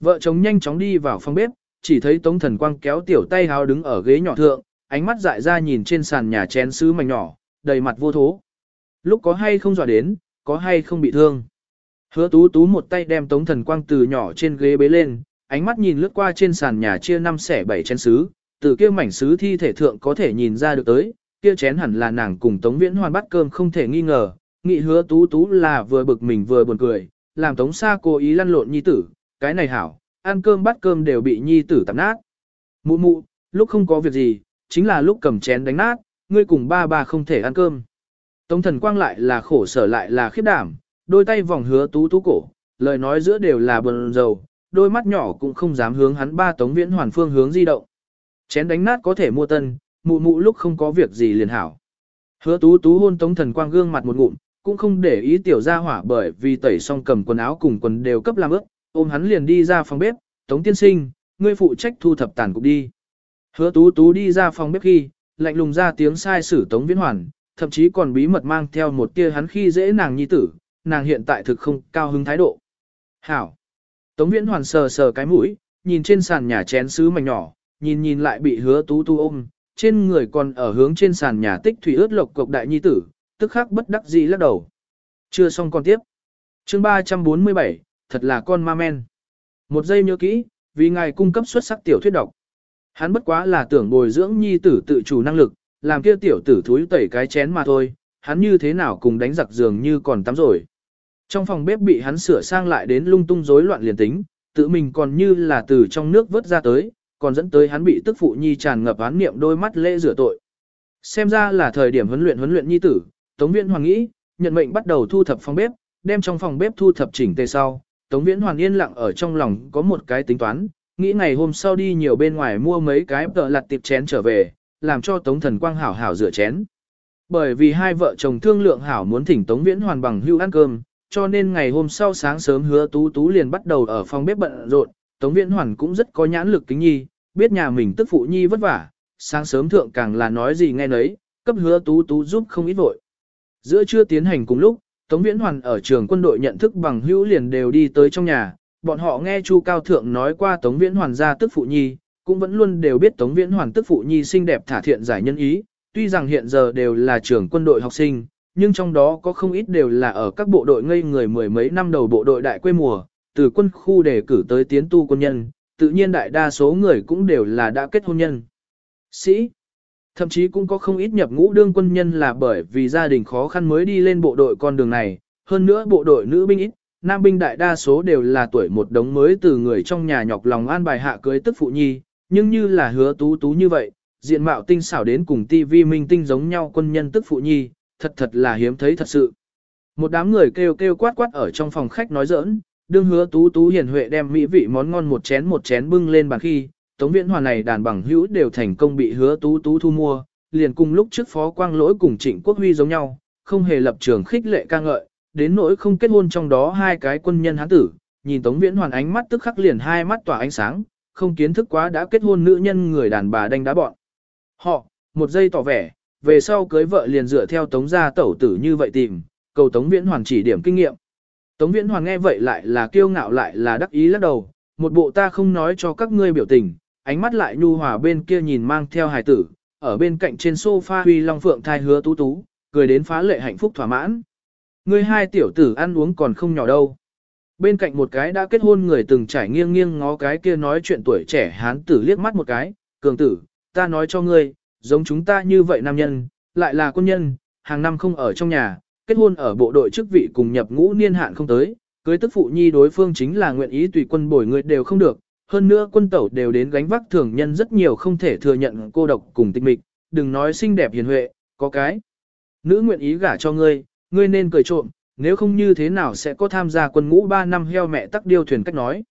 Vợ chồng nhanh chóng đi vào phòng bếp, chỉ thấy Tống Thần Quang kéo tiểu tay háo đứng ở ghế nhỏ thượng, ánh mắt dại ra nhìn trên sàn nhà chén sứ mảnh nhỏ, đầy mặt vô thố. Lúc có hay không dọa đến, có hay không bị thương. Hứa tú tú một tay đem Tống Thần Quang từ nhỏ trên ghế bế lên, ánh mắt nhìn lướt qua trên sàn nhà chia năm xẻ bảy chén sứ, từ kia mảnh sứ thi thể thượng có thể nhìn ra được tới, kia chén hẳn là nàng cùng Tống Viễn Hoàn bắt cơm không thể nghi ngờ, nghị hứa tú tú là vừa bực mình vừa buồn cười, làm Tống Sa cố ý lăn lộn nhi tử, cái này hảo, ăn cơm bắt cơm đều bị nhi tử tạp nát. Mụ mụ, lúc không có việc gì, chính là lúc cầm chén đánh nát, ngươi cùng ba ba không thể ăn cơm. Tống thần quang lại là khổ sở lại là khiếp đảm, đôi tay vòng hứa tú tú cổ, lời nói giữa đều là bần dầu, đôi mắt nhỏ cũng không dám hướng hắn ba tống viễn hoàn phương hướng di động. Chén đánh nát có thể mua tân, mụ mụ lúc không có việc gì liền hảo. Hứa tú tú hôn tống thần quang gương mặt một ngụm, cũng không để ý tiểu gia hỏa bởi vì tẩy xong cầm quần áo cùng quần đều cấp làm ướt, ôm hắn liền đi ra phòng bếp, tống tiên sinh, ngươi phụ trách thu thập tàn cục đi. Hứa tú tú đi ra phòng bếp khi, lạnh lùng ra tiếng sai sử tống viễn hoàn, thậm chí còn bí mật mang theo một tia hắn khi dễ nàng nhi tử, nàng hiện tại thực không cao hứng thái độ. Hảo! Tống viễn hoàn sờ sờ cái mũi, nhìn trên sàn nhà chén sứ mảnh nhỏ, nhìn nhìn lại bị hứa tú tú ôm, trên người còn ở hướng trên sàn nhà tích thủy ướt lộc cục đại nhi tử, tức khắc bất đắc dĩ lắc đầu. Chưa xong còn tiếp. chương 347, thật là con ma men. Một giây nhớ kỹ, vì ngài cung cấp xuất sắc tiểu thuyết độc. Hắn bất quá là tưởng bồi dưỡng nhi tử tự chủ năng lực, làm kia tiểu tử thúi tẩy cái chén mà thôi, hắn như thế nào cùng đánh giặc giường như còn tắm rồi. Trong phòng bếp bị hắn sửa sang lại đến lung tung rối loạn liền tính, tự mình còn như là từ trong nước vớt ra tới, còn dẫn tới hắn bị tức phụ nhi tràn ngập án niệm đôi mắt lễ rửa tội. Xem ra là thời điểm huấn luyện huấn luyện nhi tử, Tống Viễn Hoàng nghĩ, nhận mệnh bắt đầu thu thập phòng bếp, đem trong phòng bếp thu thập chỉnh tề sau. Tống Viễn Hoàn yên lặng ở trong lòng có một cái tính toán, nghĩ ngày hôm sau đi nhiều bên ngoài mua mấy cái tợ lặt tiệp chén trở về, làm cho Tống Thần Quang hảo hảo rửa chén. Bởi vì hai vợ chồng thương lượng hảo muốn thỉnh Tống Viễn Hoàn bằng hưu ăn cơm, cho nên ngày hôm sau sáng sớm hứa tú tú liền bắt đầu ở phòng bếp bận rộn, Tống Viễn Hoàn cũng rất có nhãn lực kính nhi, biết nhà mình tức phụ nhi vất vả, sáng sớm thượng càng là nói gì nghe nấy, cấp hứa tú tú giúp không ít vội. Giữa trưa tiến hành cùng lúc, Tống Viễn Hoàn ở trường quân đội nhận thức bằng hữu liền đều đi tới trong nhà, bọn họ nghe Chu Cao Thượng nói qua Tống Viễn Hoàn ra tức phụ nhi, cũng vẫn luôn đều biết Tống Viễn Hoàn tức phụ nhi xinh đẹp thả thiện giải nhân ý, tuy rằng hiện giờ đều là trường quân đội học sinh, nhưng trong đó có không ít đều là ở các bộ đội ngây người mười mấy năm đầu bộ đội đại quê mùa, từ quân khu đề cử tới tiến tu quân nhân, tự nhiên đại đa số người cũng đều là đã kết hôn nhân. Sĩ Thậm chí cũng có không ít nhập ngũ đương quân nhân là bởi vì gia đình khó khăn mới đi lên bộ đội con đường này, hơn nữa bộ đội nữ binh ít, nam binh đại đa số đều là tuổi một đống mới từ người trong nhà nhọc lòng an bài hạ cưới tức phụ nhi, nhưng như là hứa tú tú như vậy, diện mạo tinh xảo đến cùng tivi minh tinh giống nhau quân nhân tức phụ nhi, thật thật là hiếm thấy thật sự. Một đám người kêu kêu quát quát ở trong phòng khách nói giỡn, đương hứa tú tú hiền huệ đem mỹ vị món ngon một chén một chén bưng lên bàn khi, tống viễn Hoàn này đàn bằng hữu đều thành công bị hứa tú tú thu mua, liền cùng lúc trước phó quang lỗi cùng trịnh quốc huy giống nhau, không hề lập trường khích lệ ca ngợi, đến nỗi không kết hôn trong đó hai cái quân nhân hán tử, nhìn tống viễn hoàn ánh mắt tức khắc liền hai mắt tỏa ánh sáng, không kiến thức quá đã kết hôn nữ nhân người đàn bà đánh đá bọn. Họ, một giây tỏ vẻ, về sau cưới vợ liền dựa theo tống gia tẩu tử như vậy tìm, cầu tống viễn hoàn chỉ điểm kinh nghiệm. Tống viễn hoàn nghe vậy lại là kiêu ngạo lại là đắc ý lắc đầu, một bộ ta không nói cho các ngươi biểu tình, ánh mắt lại nhu hòa bên kia nhìn mang theo hài tử, ở bên cạnh trên sofa huy long phượng thai hứa tú tú, cười đến phá lệ hạnh phúc thỏa mãn. Ngươi hai tiểu tử ăn uống còn không nhỏ đâu. Bên cạnh một cái đã kết hôn người từng trải nghiêng nghiêng ngó cái kia nói chuyện tuổi trẻ hán tử liếc mắt một cái, cường tử, ta nói cho ngươi, giống chúng ta như vậy nam nhân, lại là quân nhân, hàng năm không ở trong nhà, kết hôn ở bộ đội chức vị cùng nhập ngũ niên hạn không tới, cưới tức phụ nhi đối phương chính là nguyện ý tùy quân bồi người đều không được, hơn nữa quân tẩu đều đến gánh vác thường nhân rất nhiều không thể thừa nhận cô độc cùng tịch mịch, đừng nói xinh đẹp hiền huệ, có cái. Nữ nguyện ý gả cho ngươi, ngươi nên cười trộm, nếu không như thế nào sẽ có tham gia quân ngũ 3 năm heo mẹ tắc điêu thuyền cách nói.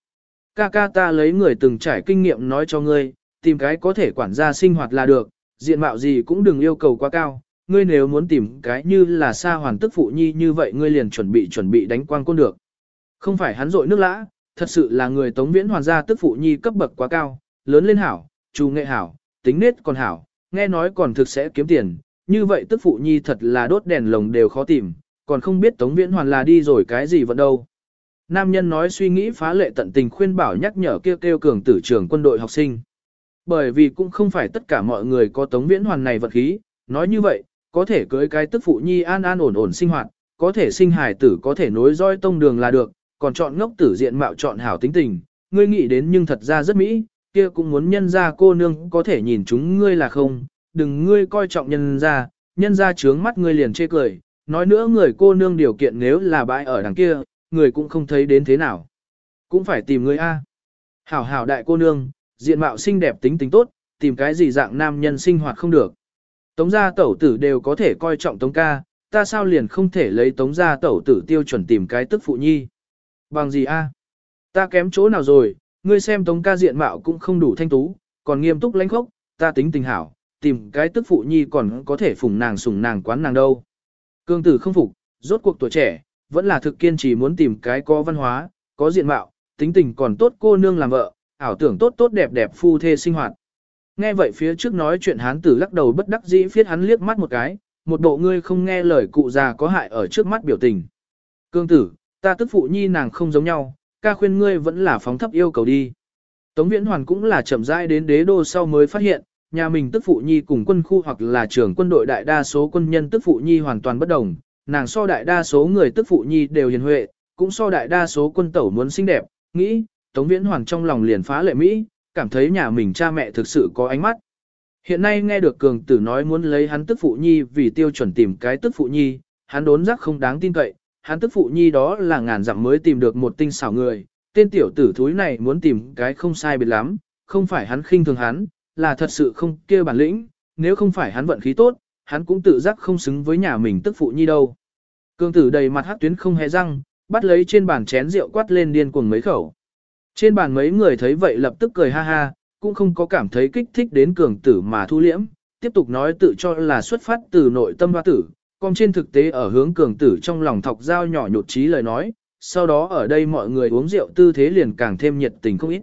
Ca ca ta lấy người từng trải kinh nghiệm nói cho ngươi, tìm cái có thể quản gia sinh hoạt là được, diện mạo gì cũng đừng yêu cầu quá cao, ngươi nếu muốn tìm cái như là xa hoàn tức phụ nhi như vậy ngươi liền chuẩn bị chuẩn bị đánh quang côn được. Không phải hắn rội nước lã, thật sự là người tống viễn hoàn gia tức phụ nhi cấp bậc quá cao, lớn lên hảo, trù nghệ hảo, tính nết còn hảo, nghe nói còn thực sẽ kiếm tiền, như vậy tức phụ nhi thật là đốt đèn lồng đều khó tìm, còn không biết tống viễn hoàn là đi rồi cái gì vẫn đâu. nam nhân nói suy nghĩ phá lệ tận tình khuyên bảo nhắc nhở kêu kêu cường tử trường quân đội học sinh. Bởi vì cũng không phải tất cả mọi người có tống viễn hoàn này vật khí, nói như vậy, có thể cưới cái tức phụ nhi an an ổn ổn sinh hoạt, có thể sinh hài tử có thể nối roi tông đường là được, còn chọn ngốc tử diện mạo chọn hảo tính tình, ngươi nghĩ đến nhưng thật ra rất mỹ, kia cũng muốn nhân ra cô nương có thể nhìn chúng ngươi là không, đừng ngươi coi trọng nhân ra, nhân ra trướng mắt ngươi liền chê cười, nói nữa người cô nương điều kiện nếu là bãi ở đằng kia, người cũng không thấy đến thế nào. Cũng phải tìm ngươi A. Hảo hảo đại cô nương, diện mạo xinh đẹp tính tính tốt, tìm cái gì dạng nam nhân sinh hoạt không được. Tống gia tẩu tử đều có thể coi trọng tống ca, ta sao liền không thể lấy tống gia tẩu tử tiêu chuẩn tìm cái tức phụ nhi. Bằng gì a? Ta kém chỗ nào rồi, ngươi xem tống ca diện mạo cũng không đủ thanh tú, còn nghiêm túc lãnh khốc, ta tính tình hảo, tìm cái tức phụ nhi còn có thể phụng nàng sủng nàng quán nàng đâu. Cương tử không phục, rốt cuộc tuổi trẻ, vẫn là thực kiên trì muốn tìm cái có văn hóa, có diện mạo, tính tình còn tốt cô nương làm vợ, ảo tưởng tốt tốt đẹp đẹp phu thê sinh hoạt. Nghe vậy phía trước nói chuyện hán tử lắc đầu bất đắc dĩ phiết hắn liếc mắt một cái, một bộ ngươi không nghe lời cụ già có hại ở trước mắt biểu tình. Cương tử, ta tức phụ nhi nàng không giống nhau, ca khuyên ngươi vẫn là phóng thấp yêu cầu đi. Tống Viễn Hoàn cũng là chậm rãi đến đế đô sau mới phát hiện, nhà mình tức phụ nhi cùng quân khu hoặc là trưởng quân đội đại đa số quân nhân tức phụ nhi hoàn toàn bất đồng, nàng so đại đa số người tức phụ nhi đều hiền huệ, cũng so đại đa số quân tẩu muốn xinh đẹp, nghĩ, Tống Viễn Hoàn trong lòng liền phá lệ Mỹ, cảm thấy nhà mình cha mẹ thực sự có ánh mắt. Hiện nay nghe được cường tử nói muốn lấy hắn tức phụ nhi vì tiêu chuẩn tìm cái tức phụ nhi, hắn đốn giác không đáng tin cậy, hắn tức phụ nhi đó là ngàn dặm mới tìm được một tinh xảo người, tên tiểu tử thúi này muốn tìm cái không sai biệt lắm, không phải hắn khinh thường hắn, là thật sự không kia bản lĩnh, nếu không phải hắn vận khí tốt, hắn cũng tự giác không xứng với nhà mình tức phụ nhi đâu. Cương tử đầy mặt hát tuyến không hề răng, bắt lấy trên bàn chén rượu quát lên điên cuồng mấy khẩu. Trên bàn mấy người thấy vậy lập tức cười ha ha, cũng không có cảm thấy kích thích đến cường tử mà thu liễm, tiếp tục nói tự cho là xuất phát từ nội tâm hoa tử, còn trên thực tế ở hướng cường tử trong lòng thọc dao nhỏ nhột trí lời nói, sau đó ở đây mọi người uống rượu tư thế liền càng thêm nhiệt tình không ít.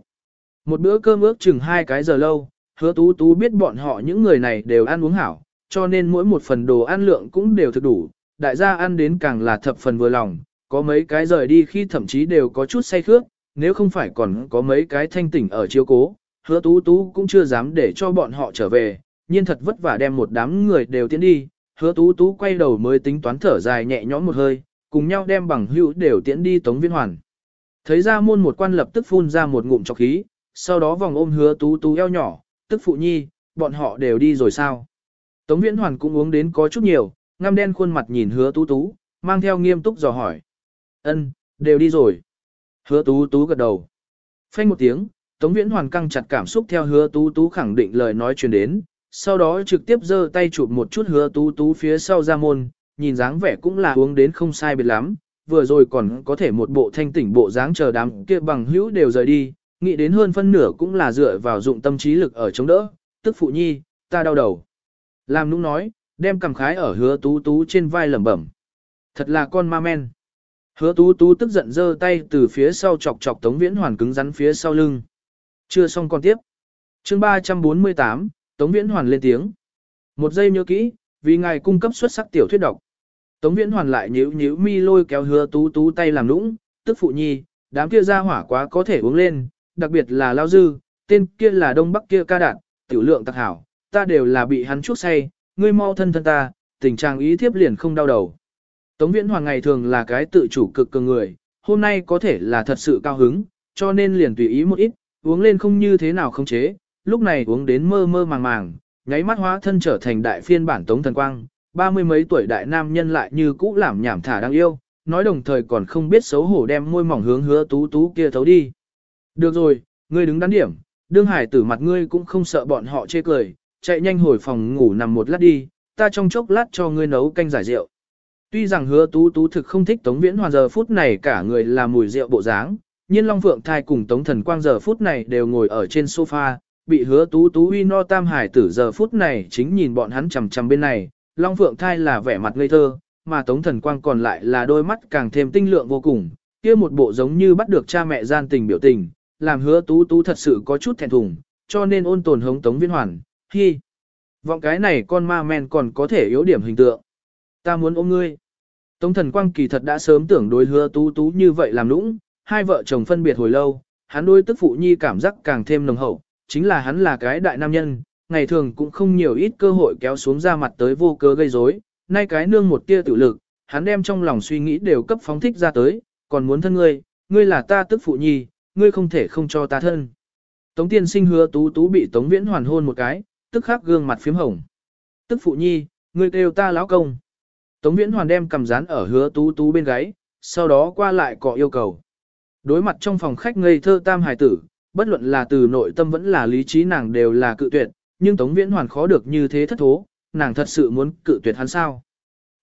Một bữa cơm ước chừng hai cái giờ lâu, hứa tú tú biết bọn họ những người này đều ăn uống hảo, cho nên mỗi một phần đồ ăn lượng cũng đều thực đủ, đại gia ăn đến càng là thập phần vừa lòng, có mấy cái rời đi khi thậm chí đều có chút say khước, nếu không phải còn có mấy cái thanh tỉnh ở chiếu cố, hứa tú tú cũng chưa dám để cho bọn họ trở về, nhiên thật vất vả đem một đám người đều tiến đi, hứa tú tú quay đầu mới tính toán thở dài nhẹ nhõm một hơi, cùng nhau đem bằng hữu đều tiễn đi tống viên hoàn. Thấy ra môn một quan lập tức phun ra một ngụm chọc khí, sau đó vòng ôm hứa tú tú eo nhỏ, tức phụ nhi, bọn họ đều đi rồi sao. Tống viễn hoàn cũng uống đến có chút nhiều, ngăm đen khuôn mặt nhìn hứa tú tú, mang theo nghiêm túc dò hỏi. ân đều đi rồi. Hứa tú tú gật đầu. Phanh một tiếng, Tống Viễn Hoàn căng chặt cảm xúc theo hứa tú tú khẳng định lời nói truyền đến, sau đó trực tiếp giơ tay chụp một chút hứa tú tú phía sau ra môn, nhìn dáng vẻ cũng là uống đến không sai biệt lắm, vừa rồi còn có thể một bộ thanh tỉnh bộ dáng chờ đám kia bằng hữu đều rời đi, nghĩ đến hơn phân nửa cũng là dựa vào dụng tâm trí lực ở chống đỡ, tức phụ nhi, ta đau đầu. Làm nũng nói, đem cầm khái ở hứa tú tú trên vai lẩm bẩm. Thật là con ma men. Hứa tú tú tức giận giơ tay từ phía sau chọc chọc Tống Viễn Hoàn cứng rắn phía sau lưng. Chưa xong con tiếp. chương 348, Tống Viễn Hoàn lên tiếng. Một giây nhớ kỹ, vì ngài cung cấp xuất sắc tiểu thuyết độc. Tống Viễn Hoàn lại nhíu nhíu mi lôi kéo hứa tú tú tay làm nũng, tức phụ nhi, đám kia ra hỏa quá có thể uống lên, đặc biệt là lao dư, tên kia là đông bắc kia ca đạn, tiểu lượng tặc hảo, ta đều là bị hắn chuốc say, ngươi mau thân thân ta, tình trạng ý thiếp liền không đau đầu. Tống Viễn Hoàng ngày thường là cái tự chủ cực cường người, hôm nay có thể là thật sự cao hứng, cho nên liền tùy ý một ít, uống lên không như thế nào không chế, lúc này uống đến mơ mơ màng màng, nháy mắt hóa thân trở thành đại phiên bản Tống Thần Quang, ba mươi mấy tuổi đại nam nhân lại như cũ làm nhảm thả đang yêu, nói đồng thời còn không biết xấu hổ đem môi mỏng hướng hứa tú tú kia thấu đi. Được rồi, ngươi đứng đắn điểm, đương hải tử mặt ngươi cũng không sợ bọn họ chê cười, chạy nhanh hồi phòng ngủ nằm một lát đi, ta trong chốc lát cho ngươi nấu canh giải rượu. Tuy rằng hứa tú tú thực không thích Tống Viễn Hoàn giờ phút này cả người là mùi rượu bộ dáng, nhiên Long Phượng thai cùng Tống Thần Quang giờ phút này đều ngồi ở trên sofa, bị hứa tú tú uy no tam hải tử giờ phút này chính nhìn bọn hắn chằm chằm bên này, Long Phượng thai là vẻ mặt ngây thơ, mà Tống Thần Quang còn lại là đôi mắt càng thêm tinh lượng vô cùng, kia một bộ giống như bắt được cha mẹ gian tình biểu tình, làm hứa tú tú thật sự có chút thẹn thùng, cho nên ôn tồn hống Tống viên Hoàn, hi. Vọng cái này con ma men còn có thể yếu điểm hình tượng. Ta muốn ôm ngươi. Tống thần quang kỳ thật đã sớm tưởng đối hứa tú tú như vậy làm lũng hai vợ chồng phân biệt hồi lâu, hắn đôi tức phụ nhi cảm giác càng thêm nồng hậu, chính là hắn là cái đại nam nhân, ngày thường cũng không nhiều ít cơ hội kéo xuống ra mặt tới vô cớ gây rối, nay cái nương một tia tự lực, hắn đem trong lòng suy nghĩ đều cấp phóng thích ra tới, còn muốn thân ngươi, ngươi là ta tức phụ nhi, ngươi không thể không cho ta thân. Tống tiên sinh hứa tú tú bị Tống Viễn hoàn hôn một cái, tức khắc gương mặt phím hồng. Tức phụ nhi, ngươi kêu ta lão công. Tống Viễn hoàn đem cầm dán ở hứa tú tú bên gáy, sau đó qua lại cọ yêu cầu. Đối mặt trong phòng khách ngây thơ tam hài tử, bất luận là từ nội tâm vẫn là lý trí nàng đều là cự tuyệt, nhưng Tống Viễn hoàn khó được như thế thất thố, nàng thật sự muốn cự tuyệt hắn sao.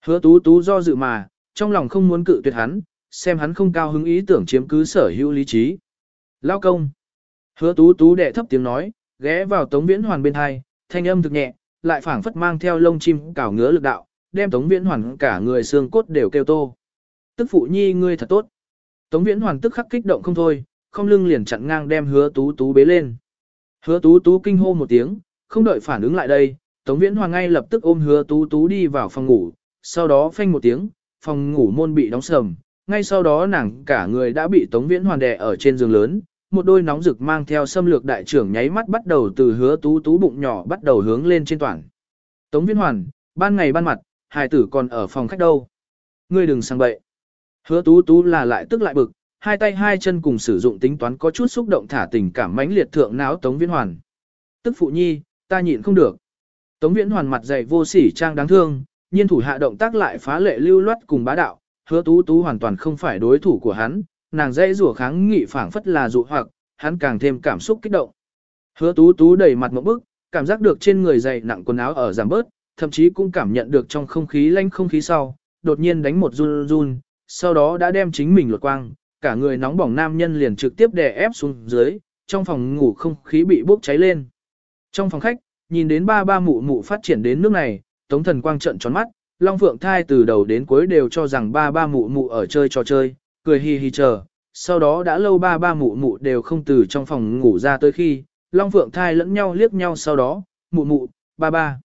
Hứa tú tú do dự mà, trong lòng không muốn cự tuyệt hắn, xem hắn không cao hứng ý tưởng chiếm cứ sở hữu lý trí. Lao công. Hứa tú tú đệ thấp tiếng nói, ghé vào Tống Viễn Hoàn bên hai, thanh âm thực nhẹ, lại phảng phất mang theo lông chim cào ngứa lực đạo, đem Tống Viễn Hoàn cả người xương cốt đều kêu tô. Tức phụ nhi ngươi thật tốt. Tống Viễn Hoàn tức khắc kích động không thôi, không lưng liền chặn ngang đem hứa tú tú bế lên. Hứa tú tú kinh hô một tiếng, không đợi phản ứng lại đây, Tống Viễn Hoàng ngay lập tức ôm hứa tú tú đi vào phòng ngủ, sau đó phanh một tiếng, phòng ngủ môn bị đóng sầm, ngay sau đó nàng cả người đã bị Tống Viễn Hoàn đè ở trên giường lớn, một đôi nóng rực mang theo xâm lược đại trưởng nháy mắt bắt đầu từ hứa tú tú bụng nhỏ bắt đầu hướng lên trên toàn. Tống Viễn Hoàn, ban ngày ban mặt, hài tử còn ở phòng khách đâu. Ngươi đừng sang bậy. Hứa tú tú là lại tức lại bực, hai tay hai chân cùng sử dụng tính toán có chút xúc động thả tình cảm mãnh liệt thượng não Tống Viễn Hoàn. Tức phụ nhi, ta nhịn không được. Tống Viễn Hoàn mặt dày vô sỉ trang đáng thương, nhiên thủ hạ động tác lại phá lệ lưu loát cùng bá đạo, hứa tú tú hoàn toàn không phải đối thủ của hắn, nàng dây rủa kháng nghị phảng phất là dụ hoặc, hắn càng thêm cảm xúc kích động. Hứa tú tú đầy mặt một bức, cảm giác được trên người dày nặng quần áo ở giảm bớt, thậm chí cũng cảm nhận được trong không khí lanh không khí sau, đột nhiên đánh một run run, sau đó đã đem chính mình lột quang, cả người nóng bỏng nam nhân liền trực tiếp đè ép xuống dưới, trong phòng ngủ không khí bị bốc cháy lên. Trong phòng khách, nhìn đến ba ba mụ mụ phát triển đến nước này, Tống Thần Quang trận tròn mắt, Long Phượng Thai từ đầu đến cuối đều cho rằng ba ba mụ mụ ở chơi trò chơi, cười hi hi chờ. Sau đó đã lâu ba ba mụ mụ đều không từ trong phòng ngủ ra tới khi, Long Phượng Thai lẫn nhau liếc nhau sau đó, mụ mụ, ba ba.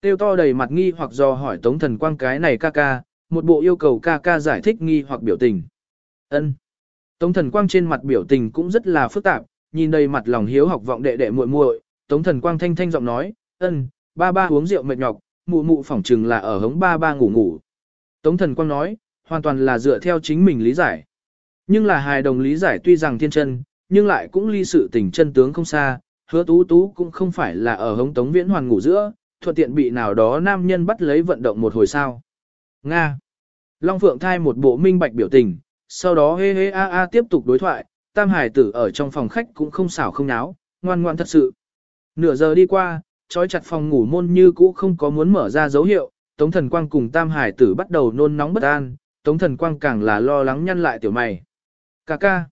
Tiêu to đầy mặt nghi hoặc do hỏi Tống Thần Quang cái này ca ca, một bộ yêu cầu ca ca giải thích nghi hoặc biểu tình. Ân. Tống Thần Quang trên mặt biểu tình cũng rất là phức tạp, nhìn đầy mặt lòng hiếu học vọng đệ đệ muội muội, Tống Thần Quang thanh thanh giọng nói, "Ân, ba ba uống rượu mệt nhọc, mụ mụ phỏng chừng là ở hống ba ba ngủ ngủ." Tống Thần Quang nói, hoàn toàn là dựa theo chính mình lý giải. Nhưng là hài đồng lý giải tuy rằng thiên chân, nhưng lại cũng ly sự tình chân tướng không xa, hứa tú tú cũng không phải là ở hống Tống Viễn Hoàn ngủ giữa, thuận tiện bị nào đó nam nhân bắt lấy vận động một hồi sao. Nga. Long Phượng thai một bộ minh bạch biểu tình, sau đó hê hê a a tiếp tục đối thoại, tam hải tử ở trong phòng khách cũng không xảo không náo, ngoan ngoan thật sự. Nửa giờ đi qua, trói chặt phòng ngủ môn như cũ không có muốn mở ra dấu hiệu, Tống Thần Quang cùng tam hải tử bắt đầu nôn nóng bất an, Tống Thần Quang càng là lo lắng nhăn lại tiểu mày. Cà ca.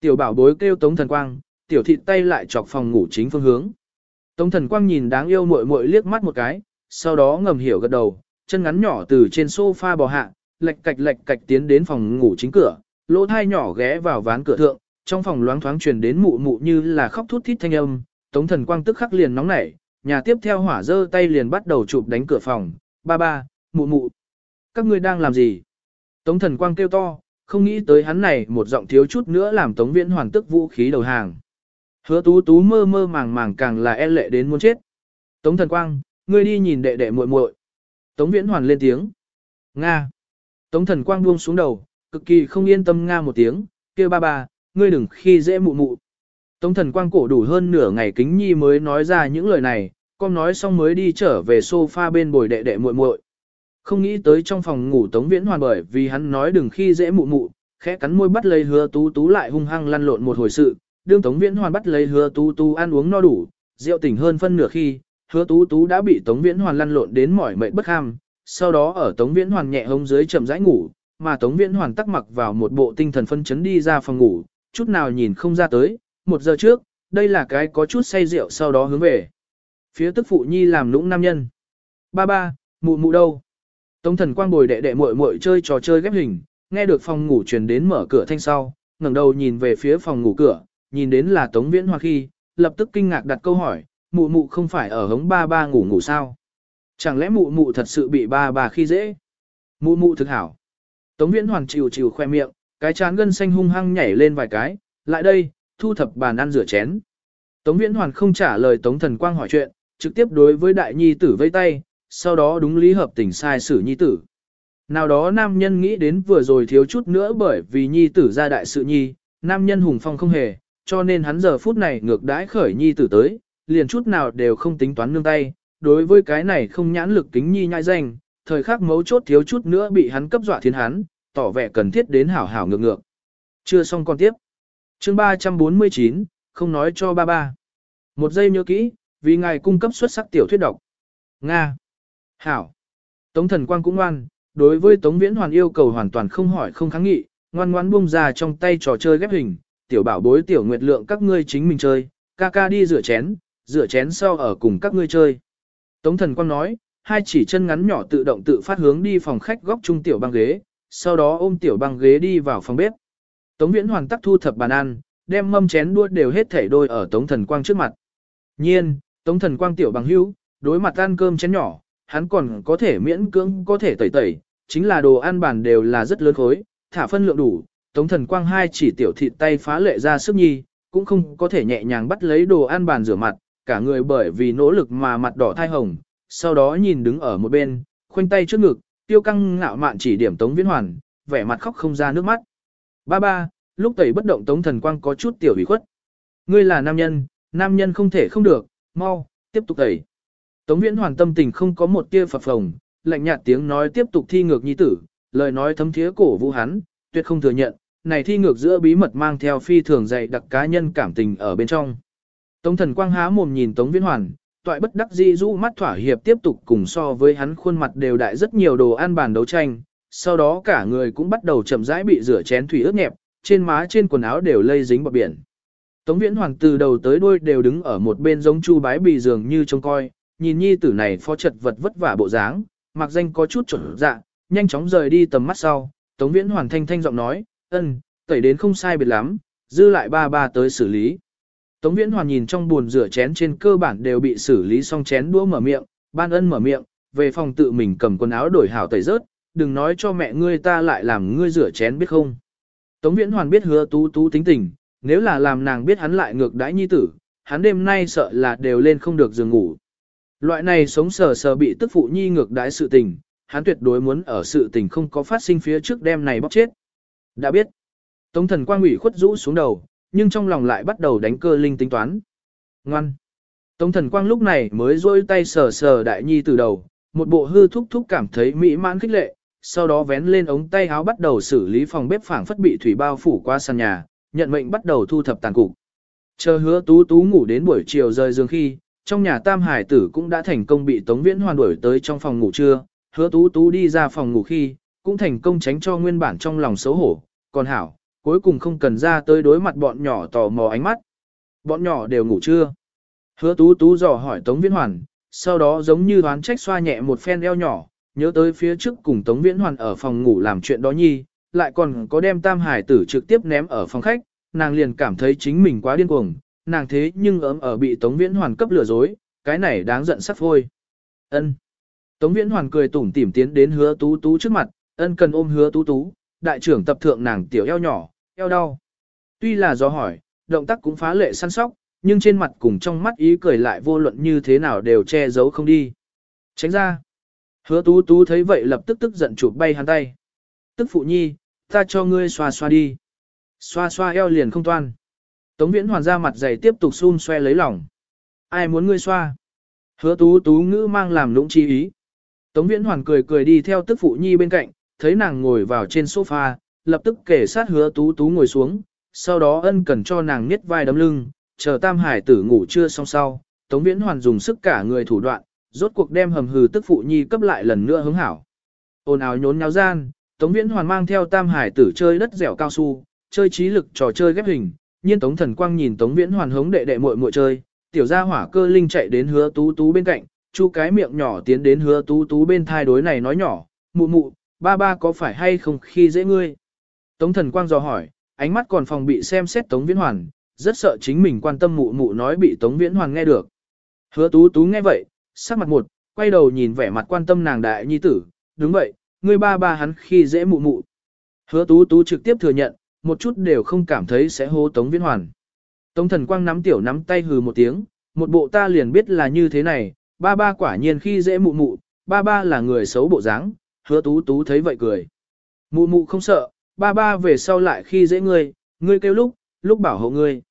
Tiểu bảo bối kêu Tống Thần Quang, tiểu thịt tay lại chọc phòng ngủ chính phương hướng. Tống Thần Quang nhìn đáng yêu muội muội liếc mắt một cái, sau đó ngầm hiểu gật đầu, chân ngắn nhỏ từ trên sofa bò hạ, lệch cạch lệch cạch tiến đến phòng ngủ chính cửa, lỗ thai nhỏ ghé vào ván cửa thượng, trong phòng loáng thoáng truyền đến mụ mụ như là khóc thút thít thanh âm, Tống Thần Quang tức khắc liền nóng nảy, nhà tiếp theo hỏa dơ tay liền bắt đầu chụp đánh cửa phòng, ba ba, mụ mụ, các ngươi đang làm gì? Tống Thần Quang kêu to, không nghĩ tới hắn này một giọng thiếu chút nữa làm Tống Viễn Hoàn tức vũ khí đầu hàng. Hứa tú tú mơ mơ màng màng càng là e lệ đến muốn chết. Tống Thần Quang, ngươi đi nhìn đệ đệ muội muội. Tống Viễn Hoàn lên tiếng. Nga. Tống Thần Quang buông xuống đầu, cực kỳ không yên tâm Nga một tiếng, kêu ba ba, ngươi đừng khi dễ mụ mụ. Tống Thần Quang cổ đủ hơn nửa ngày kính nhi mới nói ra những lời này, con nói xong mới đi trở về sofa bên bồi đệ đệ muội muội. Không nghĩ tới trong phòng ngủ Tống Viễn Hoàn bởi vì hắn nói đừng khi dễ mụ mụ, khẽ cắn môi bắt lấy hứa tú tú lại hung hăng lăn lộn một hồi sự, đương Tống Viễn Hoàn bắt lấy hứa tú tú ăn uống no đủ, rượu tỉnh hơn phân nửa khi, hứa tú tú đã bị Tống Viễn Hoàn lăn lộn đến mỏi mệt bất ham, sau đó ở Tống Viễn Hoàn nhẹ hống dưới chậm rãi ngủ, mà Tống Viễn Hoàn tắc mặc vào một bộ tinh thần phân chấn đi ra phòng ngủ, chút nào nhìn không ra tới, một giờ trước, đây là cái có chút say rượu sau đó hướng về. Phía tức phụ nhi làm lũng nam nhân. Ba ba, mụ mụ đâu? Tống thần quang bồi đệ đệ muội muội chơi trò chơi ghép hình, nghe được phòng ngủ truyền đến mở cửa thanh sau, ngẩng đầu nhìn về phía phòng ngủ cửa, nhìn đến là Tống Viễn Hoa khi, lập tức kinh ngạc đặt câu hỏi, mụ mụ không phải ở hống ba ba ngủ ngủ sao? Chẳng lẽ mụ mụ thật sự bị ba bà khi dễ? Mụ mụ thực hảo. Tống Viễn Hoàn chịu chịu khoe miệng, cái chán gân xanh hung hăng nhảy lên vài cái, lại đây, thu thập bàn ăn rửa chén. Tống Viễn Hoàn không trả lời Tống Thần Quang hỏi chuyện, trực tiếp đối với đại nhi tử vây tay, sau đó đúng lý hợp tình sai xử nhi tử. Nào đó nam nhân nghĩ đến vừa rồi thiếu chút nữa bởi vì nhi tử ra đại sự nhi, nam nhân hùng phong không hề, cho nên hắn giờ phút này ngược đãi khởi nhi tử tới, liền chút nào đều không tính toán nương tay, đối với cái này không nhãn lực kính nhi nhai danh, thời khắc mấu chốt thiếu chút nữa bị hắn cấp dọa thiên hắn, tỏ vẻ cần thiết đến hảo hảo ngược ngược. Chưa xong con tiếp. Chương 349, không nói cho ba ba. Một giây nhớ kỹ, vì ngài cung cấp xuất sắc tiểu thuyết độc. Nga. Hảo. Tống thần quang cũng ngoan, đối với Tống Viễn Hoàn yêu cầu hoàn toàn không hỏi không kháng nghị, ngoan ngoãn buông ra trong tay trò chơi ghép hình, tiểu bảo bối tiểu nguyệt lượng các ngươi chính mình chơi, ca ca đi rửa chén, rửa chén sau ở cùng các ngươi chơi. Tống thần quang nói, hai chỉ chân ngắn nhỏ tự động tự phát hướng đi phòng khách góc trung tiểu băng ghế, sau đó ôm tiểu băng ghế đi vào phòng bếp. Tống Viễn Hoàn tắc thu thập bàn ăn, đem mâm chén đua đều hết thảy đôi ở Tống Thần Quang trước mặt. Nhiên, Tống Thần Quang tiểu bằng hữu, đối mặt ăn cơm chén nhỏ, hắn còn có thể miễn cưỡng có thể tẩy tẩy, chính là đồ ăn bàn đều là rất lớn khối, thả phân lượng đủ, Tống Thần Quang hai chỉ tiểu thịt tay phá lệ ra sức nhi, cũng không có thể nhẹ nhàng bắt lấy đồ ăn bàn rửa mặt, cả người bởi vì nỗ lực mà mặt đỏ thai hồng, sau đó nhìn đứng ở một bên, khoanh tay trước ngực, tiêu căng ngạo mạn chỉ điểm Tống Viễn Hoàn, vẻ mặt khóc không ra nước mắt. Ba ba, lúc tẩy bất động Tống Thần Quang có chút tiểu ủy khuất. Ngươi là nam nhân, nam nhân không thể không được, mau, tiếp tục tẩy. Tống Viễn Hoàn tâm tình không có một tia phập phồng, lạnh nhạt tiếng nói tiếp tục thi ngược nhi tử, lời nói thấm thía cổ vũ hắn, tuyệt không thừa nhận, này thi ngược giữa bí mật mang theo phi thường dạy đặc cá nhân cảm tình ở bên trong. Tống thần quang há mồm nhìn Tống Viễn Hoàn, toại bất đắc dĩ rũ mắt thỏa hiệp tiếp tục cùng so với hắn khuôn mặt đều đại rất nhiều đồ ăn bàn đấu tranh, sau đó cả người cũng bắt đầu chậm rãi bị rửa chén thủy ướt nhẹp, trên má trên quần áo đều lây dính bọt biển. Tống Viễn Hoàn từ đầu tới đuôi đều đứng ở một bên giống chu bái bì dường như trông coi, nhìn nhi tử này phó chật vật vất vả bộ dáng, mặc danh có chút chuẩn dạ, nhanh chóng rời đi tầm mắt sau, Tống Viễn Hoàn thanh thanh giọng nói, ân, tẩy đến không sai biệt lắm, dư lại ba ba tới xử lý. Tống Viễn Hoàn nhìn trong buồn rửa chén trên cơ bản đều bị xử lý xong chén đũa mở miệng, ban ân mở miệng, về phòng tự mình cầm quần áo đổi hảo tẩy rớt, đừng nói cho mẹ ngươi ta lại làm ngươi rửa chén biết không. Tống Viễn Hoàn biết hứa tú tú tính tình, nếu là làm nàng biết hắn lại ngược đãi nhi tử, hắn đêm nay sợ là đều lên không được giường ngủ. Loại này sống sờ sờ bị tức phụ nhi ngược đãi sự tình, hắn tuyệt đối muốn ở sự tình không có phát sinh phía trước đêm này bóc chết. Đã biết, Tống thần quang ủy khuất rũ xuống đầu, nhưng trong lòng lại bắt đầu đánh cơ linh tính toán. Ngoan. Tống thần quang lúc này mới rôi tay sờ sờ đại nhi từ đầu, một bộ hư thúc thúc cảm thấy mỹ mãn khích lệ, sau đó vén lên ống tay áo bắt đầu xử lý phòng bếp phảng phất bị thủy bao phủ qua sàn nhà, nhận mệnh bắt đầu thu thập tàn cục. Chờ hứa tú tú ngủ đến buổi chiều rời giường khi, trong nhà tam hải tử cũng đã thành công bị Tống Viễn Hoàn đuổi tới trong phòng ngủ trưa, hứa tú tú đi ra phòng ngủ khi, cũng thành công tránh cho nguyên bản trong lòng xấu hổ, còn hảo, cuối cùng không cần ra tới đối mặt bọn nhỏ tò mò ánh mắt. Bọn nhỏ đều ngủ chưa? Hứa tú tú dò hỏi Tống Viễn Hoàn, sau đó giống như đoán trách xoa nhẹ một phen eo nhỏ, nhớ tới phía trước cùng Tống Viễn Hoàn ở phòng ngủ làm chuyện đó nhi, lại còn có đem tam hải tử trực tiếp ném ở phòng khách, nàng liền cảm thấy chính mình quá điên cuồng, nàng thế nhưng ấm ở bị Tống Viễn Hoàn cấp lừa dối, cái này đáng giận sắp thôi. Ân. Tống Viễn Hoàn cười tủm tỉm tiến đến hứa tú tú trước mặt, ân cần ôm hứa tú tú, đại trưởng tập thượng nàng tiểu eo nhỏ, eo đau. Tuy là do hỏi, động tác cũng phá lệ săn sóc, nhưng trên mặt cùng trong mắt ý cười lại vô luận như thế nào đều che giấu không đi. Tránh ra. Hứa tú tú thấy vậy lập tức tức giận chụp bay hắn tay. Tức phụ nhi, ta cho ngươi xoa xoa đi. Xoa xoa eo liền không toan. Tống viễn hoàn ra mặt dày tiếp tục xun xoe lấy lòng. Ai muốn ngươi xoa? Hứa tú tú ngữ mang làm lũng chi ý. Tống viễn hoàn cười cười đi theo tức phụ nhi bên cạnh, thấy nàng ngồi vào trên sofa, lập tức kể sát hứa tú tú ngồi xuống, sau đó ân cần cho nàng niết vai đấm lưng, chờ tam hải tử ngủ chưa xong sau, Tống Viễn Hoàn dùng sức cả người thủ đoạn, rốt cuộc đem hầm hừ tức phụ nhi cấp lại lần nữa hứng hảo. Ôn áo nhốn nháo gian, Tống Viễn Hoàn mang theo tam hải tử chơi đất dẻo cao su, chơi trí lực trò chơi ghép hình, nhiên Tống Thần Quang nhìn Tống Viễn Hoàn hống đệ đệ muội muội chơi, tiểu gia hỏa cơ linh chạy đến hứa tú tú bên cạnh, chu cái miệng nhỏ tiến đến hứa tú tú bên thai đối này nói nhỏ, mụ mụ, ba ba có phải hay không khi dễ ngươi. Tống thần quang dò hỏi, ánh mắt còn phòng bị xem xét Tống Viễn Hoàn, rất sợ chính mình quan tâm mụ mụ nói bị Tống Viễn Hoàn nghe được. Hứa tú tú nghe vậy, sắc mặt một, quay đầu nhìn vẻ mặt quan tâm nàng đại nhi tử, đúng vậy, ngươi ba ba hắn khi dễ mụ mụ. Hứa tú tú trực tiếp thừa nhận, một chút đều không cảm thấy sẽ hô Tống Viễn Hoàn. Tống thần quang nắm tiểu nắm tay hừ một tiếng, một bộ ta liền biết là như thế này, ba ba quả nhiên khi dễ mụ mụ, ba ba là người xấu bộ dáng, hứa tú tú thấy vậy cười. Mụ mụ không sợ, ba ba về sau lại khi dễ ngươi, ngươi kêu lúc, lúc bảo hộ ngươi.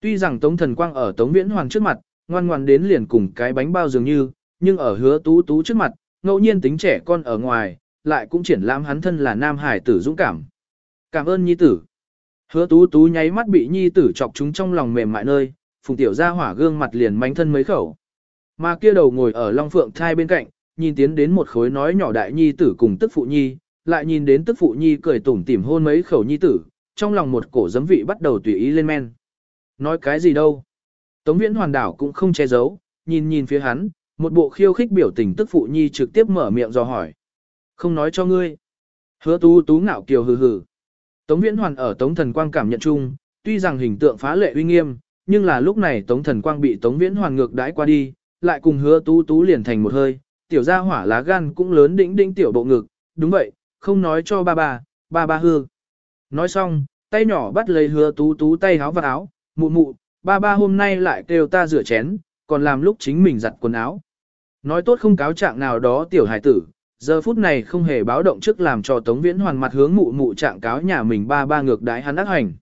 Tuy rằng Tống Thần Quang ở Tống Viễn Hoàng trước mặt, ngoan ngoan đến liền cùng cái bánh bao dường như, nhưng ở hứa tú tú trước mặt, ngẫu nhiên tính trẻ con ở ngoài, lại cũng triển lãm hắn thân là nam hải tử dũng cảm. Cảm ơn nhi tử. Hứa tú tú nháy mắt bị nhi tử chọc chúng trong lòng mềm mại nơi, phùng tiểu ra hỏa gương mặt liền mánh thân mấy khẩu. Mà kia đầu ngồi ở Long Phượng thai bên cạnh, nhìn tiến đến một khối nói nhỏ đại nhi tử cùng tức phụ nhi, lại nhìn đến tức phụ nhi cười tủm tỉm hôn mấy khẩu nhi tử, trong lòng một cổ giấm vị bắt đầu tùy ý lên men. Nói cái gì đâu? Tống viễn hoàn đảo cũng không che giấu, nhìn nhìn phía hắn, một bộ khiêu khích biểu tình tức phụ nhi trực tiếp mở miệng dò hỏi. Không nói cho ngươi. Hứa tú tú ngạo kiều hừ hừ. Tống viễn hoàn ở tống thần quang cảm nhận chung, tuy rằng hình tượng phá lệ uy nghiêm, nhưng là lúc này tống thần quang bị tống viễn hoàn ngược đãi qua đi, lại cùng hứa tú tú liền thành một hơi, tiểu gia hỏa lá gan cũng lớn đỉnh đỉnh tiểu bộ ngực, đúng vậy, không nói cho ba ba, ba ba hư. Nói xong, tay nhỏ bắt lấy hứa tú tú tay háo vào áo, mụ mụ, ba ba hôm nay lại kêu ta rửa chén, còn làm lúc chính mình giặt quần áo. Nói tốt không cáo trạng nào đó tiểu hải tử, giờ phút này không hề báo động trước làm cho Tống Viễn Hoàn mặt hướng mụ mụ trạng cáo nhà mình ba ba ngược đái hắn ác hành.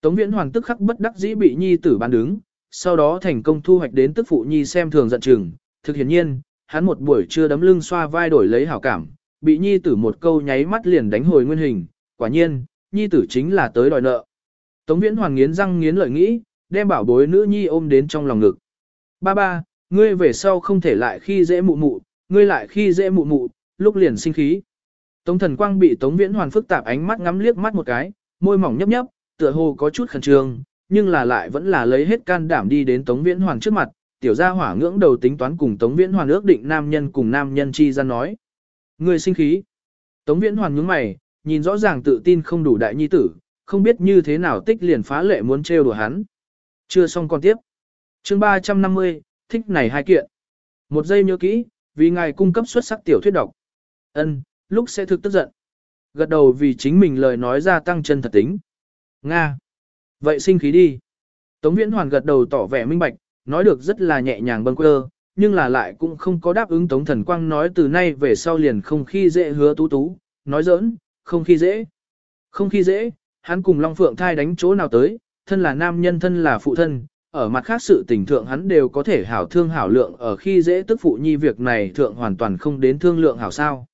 Tống Viễn Hoàn tức khắc bất đắc dĩ bị nhi tử ban đứng, sau đó thành công thu hoạch đến tức phụ nhi xem thường giận chừng. Thực hiện nhiên, hắn một buổi trưa đấm lưng xoa vai đổi lấy hảo cảm, bị nhi tử một câu nháy mắt liền đánh hồi nguyên hình, quả nhiên, nhi tử chính là tới đòi nợ. Tống Viễn hoàng nghiến răng nghiến lợi nghĩ, đem bảo bối nữ nhi ôm đến trong lòng ngực. Ba ba, ngươi về sau không thể lại khi dễ mụ mụ, ngươi lại khi dễ mụ mụ, lúc liền sinh khí. Tống thần quang bị Tống Viễn Hoàn phức tạp ánh mắt ngắm liếc mắt một cái, môi mỏng nhấp nhấp, tựa hồ có chút khẩn trương, nhưng là lại vẫn là lấy hết can đảm đi đến Tống Viễn Hoàn trước mặt, tiểu gia hỏa ngưỡng đầu tính toán cùng Tống Viễn Hoàn ước định nam nhân cùng nam nhân chi ra nói. Ngươi sinh khí. Tống Viễn Hoàn nhướng mày, nhìn rõ ràng tự tin không đủ đại nhi tử, không biết như thế nào tích liền phá lệ muốn trêu đùa hắn. Chưa xong còn tiếp. Chương 350, thích này hai kiện. Một giây nhớ kỹ, vì ngài cung cấp xuất sắc tiểu thuyết độc. Ân, lúc sẽ thực tức giận. Gật đầu vì chính mình lời nói ra tăng chân thật tính. Nga. Vậy sinh khí đi. Tống Viễn Hoàn gật đầu tỏ vẻ minh bạch, nói được rất là nhẹ nhàng bâng quơ, nhưng là lại cũng không có đáp ứng Tống Thần Quang nói từ nay về sau liền không khi dễ hứa tú tú, nói giỡn, không khi dễ. Không khi dễ, hắn cùng Long Phượng thai đánh chỗ nào tới, thân là nam nhân thân là phụ thân, ở mặt khác sự tình thượng hắn đều có thể hảo thương hảo lượng ở khi dễ tức phụ nhi việc này thượng hoàn toàn không đến thương lượng hảo sao.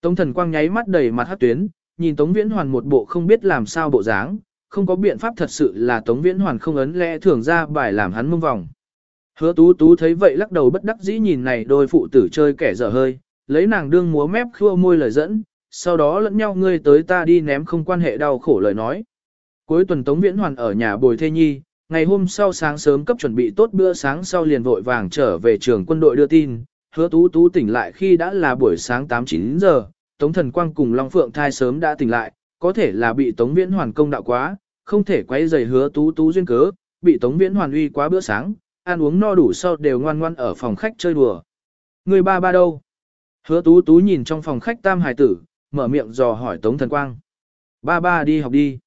Tống thần quang nháy mắt đầy mặt hát tuyến, nhìn Tống Viễn Hoàn một bộ không biết làm sao bộ dáng, không có biện pháp thật sự là Tống Viễn Hoàn không ấn lẽ thường ra bài làm hắn mông vòng. Hứa tú tú thấy vậy lắc đầu bất đắc dĩ nhìn này đôi phụ tử chơi kẻ dở hơi, lấy nàng đương múa mép khua môi lời dẫn, sau đó lẫn nhau ngươi tới ta đi ném không quan hệ đau khổ lời nói. Cuối tuần Tống Viễn Hoàn ở nhà bồi thê nhi, ngày hôm sau sáng sớm cấp chuẩn bị tốt bữa sáng sau liền vội vàng trở về trường quân đội đưa tin, hứa tú tú tỉnh lại khi đã là buổi sáng 8-9 giờ, Tống Thần Quang cùng Long Phượng thai sớm đã tỉnh lại, có thể là bị Tống Viễn Hoàn công đạo quá, không thể quay giày hứa tú tú duyên cớ, bị Tống Viễn Hoàn uy quá bữa sáng, ăn uống no đủ sau đều ngoan ngoan ở phòng khách chơi đùa. Người ba ba đâu? Hứa tú tú nhìn trong phòng khách tam Hải tử, mở miệng dò hỏi Tống Thần Quang. Ba ba đi học đi.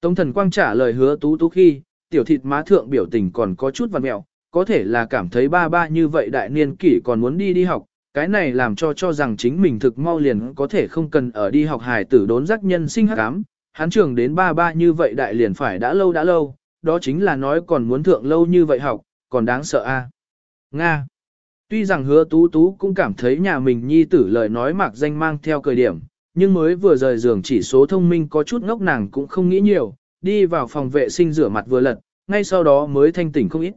Tống Thần Quang trả lời hứa tú tú khi, tiểu thịt má thượng biểu tình còn có chút vằn mẹo, có thể là cảm thấy ba ba như vậy đại niên kỷ còn muốn đi đi học, cái này làm cho cho rằng chính mình thực mau liền có thể không cần ở đi học hài tử đốn giác nhân sinh hắc ám, hắn trưởng đến ba ba như vậy đại liền phải đã lâu đã lâu, đó chính là nói còn muốn thượng lâu như vậy học, còn đáng sợ a. Nga. Tuy rằng hứa tú tú cũng cảm thấy nhà mình nhi tử lời nói mạc danh mang theo cười điểm, nhưng mới vừa rời giường chỉ số thông minh có chút ngốc nàng cũng không nghĩ nhiều, đi vào phòng vệ sinh rửa mặt vừa lật, ngay sau đó mới thanh tỉnh không ít.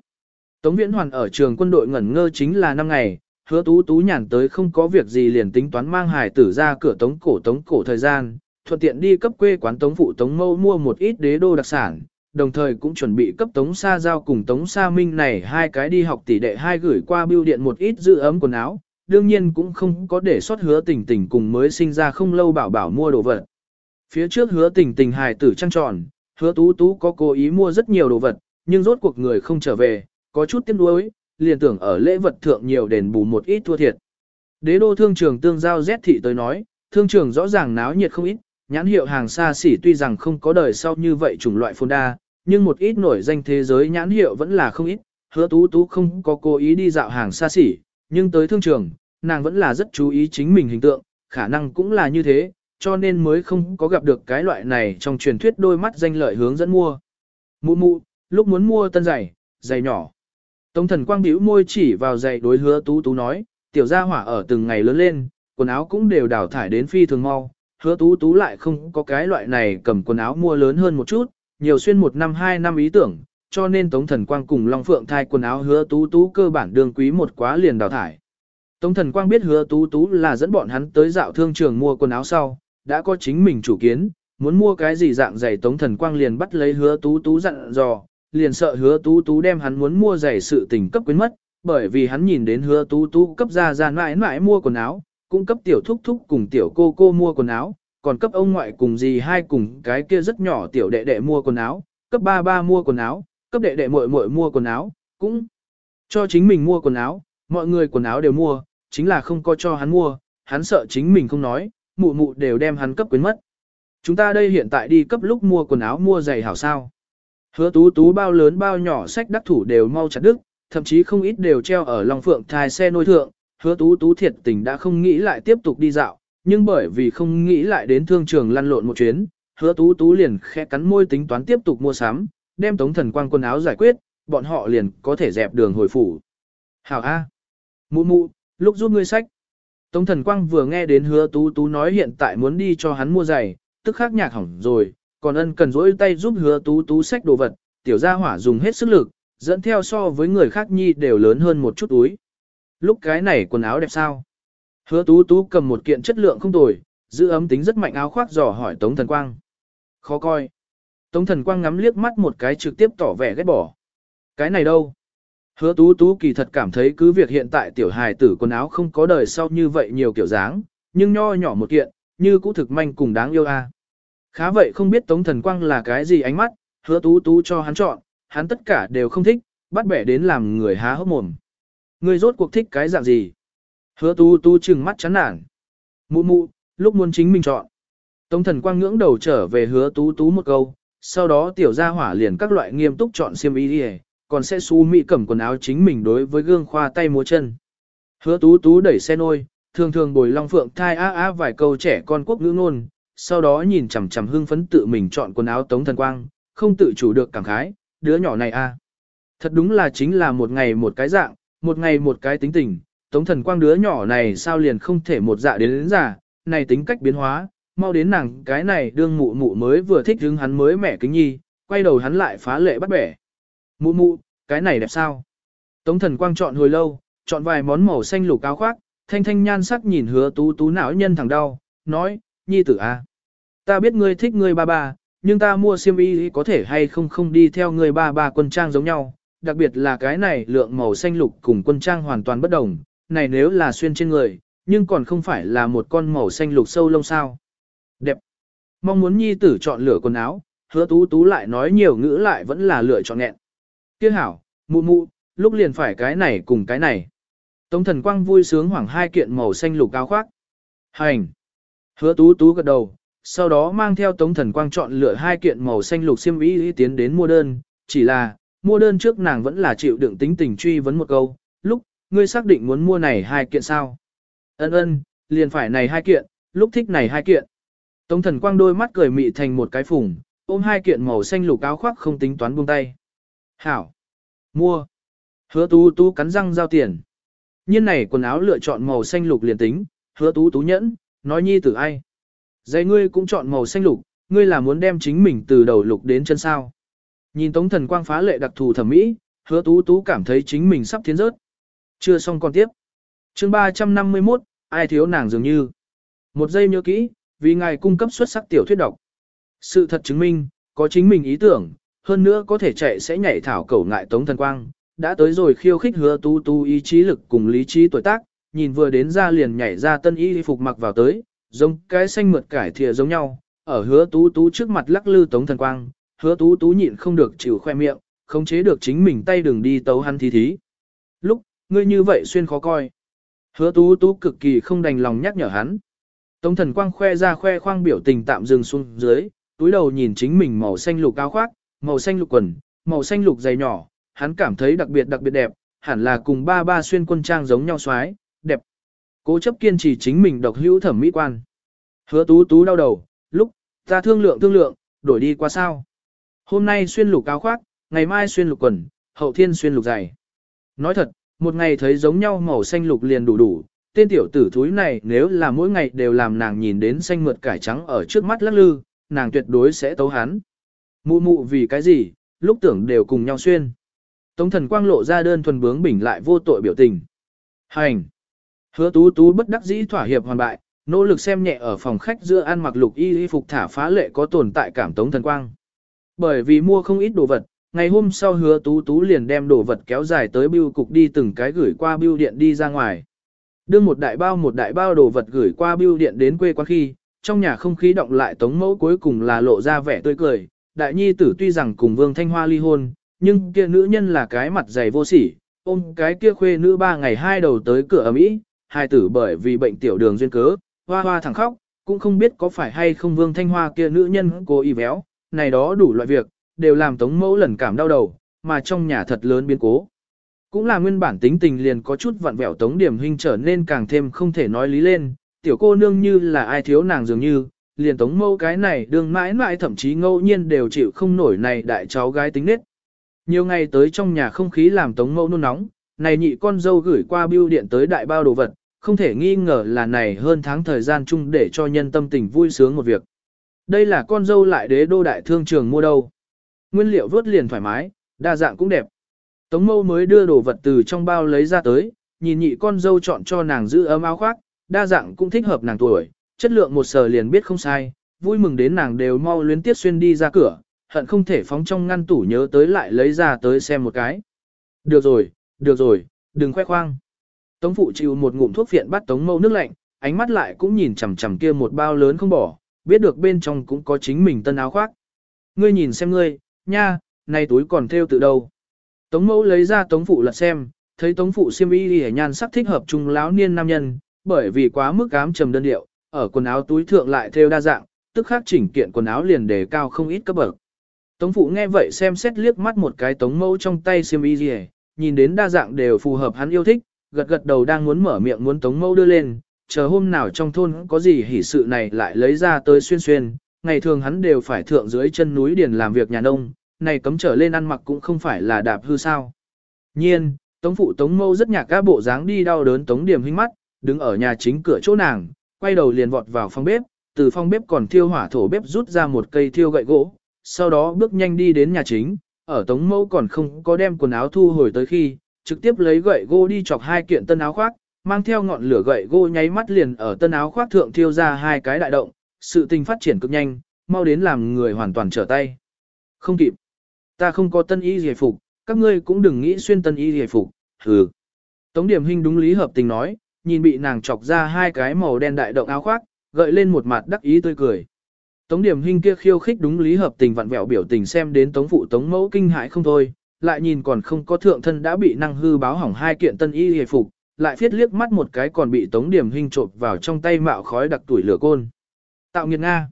Tống Viễn Hoàn ở trường quân đội ngẩn ngơ chính là năm ngày, hứa tú tú nhàn tới không có việc gì liền tính toán mang hải tử ra cửa tống cổ tống cổ thời gian, thuận tiện đi cấp quê quán tống phụ tống mâu mua một ít đế đô đặc sản, đồng thời cũng chuẩn bị cấp tống sa giao cùng tống sa minh này hai cái đi học tỷ đệ hai gửi qua bưu điện một ít giữ ấm quần áo, đương nhiên cũng không có để sót hứa tình tình cùng mới sinh ra không lâu bảo bảo mua đồ vật. Phía trước hứa tình tình hài tử trăng tròn, hứa tú tú có cố ý mua rất nhiều đồ vật, nhưng rốt cuộc người không trở về, có chút tiếc nuối, liền tưởng ở lễ vật thượng nhiều đền bù một ít thua thiệt. Đế đô thương trường tương giao Z thị tới nói, thương trường rõ ràng náo nhiệt không ít, nhãn hiệu hàng xa xỉ tuy rằng không có đời sau như vậy chủng loại phồn đa, nhưng một ít nổi danh thế giới nhãn hiệu vẫn là không ít, hứa tú tú không có cố ý đi dạo hàng xa xỉ, nhưng tới thương trường, nàng vẫn là rất chú ý chính mình hình tượng, khả năng cũng là như thế, cho nên mới không có gặp được cái loại này trong truyền thuyết đôi mắt danh lợi hướng dẫn mua. Mụ mụ, lúc muốn mua tân giày, giày nhỏ. Tống thần quang bĩu môi chỉ vào giày đối hứa tú tú nói, tiểu gia hỏa ở từng ngày lớn lên, quần áo cũng đều đào thải đến phi thường mau, hứa tú tú lại không có cái loại này cầm quần áo mua lớn hơn một chút, nhiều xuyên một năm hai năm ý tưởng, cho nên Tống Thần Quang cùng Long Phượng thai quần áo hứa tú tú cơ bản đường quý một quá liền đào thải. Tống Thần Quang biết hứa tú tú là dẫn bọn hắn tới dạo thương trường mua quần áo sau, đã có chính mình chủ kiến, muốn mua cái gì dạng giày Tống Thần Quang liền bắt lấy hứa tú tú dặn dò, liền sợ hứa tú tú đem hắn muốn mua giày sự tình cấp quyến mất, bởi vì hắn nhìn đến hứa tú tú cấp ra ra mãi mãi mua quần áo, cũng cấp tiểu thúc thúc cùng tiểu cô cô mua quần áo, còn cấp ông ngoại cùng gì hai cùng cái kia rất nhỏ tiểu đệ đệ mua quần áo, cấp ba ba mua quần áo, cấp đệ đệ muội muội mua quần áo, cũng cho chính mình mua quần áo, mọi người quần áo đều mua, chính là không có cho hắn mua, hắn sợ chính mình không nói, mụ mụ đều đem hắn cấp quyến mất. Chúng ta đây hiện tại đi cấp lúc mua quần áo mua giày hảo sao. Hứa tú tú bao lớn bao nhỏ sách đắc thủ đều mau chặt đứt, thậm chí không ít đều treo ở Long Phượng thai xe nôi thượng, hứa tú tú thiệt tình đã không nghĩ lại tiếp tục đi dạo, nhưng bởi vì không nghĩ lại đến thương trường lăn lộn một chuyến, hứa tú tú liền khẽ cắn môi tính toán tiếp tục mua sắm, đem tống thần quang quần áo giải quyết, bọn họ liền có thể dẹp đường hồi phủ. Hảo A. Mụ mụ, lúc giúp ngươi sách. Tống thần quang vừa nghe đến hứa tú tú nói hiện tại muốn đi cho hắn mua giày, tức khắc nhạc hỏng rồi, còn ân cần rỗi tay giúp hứa tú tú sách đồ vật, tiểu gia hỏa dùng hết sức lực, dẫn theo so với người khác nhi đều lớn hơn một chút túi. Lúc cái này quần áo đẹp sao? Hứa tú tú cầm một kiện chất lượng không tồi, giữ ấm tính rất mạnh áo khoác dò hỏi Tống Thần Quang. Khó coi. Tống Thần Quang ngắm liếc mắt một cái trực tiếp tỏ vẻ ghét bỏ. Cái này đâu? Hứa tú tú kỳ thật cảm thấy cứ việc hiện tại tiểu hài tử quần áo không có đời sau như vậy nhiều kiểu dáng, nhưng nho nhỏ một kiện, như cũ thực manh cùng đáng yêu a. Khá vậy không biết Tống Thần Quang là cái gì ánh mắt, hứa tú tú cho hắn chọn, hắn tất cả đều không thích, bắt bẻ đến làm người há hốc mồm. Người rốt cuộc thích cái dạng gì? Hứa tú tú trừng mắt chán nản. Mụ mụ, lúc muốn chính mình chọn. Tống thần quang ngưỡng đầu trở về hứa tú tú một câu, sau đó tiểu gia hỏa liền các loại nghiêm túc chọn xiêm y đi còn sẽ xú mỹ cầm quần áo chính mình đối với gương khoa tay múa chân. Hứa tú tú đẩy xe nôi, thường thường bồi long phượng thai á á vài câu trẻ con quốc ngữ ngôn, sau đó nhìn chằm chằm hưng phấn tự mình chọn quần áo tống thần quang, không tự chủ được cảm khái, đứa nhỏ này a Thật đúng là chính là một ngày một cái dạng, một ngày một cái tính tình, tống thần quang đứa nhỏ này sao liền không thể một dạ đến đến giả, này tính cách biến hóa, mau đến nàng cái này đương mụ mụ mới vừa thích hứng hắn mới mẻ kính nhi, quay đầu hắn lại phá lệ bắt bẻ. Mụ mụ, cái này đẹp sao? Tống thần quang chọn hồi lâu, chọn vài món màu xanh lục áo khoác, thanh thanh nhan sắc nhìn hứa tú tú não nhân thẳng đau, nói, nhi tử a, Ta biết ngươi thích ngươi ba ba, nhưng ta mua xiêm y có thể hay không không đi theo ngươi ba ba quân trang giống nhau, đặc biệt là cái này lượng màu xanh lục cùng quân trang hoàn toàn bất đồng, này nếu là xuyên trên người, nhưng còn không phải là một con màu xanh lục sâu lông sao. Đẹp. Mong muốn nhi tử chọn lựa quần áo, hứa tú tú lại nói nhiều ngữ lại vẫn là lựa chọn nghẹn. Tiếc hảo, mụ mụ, lúc liền phải cái này cùng cái này. Tống thần quang vui sướng hoảng hai kiện màu xanh lục áo khoác. Hành. Hứa tú tú gật đầu, sau đó mang theo tống thần quang chọn lựa hai kiện màu xanh lục xiêm y tiến đến mua đơn, chỉ là, mua đơn trước nàng vẫn là chịu đựng tính tình truy vấn một câu, lúc, ngươi xác định muốn mua này hai kiện sao? Ân ân, liền phải này hai kiện, lúc thích này hai kiện. Tống thần quang đôi mắt cười mị thành một cái phủng, ôm hai kiện màu xanh lục áo khoác không tính toán buông tay. Hảo! Mua! Hứa tú tú cắn răng giao tiền. Nhiên này quần áo lựa chọn màu xanh lục liền tính, hứa tú tú nhẫn, nói nhi từ ai. Giày ngươi cũng chọn màu xanh lục, ngươi là muốn đem chính mình từ đầu lục đến chân sao. Nhìn tống thần quang phá lệ đặc thù thẩm mỹ, hứa tú tú cảm thấy chính mình sắp thiến rớt. Chưa xong còn tiếp. chương 351, ai thiếu nàng dường như. Một giây nhớ kỹ, vì ngài cung cấp xuất sắc tiểu thuyết độc. Sự thật chứng minh, có chính mình ý tưởng, hơn nữa có thể chạy sẽ nhảy thảo cầu ngại tống thần quang. Đã tới rồi khiêu khích hứa tú tú ý chí lực cùng lý trí tuổi tác, nhìn vừa đến ra liền nhảy ra tân y phục mặc vào tới, giống cái xanh mượt cải thìa giống nhau, ở hứa tú tú trước mặt lắc lư tống thần quang, hứa tú tú nhịn không được chịu khoe miệng, không chế được chính mình tay đừng đi tấu hắn thí thí. Lúc, ngươi như vậy xuyên khó coi. Hứa tú tú cực kỳ không đành lòng nhắc nhở hắn. Tống thần quang khoe ra khoe khoang biểu tình tạm dừng xuống dưới, túi đầu nhìn chính mình màu xanh lục áo khoác, màu xanh lục quần, màu xanh lục giày nhỏ, hắn cảm thấy đặc biệt đặc biệt đẹp, hẳn là cùng ba ba xuyên quân trang giống nhau xoái, đẹp. Cố chấp kiên trì chính mình độc hữu thẩm mỹ quan. Hứa tú tú đau đầu, lúc, ta thương lượng thương lượng, đổi đi qua sao. Hôm nay xuyên lục áo khoác, ngày mai xuyên lục quần, hậu thiên xuyên lục giày. Nói thật, một ngày thấy giống nhau màu xanh lục liền đủ đủ, tên tiểu tử thúi này nếu là mỗi ngày đều làm nàng nhìn đến xanh mượt cải trắng ở trước mắt lắc lư, nàng tuyệt đối sẽ tấu hắn. Mụ mụ vì cái gì, lúc tưởng đều cùng nhau xuyên. Tống thần quang lộ ra đơn thuần bướng bỉnh lại vô tội biểu tình. Hành! Hứa tú tú bất đắc dĩ thỏa hiệp hoàn bại, nỗ lực xem nhẹ ở phòng khách giữa ăn mặc lục y y phục thả phá lệ có tồn tại cảm tống thần quang. Bởi vì mua không ít đồ vật, ngày hôm sau hứa tú tú liền đem đồ vật kéo dài tới bưu cục đi từng cái gửi qua bưu điện đi ra ngoài. Đưa một đại bao một đại bao đồ vật gửi qua bưu điện đến quê quán khi, trong nhà không khí động lại tống mẫu cuối cùng là lộ ra vẻ tươi cười. Đại nhi tử tuy rằng cùng Vương Thanh Hoa ly hôn, nhưng kia nữ nhân là cái mặt dày vô sỉ, ôm cái kia khuê nữ ba ngày hai đầu tới cửa ở ý, hai tử bởi vì bệnh tiểu đường duyên cớ, hoa hoa thẳng khóc, cũng không biết có phải hay không Vương Thanh Hoa kia nữ nhân cố ý véo, này đó đủ loại việc, đều làm tống mẫu lần cảm đau đầu, mà trong nhà thật lớn biến cố. Cũng là nguyên bản tính tình liền có chút vặn vẹo tống điểm hình trở nên càng thêm không thể nói lý lên, tiểu cô nương như là ai thiếu nàng dường như, liền tống mẫu cái này đường mãi mãi thậm chí ngẫu nhiên đều chịu không nổi này đại cháu gái tính nết. Nhiều ngày tới trong nhà không khí làm tống mẫu nôn nóng, này nhị con dâu gửi qua bưu điện tới đại bao đồ vật, không thể nghi ngờ là này hơn tháng thời gian chung để cho nhân tâm tình vui sướng một việc. Đây là con dâu lại đế đô đại thương trường mua đâu. Nguyên liệu vớt liền thoải mái, đa dạng cũng đẹp. Tống mâu mới đưa đồ vật từ trong bao lấy ra tới, nhìn nhị con dâu chọn cho nàng giữ ấm áo khoác, đa dạng cũng thích hợp nàng tuổi, chất lượng một sờ liền biết không sai, vui mừng đến nàng đều mau luyến tiết xuyên đi ra cửa, hận không thể phóng trong ngăn tủ nhớ tới lại lấy ra tới xem một cái. Được rồi, được rồi, đừng khoe khoang. Tống phụ chịu một ngụm thuốc phiện bắt tống mâu nước lạnh, ánh mắt lại cũng nhìn chằm chằm kia một bao lớn không bỏ, biết được bên trong cũng có chính mình tân áo khoác. Ngươi nhìn xem ngươi, nha, nay túi còn theo tự đâu. Tống mẫu lấy ra tống phụ lật xem, thấy tống phụ xiêm y đi nhan sắc thích hợp trung lão niên nam nhân, bởi vì quá mức ám trầm đơn điệu, ở quần áo túi thượng lại theo đa dạng, tức khác chỉnh kiện quần áo liền đề cao không ít cấp bậc. Tống phụ nghe vậy xem xét liếc mắt một cái tống mẫu trong tay xiêm y đi nhìn đến đa dạng đều phù hợp hắn yêu thích, gật gật đầu đang muốn mở miệng muốn tống mẫu đưa lên, chờ hôm nào trong thôn có gì hỉ sự này lại lấy ra tới xuyên xuyên, ngày thường hắn đều phải thượng dưới chân núi điền làm việc nhà nông, này cấm trở lên ăn mặc cũng không phải là đạp hư sao. Nhiên, tống phụ tống mâu rất nhạc các bộ dáng đi đau đớn tống điểm hinh mắt, đứng ở nhà chính cửa chỗ nàng, quay đầu liền vọt vào phòng bếp, từ phòng bếp còn thiêu hỏa thổ bếp rút ra một cây thiêu gậy gỗ, sau đó bước nhanh đi đến nhà chính, ở tống mâu còn không có đem quần áo thu hồi tới khi, trực tiếp lấy gậy gỗ đi chọc hai kiện tân áo khoác, mang theo ngọn lửa gậy gỗ nháy mắt liền ở tân áo khoác thượng thiêu ra hai cái đại động, sự tình phát triển cực nhanh, mau đến làm người hoàn toàn trở tay. Không kịp. Ta không có tân y giải phục, các ngươi cũng đừng nghĩ xuyên tân y giải phục, hừ. Tống điểm hình đúng lý hợp tình nói, nhìn bị nàng chọc ra hai cái màu đen đại động áo khoác, gợi lên một mặt đắc ý tươi cười. Tống điểm hình kia khiêu khích đúng lý hợp tình vặn vẹo biểu tình xem đến tống phụ tống mẫu kinh hãi không thôi, lại nhìn còn không có thượng thân đã bị năng hư báo hỏng hai kiện tân y hề phục, lại phiết liếc mắt một cái còn bị tống điểm hình trộn vào trong tay mạo khói đặc tuổi lửa côn. Tạo nghiệt Nga.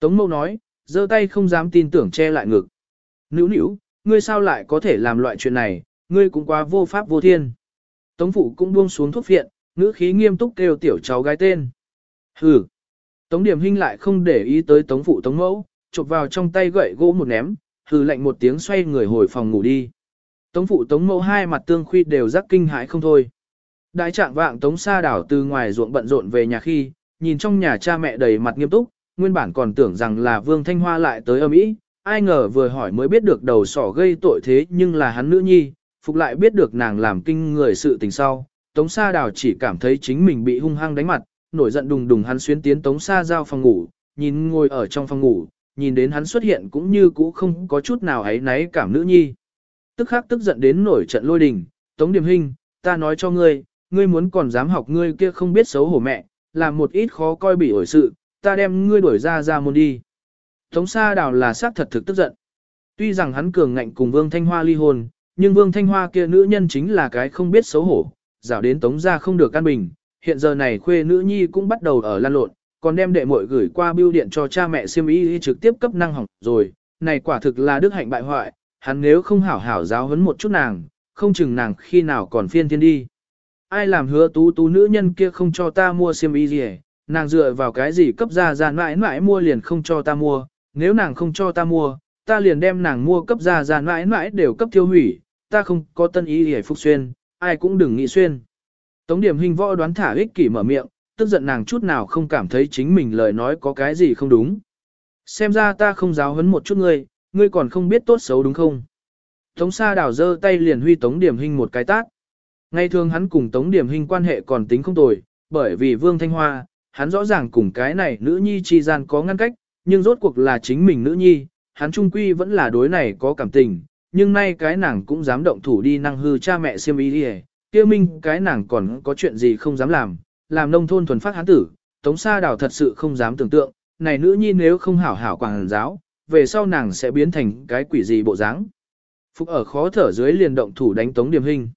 Tống mẫu nói, giơ tay không dám tin tưởng che lại ngực. Nữu nữu, ngươi sao lại có thể làm loại chuyện này, ngươi cũng quá vô pháp vô thiên. Tống phụ cũng buông xuống thuốc viện, ngữ khí nghiêm túc kêu tiểu cháu gái tên. Hừ. Tống điểm hinh lại không để ý tới tống phụ tống mẫu, chụp vào trong tay gậy gỗ một ném, hừ lạnh một tiếng xoay người hồi phòng ngủ đi. Tống phụ tống mẫu hai mặt tương khuy đều rắc kinh hãi không thôi. Đại trạng vạng tống sa đảo từ ngoài ruộng bận rộn về nhà khi, nhìn trong nhà cha mẹ đầy mặt nghiêm túc, nguyên bản còn tưởng rằng là Vương Thanh Hoa lại tới âm ý, ai ngờ vừa hỏi mới biết được đầu sỏ gây tội thế nhưng là hắn nữ nhi, phục lại biết được nàng làm kinh người sự tình sau. Tống Sa Đào chỉ cảm thấy chính mình bị hung hăng đánh mặt, nổi giận đùng đùng hắn xuyến tiến Tống Sa giao phòng ngủ, nhìn ngồi ở trong phòng ngủ, nhìn đến hắn xuất hiện cũng như cũ không có chút nào ấy náy cảm nữ nhi. Tức khắc tức giận đến nổi trận lôi đình, Tống Điềm Hinh, ta nói cho ngươi, ngươi muốn còn dám học ngươi kia không biết xấu hổ mẹ, làm một ít khó coi bị ổi sự, ta đem ngươi đuổi ra ra môn đi. Tống Sa Đào là xác thật thực tức giận. Tuy rằng hắn cường ngạnh cùng Vương Thanh Hoa ly hôn, nhưng Vương Thanh Hoa kia nữ nhân chính là cái không biết xấu hổ, rảo đến Tống gia không được căn bình. Hiện giờ này khuê nữ nhi cũng bắt đầu ở lan lộn, còn đem đệ muội gửi qua bưu điện cho cha mẹ siêm y trực tiếp cấp năng hỏng rồi, này quả thực là đức hạnh bại hoại, hắn nếu không hảo hảo giáo huấn một chút nàng, không chừng nàng khi nào còn phiên thiên đi. Ai làm hứa tú tú nữ nhân kia không cho ta mua xiêm y gì nàng dựa vào cái gì cấp ra ra mãi mãi mua liền không cho ta mua, nếu nàng không cho ta mua, ta liền đem nàng mua cấp ra ra mãi mãi đều cấp tiêu hủy, ta không có tân ý hề phục xuyên, ai cũng đừng nghĩ xuyên. Tống điểm hình võ đoán thả ích kỷ mở miệng, tức giận nàng chút nào không cảm thấy chính mình lời nói có cái gì không đúng. Xem ra ta không giáo huấn một chút ngươi, ngươi còn không biết tốt xấu đúng không? Tống Sa đảo giơ tay liền huy Tống Điểm Hinh một cái tát. Ngày thường hắn cùng Tống Điểm Hinh quan hệ còn tính không tồi, bởi vì Vương Thanh Hoa, hắn rõ ràng cùng cái này nữ nhi chi gian có ngăn cách, nhưng rốt cuộc là chính mình nữ nhi, hắn trung quy vẫn là đối này có cảm tình, nhưng nay cái nàng cũng dám động thủ đi năng hư cha mẹ siêm ý đi kia minh cái nàng còn có chuyện gì không dám làm, làm nông thôn thuần phát hắn tử, Tống Sa đảo thật sự không dám tưởng tượng, này nữ nhi nếu không hảo hảo quảng giáo, về sau nàng sẽ biến thành cái quỷ gì bộ dáng. Phục ở khó thở dưới liền động thủ đánh Tống Điềm Hinh.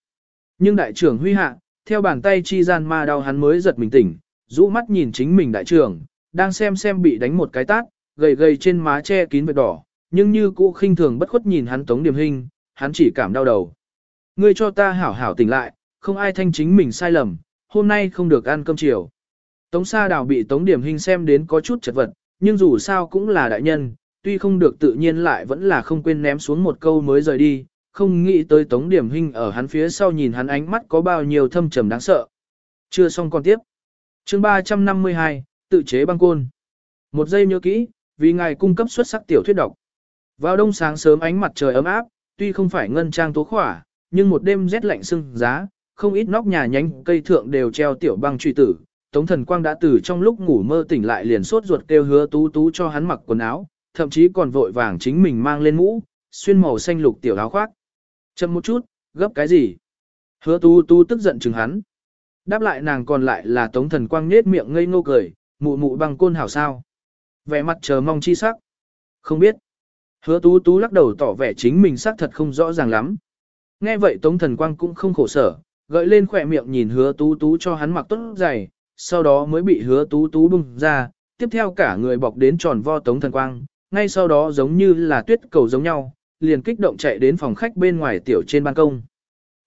Nhưng đại trưởng huy hạ, theo bàn tay chi gian ma đau hắn mới giật mình tỉnh, rũ mắt nhìn chính mình đại trưởng, đang xem xem bị đánh một cái tát, gầy gầy trên má che kín vết đỏ, nhưng như cũ khinh thường bất khuất nhìn hắn Tống điểm hình, hắn chỉ cảm đau đầu. Ngươi cho ta hảo hảo tỉnh lại, không ai thanh chính mình sai lầm, hôm nay không được ăn cơm chiều. Tống Sa Đào bị Tống Điểm Hinh xem đến có chút chật vật, nhưng dù sao cũng là đại nhân, tuy không được tự nhiên lại vẫn là không quên ném xuống một câu mới rời đi, không nghĩ tới Tống Điểm Hinh ở hắn phía sau nhìn hắn ánh mắt có bao nhiêu thâm trầm đáng sợ. Chưa xong con tiếp. chương 352, tự chế băng côn. Một giây nhớ kỹ, vì ngài cung cấp xuất sắc tiểu thuyết độc. Vào đông sáng sớm ánh mặt trời ấm áp, tuy không phải ngân trang tố khỏa, nhưng một đêm rét lạnh sưng giá, không ít nóc nhà nhánh cây thượng đều treo tiểu băng truy tử. Tống thần quang đã từ trong lúc ngủ mơ tỉnh lại liền sốt ruột kêu hứa tú tú cho hắn mặc quần áo, thậm chí còn vội vàng chính mình mang lên mũ, xuyên màu xanh lục tiểu áo khoác. Chậm một chút, gấp cái gì? Hứa Tu Tu tức giận chừng hắn. Đáp lại nàng còn lại là tống thần quang nết miệng ngây ngô cười, mụ mụ băng côn hảo sao. Vẻ mặt chờ mong chi sắc. Không biết. Hứa tú tú lắc đầu tỏ vẻ chính mình xác thật không rõ ràng lắm. Nghe vậy tống thần quang cũng không khổ sở, gợi lên khỏe miệng nhìn hứa tú tú cho hắn mặc tốt giày, sau đó mới bị hứa tú tú bung ra, tiếp theo cả người bọc đến tròn vo tống thần quang, ngay sau đó giống như là tuyết cầu giống nhau, liền kích động chạy đến phòng khách bên ngoài tiểu trên ban công.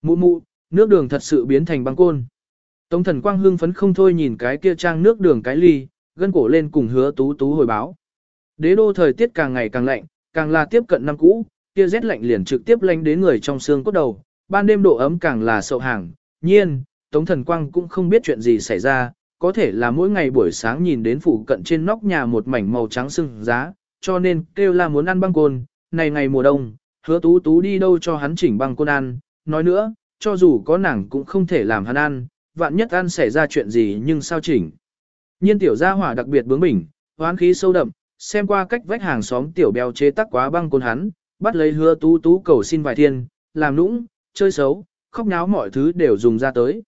Mụ mụ, nước đường thật sự biến thành băng côn. Tống thần quang hưng phấn không thôi nhìn cái kia trang nước đường cái ly, gân cổ lên cùng hứa tú tú hồi báo. Đế đô thời tiết càng ngày càng lạnh, càng là tiếp cận năm cũ, kia rét lạnh liền trực tiếp lanh đến người trong xương cốt đầu, ban đêm độ ấm càng là sậu hàng. Nhiên, Tống thần quang cũng không biết chuyện gì xảy ra, có thể là mỗi ngày buổi sáng nhìn đến phủ cận trên nóc nhà một mảnh màu trắng sưng giá, cho nên kêu là muốn ăn băng côn, này ngày mùa đông, hứa tú tú đi đâu cho hắn chỉnh băng côn ăn, nói nữa, cho dù có nàng cũng không thể làm hắn ăn, vạn nhất ăn xảy ra chuyện gì nhưng sao chỉnh. Nhiên tiểu gia hỏa đặc biệt bướng bỉnh, hoán khí sâu đậm, xem qua cách vách hàng xóm tiểu béo chế tác quá băng côn hắn, bắt lấy hứa tú tú cầu xin vài thiên, làm nũng, chơi xấu, khóc náo mọi thứ đều dùng ra tới.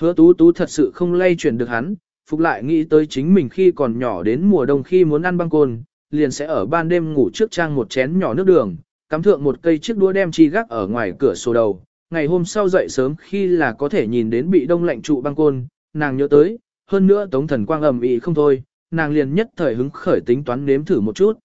Hứa tú tú thật sự không lay chuyển được hắn, phục lại nghĩ tới chính mình khi còn nhỏ đến mùa đông khi muốn ăn băng côn, liền sẽ ở ban đêm ngủ trước trang một chén nhỏ nước đường, cắm thượng một cây chiếc đũa đem chi gác ở ngoài cửa sổ đầu. Ngày hôm sau dậy sớm khi là có thể nhìn đến bị đông lạnh trụ băng côn, nàng nhớ tới, hơn nữa tống thần quang ầm ĩ không thôi, nàng liền nhất thời hứng khởi tính toán nếm thử một chút.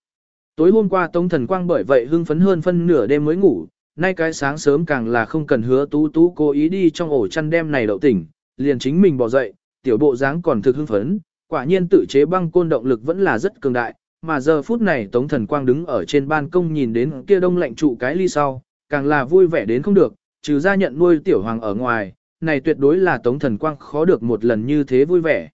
Tối hôm qua tống thần quang bởi vậy hưng phấn hơn phân nửa đêm mới ngủ, nay cái sáng sớm càng là không cần hứa tú tú cố ý đi trong ổ chăn đêm này đậu tỉnh, liền chính mình bỏ dậy, tiểu bộ dáng còn thực hưng phấn, quả nhiên tự chế băng côn động lực vẫn là rất cường đại, mà giờ phút này Tống Thần Quang đứng ở trên ban công nhìn đến kia đông lạnh trụ cái ly sau, càng là vui vẻ đến không được, trừ ra nhận nuôi tiểu hoàng ở ngoài, này tuyệt đối là Tống Thần Quang khó được một lần như thế vui vẻ.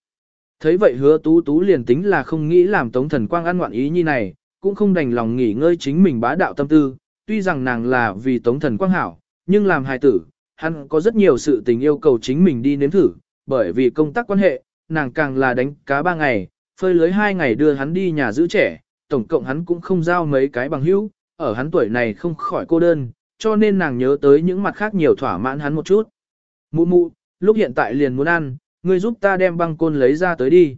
Thấy vậy hứa tú tú liền tính là không nghĩ làm Tống Thần Quang ăn ngoạn ý như này, cũng không đành lòng nghỉ ngơi chính mình bá đạo tâm tư, tuy rằng nàng là vì Tống Thần Quang hảo, nhưng làm hài tử, hắn có rất nhiều sự tình yêu cầu chính mình đi nếm thử, bởi vì công tác quan hệ, nàng càng là đánh cá ba ngày, phơi lưới hai ngày đưa hắn đi nhà giữ trẻ, tổng cộng hắn cũng không giao mấy cái bằng hữu, ở hắn tuổi này không khỏi cô đơn, cho nên nàng nhớ tới những mặt khác nhiều thỏa mãn hắn một chút. Mụ mụ, lúc hiện tại liền muốn ăn, ngươi giúp ta đem băng côn lấy ra tới đi.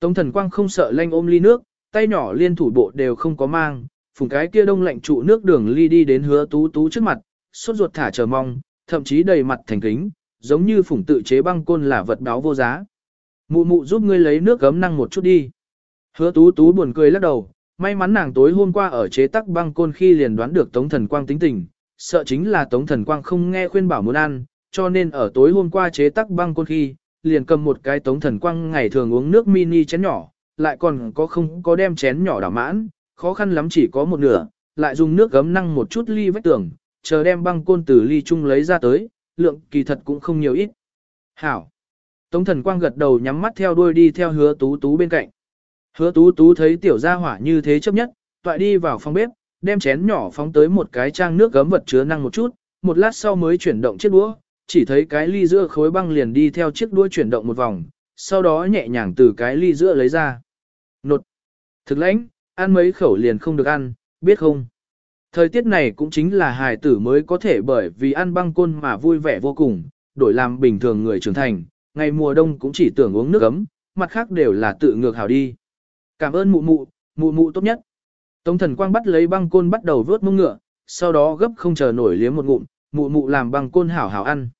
Tống thần quang không sợ lanh ôm ly nước, tay nhỏ liên thủ bộ đều không có mang, phùng cái kia đông lạnh trụ nước đường ly đi đến hứa tú tú trước mặt, sốt ruột thả chờ mong, thậm chí đầy mặt thành kính, giống như phùng tự chế băng côn là vật báo vô giá. Mụ mụ giúp ngươi lấy nước gấm năng một chút đi. Hứa tú tú buồn cười lắc đầu, may mắn nàng tối hôm qua ở chế tắc băng côn khi liền đoán được Tống Thần Quang tính tình, sợ chính là Tống Thần Quang không nghe khuyên bảo muốn ăn, cho nên ở tối hôm qua chế tắc băng côn khi, liền cầm một cái Tống Thần Quang ngày thường uống nước mini chén nhỏ, lại còn có không có đem chén nhỏ đảo mãn, khó khăn lắm chỉ có một nửa, lại dùng nước gấm năng một chút ly vách tường, chờ đem băng côn từ ly chung lấy ra tới, lượng kỳ thật cũng không nhiều ít. Hảo! Tống thần quang gật đầu nhắm mắt theo đuôi đi theo hứa tú tú bên cạnh. Hứa tú tú thấy tiểu gia hỏa như thế chấp nhất, toại đi vào phòng bếp, đem chén nhỏ phóng tới một cái trang nước gấm vật chứa năng một chút, một lát sau mới chuyển động chiếc đũa, chỉ thấy cái ly giữa khối băng liền đi theo chiếc đũa chuyển động một vòng, sau đó nhẹ nhàng từ cái ly giữa lấy ra. Nột! Thực lãnh, ăn mấy khẩu liền không được ăn, biết không? Thời tiết này cũng chính là hài tử mới có thể bởi vì ăn băng côn mà vui vẻ vô cùng, đổi làm bình thường người trưởng thành, ngày mùa đông cũng chỉ tưởng uống nước ấm, mặt khác đều là tự ngược hảo đi. Cảm ơn mụ mụ, mụ mụ tốt nhất. Tống thần quang bắt lấy băng côn bắt đầu vớt mông ngựa, sau đó gấp không chờ nổi liếm một ngụm, mụ mụ làm băng côn hảo hảo ăn.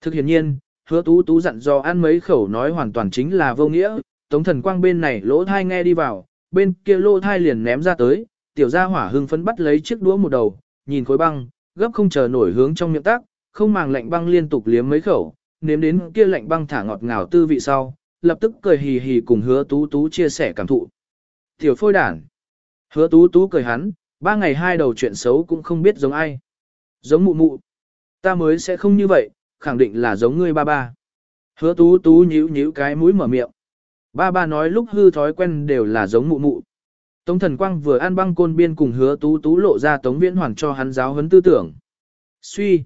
Thực hiện nhiên, hứa tú tú dặn dò ăn mấy khẩu nói hoàn toàn chính là vô nghĩa, tống thần quang bên này lỗ thai nghe đi vào, bên kia lỗ thai liền ném ra tới, tiểu gia hỏa hưng phấn bắt lấy chiếc đũa một đầu, nhìn khối băng, gấp không chờ nổi hướng trong miệng tác, không màng lạnh băng liên tục liếm mấy khẩu, nếm đến kia lạnh băng thả ngọt ngào tư vị sau, lập tức cười hì hì cùng hứa tú tú chia sẻ cảm thụ. Tiểu phôi đản. Hứa tú tú cười hắn, ba ngày hai đầu chuyện xấu cũng không biết giống ai. Giống mụ mụ. Ta mới sẽ không như vậy, khẳng định là giống ngươi ba ba. Hứa tú tú nhíu nhíu cái mũi mở miệng. Ba ba nói lúc hư thói quen đều là giống mụ mụ. Tống thần quang vừa ăn băng côn biên cùng hứa tú tú lộ ra tống viễn hoàn cho hắn giáo huấn tư tưởng. Suy.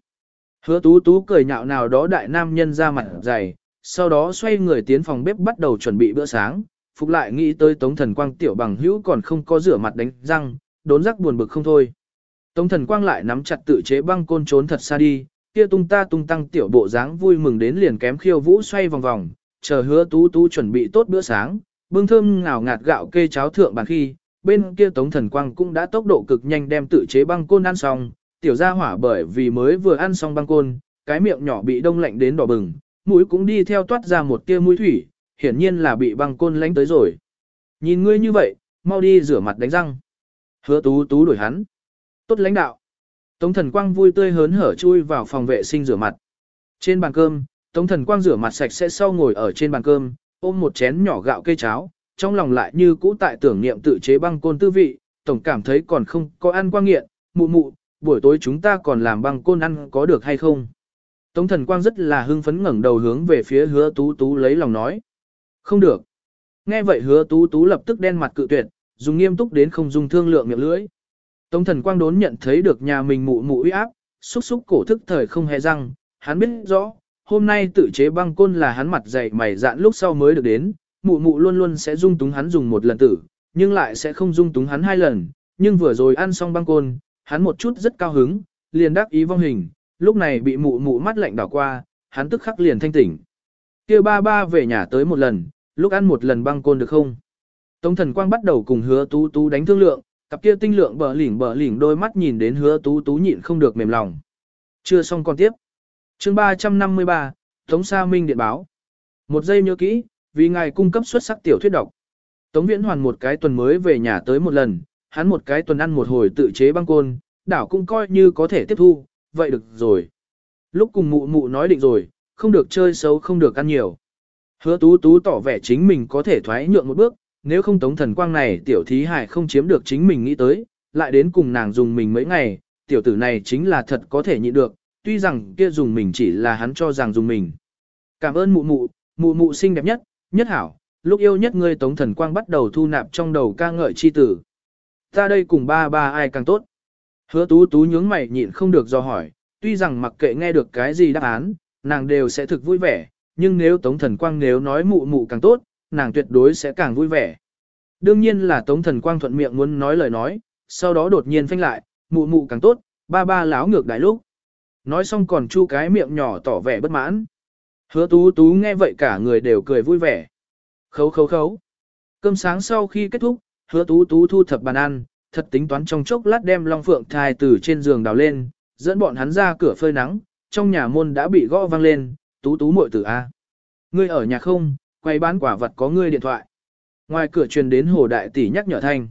Hứa tú tú cười nhạo nào đó đại nam nhân ra mặt dày, sau đó xoay người tiến phòng bếp bắt đầu chuẩn bị bữa sáng, phục lại nghĩ tới tống thần quang tiểu bằng hữu còn không có rửa mặt đánh răng, đốn rắc buồn bực không thôi. Tống thần quang lại nắm chặt tự chế băng côn trốn thật xa đi, kia tung ta tung tăng tiểu bộ dáng vui mừng đến liền kém khiêu vũ xoay vòng vòng, chờ hứa tú tú chuẩn bị tốt bữa sáng, bưng thơm ngào ngạt gạo kê cháo thượng bàn khi, bên kia tống thần quang cũng đã tốc độ cực nhanh đem tự chế băng côn ăn xong, tiểu gia hỏa bởi vì mới vừa ăn xong băng côn, cái miệng nhỏ bị đông lạnh đến đỏ bừng, mũi cũng đi theo toát ra một tia mũi thủy, hiển nhiên là bị băng côn lánh tới rồi. Nhìn ngươi như vậy, mau đi rửa mặt đánh răng. Hứa tú tú đuổi hắn. Tốt lãnh đạo. Tống thần quang vui tươi hớn hở chui vào phòng vệ sinh rửa mặt. Trên bàn cơm, Tống thần quang rửa mặt sạch sẽ sau ngồi ở trên bàn cơm, ôm một chén nhỏ gạo cây cháo, trong lòng lại như cũ tại tưởng niệm tự chế băng côn tư vị, tổng cảm thấy còn không có ăn qua nghiện, mụ mụ, buổi tối chúng ta còn làm băng côn ăn có được hay không? Tống thần quang rất là hưng phấn ngẩng đầu hướng về phía hứa tú tú lấy lòng nói. Không được. Nghe vậy hứa tú tú lập tức đen mặt cự tuyệt, dùng nghiêm túc đến không dùng thương lượng miệng lưỡi. Tống thần quang đốn nhận thấy được nhà mình mụ mụ uy áp, xúc xúc cổ thức thời không hề răng, hắn biết rõ, hôm nay tự chế băng côn là hắn mặt dày mày dạn lúc sau mới được đến, mụ mụ luôn luôn sẽ dung túng hắn dùng một lần tử, nhưng lại sẽ không dung túng hắn hai lần, nhưng vừa rồi ăn xong băng côn, hắn một chút rất cao hứng, liền đắc ý vong hình, lúc này bị mụ mụ mắt lạnh đảo qua, hắn tức khắc liền thanh tỉnh. kia ba ba về nhà tới một lần, lúc ăn một lần băng côn được không? Tống thần quang bắt đầu cùng hứa tú tú đánh thương lượng, cặp kia tinh lượng bờ lỉnh bờ lỉnh đôi mắt nhìn đến hứa tú tú nhịn không được mềm lòng. Chưa xong còn tiếp. chương 353, Tống Sa Minh điện báo. Một giây nhớ kỹ, vì ngài cung cấp xuất sắc tiểu thuyết độc. Tống Viễn Hoàn một cái tuần mới về nhà tới một lần, hắn một cái tuần ăn một hồi tự chế băng côn, đảo cũng coi như có thể tiếp thu, vậy được rồi. Lúc cùng mụ mụ nói định rồi, không được chơi xấu không được ăn nhiều. Hứa tú tú tỏ vẻ chính mình có thể thoái nhượng một bước, nếu không tống thần quang này tiểu thí hải không chiếm được chính mình nghĩ tới, lại đến cùng nàng dùng mình mấy ngày, tiểu tử này chính là thật có thể nhịn được, tuy rằng kia dùng mình chỉ là hắn cho rằng dùng mình. Cảm ơn mụ mụ, mụ mụ xinh đẹp nhất, nhất hảo, lúc yêu nhất ngươi tống thần quang bắt đầu thu nạp trong đầu ca ngợi chi tử. Ta đây cùng ba ba ai càng tốt. Hứa tú tú nhướng mày nhịn không được do hỏi, tuy rằng mặc kệ nghe được cái gì đáp án, nàng đều sẽ thực vui vẻ, nhưng nếu Tống Thần Quang nếu nói mụ mụ càng tốt, nàng tuyệt đối sẽ càng vui vẻ. Đương nhiên là Tống Thần Quang thuận miệng muốn nói lời nói, sau đó đột nhiên phanh lại, mụ mụ càng tốt, ba ba láo ngược đại lúc. Nói xong còn chu cái miệng nhỏ tỏ vẻ bất mãn. Hứa tú tú nghe vậy cả người đều cười vui vẻ. Khấu khấu khấu. Cơm sáng sau khi kết thúc, hứa tú tú thu thập bàn ăn, thật tính toán trong chốc lát đem Long Phượng thai từ trên giường đào lên, dẫn bọn hắn ra cửa phơi nắng, trong nhà môn đã bị gõ vang lên, tú tú muội tử A. Ngươi ở nhà không, quay bán quả vật có ngươi điện thoại. Ngoài cửa truyền đến hồ đại tỷ nhắc nhở thanh.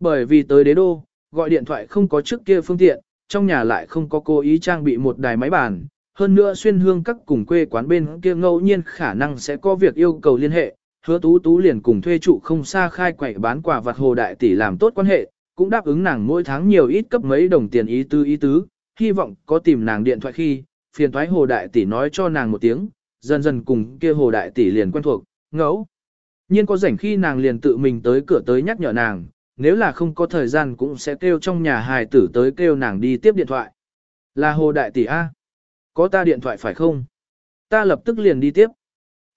Bởi vì tới đế đô, gọi điện thoại không có trước kia phương tiện, trong nhà lại không có cố ý trang bị một đài máy bàn. Hơn nữa xuyên hương các cùng quê quán bên kia ngẫu nhiên khả năng sẽ có việc yêu cầu liên hệ. Hứa tú tú liền cùng thuê trụ không xa khai quậy bán quả vật hồ đại tỷ làm tốt quan hệ, cũng đáp ứng nàng mỗi tháng nhiều ít cấp mấy đồng tiền ý tứ ý tứ, hy vọng có tìm nàng điện thoại khi, phiền thoái hồ đại tỷ nói cho nàng một tiếng, dần dần cùng kia hồ đại tỷ liền quen thuộc, ngẫu. Nhiên có rảnh khi nàng liền tự mình tới cửa tới nhắc nhở nàng, nếu là không có thời gian cũng sẽ kêu trong nhà hài tử tới kêu nàng đi tiếp điện thoại. Là hồ đại tỷ A. Có ta điện thoại phải không? Ta lập tức liền đi tiếp.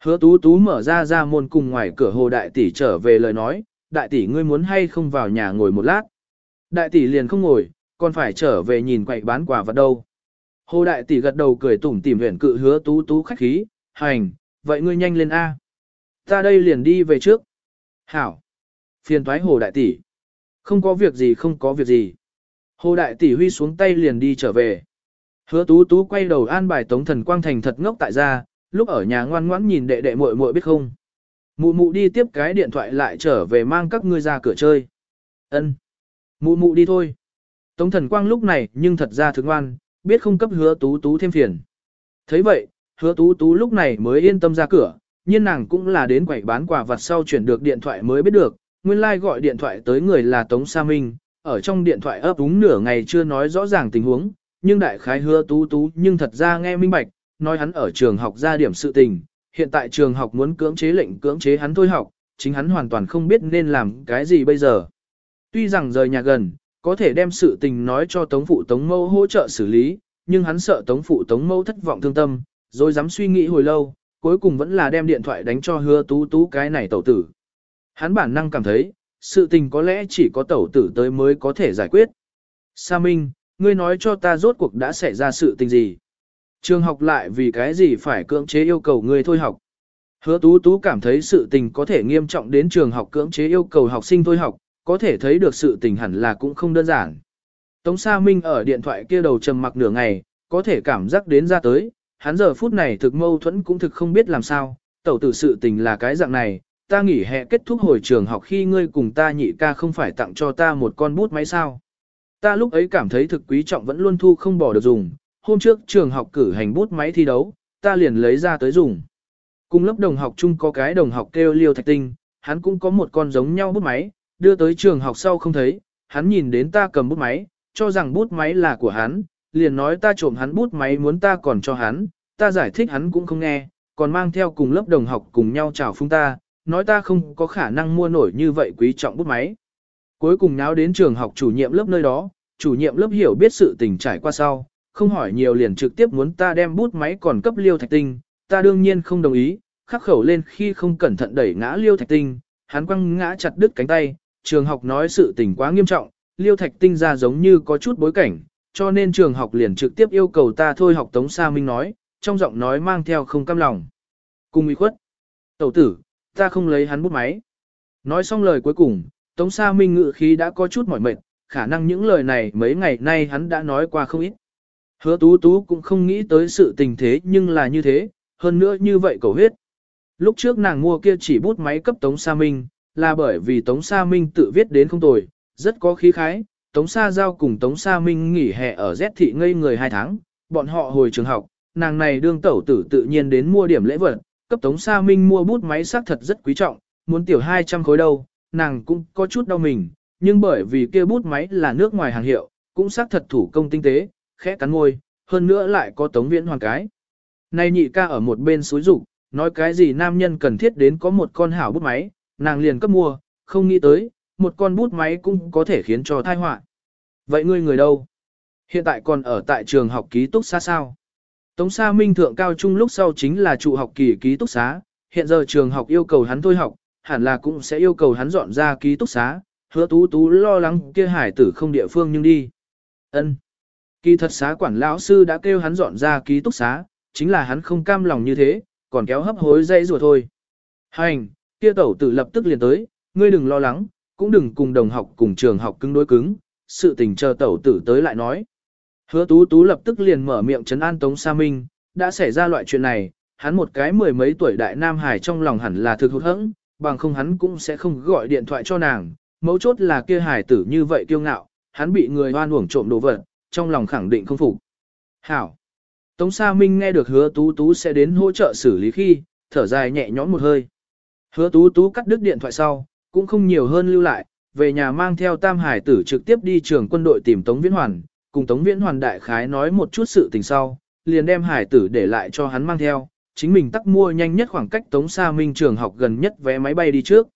Hứa tú tú mở ra ra môn cùng ngoài cửa hồ đại tỷ trở về lời nói, đại tỷ ngươi muốn hay không vào nhà ngồi một lát. Đại tỷ liền không ngồi, còn phải trở về nhìn quậy bán quà vật đâu. Hồ đại tỷ gật đầu cười tủm tỉm huyền cự hứa tú tú khách khí, hành, vậy ngươi nhanh lên A. Ta đây liền đi về trước. Hảo. Phiền thoái hồ đại tỷ. Không có việc gì không có việc gì. Hồ đại tỷ huy xuống tay liền đi trở về. Hứa tú tú quay đầu an bài tống thần quang thành thật ngốc tại gia, lúc ở nhà ngoan ngoãn nhìn đệ đệ muội muội biết không. Mụ mụ đi tiếp cái điện thoại lại trở về mang các ngươi ra cửa chơi. Ân. Mụ mụ đi thôi. Tống thần quang lúc này nhưng thật ra thức ngoan, biết không cấp hứa tú tú thêm phiền. thấy vậy, hứa tú tú lúc này mới yên tâm ra cửa, nhưng nàng cũng là đến quẩy bán quà vặt sau chuyển được điện thoại mới biết được, nguyên lai like gọi điện thoại tới người là Tống Sa Minh, ở trong điện thoại ấp úng nửa ngày chưa nói rõ ràng tình huống, nhưng đại khái hứa tú tú nhưng thật ra nghe minh bạch, nói hắn ở trường học ra điểm sự tình, hiện tại trường học muốn cưỡng chế lệnh cưỡng chế hắn thôi học, chính hắn hoàn toàn không biết nên làm cái gì bây giờ. Tuy rằng rời nhà gần, có thể đem sự tình nói cho Tống Phụ Tống Mâu hỗ trợ xử lý, nhưng hắn sợ Tống Phụ Tống Mâu thất vọng thương tâm, rồi dám suy nghĩ hồi lâu, cuối cùng vẫn là đem điện thoại đánh cho hứa tú tú cái này tẩu tử. Hắn bản năng cảm thấy, sự tình có lẽ chỉ có tẩu tử tới mới có thể giải quyết. Sa Minh, ngươi nói cho ta rốt cuộc đã xảy ra sự tình gì? Trường học lại vì cái gì phải cưỡng chế yêu cầu ngươi thôi học? Hứa tú tú cảm thấy sự tình có thể nghiêm trọng đến trường học cưỡng chế yêu cầu học sinh thôi học, có thể thấy được sự tình hẳn là cũng không đơn giản. Tống Sa Minh ở điện thoại kia đầu trầm mặc nửa ngày, có thể cảm giác đến ra tới, hắn giờ phút này thực mâu thuẫn cũng thực không biết làm sao, tẩu tử sự tình là cái dạng này, ta nghỉ hè kết thúc hồi trường học khi ngươi cùng ta nhị ca không phải tặng cho ta một con bút máy sao. Ta lúc ấy cảm thấy thực quý trọng vẫn luôn thu không bỏ được dùng, hôm trước trường học cử hành bút máy thi đấu, ta liền lấy ra tới dùng. Cùng lớp đồng học chung có cái đồng học kêu liêu thạch tinh, hắn cũng có một con giống nhau bút máy, đưa tới trường học sau không thấy, hắn nhìn đến ta cầm bút máy, cho rằng bút máy là của hắn, liền nói ta trộm hắn bút máy muốn ta còn cho hắn, ta giải thích hắn cũng không nghe, còn mang theo cùng lớp đồng học cùng nhau chào phung ta, nói ta không có khả năng mua nổi như vậy quý trọng bút máy. Cuối cùng náo đến trường học chủ nhiệm lớp nơi đó, chủ nhiệm lớp hiểu biết sự tình trải qua sau, không hỏi nhiều liền trực tiếp muốn ta đem bút máy còn cấp liêu thạch tinh, ta đương nhiên không đồng ý, khắc khẩu lên khi không cẩn thận đẩy ngã liêu thạch tinh, hắn quăng ngã chặt đứt cánh tay, trường học nói sự tình quá nghiêm trọng, liêu thạch tinh ra giống như có chút bối cảnh, cho nên trường học liền trực tiếp yêu cầu ta thôi học Tống Sa Minh nói, trong giọng nói mang theo không cam lòng. Cùng ủy khuất. Tẩu tử, ta không lấy hắn bút máy. Nói xong lời cuối cùng, Tống Sa Minh ngự khí đã có chút mỏi mệt, khả năng những lời này mấy ngày nay hắn đã nói qua không ít. Hứa tú tú cũng không nghĩ tới sự tình thế nhưng là như thế, hơn nữa như vậy cầu huyết. Lúc trước nàng mua kia chỉ bút máy cấp Tống Sa Minh, là bởi vì Tống Sa Minh tự viết đến không tồi, rất có khí khái. Tống Sa Giao cùng Tống Sa Minh nghỉ hè ở Z thị ngây người hai tháng, bọn họ hồi trường học, nàng này đương tẩu tử tự nhiên đến mua điểm lễ vật, cấp Tống Sa Minh mua bút máy xác thật rất quý trọng, muốn tiểu 200 khối đâu, nàng cũng có chút đau mình, nhưng bởi vì kia bút máy là nước ngoài hàng hiệu, cũng xác thật thủ công tinh tế, khẽ cắn môi, hơn nữa lại có Tống Viễn Hoàng cái. Này nhị ca ở một bên suối rủ, nói cái gì nam nhân cần thiết đến có một con hảo bút máy, nàng liền cấp mua, không nghĩ tới, một con bút máy cũng có thể khiến cho thai họa. Vậy ngươi người đâu? Hiện tại còn ở tại trường học ký túc xá sao? Tống Sa Minh thượng cao trung lúc sau chính là trụ học kỳ ký túc xá, hiện giờ trường học yêu cầu hắn thôi học, hẳn là cũng sẽ yêu cầu hắn dọn ra ký túc xá, hứa tú tú lo lắng kia hải tử không địa phương nhưng đi. ân Kỳ thật xá quản lão sư đã kêu hắn dọn ra ký túc xá, chính là hắn không cam lòng như thế, còn kéo hấp hối dây rùa thôi. Hành, kia tẩu tử lập tức liền tới, ngươi đừng lo lắng, cũng đừng cùng đồng học cùng trường học cứng đối cứng, sự tình chờ tẩu tử tới lại nói. Hứa tú tú lập tức liền mở miệng trấn an Tống Sa Minh, đã xảy ra loại chuyện này, hắn một cái mười mấy tuổi đại nam hải trong lòng hẳn là thực hụt hẫng, bằng không hắn cũng sẽ không gọi điện thoại cho nàng, mấu chốt là kia hải tử như vậy kiêu ngạo, hắn bị người hoan uổng trộm đồ vật, trong lòng khẳng định không phục. Hảo! Tống Sa Minh nghe được hứa tú tú sẽ đến hỗ trợ xử lý khi, thở dài nhẹ nhõm một hơi. Hứa tú tú cắt đứt điện thoại sau, cũng không nhiều hơn lưu lại, về nhà mang theo tam hải tử trực tiếp đi trường quân đội tìm Tống Viễn Hoàn, cùng Tống Viễn Hoàn đại khái nói một chút sự tình sau, liền đem hải tử để lại cho hắn mang theo, chính mình tắc mua nhanh nhất khoảng cách Tống Sa Minh trường học gần nhất vé máy bay đi trước.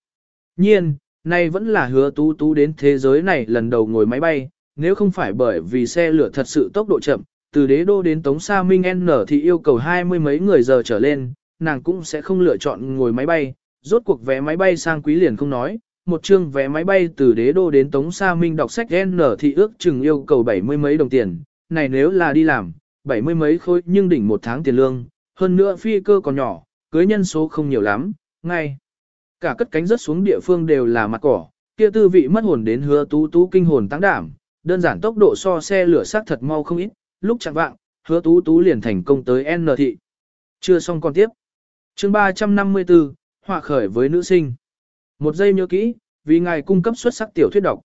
Nhiên, nay vẫn là hứa tú tú đến thế giới này lần đầu ngồi máy bay, nếu không phải bởi vì xe lửa thật sự tốc độ chậm, từ đế đô đến Tống Sa Minh N thì yêu cầu hai mươi mấy người giờ trở lên, nàng cũng sẽ không lựa chọn ngồi máy bay, rốt cuộc vé máy bay sang quý liền không nói, một chương vé máy bay từ đế đô đến Tống Sa Minh đọc sách N thì ước chừng yêu cầu bảy mươi mấy đồng tiền, này nếu là đi làm, bảy mươi mấy khối nhưng đỉnh một tháng tiền lương, hơn nữa phi cơ còn nhỏ, cưới nhân số không nhiều lắm, ngay. Cả cất cánh rớt xuống địa phương đều là mặt cỏ, kia tư vị mất hồn đến hứa tú tú kinh hồn tăng đảm, đơn giản tốc độ so xe lửa xác thật mau không ít, lúc chẳng vạng, hứa tú tú liền thành công tới N thị. Chưa xong còn tiếp. chương 354, họa khởi với nữ sinh. Một giây nhớ kỹ, vì ngài cung cấp xuất sắc tiểu thuyết độc.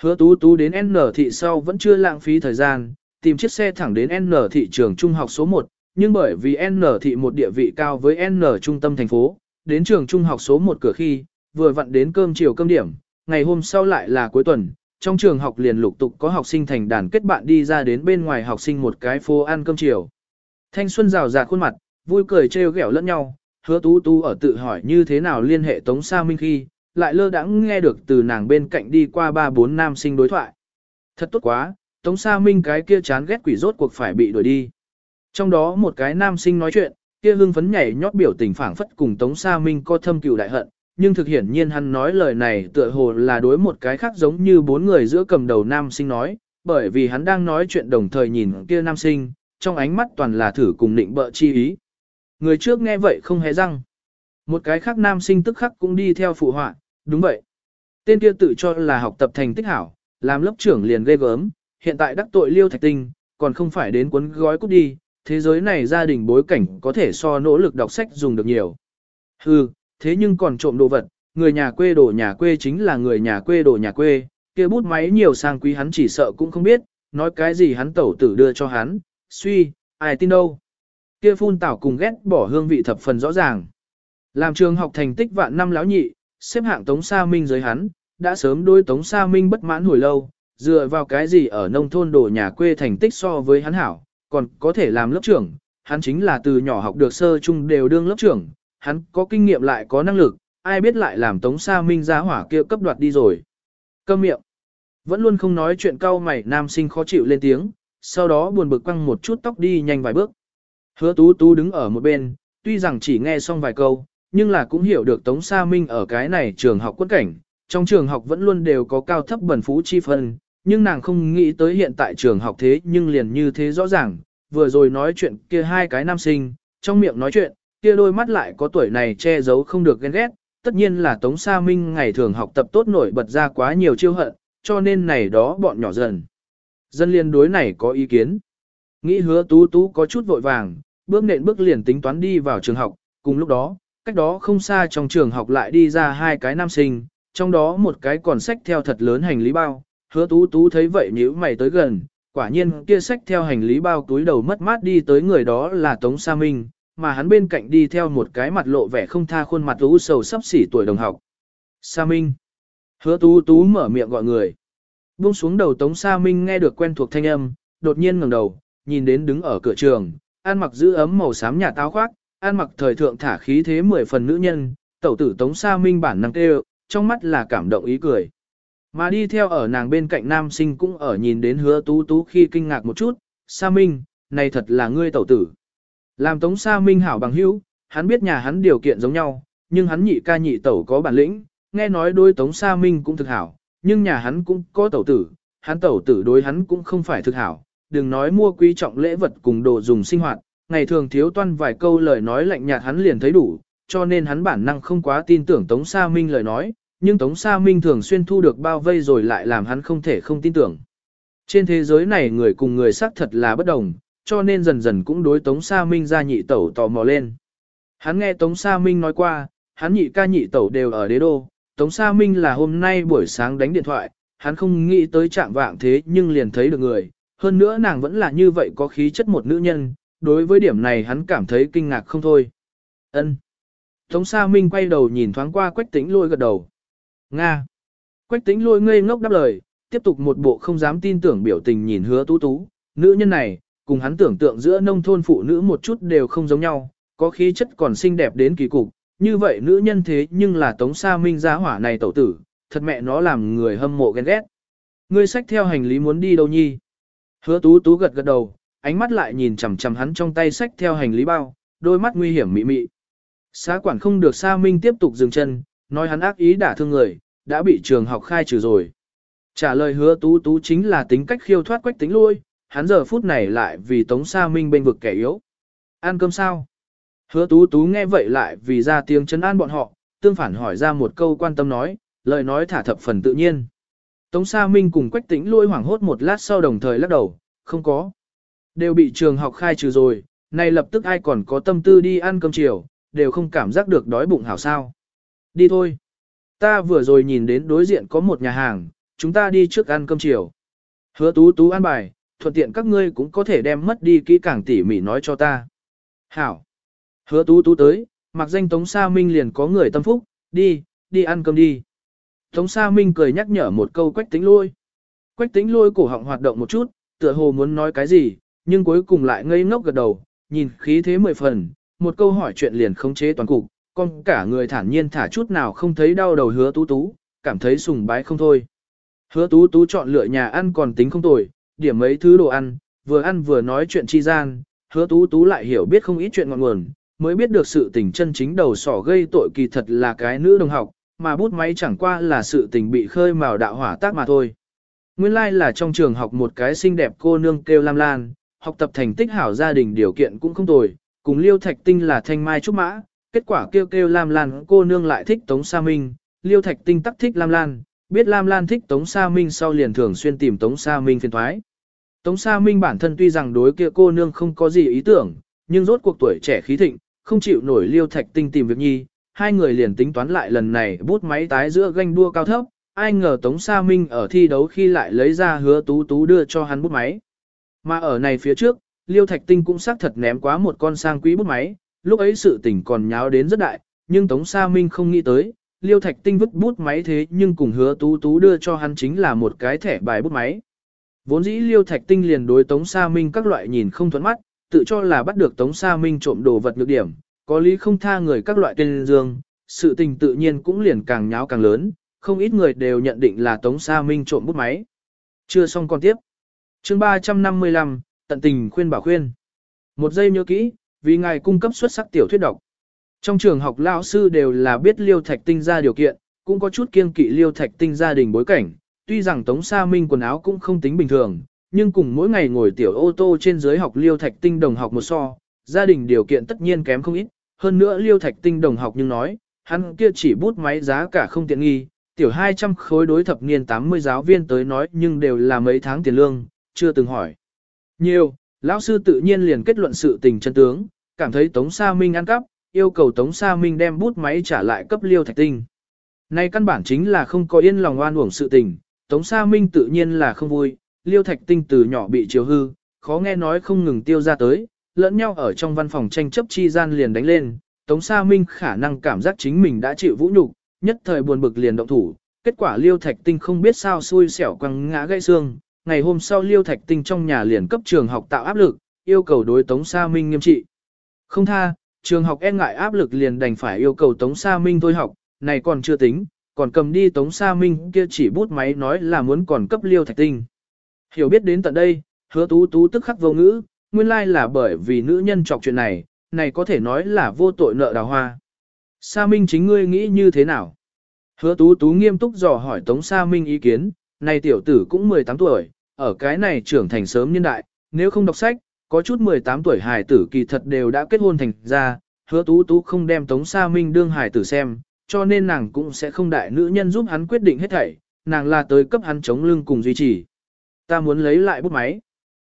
Hứa tú tú đến N thị sau vẫn chưa lãng phí thời gian, tìm chiếc xe thẳng đến N thị trường trung học số 1, nhưng bởi vì N thị một địa vị cao với N trung tâm thành phố, đến trường trung học số 1 cửa khi, vừa vặn đến cơm chiều cơm điểm, ngày hôm sau lại là cuối tuần, trong trường học liền lục tục có học sinh thành đàn kết bạn đi ra đến bên ngoài học sinh một cái phố ăn cơm chiều. Thanh xuân rào rạt khuôn mặt, vui cười trêu ghẹo lẫn nhau, hứa tú tú ở tự hỏi như thế nào liên hệ Tống Sa Minh khi, lại lơ đãng nghe được từ nàng bên cạnh đi qua ba bốn nam sinh đối thoại. Thật tốt quá, Tống Sa Minh cái kia chán ghét quỷ rốt cuộc phải bị đuổi đi. Trong đó một cái nam sinh nói chuyện, kia hưng phấn nhảy nhót biểu tình phảng phất cùng Tống Sa Minh có thâm cừu đại hận, nhưng thực hiển nhiên hắn nói lời này tựa hồ là đối một cái khác giống như bốn người giữa cầm đầu nam sinh nói, bởi vì hắn đang nói chuyện đồng thời nhìn kia nam sinh, trong ánh mắt toàn là thử cùng định bợ chi ý. Người trước nghe vậy không hề răng. Một cái khác nam sinh tức khắc cũng đi theo phụ họa, đúng vậy. Tên kia tự cho là học tập thành tích hảo, làm lớp trưởng liền ghê gớm, hiện tại đắc tội liêu thạch tinh, còn không phải đến cuốn gói cút đi, thế giới này gia đình bối cảnh có thể so nỗ lực đọc sách dùng được nhiều. Hừ, thế nhưng còn trộm đồ vật, người nhà quê đồ nhà quê chính là người nhà quê đồ nhà quê, kia bút máy nhiều sang quý hắn chỉ sợ cũng không biết, nói cái gì hắn tẩu tử đưa cho hắn, suy, ai tin đâu. Kia phun tảo cùng ghét bỏ hương vị thập phần rõ ràng. Làm trường học thành tích vạn năm lão nhị, xếp hạng Tống Sa Minh dưới hắn, đã sớm đôi Tống Sa Minh bất mãn hồi lâu, dựa vào cái gì ở nông thôn đồ nhà quê thành tích so với hắn hảo, còn có thể làm lớp trưởng, hắn chính là từ nhỏ học được sơ trung đều đương lớp trưởng, hắn có kinh nghiệm lại có năng lực, ai biết lại làm Tống Sa Minh giá hỏa kia cấp đoạt đi rồi. Câm miệng. Vẫn luôn không nói chuyện cau mày nam sinh khó chịu lên tiếng, sau đó buồn bực quăng một chút tóc đi nhanh vài bước. Hứa tú tú đứng ở một bên, tuy rằng chỉ nghe xong vài câu, nhưng là cũng hiểu được Tống Sa Minh ở cái này trường học quân cảnh, trong trường học vẫn luôn đều có cao thấp bẩn phú chi phân, nhưng nàng không nghĩ tới hiện tại trường học thế nhưng liền như thế rõ ràng, vừa rồi nói chuyện kia hai cái nam sinh, trong miệng nói chuyện, kia đôi mắt lại có tuổi này che giấu không được ghen ghét, tất nhiên là Tống Sa Minh ngày thường học tập tốt nổi bật ra quá nhiều chiêu hận, cho nên này đó bọn nhỏ dần. Dân liên đối này có ý kiến. Nghĩ hứa tú tú có chút vội vàng, bước nện bước liền tính toán đi vào trường học, cùng lúc đó, cách đó không xa trong trường học lại đi ra hai cái nam sinh, trong đó một cái còn sách theo thật lớn hành lý bao, hứa tú tú thấy vậy nhíu mày tới gần, quả nhiên kia sách theo hành lý bao túi đầu mất mát đi tới người đó là Tống Sa Minh, mà hắn bên cạnh đi theo một cái mặt lộ vẻ không tha khuôn mặt u sầu sắp xỉ tuổi đồng học. Sa Minh. Hứa tú tú mở miệng gọi người. Buông xuống đầu Tống Sa Minh nghe được quen thuộc thanh âm, đột nhiên ngẩng đầu, nhìn đến đứng ở cửa trường, ăn mặc giữ ấm màu xám nhà táo khoác, ăn mặc thời thượng thả khí thế mười phần nữ nhân, tẩu tử Tống Sa Minh bản năng kêu, trong mắt là cảm động ý cười. Mà đi theo ở nàng bên cạnh nam sinh cũng ở nhìn đến hứa tú tú khi kinh ngạc một chút, Sa Minh, này thật là ngươi tẩu tử. Làm Tống Sa Minh hảo bằng hữu, hắn biết nhà hắn điều kiện giống nhau, nhưng hắn nhị ca nhị tẩu có bản lĩnh, nghe nói đôi Tống Sa Minh cũng thực hảo, nhưng nhà hắn cũng có tẩu tử, hắn tẩu tử đối hắn cũng không phải thực hảo, đừng nói mua quý trọng lễ vật cùng đồ dùng sinh hoạt, ngày thường thiếu toan vài câu lời nói lạnh nhạt hắn liền thấy đủ, cho nên hắn bản năng không quá tin tưởng Tống Sa Minh lời nói, nhưng Tống Sa Minh thường xuyên thu được bao vây rồi lại làm hắn không thể không tin tưởng. Trên thế giới này người cùng người xác thật là bất đồng, cho nên dần dần cũng đối Tống Sa Minh ra nhị tẩu tò mò lên. Hắn nghe Tống Sa Minh nói qua, hắn nhị ca nhị tẩu đều ở đế đô, Tống Sa Minh là hôm nay buổi sáng đánh điện thoại, hắn không nghĩ tới trạng vạng thế nhưng liền thấy được người, hơn nữa nàng vẫn là như vậy có khí chất một nữ nhân, đối với điểm này hắn cảm thấy kinh ngạc không thôi. Ân. Tống Sa Minh quay đầu nhìn thoáng qua Quách Tĩnh Lôi gật đầu. Nga. Quách Tĩnh Lôi ngây ngốc đáp lời, tiếp tục một bộ không dám tin tưởng biểu tình nhìn hứa tú tú, nữ nhân này, cùng hắn tưởng tượng giữa nông thôn phụ nữ một chút đều không giống nhau, có khí chất còn xinh đẹp đến kỳ cục, như vậy nữ nhân thế nhưng là Tống Sa Minh giá hỏa này tẩu tử, thật mẹ nó làm người hâm mộ ghen ghét. Ngươi sách theo hành lý muốn đi đâu nhi? Hứa tú tú gật gật đầu, ánh mắt lại nhìn chằm chằm hắn trong tay sách theo hành lý bao, đôi mắt nguy hiểm mị mị. Xá quản không được Sa Minh tiếp tục dừng chân, nói hắn ác ý đả thương người, đã bị trường học khai trừ rồi. Trả lời hứa tú tú chính là tính cách khiêu thoát quách tính lui, hắn giờ phút này lại vì Tống Sa Minh bên vực kẻ yếu. Ăn cơm sao? Hứa tú tú nghe vậy lại vì ra tiếng chấn an bọn họ, tương phản hỏi ra một câu quan tâm nói, lời nói thả thập phần tự nhiên. Tống Sa Minh cùng Quách Tĩnh lôi hoảng hốt một lát sau đồng thời lắc đầu, không có. Đều bị trường học khai trừ rồi, nay lập tức ai còn có tâm tư đi ăn cơm chiều, đều không cảm giác được đói bụng hảo sao. Đi thôi. Ta vừa rồi nhìn đến đối diện có một nhà hàng, chúng ta đi trước ăn cơm chiều. Hứa tú tú ăn bài, thuận tiện các ngươi cũng có thể đem mất đi kỹ càng tỉ mỉ nói cho ta. Hảo. Hứa tú tú tới, mặc danh Tống Sa Minh liền có người tâm phúc, đi, đi ăn cơm đi. Tống Sa Minh cười nhắc nhở một câu quách tính lôi. Quách tính lôi cổ họng hoạt động một chút, tựa hồ muốn nói cái gì, nhưng cuối cùng lại ngây ngốc gật đầu, nhìn khí thế mười phần, một câu hỏi chuyện liền khống chế toàn cục, con cả người thản nhiên thả chút nào không thấy đau đầu hứa tú tú, cảm thấy sùng bái không thôi. Hứa tú tú chọn lựa nhà ăn còn tính không tồi, điểm mấy thứ đồ ăn, vừa ăn vừa nói chuyện chi gian, hứa tú tú lại hiểu biết không ít chuyện ngọn nguồn, mới biết được sự tình chân chính đầu sỏ gây tội kỳ thật là cái nữ đồng học, mà bút máy chẳng qua là sự tình bị khơi mào đạo hỏa tác mà thôi. Nguyên lai like là trong trường học một cái xinh đẹp cô nương kêu Lam Lan, học tập thành tích hảo gia đình điều kiện cũng không tồi, cùng Liêu Thạch Tinh là thanh mai trúc mã, kết quả kêu kêu Lam Lan cô nương lại thích Tống Sa Minh, Liêu Thạch Tinh tắc thích Lam Lan, biết Lam Lan thích Tống Sa Minh sau liền thường xuyên tìm Tống Sa Minh phiền thoái. Tống Sa Minh bản thân tuy rằng đối kia cô nương không có gì ý tưởng, nhưng rốt cuộc tuổi trẻ khí thịnh, không chịu nổi Liêu Thạch Tinh tìm việc nhi, hai người liền tính toán lại lần này bút máy tái giữa ganh đua cao thấp, ai ngờ Tống Sa Minh ở thi đấu khi lại lấy ra hứa tú tú đưa cho hắn bút máy. Mà ở này phía trước, Liêu Thạch Tinh cũng xác thật ném quá một con sang quý bút máy, lúc ấy sự tình còn nháo đến rất đại, nhưng Tống Sa Minh không nghĩ tới, Liêu Thạch Tinh vứt bút máy thế nhưng cùng hứa tú tú đưa cho hắn chính là một cái thẻ bài bút máy. Vốn dĩ Liêu Thạch Tinh liền đối Tống Sa Minh các loại nhìn không thuẫn mắt, tự cho là bắt được Tống Sa Minh trộm đồ vật nhược điểm, có lý không tha người các loại tên dương, sự tình tự nhiên cũng liền càng nháo càng lớn, không ít người đều nhận định là Tống Sa Minh trộm bút máy. Chưa xong còn tiếp. chương 355, tận tình khuyên bảo khuyên. Một giây nhớ kỹ, vì ngài cung cấp xuất sắc tiểu thuyết độc. Trong trường học lão sư đều là biết Liêu Thạch Tinh ra điều kiện, cũng có chút kiêng kỵ Liêu Thạch Tinh gia đình bối cảnh, tuy rằng Tống Sa Minh quần áo cũng không tính bình thường, nhưng cùng mỗi ngày ngồi tiểu ô tô trên dưới học Liêu Thạch Tinh đồng học một so, gia đình điều kiện tất nhiên kém không ít, hơn nữa Liêu Thạch Tinh đồng học nhưng nói, hắn kia chỉ bút máy giá cả không tiện nghi, tiểu 200 khối đối thập niên 80 giáo viên tới nói nhưng đều là mấy tháng tiền lương, chưa từng hỏi. Nhiều, lão sư tự nhiên liền kết luận sự tình chân tướng, cảm thấy Tống Sa Minh ăn cắp, yêu cầu Tống Sa Minh đem bút máy trả lại cấp Liêu Thạch Tinh. Nay căn bản chính là không có yên lòng oan uổng sự tình, Tống Sa Minh tự nhiên là không vui, Liêu Thạch Tinh từ nhỏ bị chiều hư, khó nghe nói không ngừng tiêu ra tới, lẫn nhau ở trong văn phòng tranh chấp chi gian liền đánh lên, Tống Sa Minh khả năng cảm giác chính mình đã chịu vũ nhục, nhất thời buồn bực liền động thủ, kết quả Liêu Thạch Tinh không biết sao xui xẻo quăng ngã gãy xương, ngày hôm sau Liêu Thạch Tinh trong nhà liền cấp trường học tạo áp lực, yêu cầu đối Tống Sa Minh nghiêm trị. Không tha, trường học e ngại áp lực liền đành phải yêu cầu Tống Sa Minh thôi học, này còn chưa tính, còn cầm đi Tống Sa Minh kia chỉ bút máy nói là muốn còn cấp Liêu Thạch Tinh. Hiểu biết đến tận đây, hứa tú tú tức khắc vô ngữ, nguyên lai là bởi vì nữ nhân chọc chuyện này, này có thể nói là vô tội nợ đào hoa. Sa Minh chính ngươi nghĩ như thế nào? Hứa tú tú nghiêm túc dò hỏi Tống Sa Minh ý kiến, này tiểu tử cũng 18 tuổi, ở cái này trưởng thành sớm nhân đại, nếu không đọc sách, có chút 18 tuổi hài tử kỳ thật đều đã kết hôn thành ra, hứa tú tú không đem Tống Sa Minh đương hài tử xem, cho nên nàng cũng sẽ không đại nữ nhân giúp hắn quyết định hết thảy, nàng là tới cấp hắn chống lưng cùng duy trì. Ta muốn lấy lại bút máy.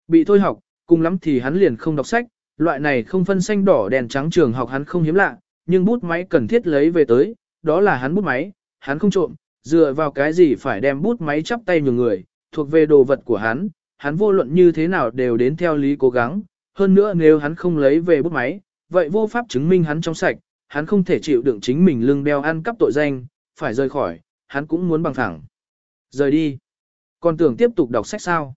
Bị thôi học, cùng lắm thì hắn liền không đọc sách, loại này không phân xanh đỏ đèn trắng trường học hắn không hiếm lạ, nhưng bút máy cần thiết lấy về tới, đó là hắn bút máy, hắn không trộm, dựa vào cái gì phải đem bút máy chắp tay nhường người, thuộc về đồ vật của hắn, hắn vô luận như thế nào đều đến theo lý cố gắng, hơn nữa nếu hắn không lấy về bút máy, vậy vô pháp chứng minh hắn trong sạch, hắn không thể chịu đựng chính mình lưng đeo ăn cắp tội danh, phải rời khỏi, hắn cũng muốn bằng thẳng. Rời đi. Còn tưởng tiếp tục đọc sách sao?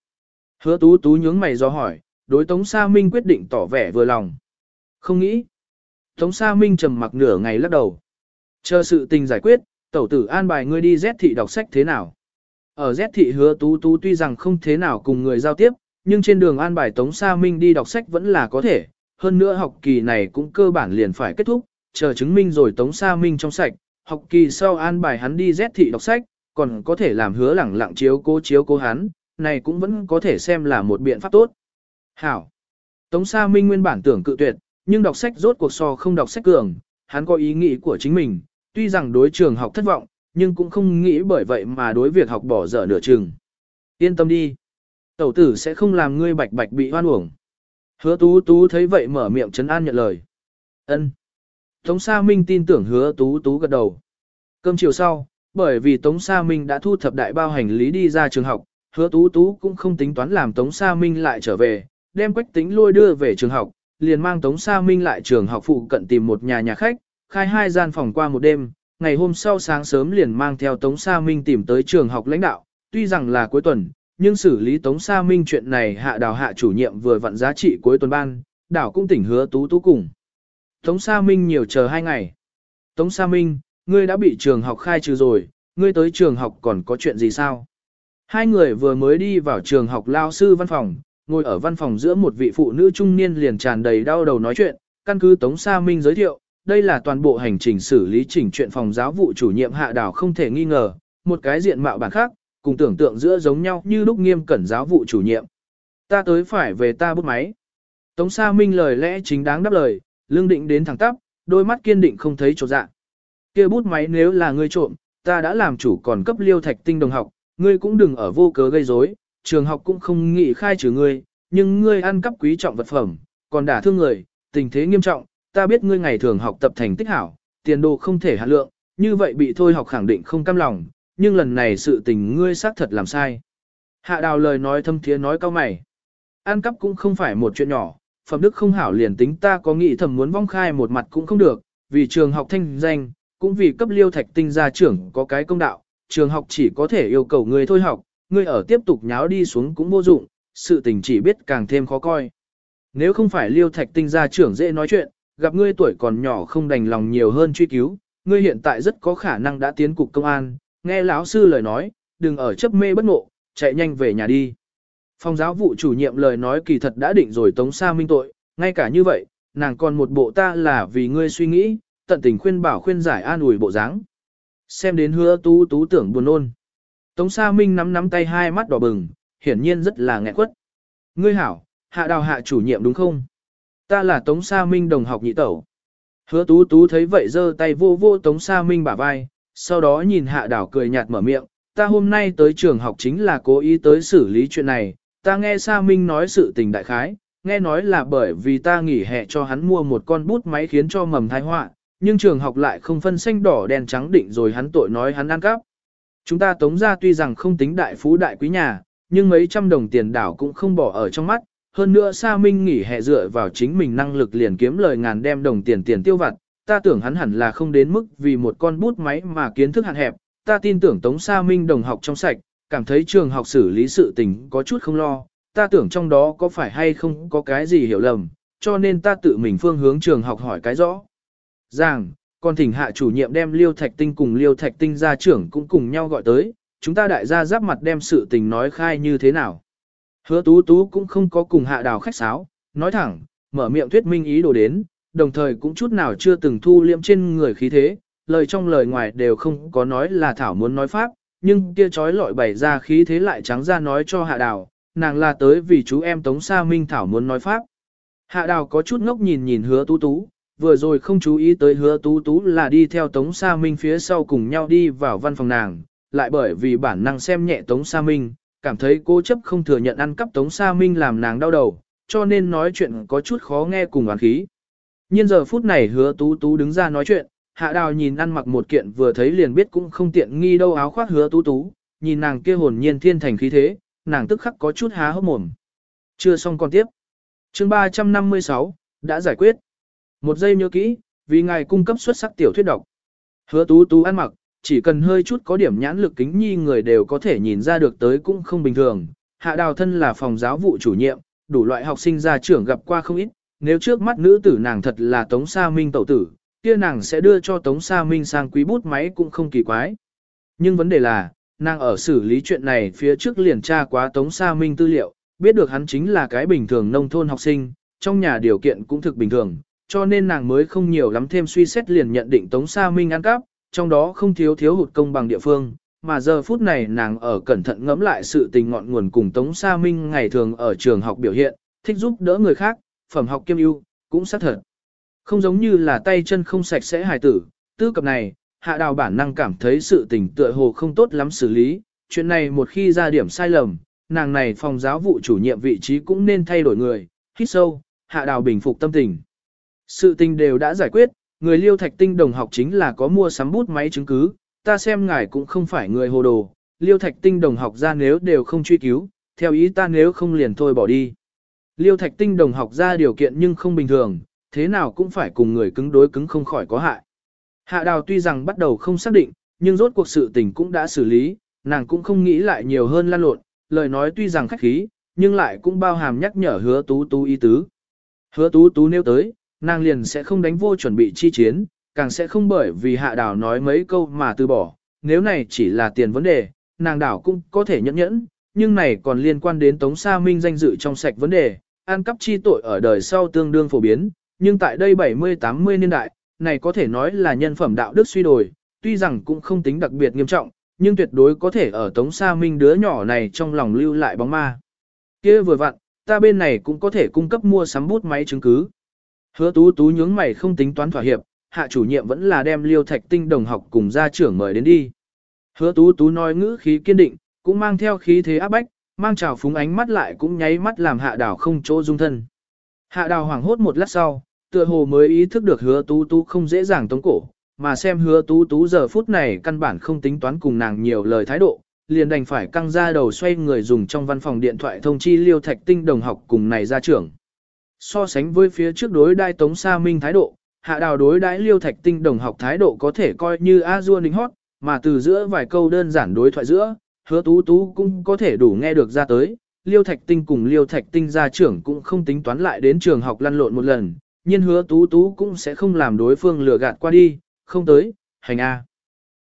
Hứa tú tú nhướng mày do hỏi, đối Tống Sa Minh quyết định tỏ vẻ vừa lòng. Không nghĩ. Tống Sa Minh trầm mặc nửa ngày lắc đầu. Chờ sự tình giải quyết, tẩu tử an bài ngươi đi Z thị đọc sách thế nào? Ở Z thị hứa tú tú tuy rằng không thế nào cùng người giao tiếp, nhưng trên đường an bài Tống Sa Minh đi đọc sách vẫn là có thể. Hơn nữa học kỳ này cũng cơ bản liền phải kết thúc, chờ chứng minh rồi Tống Sa Minh trong sạch, học kỳ sau an bài hắn đi Z thị đọc sách, còn có thể làm hứa lẳng lặng chiếu cố chiếu cố hắn, này cũng vẫn có thể xem là một biện pháp tốt. Hảo. Tống Sa Minh nguyên bản tưởng cự tuyệt, nhưng đọc sách rốt cuộc so không đọc sách cường, hắn có ý nghĩ của chính mình, tuy rằng đối trường học thất vọng, nhưng cũng không nghĩ bởi vậy mà đối việc học bỏ dở nửa chừng. Yên tâm đi. Tẩu tử sẽ không làm ngươi bạch bạch bị hoan uổng. Hứa tú tú thấy vậy mở miệng trấn an nhận lời. ân Tống Sa Minh tin tưởng hứa tú tú gật đầu. Cơm chiều sau, bởi vì Tống Sa Minh đã thu thập đại bao hành lý đi ra trường học, hứa tú tú cũng không tính toán làm Tống Sa Minh lại trở về, đem quách tính lôi đưa về trường học, liền mang Tống Sa Minh lại trường học phụ cận tìm một nhà nhà khách, khai hai gian phòng qua một đêm, ngày hôm sau sáng sớm liền mang theo Tống Sa Minh tìm tới trường học lãnh đạo, tuy rằng là cuối tuần, nhưng xử lý Tống Sa Minh chuyện này hạ đào hạ chủ nhiệm vừa vặn giá trị cuối tuần ban, đảo cũng tỉnh hứa tú tú cùng. Tống Sa Minh nhiều chờ hai ngày. Tống Sa Minh, ngươi đã bị trường học khai trừ rồi, ngươi tới trường học còn có chuyện gì sao? Hai người vừa mới đi vào trường học lao sư văn phòng, ngồi ở văn phòng giữa một vị phụ nữ trung niên liền tràn đầy đau đầu nói chuyện, căn cứ Tống Sa Minh giới thiệu, đây là toàn bộ hành trình xử lý chỉnh chuyện phòng giáo vụ chủ nhiệm hạ đảo không thể nghi ngờ, một cái diện mạo bản khác, cùng tưởng tượng giữa giống nhau như lúc nghiêm cẩn giáo vụ chủ nhiệm. Ta tới phải về ta bút máy. Tống Sa Minh lời lẽ chính đáng đáp lời, lương định đến thẳng tắp, đôi mắt kiên định không thấy chỗ dạ. kia bút máy nếu là ngươi trộm, ta đã làm chủ còn cấp liêu thạch tinh đồng học, ngươi cũng đừng ở vô cớ gây rối, trường học cũng không nghĩ khai trừ ngươi, nhưng ngươi ăn cắp quý trọng vật phẩm, còn đả thương người, tình thế nghiêm trọng, ta biết ngươi ngày thường học tập thành tích hảo, tiền đồ không thể hạ lượng, như vậy bị thôi học khẳng định không cam lòng, nhưng lần này sự tình ngươi xác thật làm sai. Hạ đào lời nói thâm thiế nói cao mày. Ăn cắp cũng không phải một chuyện nhỏ, phẩm đức không hảo liền tính ta có nghĩ thầm muốn vong khai một mặt cũng không được, vì trường học thanh danh, cũng vì cấp liêu thạch tinh gia trưởng có cái công đạo, trường học chỉ có thể yêu cầu ngươi thôi học, ngươi ở tiếp tục nháo đi xuống cũng vô dụng, sự tình chỉ biết càng thêm khó coi. Nếu không phải liêu thạch tinh gia trưởng dễ nói chuyện, gặp ngươi tuổi còn nhỏ không đành lòng nhiều hơn truy cứu, ngươi hiện tại rất có khả năng đã tiến cục công an, nghe lão sư lời nói, đừng ở chấp mê bất ngộ, chạy nhanh về nhà đi. Phòng giáo vụ chủ nhiệm lời nói kỳ thật đã định rồi tống sa minh tội, ngay cả như vậy, nàng còn một bộ ta là vì ngươi suy nghĩ, tận tình khuyên bảo khuyên giải an ủi bộ dáng. Xem đến hứa tú tú tưởng buồn ôn. Tống Sa Minh nắm nắm tay hai mắt đỏ bừng, hiển nhiên rất là nghẹn quất. Ngươi hảo, hạ đào hạ chủ nhiệm đúng không? Ta là Tống Sa Minh đồng học nhị tẩu. Hứa tú tú thấy vậy giơ tay vô vô Tống Sa Minh bả vai, sau đó nhìn hạ đảo cười nhạt mở miệng. Ta hôm nay tới trường học chính là cố ý tới xử lý chuyện này, ta nghe Sa Minh nói sự tình đại khái, nghe nói là bởi vì ta nghỉ hè cho hắn mua một con bút máy khiến cho mầm thai họa, nhưng trường học lại không phân xanh đỏ đen trắng định rồi hắn tội nói hắn ăn cắp. Chúng ta tống ra tuy rằng không tính đại phú đại quý nhà, nhưng mấy trăm đồng tiền đảo cũng không bỏ ở trong mắt. Hơn nữa Sa Minh nghỉ hè dựa vào chính mình năng lực liền kiếm lời ngàn đem đồng tiền tiền tiêu vặt, ta tưởng hắn hẳn là không đến mức vì một con bút máy mà kiến thức hạn hẹp, ta tin tưởng Tống Sa Minh đồng học trong sạch, cảm thấy trường học xử lý sự tình có chút không lo, ta tưởng trong đó có phải hay không có cái gì hiểu lầm, cho nên ta tự mình phương hướng trường học hỏi cái rõ. Giảng, còn thỉnh hạ chủ nhiệm đem Liêu Thạch Tinh cùng Liêu Thạch Tinh gia trưởng cũng cùng nhau gọi tới, chúng ta đại gia giáp mặt đem sự tình nói khai như thế nào. Hứa tú tú cũng không có cùng hạ đào khách sáo, nói thẳng, mở miệng thuyết minh ý đồ đến, đồng thời cũng chút nào chưa từng thu liệm trên người khí thế, lời trong lời ngoài đều không có nói là thảo muốn nói pháp, nhưng kia trói lọi bày ra khí thế lại trắng ra nói cho hạ đào, nàng là tới vì chú em Tống Sa Minh thảo muốn nói pháp. Hạ đào có chút ngốc nhìn nhìn hứa tú tú, vừa rồi không chú ý tới hứa tú tú là đi theo Tống Sa Minh phía sau cùng nhau đi vào văn phòng nàng, lại bởi vì bản năng xem nhẹ Tống Sa Minh, cảm thấy cố chấp không thừa nhận ăn cắp Tống Sa Minh làm nàng đau đầu, cho nên nói chuyện có chút khó nghe cùng oán khí. Nhiên giờ phút này hứa tú tú đứng ra nói chuyện, hạ đào nhìn ăn mặc một kiện vừa thấy liền biết cũng không tiện nghi đâu áo khoác hứa tú tú, nhìn nàng kia hồn nhiên thiên thành khí thế, nàng tức khắc có chút há hốc mồm. Chưa xong con tiếp. chương 356, đã giải quyết. Một giây nhớ kỹ, vì ngài cung cấp xuất sắc tiểu thuyết độc. Hứa tú tú ăn mặc, chỉ cần hơi chút có điểm nhãn lực kính nhi người đều có thể nhìn ra được tới cũng không bình thường. Hạ đào thân là phòng giáo vụ chủ nhiệm, đủ loại học sinh ra trưởng gặp qua không ít, nếu trước mắt nữ tử nàng thật là Tống Sa Minh tẩu tử, kia nàng sẽ đưa cho Tống Sa Minh sang quý bút máy cũng không kỳ quái. Nhưng vấn đề là, nàng ở xử lý chuyện này phía trước liền tra quá Tống Sa Minh tư liệu, biết được hắn chính là cái bình thường nông thôn học sinh, trong nhà điều kiện cũng thực bình thường, cho nên nàng mới không nhiều lắm thêm suy xét liền nhận định Tống Sa Minh ăn cắp, trong đó không thiếu thiếu hụt công bằng địa phương, mà giờ phút này nàng ở cẩn thận ngẫm lại sự tình ngọn nguồn cùng Tống Sa Minh ngày thường ở trường học biểu hiện, thích giúp đỡ người khác, phẩm học kiêm ưu, cũng xác thật. Không giống như là tay chân không sạch sẽ hài tử, tư cập này, hạ đào bản năng cảm thấy sự tình tựa hồ không tốt lắm xử lý, chuyện này một khi ra điểm sai lầm, nàng này phòng giáo vụ chủ nhiệm vị trí cũng nên thay đổi người, hít sâu, hạ đào bình phục tâm tình. Sự tình đều đã giải quyết, người liêu thạch tinh đồng học chính là có mua sắm bút máy chứng cứ, ta xem ngài cũng không phải người hồ đồ, liêu thạch tinh đồng học ra nếu đều không truy cứu, theo ý ta nếu không liền thôi bỏ đi. Liêu thạch tinh đồng học ra điều kiện nhưng không bình thường, thế nào cũng phải cùng người cứng đối cứng không khỏi có hại. Hạ đào tuy rằng bắt đầu không xác định, nhưng rốt cuộc sự tình cũng đã xử lý, nàng cũng không nghĩ lại nhiều hơn lan lộn, lời nói tuy rằng khách khí, nhưng lại cũng bao hàm nhắc nhở hứa tú tú ý tứ. Hứa tú tú nêu tới, nàng liền sẽ không đánh vô chuẩn bị chi chiến, càng sẽ không bởi vì hạ đào nói mấy câu mà từ bỏ, nếu này chỉ là tiền vấn đề, nàng đảo cũng có thể nhẫn nhẫn, nhưng này còn liên quan đến Tống Sa Minh danh dự trong sạch vấn đề, ăn cắp chi tội ở đời sau tương đương phổ biến, nhưng tại đây 70-80 niên đại, này có thể nói là nhân phẩm đạo đức suy đổi. tuy rằng cũng không tính đặc biệt nghiêm trọng, nhưng tuyệt đối có thể ở Tống Sa Minh đứa nhỏ này trong lòng lưu lại bóng ma. kia vừa vặn, ta bên này cũng có thể cung cấp mua sắm bút máy chứng cứ. Hứa tú tú nhướng mày không tính toán thỏa hiệp, hạ chủ nhiệm vẫn là đem liêu thạch tinh đồng học cùng gia trưởng mời đến đi. Hứa tú tú nói ngữ khí kiên định, cũng mang theo khí thế áp bách, mang trào phúng ánh mắt lại cũng nháy mắt làm hạ đào không chỗ dung thân. Hạ đào hoảng hốt một lát sau, tựa hồ mới ý thức được hứa tú tú không dễ dàng tống cổ, mà xem hứa tú tú giờ phút này căn bản không tính toán cùng nàng nhiều lời thái độ, liền đành phải căng ra đầu xoay người dùng trong văn phòng điện thoại thông chi liêu thạch tinh đồng học cùng này ra trưởng. So sánh với phía trước đối đai tống sa minh thái độ, hạ đào đối đãi liêu thạch tinh đồng học thái độ có thể coi như a dua Ninh hót, mà từ giữa vài câu đơn giản đối thoại giữa, hứa tú tú cũng có thể đủ nghe được ra tới. Liêu Thạch Tinh cùng Liêu Thạch Tinh gia trưởng cũng không tính toán lại đến trường học lăn lộn một lần, nhiên hứa tú tú cũng sẽ không làm đối phương lừa gạt qua đi, không tới, hành A.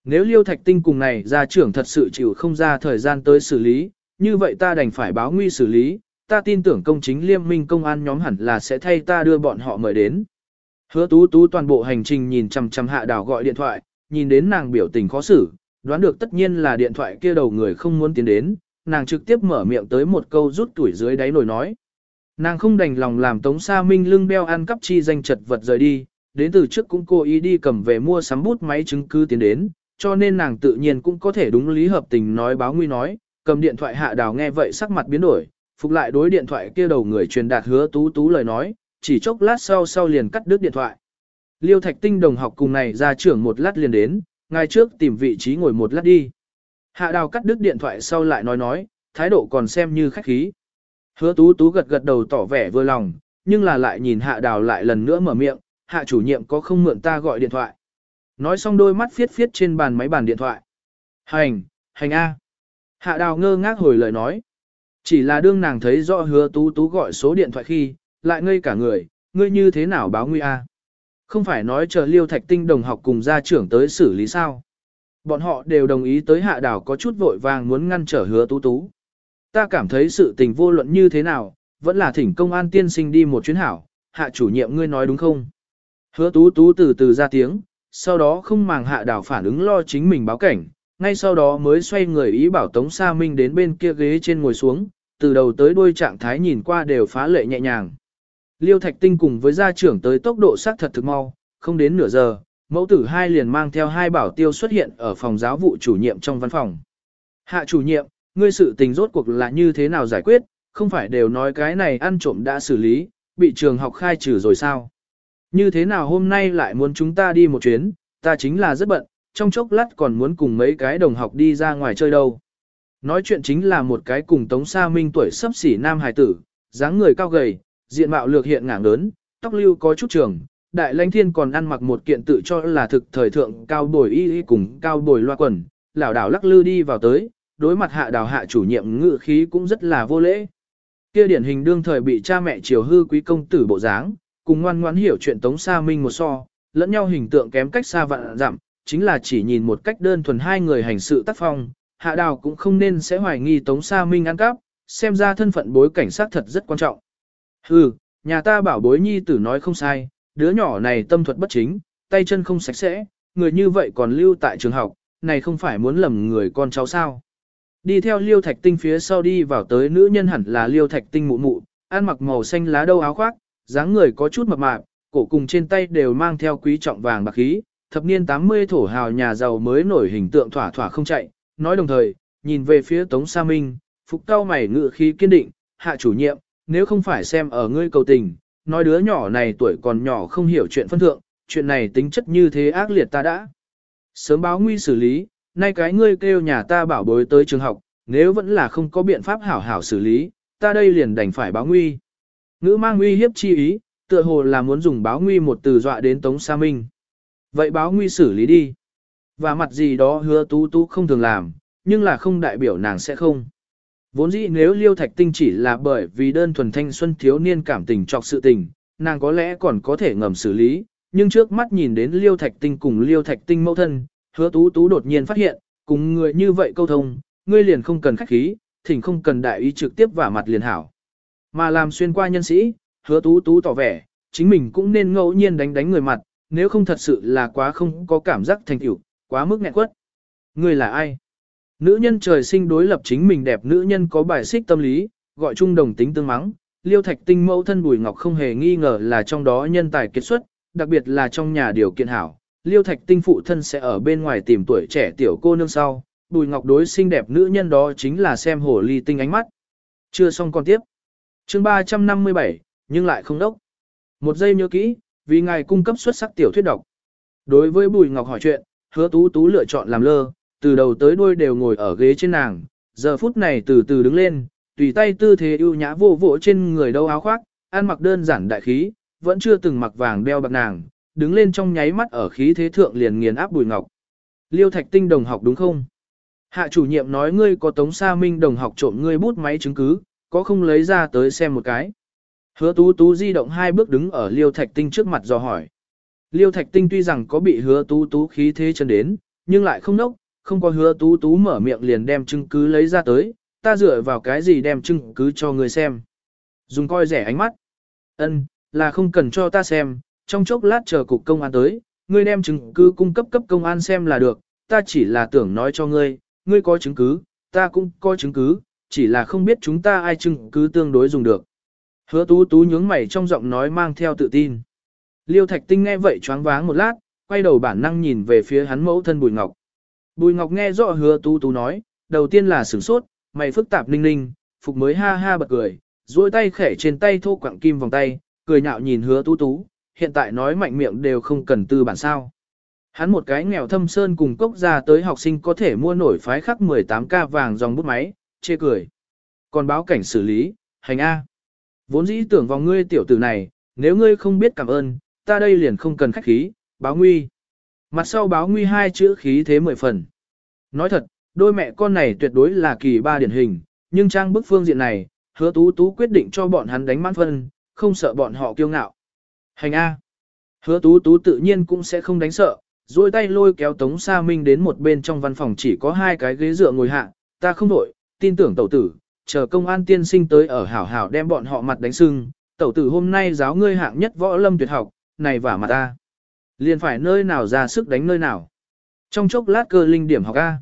Nếu Liêu Thạch Tinh cùng này gia trưởng thật sự chịu không ra thời gian tới xử lý, như vậy ta đành phải báo nguy xử lý, ta tin tưởng công chính liêm minh công an nhóm hẳn là sẽ thay ta đưa bọn họ mời đến. Hứa tú tú toàn bộ hành trình nhìn chằm chằm hạ đào gọi điện thoại, nhìn đến nàng biểu tình khó xử, đoán được tất nhiên là điện thoại kia đầu người không muốn tiến đến, nàng trực tiếp mở miệng tới một câu rút tuổi dưới đáy nồi nói. Nàng không đành lòng làm Tống Sa Minh lưng beo ăn cắp chi danh chật vật rời đi, đến từ trước cũng cố ý đi cầm về mua sắm bút máy chứng cứ tiến đến, cho nên nàng tự nhiên cũng có thể đúng lý hợp tình nói báo nguy nói, cầm điện thoại hạ đào nghe vậy sắc mặt biến đổi, phục lại đối điện thoại kia đầu người truyền đạt hứa tú tú lời nói, chỉ chốc lát sau sau liền cắt đứt điện thoại. Liêu Thạch Tinh đồng học cùng này ra trưởng một lát liền đến, ngay trước tìm vị trí ngồi một lát đi. Hạ đào cắt đứt điện thoại sau lại nói nói, thái độ còn xem như khách khí. Hứa tú tú gật gật đầu tỏ vẻ vừa lòng, nhưng là lại nhìn hạ đào lại lần nữa mở miệng, hạ chủ nhiệm có không mượn ta gọi điện thoại. Nói xong đôi mắt phiết phiết trên bàn máy bàn điện thoại. Hành, hành A. Hạ đào ngơ ngác hồi lời nói. Chỉ là đương nàng thấy rõ hứa tú tú gọi số điện thoại khi, lại ngây cả người, ngươi như thế nào báo nguy A. Không phải nói chờ liêu thạch tinh đồng học cùng gia trưởng tới xử lý sao. Bọn họ đều đồng ý tới hạ đảo có chút vội vàng muốn ngăn trở hứa tú tú. Ta cảm thấy sự tình vô luận như thế nào, vẫn là thỉnh công an tiên sinh đi một chuyến hảo, hạ chủ nhiệm ngươi nói đúng không? Hứa tú tú từ từ ra tiếng, sau đó không màng hạ đảo phản ứng lo chính mình báo cảnh, ngay sau đó mới xoay người ý bảo Tống Sa Minh đến bên kia ghế trên ngồi xuống, từ đầu tới đuôi trạng thái nhìn qua đều phá lệ nhẹ nhàng. Liêu Thạch Tinh cùng với gia trưởng tới tốc độ xác thật thực mau, không đến nửa giờ, mẫu tử hai liền mang theo hai bảo tiêu xuất hiện ở phòng giáo vụ chủ nhiệm trong văn phòng. Hạ chủ nhiệm, ngươi sự tình rốt cuộc là như thế nào giải quyết, không phải đều nói cái này ăn trộm đã xử lý, bị trường học khai trừ rồi sao? Như thế nào hôm nay lại muốn chúng ta đi một chuyến, ta chính là rất bận, trong chốc lát còn muốn cùng mấy cái đồng học đi ra ngoài chơi đâu. Nói chuyện chính là một cái cùng Tống Sa Minh tuổi sắp xỉ nam hài tử, dáng người cao gầy, diện mạo lược hiện ngảng lớn, tóc lưu có chút trường, đại lãnh thiên còn ăn mặc một kiện tự cho là thực thời thượng cao bồi y y cùng cao bồi loa quần, lảo đảo lắc lư đi vào tới, đối mặt hạ đào hạ chủ nhiệm ngự khí cũng rất là vô lễ. Kia điển hình đương thời bị cha mẹ chiều hư quý công tử bộ dáng, cùng ngoan ngoãn hiểu chuyện Tống Sa Minh một so, lẫn nhau hình tượng kém cách xa vạn dặm, chính là chỉ nhìn một cách đơn thuần hai người hành sự tác phong, hạ đào cũng không nên sẽ hoài nghi Tống Sa Minh ăn cắp, xem ra thân phận bối cảnh sát thật rất quan trọng. Hừ, nhà ta bảo bối nhi tử nói không sai, đứa nhỏ này tâm thuật bất chính, tay chân không sạch sẽ, người như vậy còn lưu tại trường học, này không phải muốn lầm người con cháu sao. Đi theo liêu thạch tinh phía sau đi vào tới nữ nhân hẳn là liêu thạch tinh mụ mụ, ăn mặc màu xanh lá đâu áo khoác, dáng người có chút mập mạp, cổ cùng trên tay đều mang theo quý trọng vàng bạc khí, thập niên 80 thổ hào nhà giàu mới nổi hình tượng thỏa thỏa không chạy, nói đồng thời, nhìn về phía Tống Sa Minh, phục cao mày ngự khí kiên định, hạ chủ nhiệm, nếu không phải xem ở ngươi cầu tình, nói đứa nhỏ này tuổi còn nhỏ không hiểu chuyện phân thượng, chuyện này tính chất như thế ác liệt ta đã. Sớm báo nguy xử lý, nay cái ngươi kêu nhà ta bảo bối tới trường học, nếu vẫn là không có biện pháp hảo hảo xử lý, ta đây liền đành phải báo nguy. Ngữ mang nguy hiếp chi ý, tựa hồ là muốn dùng báo nguy một từ dọa đến Tống Sa Minh. Vậy báo nguy xử lý đi. Và mặt gì đó hứa tú tú không thường làm, nhưng là không đại biểu nàng sẽ không. Vốn dĩ nếu Liêu Thạch Tinh chỉ là bởi vì đơn thuần thanh xuân thiếu niên cảm tình trọc sự tình, nàng có lẽ còn có thể ngầm xử lý, nhưng trước mắt nhìn đến Liêu Thạch Tinh cùng Liêu Thạch Tinh mẫu thân, hứa tú tú đột nhiên phát hiện, cùng người như vậy câu thông, ngươi liền không cần khách khí, thỉnh không cần đại ý trực tiếp vả mặt liền hảo. Mà làm xuyên qua nhân sĩ, hứa tú tú tỏ vẻ, chính mình cũng nên ngẫu nhiên đánh đánh người mặt, nếu không thật sự là quá không có cảm giác thành tựu, quá mức nghẹn quất. Ngươi là ai? Nữ nhân trời sinh đối lập chính mình đẹp nữ nhân có bài xích tâm lý, gọi chung đồng tính tương mắng. Liêu Thạch Tinh mẫu thân Bùi Ngọc không hề nghi ngờ là trong đó nhân tài kết xuất, đặc biệt là trong nhà điều kiện hảo. Liêu Thạch Tinh phụ thân sẽ ở bên ngoài tìm tuổi trẻ tiểu cô nương sau. Bùi Ngọc đối xinh đẹp nữ nhân đó chính là xem hồ ly tinh ánh mắt. Chưa xong còn tiếp. chương 357, nhưng lại không đốc. Một giây nhớ kỹ, vì ngài cung cấp xuất sắc tiểu thuyết độc. Đối với Bùi Ngọc hỏi chuyện, hứa tú tú lựa chọn làm lơ, từ đầu tới đuôi đều ngồi ở ghế trên nàng, giờ phút này từ từ đứng lên, tùy tay tư thế ưu nhã vô vỗ trên người đâu áo khoác, ăn mặc đơn giản đại khí, vẫn chưa từng mặc vàng đeo bạc nàng, đứng lên trong nháy mắt ở khí thế thượng liền nghiền áp Bùi Ngọc. Liêu Thạch Tinh đồng học đúng không? Hạ chủ nhiệm nói ngươi có Tống Sa Minh đồng học trộm ngươi bút máy chứng cứ, có không lấy ra tới xem một cái. Hứa tú tú di động hai bước đứng ở Liêu Thạch Tinh trước mặt dò hỏi. Liêu Thạch Tinh tuy rằng có bị hứa tú tú khí thế chân đến, nhưng lại không nốc, không có hứa tú tú mở miệng liền đem chứng cứ lấy ra tới, ta dựa vào cái gì đem chứng cứ cho người xem. Dùng coi rẻ ánh mắt. Ân, là không cần cho ta xem, trong chốc lát chờ cục công an tới, ngươi đem chứng cứ cung cấp cấp công an xem là được, ta chỉ là tưởng nói cho ngươi, ngươi có chứng cứ, ta cũng có chứng cứ, chỉ là không biết chúng ta ai chứng cứ tương đối dùng được. Hứa tú tú nhướng mày trong giọng nói mang theo tự tin. Liêu Thạch Tinh nghe vậy choáng váng một lát, quay đầu bản năng nhìn về phía hắn mẫu thân Bùi Ngọc. Bùi Ngọc nghe rõ hứa tú tú nói, đầu tiên là sửng sốt, mày phức tạp ninh ninh, phục mới ha ha bật cười, duỗi tay khẽ trên tay thô quặng kim vòng tay, cười nhạo nhìn hứa tú tú, hiện tại nói mạnh miệng đều không cần tư bản sao. Hắn một cái nghèo thâm sơn cùng cốc ra tới học sinh có thể mua nổi phái khắc 18k vàng dòng bút máy, chê cười. Còn báo cảnh xử lý, hành A. Vốn dĩ tưởng vào ngươi tiểu tử này, nếu ngươi không biết cảm ơn, ta đây liền không cần khách khí, báo nguy. Mặt sau báo nguy hai chữ khí thế mười phần. Nói thật, đôi mẹ con này tuyệt đối là kỳ ba điển hình, nhưng trang bức phương diện này, hứa tú tú quyết định cho bọn hắn đánh mãn phân, không sợ bọn họ kiêu ngạo. Hành A. Hứa tú tú tự nhiên cũng sẽ không đánh sợ, duỗi tay lôi kéo Tống Sa Minh đến một bên trong văn phòng chỉ có hai cái ghế dựa ngồi hạ, ta không đổi, tin tưởng tẩu tử, chờ công an tiên sinh tới ở hảo hảo đem bọn họ mặt đánh sưng, tẩu tử hôm nay giáo ngươi hạng nhất võ lâm tuyệt học, này vả mặt ta. Liền phải nơi nào ra sức đánh nơi nào. Trong chốc lát cơ linh điểm học A.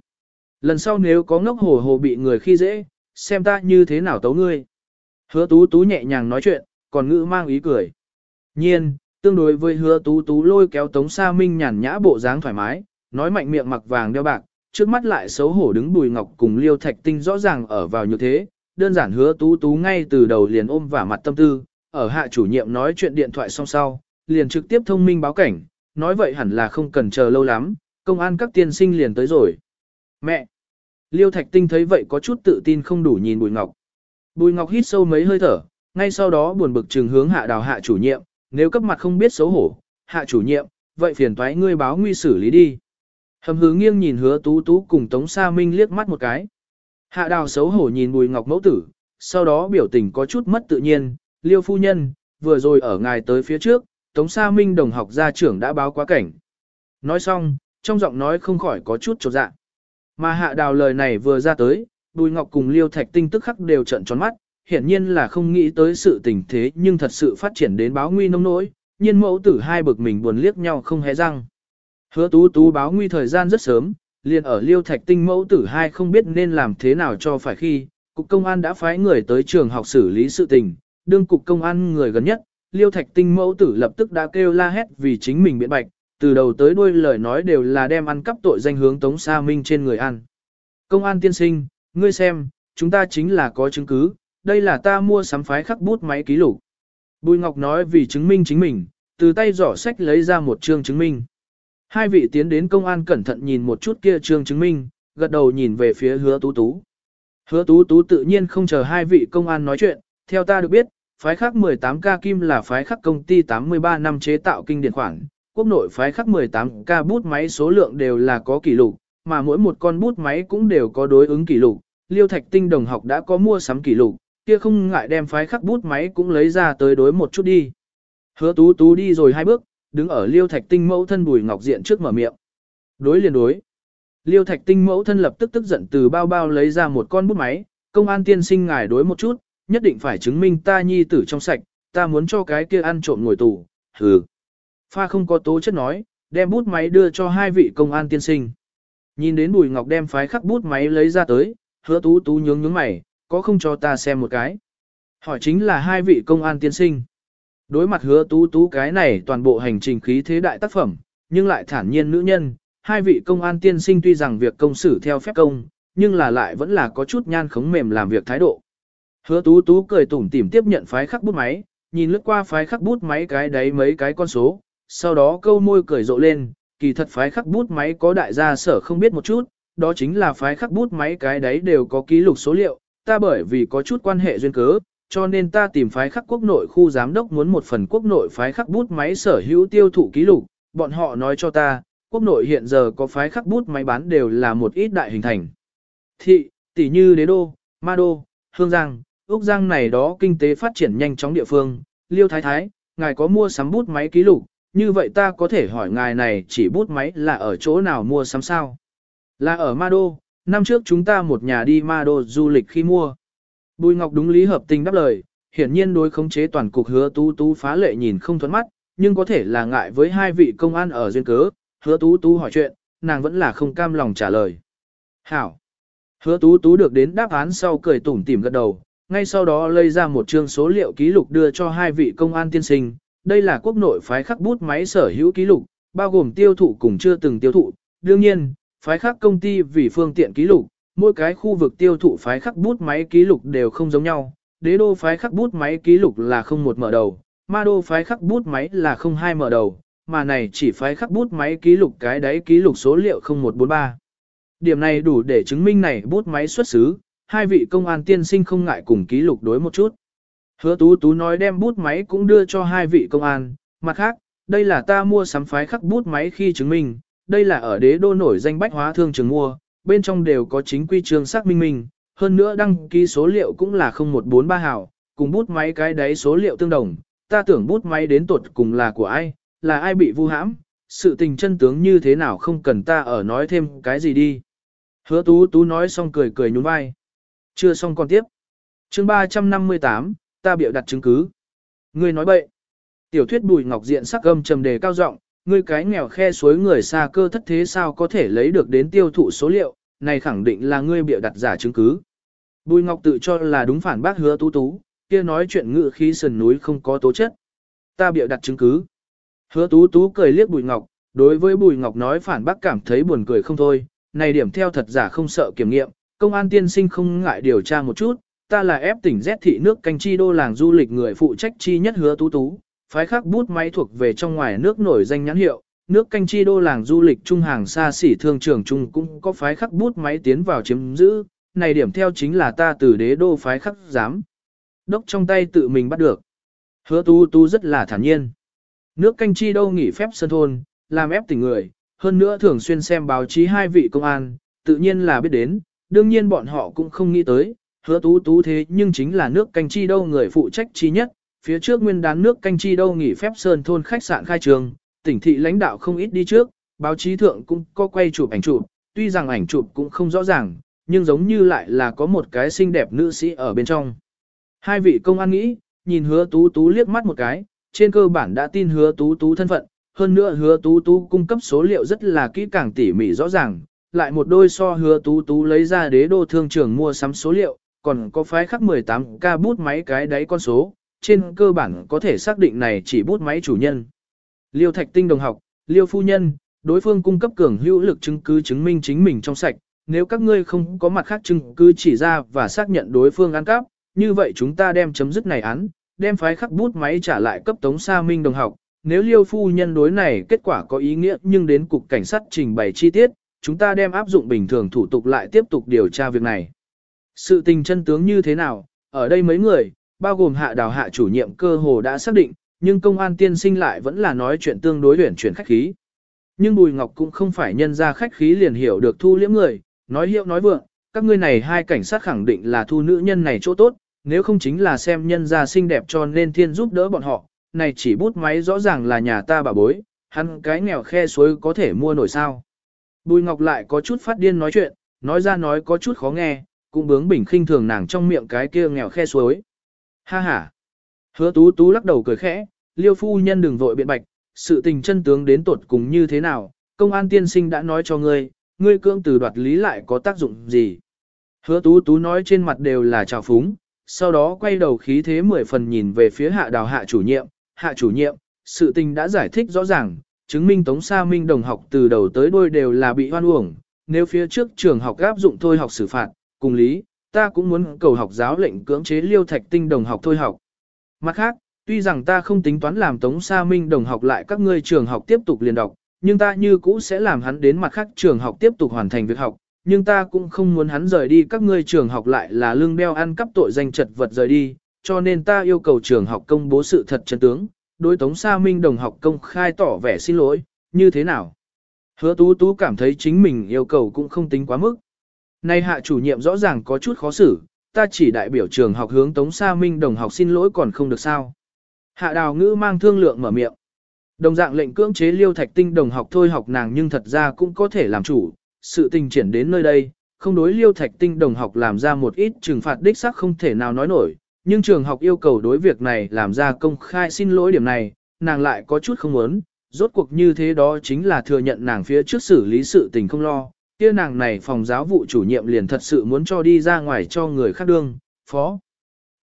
Lần sau nếu có ngốc hồ hồ bị người khi dễ, xem ta như thế nào tấu ngươi. Hứa tú tú nhẹ nhàng nói chuyện, còn ngữ mang ý cười. Nhiên, tương đối với hứa tú tú lôi kéo tống sa minh nhàn nhã bộ dáng thoải mái, nói mạnh miệng mặc vàng đeo bạc, trước mắt lại xấu hổ đứng bùi ngọc cùng liêu thạch tinh rõ ràng ở vào như thế, đơn giản hứa tú tú ngay từ đầu liền ôm vả mặt tâm tư, ở hạ chủ nhiệm nói chuyện điện thoại xong sau, liền trực tiếp thông minh báo cảnh, nói vậy hẳn là không cần chờ lâu lắm, công an các tiên sinh liền tới rồi. Mẹ! Liêu Thạch Tinh thấy vậy có chút tự tin không đủ nhìn Bùi Ngọc. Bùi Ngọc hít sâu mấy hơi thở, ngay sau đó buồn bực trừng hướng hạ đào hạ chủ nhiệm, nếu cấp mặt không biết xấu hổ, hạ chủ nhiệm, vậy phiền toái ngươi báo nguy xử lý đi. Hầm hứ nghiêng nhìn hứa tú tú cùng Tống Sa Minh liếc mắt một cái. Hạ đào xấu hổ nhìn Bùi Ngọc mẫu tử, sau đó biểu tình có chút mất tự nhiên, liêu phu nhân, vừa rồi ở ngài tới phía trước, Tống Sa Minh đồng học gia trưởng đã báo quá cảnh. Nói xong, trong giọng nói không khỏi có chút chột dạ. Mà hạ đào lời này vừa ra tới, Bùi Ngọc cùng Liêu Thạch Tinh tức khắc đều trợn tròn mắt, hiển nhiên là không nghĩ tới sự tình thế nhưng thật sự phát triển đến báo nguy nông nỗi, nhiên mẫu tử hai bực mình buồn liếc nhau không hé răng. Hứa tú tú báo nguy thời gian rất sớm, liền ở Liêu Thạch Tinh mẫu tử hai không biết nên làm thế nào cho phải khi, Cục Công an đã phái người tới trường học xử lý sự tình, đương Cục Công an người gần nhất, Liêu Thạch Tinh mẫu tử lập tức đã kêu la hét vì chính mình biện bạch, từ đầu tới đuôi lời nói đều là đem ăn cắp tội danh hướng Tống Sa Minh trên người ăn. Công an tiên sinh, ngươi xem, chúng ta chính là có chứng cứ, đây là ta mua sắm phái khắc bút máy ký lục. Bùi Ngọc nói vì chứng minh chính mình, từ tay giỏ sách lấy ra một chương chứng minh. Hai vị tiến đến công an cẩn thận nhìn một chút kia chương chứng minh, gật đầu nhìn về phía hứa tú tú. Hứa tú tú tự nhiên không chờ hai vị công an nói chuyện, theo ta được biết, phái khắc 18K Kim là phái khắc công ty 83 năm chế tạo kinh điển khoản, quốc nội phái khắc 18K bút máy số lượng đều là có kỷ lục, mà mỗi một con bút máy cũng đều có đối ứng kỷ lục. Liêu Thạch Tinh đồng học đã có mua sắm kỷ lục, kia không ngại đem phái khắc bút máy cũng lấy ra tới đối một chút đi. Hứa tú tú đi rồi hai bước, đứng ở liêu thạch tinh mẫu thân bùi ngọc diện trước mở miệng. Đối liền đối. Liêu thạch tinh mẫu thân lập tức tức giận từ bao bao lấy ra một con bút máy, công an tiên sinh ngài đối một chút, nhất định phải chứng minh ta nhi tử trong sạch, ta muốn cho cái kia ăn trộm ngồi tù, hừ. Pha không có tố chất nói, đem bút máy đưa cho hai vị công an tiên sinh. Nhìn đến bùi ngọc đem phái khắc bút máy lấy ra tới, hứa tú tú nhướng nhướng mày, có không cho ta xem một cái. Hỏi chính là hai vị công an tiên sinh. Đối mặt hứa tú tú cái này toàn bộ hành trình khí thế đại tác phẩm, nhưng lại thản nhiên nữ nhân, hai vị công an tiên sinh tuy rằng việc công xử theo phép công, nhưng là lại vẫn là có chút nhan khống mềm làm việc thái độ. Hứa tú tú cười tủm tỉm tiếp nhận phái khắc bút máy, nhìn lướt qua phái khắc bút máy cái đấy mấy cái con số, sau đó câu môi cười rộ lên, kỳ thật phái khắc bút máy có đại gia sở không biết một chút, đó chính là phái khắc bút máy cái đấy đều có ký lục số liệu, ta bởi vì có chút quan hệ duyên cớ, cho nên ta tìm phái khắc quốc nội khu giám đốc muốn một phần quốc nội phái khắc bút máy sở hữu tiêu thụ ký lục, bọn họ nói cho ta, quốc nội hiện giờ có phái khắc bút máy bán đều là một ít đại hình thành. Thị, tỷ như Đế Đô, Ma Đô, Hương Giang, Úc Giang này đó kinh tế phát triển nhanh chóng địa phương, Liêu Thái Thái, ngài có mua sắm bút máy ký lục, như vậy ta có thể hỏi ngài này chỉ bút máy là ở chỗ nào mua sắm sao? Là ở Ma Đô, năm trước chúng ta một nhà đi Ma Đô du lịch khi mua. Bùi Ngọc đúng lý hợp tình đáp lời, hiển nhiên đối khống chế toàn cục hứa tú tú phá lệ nhìn không thuẫn mắt, nhưng có thể là ngại với hai vị công an ở duyên cớ, hứa tú tú hỏi chuyện, nàng vẫn là không cam lòng trả lời. Hảo! Hứa tú tú được đến đáp án sau cười tủm tỉm gật đầu, ngay sau đó lấy ra một chương số liệu ký lục đưa cho hai vị công an tiên sinh. Đây là quốc nội phái khắc bút máy sở hữu ký lục, bao gồm tiêu thụ cùng chưa từng tiêu thụ. Đương nhiên, phái khắc công ty vì phương tiện ký lục, mỗi cái khu vực tiêu thụ phái khắc bút máy ký lục đều không giống nhau. Đế đô phái khắc bút máy ký lục là không một mở đầu, ma đô phái khắc bút máy là không hai mở đầu, mà này chỉ phái khắc bút máy ký lục cái đấy ký lục số liệu 0143. Điểm này đủ để chứng minh này bút máy xuất xứ, hai vị công an tiên sinh không ngại cùng ký lục đối một chút. Hứa tú tú nói đem bút máy cũng đưa cho hai vị công an, mặt khác, đây là ta mua sắm phái khắc bút máy khi chứng minh, đây là ở đế đô nổi danh bách hóa thương trường mua, bên trong đều có chính quy trường xác minh minh, hơn nữa đăng ký số liệu cũng là 0143 hảo, cùng bút máy cái đấy số liệu tương đồng, ta tưởng bút máy đến tuột cùng là của ai, là ai bị vu hãm, sự tình chân tướng như thế nào không cần ta ở nói thêm cái gì đi. Hứa tú tú nói xong cười cười nhún vai. Chưa xong còn tiếp. chương 358, ta biểu đặt chứng cứ. Ngươi nói bậy. Tiểu thuyết bùi ngọc diện sắc âm trầm đề cao giọng ngươi cái nghèo khe suối người xa cơ thất thế sao có thể lấy được đến tiêu thụ số liệu, này khẳng định là ngươi bịa đặt giả chứng cứ. Bùi Ngọc tự cho là đúng phản bác hứa tú tú, kia nói chuyện ngự khí sườn núi không có tố chất. Ta bịa đặt chứng cứ. Hứa tú tú cười liếc Bùi Ngọc, đối với Bùi Ngọc nói phản bác cảm thấy buồn cười không thôi, này điểm theo thật giả không sợ kiểm nghiệm, công an tiên sinh không ngại điều tra một chút, ta là ép tỉnh Z thị nước canh chi đô làng du lịch người phụ trách chi nhất hứa tú tú, phái khắc bút máy thuộc về trong ngoài nước nổi danh nhãn hiệu, nước canh chi đô làng du lịch trung hàng xa xỉ thương trường trung cũng có phái khắc bút máy tiến vào chiếm giữ, này điểm theo chính là ta từ đế đô phái khắc giám. Đốc trong tay tự mình bắt được. Hứa tú tú rất là thản nhiên. Nước canh chi đô nghỉ phép sân thôn, làm ép tỉnh người, hơn nữa thường xuyên xem báo chí hai vị công an, tự nhiên là biết đến, đương nhiên bọn họ cũng không nghĩ tới, hứa tú tú thế nhưng chính là nước canh chi đâu người phụ trách chi nhất, phía trước nguyên đán nước canh chi đâu nghỉ phép sơn thôn khách sạn khai trường, tỉnh thị lãnh đạo không ít đi trước, báo chí thượng cũng có quay chụp ảnh chụp, tuy rằng ảnh chụp cũng không rõ ràng, nhưng giống như lại là có một cái xinh đẹp nữ sĩ ở bên trong. Hai vị công an nghĩ, nhìn hứa tú tú liếc mắt một cái, trên cơ bản đã tin hứa tú tú thân phận, hơn nữa hứa tú tú cung cấp số liệu rất là kỹ càng tỉ mỉ rõ ràng, lại một đôi so hứa tú tú lấy ra đế đô thương trường mua sắm số liệu, còn có phái khắc 18 ca bút máy cái đáy con số, trên cơ bản có thể xác định này chỉ bút máy chủ nhân. Liêu Thạch Tinh đồng học, Liêu Phu Nhân, đối phương cung cấp cường hữu lực chứng cứ chứng minh chính mình trong sạch, nếu các ngươi không có mặt khác chứng cứ chỉ ra và xác nhận đối phương ăn cắp, như vậy chúng ta đem chấm dứt này án, đem phái khắc bút máy trả lại cấp Tống Sa Minh đồng học. Nếu Liêu Phu Nhân đối này kết quả có ý nghĩa nhưng đến cục cảnh sát trình bày chi tiết, chúng ta đem áp dụng bình thường thủ tục lại tiếp tục điều tra việc này. Sự tình chân tướng như thế nào, ở đây mấy người, bao gồm hạ đào hạ chủ nhiệm cơ hồ đã xác định, nhưng công an tiên sinh lại vẫn là nói chuyện tương đối luyện chuyển khách khí. Nhưng Bùi Ngọc cũng không phải nhân ra khách khí liền hiểu được thu liễm người, nói hiệu nói vượng, các ngươi này hai cảnh sát khẳng định là thu nữ nhân này chỗ tốt, nếu không chính là xem nhân ra xinh đẹp cho nên thiên giúp đỡ bọn họ, này chỉ bút máy rõ ràng là nhà ta bà bối, hắn cái nghèo khe suối có thể mua nổi sao. Bùi Ngọc lại có chút phát điên nói chuyện, nói ra nói có chút khó nghe, cũng bướng bỉnh khinh thường nàng trong miệng cái kia nghèo khe suối. Ha ha. Hứa tú tú lắc đầu cười khẽ, liêu phu nhân đừng vội biện bạch, sự tình chân tướng đến tột cùng như thế nào, công an tiên sinh đã nói cho ngươi, ngươi cưỡng từ đoạt lý lại có tác dụng gì. Hứa tú tú nói trên mặt đều là trào phúng, sau đó quay đầu khí thế mười phần nhìn về phía hạ đào hạ chủ nhiệm, hạ chủ nhiệm, sự tình đã giải thích rõ ràng, chứng minh Tống Sa Minh đồng học từ đầu tới đuôi đều là bị hoan uổng, nếu phía trước trường học áp dụng thôi học xử phạt, cùng lý, ta cũng muốn cầu học giáo lệnh cưỡng chế liêu thạch tinh đồng học thôi học. Mặt khác, tuy rằng ta không tính toán làm Tống Sa Minh đồng học lại các ngươi trường học tiếp tục liền đọc, nhưng ta như cũ sẽ làm hắn đến mặt khác trường học tiếp tục hoàn thành việc học, nhưng ta cũng không muốn hắn rời đi các ngươi trường học lại là lương đeo ăn cắp tội danh trật vật rời đi, cho nên ta yêu cầu trường học công bố sự thật chân tướng, đối Tống Sa Minh đồng học công khai tỏ vẻ xin lỗi, như thế nào? Hứa tú tú cảm thấy chính mình yêu cầu cũng không tính quá mức. Nay hạ chủ nhiệm rõ ràng có chút khó xử, ta chỉ đại biểu trường học hướng Tống Sa Minh đồng học xin lỗi còn không được sao. Hạ đào ngữ mang thương lượng mở miệng. Đồng dạng lệnh cưỡng chế liêu thạch tinh đồng học thôi học nàng nhưng thật ra cũng có thể làm chủ, sự tình triển đến nơi đây, không đối liêu thạch tinh đồng học làm ra một ít trừng phạt đích xác không thể nào nói nổi, nhưng trường học yêu cầu đối việc này làm ra công khai xin lỗi điểm này, nàng lại có chút không muốn, rốt cuộc như thế đó chính là thừa nhận nàng phía trước xử lý sự tình không lo, kia nàng này phòng giáo vụ chủ nhiệm liền thật sự muốn cho đi ra ngoài cho người khác đương, phó.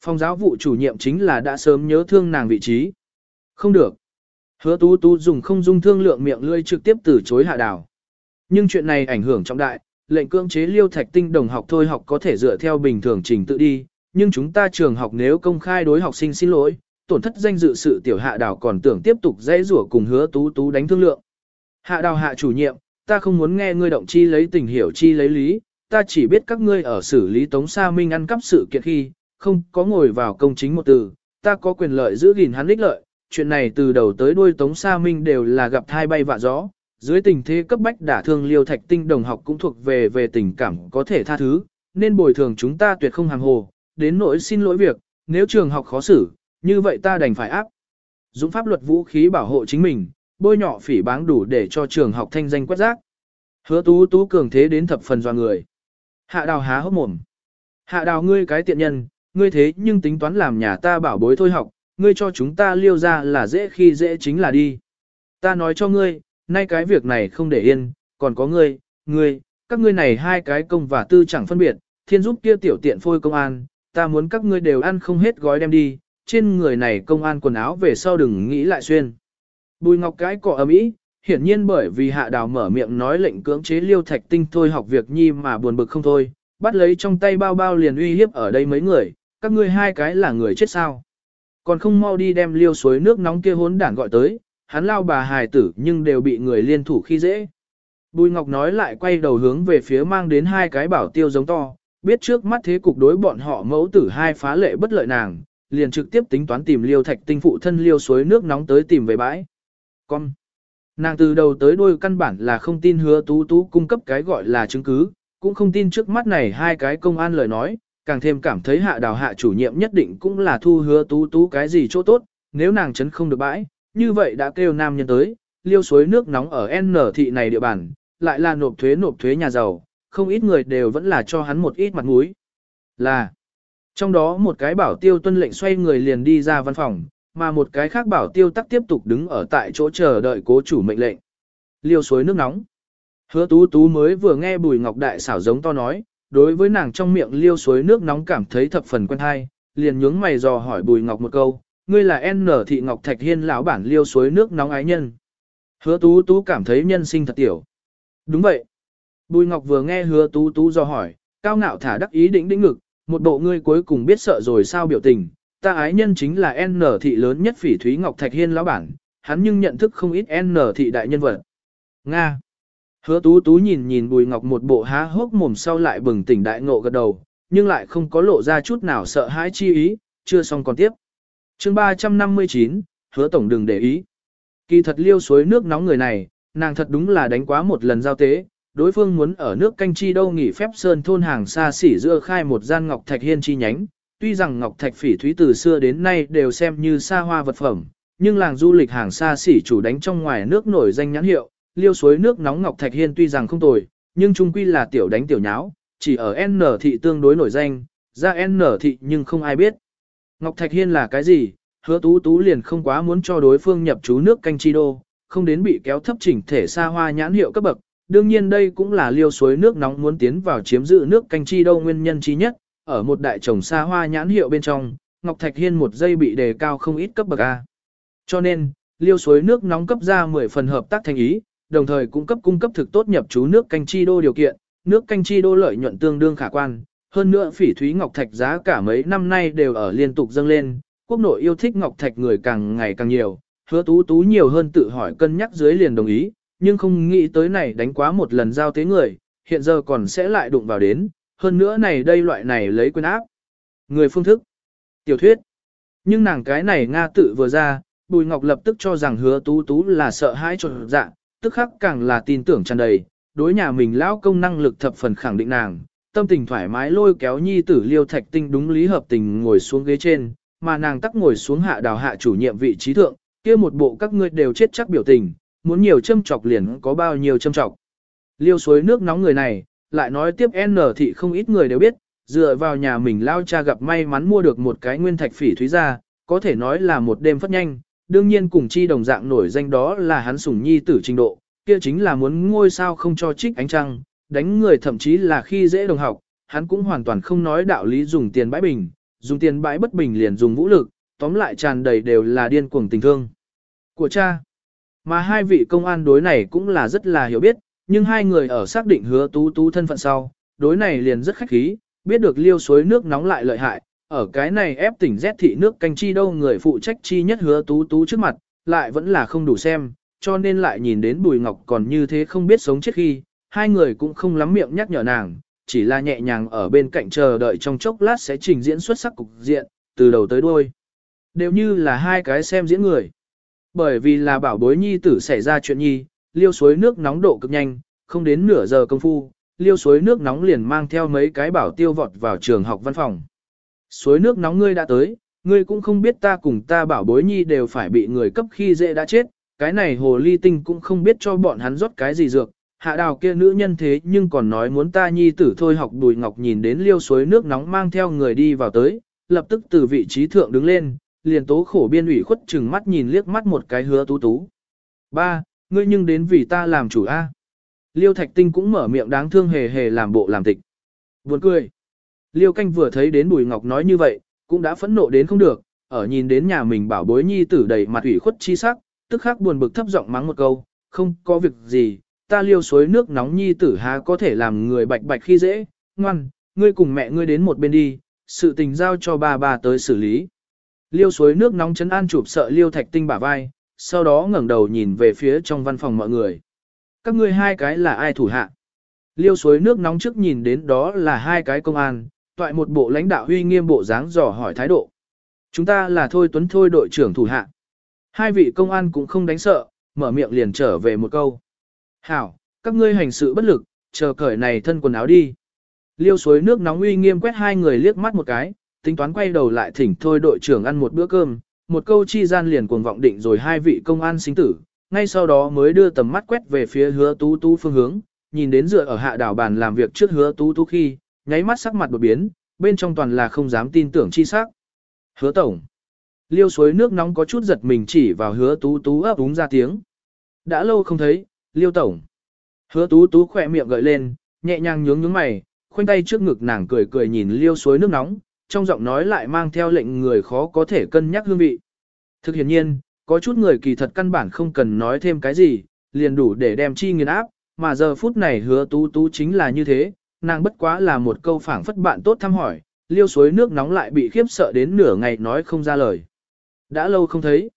Phòng giáo vụ chủ nhiệm chính là đã sớm nhớ thương nàng vị trí. Không được. Hứa tú tú dùng không dung thương lượng miệng lươi trực tiếp từ chối hạ đảo. Nhưng chuyện này ảnh hưởng trọng đại, lệnh cưỡng chế liêu thạch tinh đồng học thôi học có thể dựa theo bình thường trình tự đi, nhưng chúng ta trường học nếu công khai đối học sinh xin lỗi, tổn thất danh dự sự tiểu hạ đào còn tưởng tiếp tục dễ rủa cùng hứa tú tú đánh thương lượng. Hạ đào hạ chủ nhiệm, ta không muốn nghe ngươi động chi lấy tình hiểu chi lấy lý, ta chỉ biết các ngươi ở xử lý Tống Sa Minh ăn cắp sự kiện khi, không có ngồi vào công chính một từ, ta có quyền lợi giữ gìn hắn ích lợi, chuyện này từ đầu tới đuôi Tống Sa Minh đều là gặp thai bay vạ gió, dưới tình thế cấp bách đả thương liêu thạch tinh đồng học cũng thuộc về về tình cảm có thể tha thứ, nên bồi thường chúng ta tuyệt không hàng hồ, đến nỗi xin lỗi việc, nếu trường học khó xử, như vậy ta đành phải áp. Dũng pháp luật vũ khí bảo hộ chính mình, bôi nhọ phỉ báng đủ để cho trường học thanh danh quét rác. Hứa tú tú cường thế đến thập phần doa người. Hạ đào há hốc mồm. Hạ đào ngươi cái tiện nhân, ngươi thế nhưng tính toán làm nhà ta bảo bối thôi học, ngươi cho chúng ta liêu ra là dễ khi dễ chính là đi. Ta nói cho ngươi, nay cái việc này không để yên, còn có ngươi, ngươi, các ngươi này hai cái công và tư chẳng phân biệt, thiên giúp kia tiểu tiện phôi công an, ta muốn các ngươi đều ăn không hết gói đem đi, trên người này công an quần áo về sau đừng nghĩ lại xuyên. Bùi ngọc cái cọ ấm ý, hiển nhiên bởi vì hạ đào mở miệng nói lệnh cưỡng chế liêu thạch tinh thôi học việc nhi mà buồn bực không thôi, bắt lấy trong tay bao bao liền uy hiếp ở đây mấy người, các ngươi hai cái là người chết sao. Còn không mau đi đem liêu suối nước nóng kia hốn đản gọi tới, hắn lao bà hài tử nhưng đều bị người liên thủ khi dễ. Bùi Ngọc nói lại quay đầu hướng về phía mang đến hai cái bảo tiêu giống to, biết trước mắt thế cục đối bọn họ mẫu tử hai phá lệ bất lợi nàng, liền trực tiếp tính toán tìm liêu thạch tinh phụ thân liêu suối nước nóng tới tìm về bãi. Con! Nàng từ đầu tới đuôi căn bản là không tin hứa tú tú cung cấp cái gọi là chứng cứ, cũng không tin trước mắt này hai cái công an lời nói, càng thêm cảm thấy hạ đào hạ chủ nhiệm nhất định cũng là thu hứa tú tú cái gì chỗ tốt, nếu nàng chấn không được bãi, như vậy đã kêu nam nhân tới, liêu suối nước nóng ở N thị này địa bàn, lại là nộp thuế nộp thuế nhà giàu, không ít người đều vẫn là cho hắn một ít mặt mũi. Là, trong đó một cái bảo tiêu tuân lệnh xoay người liền đi ra văn phòng, mà một cái khác bảo tiêu tắc tiếp tục đứng ở tại chỗ chờ đợi cố chủ mệnh lệnh. Liêu suối nước nóng. Hứa tú tú mới vừa nghe bùi ngọc đại xảo giống to nói, đối với nàng trong miệng liêu suối nước nóng cảm thấy thập phần quen hay, liền nhướng mày dò hỏi bùi ngọc một câu, ngươi là N thị ngọc thạch hiên lão bản liêu suối nước nóng ái nhân. Hứa tú tú cảm thấy nhân sinh thật tiểu. Đúng vậy. Bùi ngọc vừa nghe hứa tú tú do hỏi, cao ngạo thả đắc ý đĩnh đĩnh ngực, một bộ ngươi cuối cùng biết sợ rồi sao biểu tình, ta ái nhân chính là N thị lớn nhất phỉ thúy ngọc thạch hiên lão bản, hắn nhưng nhận thức không ít N thị đại nhân vật. Nga. Hứa tú tú nhìn nhìn bùi ngọc một bộ há hốc mồm sau lại bừng tỉnh đại ngộ gật đầu, nhưng lại không có lộ ra chút nào sợ hãi chi ý, chưa xong còn tiếp. chương 359, hứa tổng đừng để ý. Kỳ thật liêu suối nước nóng người này, nàng thật đúng là đánh quá một lần giao tế, đối phương muốn ở nước canh chi đâu nghỉ phép sơn thôn hàng xa xỉ giữa khai một gian ngọc thạch hiên chi nhánh, tuy rằng ngọc thạch phỉ thúy từ xưa đến nay đều xem như xa hoa vật phẩm, nhưng làng du lịch hàng xa xỉ chủ đánh trong ngoài nước nổi danh nhãn hiệu, liêu suối nước nóng ngọc thạch hiên tuy rằng không tồi, nhưng trung quy là tiểu đánh tiểu nháo, chỉ ở N thị tương đối nổi danh, ra N thị nhưng không ai biết. Ngọc thạch hiên là cái gì? Hứa tú tú liền không quá muốn cho đối phương nhập chú nước canh chi đô, không đến bị kéo thấp chỉnh thể xa hoa nhãn hiệu cấp bậc. Đương nhiên đây cũng là liêu suối nước nóng muốn tiến vào chiếm giữ nước canh chi đô nguyên nhân chi nhất, ở một đại trồng xa hoa nhãn hiệu bên trong, Ngọc Thạch Hiên một giây bị đề cao không ít cấp bậc A. Cho nên, liêu suối nước nóng cấp ra 10 phần hợp tác thành ý, đồng thời cung cấp cung cấp thực tốt nhập chú nước canh chi đô điều kiện, nước canh chi đô lợi nhuận tương đương khả quan. Hơn nữa phỉ thúy ngọc thạch giá cả mấy năm nay đều ở liên tục dâng lên, quốc nội yêu thích ngọc thạch người càng ngày càng nhiều, hứa tú tú nhiều hơn tự hỏi cân nhắc dưới liền đồng ý, nhưng không nghĩ tới này đánh quá một lần giao tế người, hiện giờ còn sẽ lại đụng vào đến, hơn nữa này đây loại này lấy quyền áp. Người phương thức, tiểu thuyết, nhưng nàng cái này Nga tự vừa ra, Bùi Ngọc lập tức cho rằng hứa tú tú là sợ hãi trột dạ, tức khắc càng là tin tưởng tràn đầy, đối nhà mình lão công năng lực thập phần khẳng định nàng, tâm tình thoải mái lôi kéo nhi tử liêu thạch tinh đúng lý hợp tình ngồi xuống ghế trên, mà nàng tắc ngồi xuống hạ đào hạ chủ nhiệm vị trí thượng, kia một bộ các ngươi đều chết chắc biểu tình, muốn nhiều châm chọc liền có bao nhiêu châm chọc. Liêu suối nước nóng người này, lại nói tiếp N thị không ít người đều biết, dựa vào nhà mình lao cha gặp may mắn mua được một cái nguyên thạch phỉ thúy ra, có thể nói là một đêm phát nhanh, đương nhiên cùng chi đồng dạng nổi danh đó là hắn sủng nhi tử trình độ, kia chính là muốn ngôi sao không cho trích ánh trăng, đánh người thậm chí là khi dễ đồng học, hắn cũng hoàn toàn không nói đạo lý dùng tiền bãi bình, dùng tiền bãi bất bình liền dùng vũ lực, tóm lại tràn đầy đều là điên cuồng tình thương của cha. Mà hai vị công an đối này cũng là rất là hiểu biết, nhưng hai người ở xác định hứa tú tú thân phận sau, đối này liền rất khách khí, biết được liêu suối nước nóng lại lợi hại, ở cái này ép tỉnh rét thị nước canh chi đâu người phụ trách chi nhất hứa tú tú trước mặt, lại vẫn là không đủ xem, cho nên lại nhìn đến Bùi Ngọc còn như thế không biết sống chết khi, hai người cũng không lắm miệng nhắc nhở nàng, chỉ là nhẹ nhàng ở bên cạnh chờ đợi trong chốc lát sẽ trình diễn xuất sắc cục diện, từ đầu tới đuôi. Đều như là hai cái xem diễn người. Bởi vì là bảo bối nhi tử xảy ra chuyện nhi, liêu suối nước nóng độ cực nhanh, không đến nửa giờ công phu, liêu suối nước nóng liền mang theo mấy cái bảo tiêu vọt vào trường học văn phòng. Suối nước nóng ngươi đã tới, ngươi cũng không biết ta cùng ta bảo bối nhi đều phải bị người cấp khi dễ đã chết, cái này hồ ly tinh cũng không biết cho bọn hắn rót cái gì dược. Hạ đào kia nữ nhân thế nhưng còn nói muốn ta nhi tử thôi học đùi ngọc nhìn đến liêu suối nước nóng mang theo người đi vào tới, lập tức từ vị trí thượng đứng lên, liền tố khổ biên ủy khuất chừng mắt nhìn liếc mắt một cái hứa tú tú. Ba, ngươi nhưng đến vì ta làm chủ A. Liêu Thạch Tinh cũng mở miệng đáng thương hề hề làm bộ làm tịch. Buồn cười. Liêu Canh vừa thấy đến Bùi Ngọc nói như vậy, cũng đã phẫn nộ đến không được, ở nhìn đến nhà mình bảo bối nhi tử đầy mặt ủy khuất chi sắc, tức khắc buồn bực thấp giọng mắng một câu, không có việc gì, ta liêu suối nước nóng nhi tử há có thể làm người bạch bạch khi dễ, ngoan, ngươi cùng mẹ ngươi đến một bên đi, sự tình giao cho ba bà tới xử lý. Liêu suối nước nóng chấn an chụp sợ Liêu Thạch Tinh bả vai, sau đó ngẩng đầu nhìn về phía trong văn phòng mọi người. Các ngươi hai cái là ai thủ hạ? Liêu suối nước nóng trước nhìn đến đó là hai cái công an, toại một bộ lãnh đạo huy nghiêm bộ dáng dò hỏi thái độ. Chúng ta là Thôi Tuấn Thôi đội trưởng thủ hạ. Hai vị công an cũng không đánh sợ, mở miệng liền trở về một câu. Hảo, các ngươi hành sự bất lực, chờ cởi này thân quần áo đi. Liêu suối nước nóng uy nghiêm quét hai người liếc mắt một cái, tính toán quay đầu lại thỉnh thôi đội trưởng ăn một bữa cơm, một câu chi gian liền cuồng vọng định rồi hai vị công an sinh tử, ngay sau đó mới đưa tầm mắt quét về phía hứa tú tú phương hướng, nhìn đến dựa ở hạ đảo bàn làm việc trước hứa tú tú khi, nháy mắt sắc mặt đột biến, bên trong toàn là không dám tin tưởng chi sắc. Hứa tổng. Liêu suối nước nóng có chút giật mình chỉ vào hứa tú tú ấp úng ra tiếng. Đã lâu không thấy, liêu tổng. Hứa tú tú khỏe miệng gợi lên, nhẹ nhàng nhướng nhướng mày, khoanh tay trước ngực nàng cười cười nhìn liêu suối nước nóng, trong giọng nói lại mang theo lệnh người khó có thể cân nhắc hương vị. Thực hiện nhiên, có chút người kỳ thật căn bản không cần nói thêm cái gì, liền đủ để đem chi nghiền áp, mà giờ phút này hứa tú tú chính là như thế, nàng bất quá là một câu phảng phất bạn tốt thăm hỏi, liêu suối nước nóng lại bị khiếp sợ đến nửa ngày nói không ra lời. Đã lâu không thấy.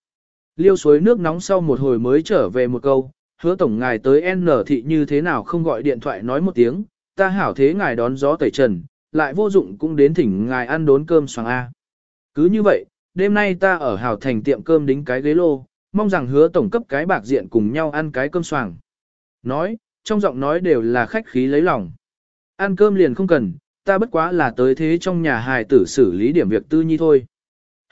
Liêu suối nước nóng sau một hồi mới trở về một câu, hứa tổng ngài tới N thị như thế nào không gọi điện thoại nói một tiếng, ta hảo thế ngài đón gió tẩy trần, lại vô dụng cũng đến thỉnh ngài ăn đốn cơm xoàng A. Cứ như vậy, đêm nay ta ở hảo thành tiệm cơm đính cái ghế lô, mong rằng hứa tổng cấp cái bạc diện cùng nhau ăn cái cơm xoàng. Nói, trong giọng nói đều là khách khí lấy lòng. Ăn cơm liền không cần, ta bất quá là tới thế trong nhà hài tử xử lý điểm việc tư nhi thôi.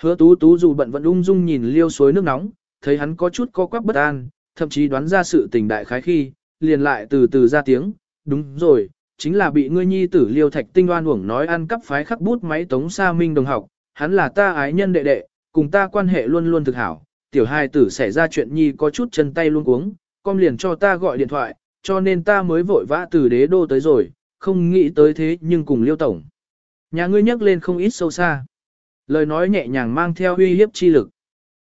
Hứa tú tú dù bận vẫn ung dung nhìn liêu suối nước nóng, thấy hắn có chút co quắp bất an, thậm chí đoán ra sự tình đại khái khi, liền lại từ từ ra tiếng, đúng rồi, chính là bị ngươi nhi tử liêu thạch tinh oan uổng nói ăn cắp phái khắc bút máy tống sa minh đồng học, hắn là ta ái nhân đệ đệ, cùng ta quan hệ luôn luôn thực hảo, tiểu hai tử xảy ra chuyện nhi có chút chân tay luôn cuống, con liền cho ta gọi điện thoại, cho nên ta mới vội vã từ đế đô tới rồi, không nghĩ tới thế nhưng cùng liêu tổng. Nhà ngươi nhắc lên không ít sâu xa. Lời nói nhẹ nhàng mang theo uy hiếp chi lực.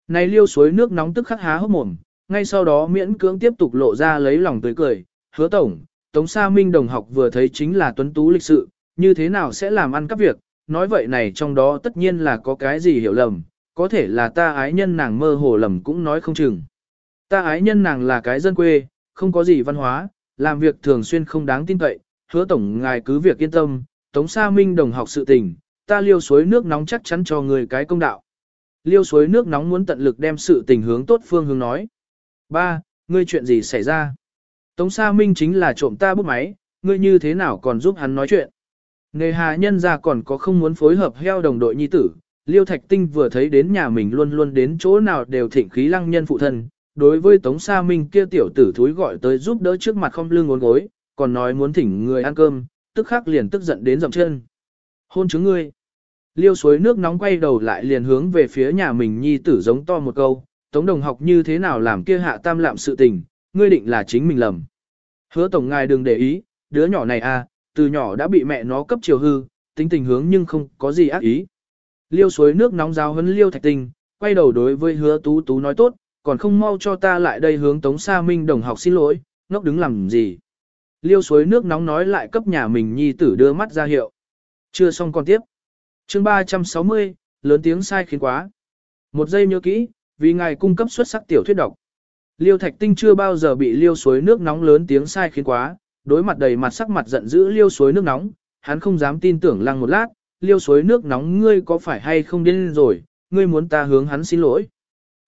Này liêu suối nước nóng tức khắc há hốc mồm, ngay sau đó miễn cưỡng tiếp tục lộ ra lấy lòng tươi cười, hứa tổng, Tống Sa Minh đồng học vừa thấy chính là tuấn tú lịch sự, như thế nào sẽ làm ăn các việc, nói vậy này trong đó tất nhiên là có cái gì hiểu lầm, có thể là ta ái nhân nàng mơ hồ lầm cũng nói không chừng. Ta ái nhân nàng là cái dân quê, không có gì văn hóa, làm việc thường xuyên không đáng tin cậy, hứa tổng ngài cứ việc yên tâm, Tống Sa Minh đồng học sự tình, ta liêu suối nước nóng chắc chắn cho người cái công đạo. Liêu suối nước nóng muốn tận lực đem sự tình hướng tốt phương hướng nói. Ba, ngươi chuyện gì xảy ra? Tống Sa Minh chính là trộm ta bút máy, ngươi như thế nào còn giúp hắn nói chuyện? Nề hà nhân ra còn có không muốn phối hợp heo đồng đội nhi tử, Liêu Thạch Tinh vừa thấy đến nhà mình luôn luôn đến chỗ nào đều thịnh khí lăng nhân phụ thân, đối với Tống Sa Minh kia tiểu tử thúi gọi tới giúp đỡ trước mặt không lưng ngốn gối, còn nói muốn thỉnh người ăn cơm, tức khắc liền tức giận đến dậm chân. Hôn chứng ngươi. Liêu suối nước nóng quay đầu lại liền hướng về phía nhà mình nhi tử giống to một câu, Tống đồng học như thế nào làm kia hạ tam lạm sự tình, ngươi định là chính mình lầm. Hứa tổng ngài đừng để ý, đứa nhỏ này à, từ nhỏ đã bị mẹ nó cấp chiều hư, tính tình hướng nhưng không có gì ác ý. Liêu suối nước nóng giáo hấn liêu thạch tình, quay đầu đối với hứa tú tú nói tốt, còn không mau cho ta lại đây hướng Tống Sa Minh đồng học xin lỗi, ngốc đứng làm gì. Liêu suối nước nóng nói lại cấp nhà mình nhi tử đưa mắt ra hiệu. Chưa xong còn tiếp. chương 360, lớn tiếng sai khiến quá. Một giây nhớ kỹ, vì ngài cung cấp xuất sắc tiểu thuyết độc. Liêu Thạch Tinh chưa bao giờ bị liêu suối nước nóng lớn tiếng sai khiến quá, đối mặt đầy mặt sắc mặt giận dữ liêu suối nước nóng, hắn không dám tin tưởng lăng một lát, liêu suối nước nóng ngươi có phải hay không điên rồi, ngươi muốn ta hướng hắn xin lỗi.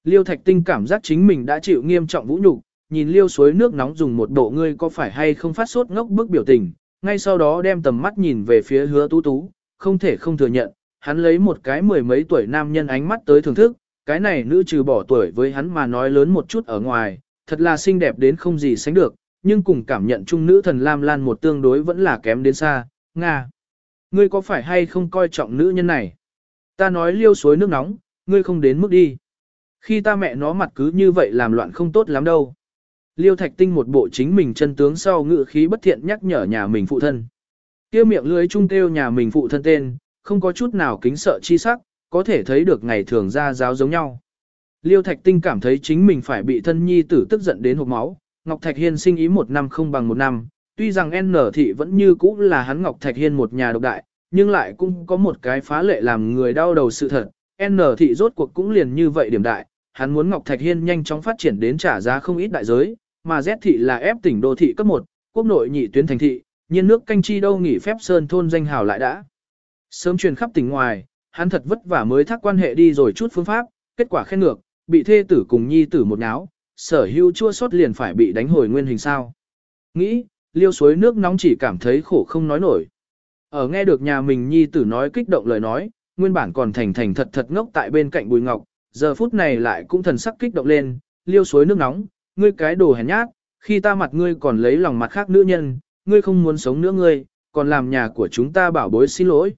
Liêu Thạch Tinh cảm giác chính mình đã chịu nghiêm trọng vũ nhục, nhìn liêu suối nước nóng dùng một bộ ngươi có phải hay không phát sốt ngốc bức biểu tình, ngay sau đó đem tầm mắt nhìn về phía hứa tú tú, không thể không thừa nhận, hắn lấy một cái mười mấy tuổi nam nhân ánh mắt tới thưởng thức, cái này nữ trừ bỏ tuổi với hắn mà nói lớn một chút ở ngoài, thật là xinh đẹp đến không gì sánh được, nhưng cùng cảm nhận chung nữ thần Lam Lan một tương đối vẫn là kém đến xa, Nga. Ngươi có phải hay không coi trọng nữ nhân này? Ta nói liêu suối nước nóng, ngươi không đến mức đi. Khi ta mẹ nó mặt cứ như vậy làm loạn không tốt lắm đâu. Liêu Thạch Tinh một bộ chính mình chân tướng sau ngự khí bất thiện nhắc nhở nhà mình phụ thân. Kia miệng lưới trung kêu nhà mình phụ thân tên, không có chút nào kính sợ chi sắc, có thể thấy được ngày thường ra giáo giống nhau. Liêu Thạch Tinh cảm thấy chính mình phải bị thân nhi tử tức giận đến hộp máu, Ngọc Thạch Hiên sinh ý một năm không bằng một năm, Tuy rằng N thị vẫn như cũ là hắn Ngọc Thạch Hiên một nhà độc đại, nhưng lại cũng có một cái phá lệ làm người đau đầu sự thật. N thị rốt cuộc cũng liền như vậy điểm đại, hắn muốn Ngọc Thạch Hiên nhanh chóng phát triển đến trả giá không ít đại giới, mà Z thị là ép tỉnh đô thị cấp 1, quốc nội nhị tuyến thành thị, nhiên nước canh chi đâu nghỉ phép sơn thôn danh hào lại đã. Sớm truyền khắp tỉnh ngoài, hắn thật vất vả mới thác quan hệ đi rồi chút phương pháp, kết quả khen ngược, bị thê tử cùng nhi tử một náo, sở hữu chua xót liền phải bị đánh hồi nguyên hình sao. Nghĩ, liêu suối nước nóng chỉ cảm thấy khổ không nói nổi. Ở nghe được nhà mình nhi tử nói kích động lời nói, nguyên bản còn thành thành thật thật ngốc tại bên cạnh bùi ngọc, giờ phút này lại cũng thần sắc kích động lên, liêu suối nước nóng, ngươi cái đồ hèn nhát, khi ta mặt ngươi còn lấy lòng mặt khác nữ nhân, ngươi không muốn sống nữa ngươi, còn làm nhà của chúng ta bảo bối xin lỗi.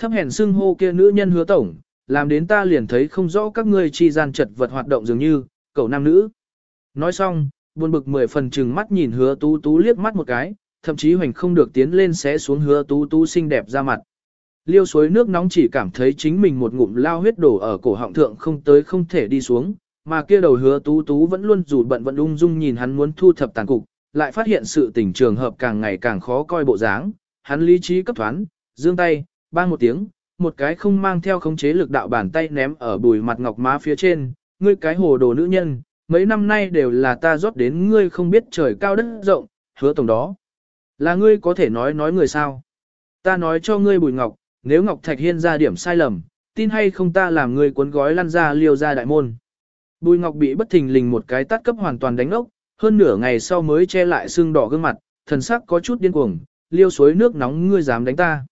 Thấp hèn xưng hô kia nữ nhân hứa tổng, làm đến ta liền thấy không rõ các ngươi chi gian chật vật hoạt động dường như, cậu nam nữ. Nói xong, buồn bực mười phần chừng mắt nhìn hứa tú tú liếc mắt một cái, thậm chí hoành không được tiến lên sẽ xuống hứa tú tú xinh đẹp ra mặt. Liêu suối nước nóng chỉ cảm thấy chính mình một ngụm lao huyết đổ ở cổ họng thượng không tới không thể đi xuống, mà kia đầu hứa tú tú vẫn luôn rủ bận vận ung dung nhìn hắn muốn thu thập tàn cục, lại phát hiện sự tình trường hợp càng ngày càng khó coi bộ dáng, hắn lý trí cấp thoán, dương tay, bang một tiếng, một cái không mang theo khống chế lực đạo bàn tay ném ở bùi mặt ngọc má phía trên, ngươi cái hồ đồ nữ nhân, mấy năm nay đều là ta rót đến ngươi không biết trời cao đất rộng, hứa tổng đó. Là ngươi có thể nói nói người sao? Ta nói cho ngươi bùi ngọc, nếu Ngọc Thạch Hiên ra điểm sai lầm, tin hay không ta làm ngươi cuốn gói lăn ra liêu ra đại môn. Bùi Ngọc bị bất thình lình một cái tát cấp hoàn toàn đánh ốc, hơn nửa ngày sau mới che lại xương đỏ gương mặt, thần sắc có chút điên cuồng, liêu suối nước nóng ngươi dám đánh ta.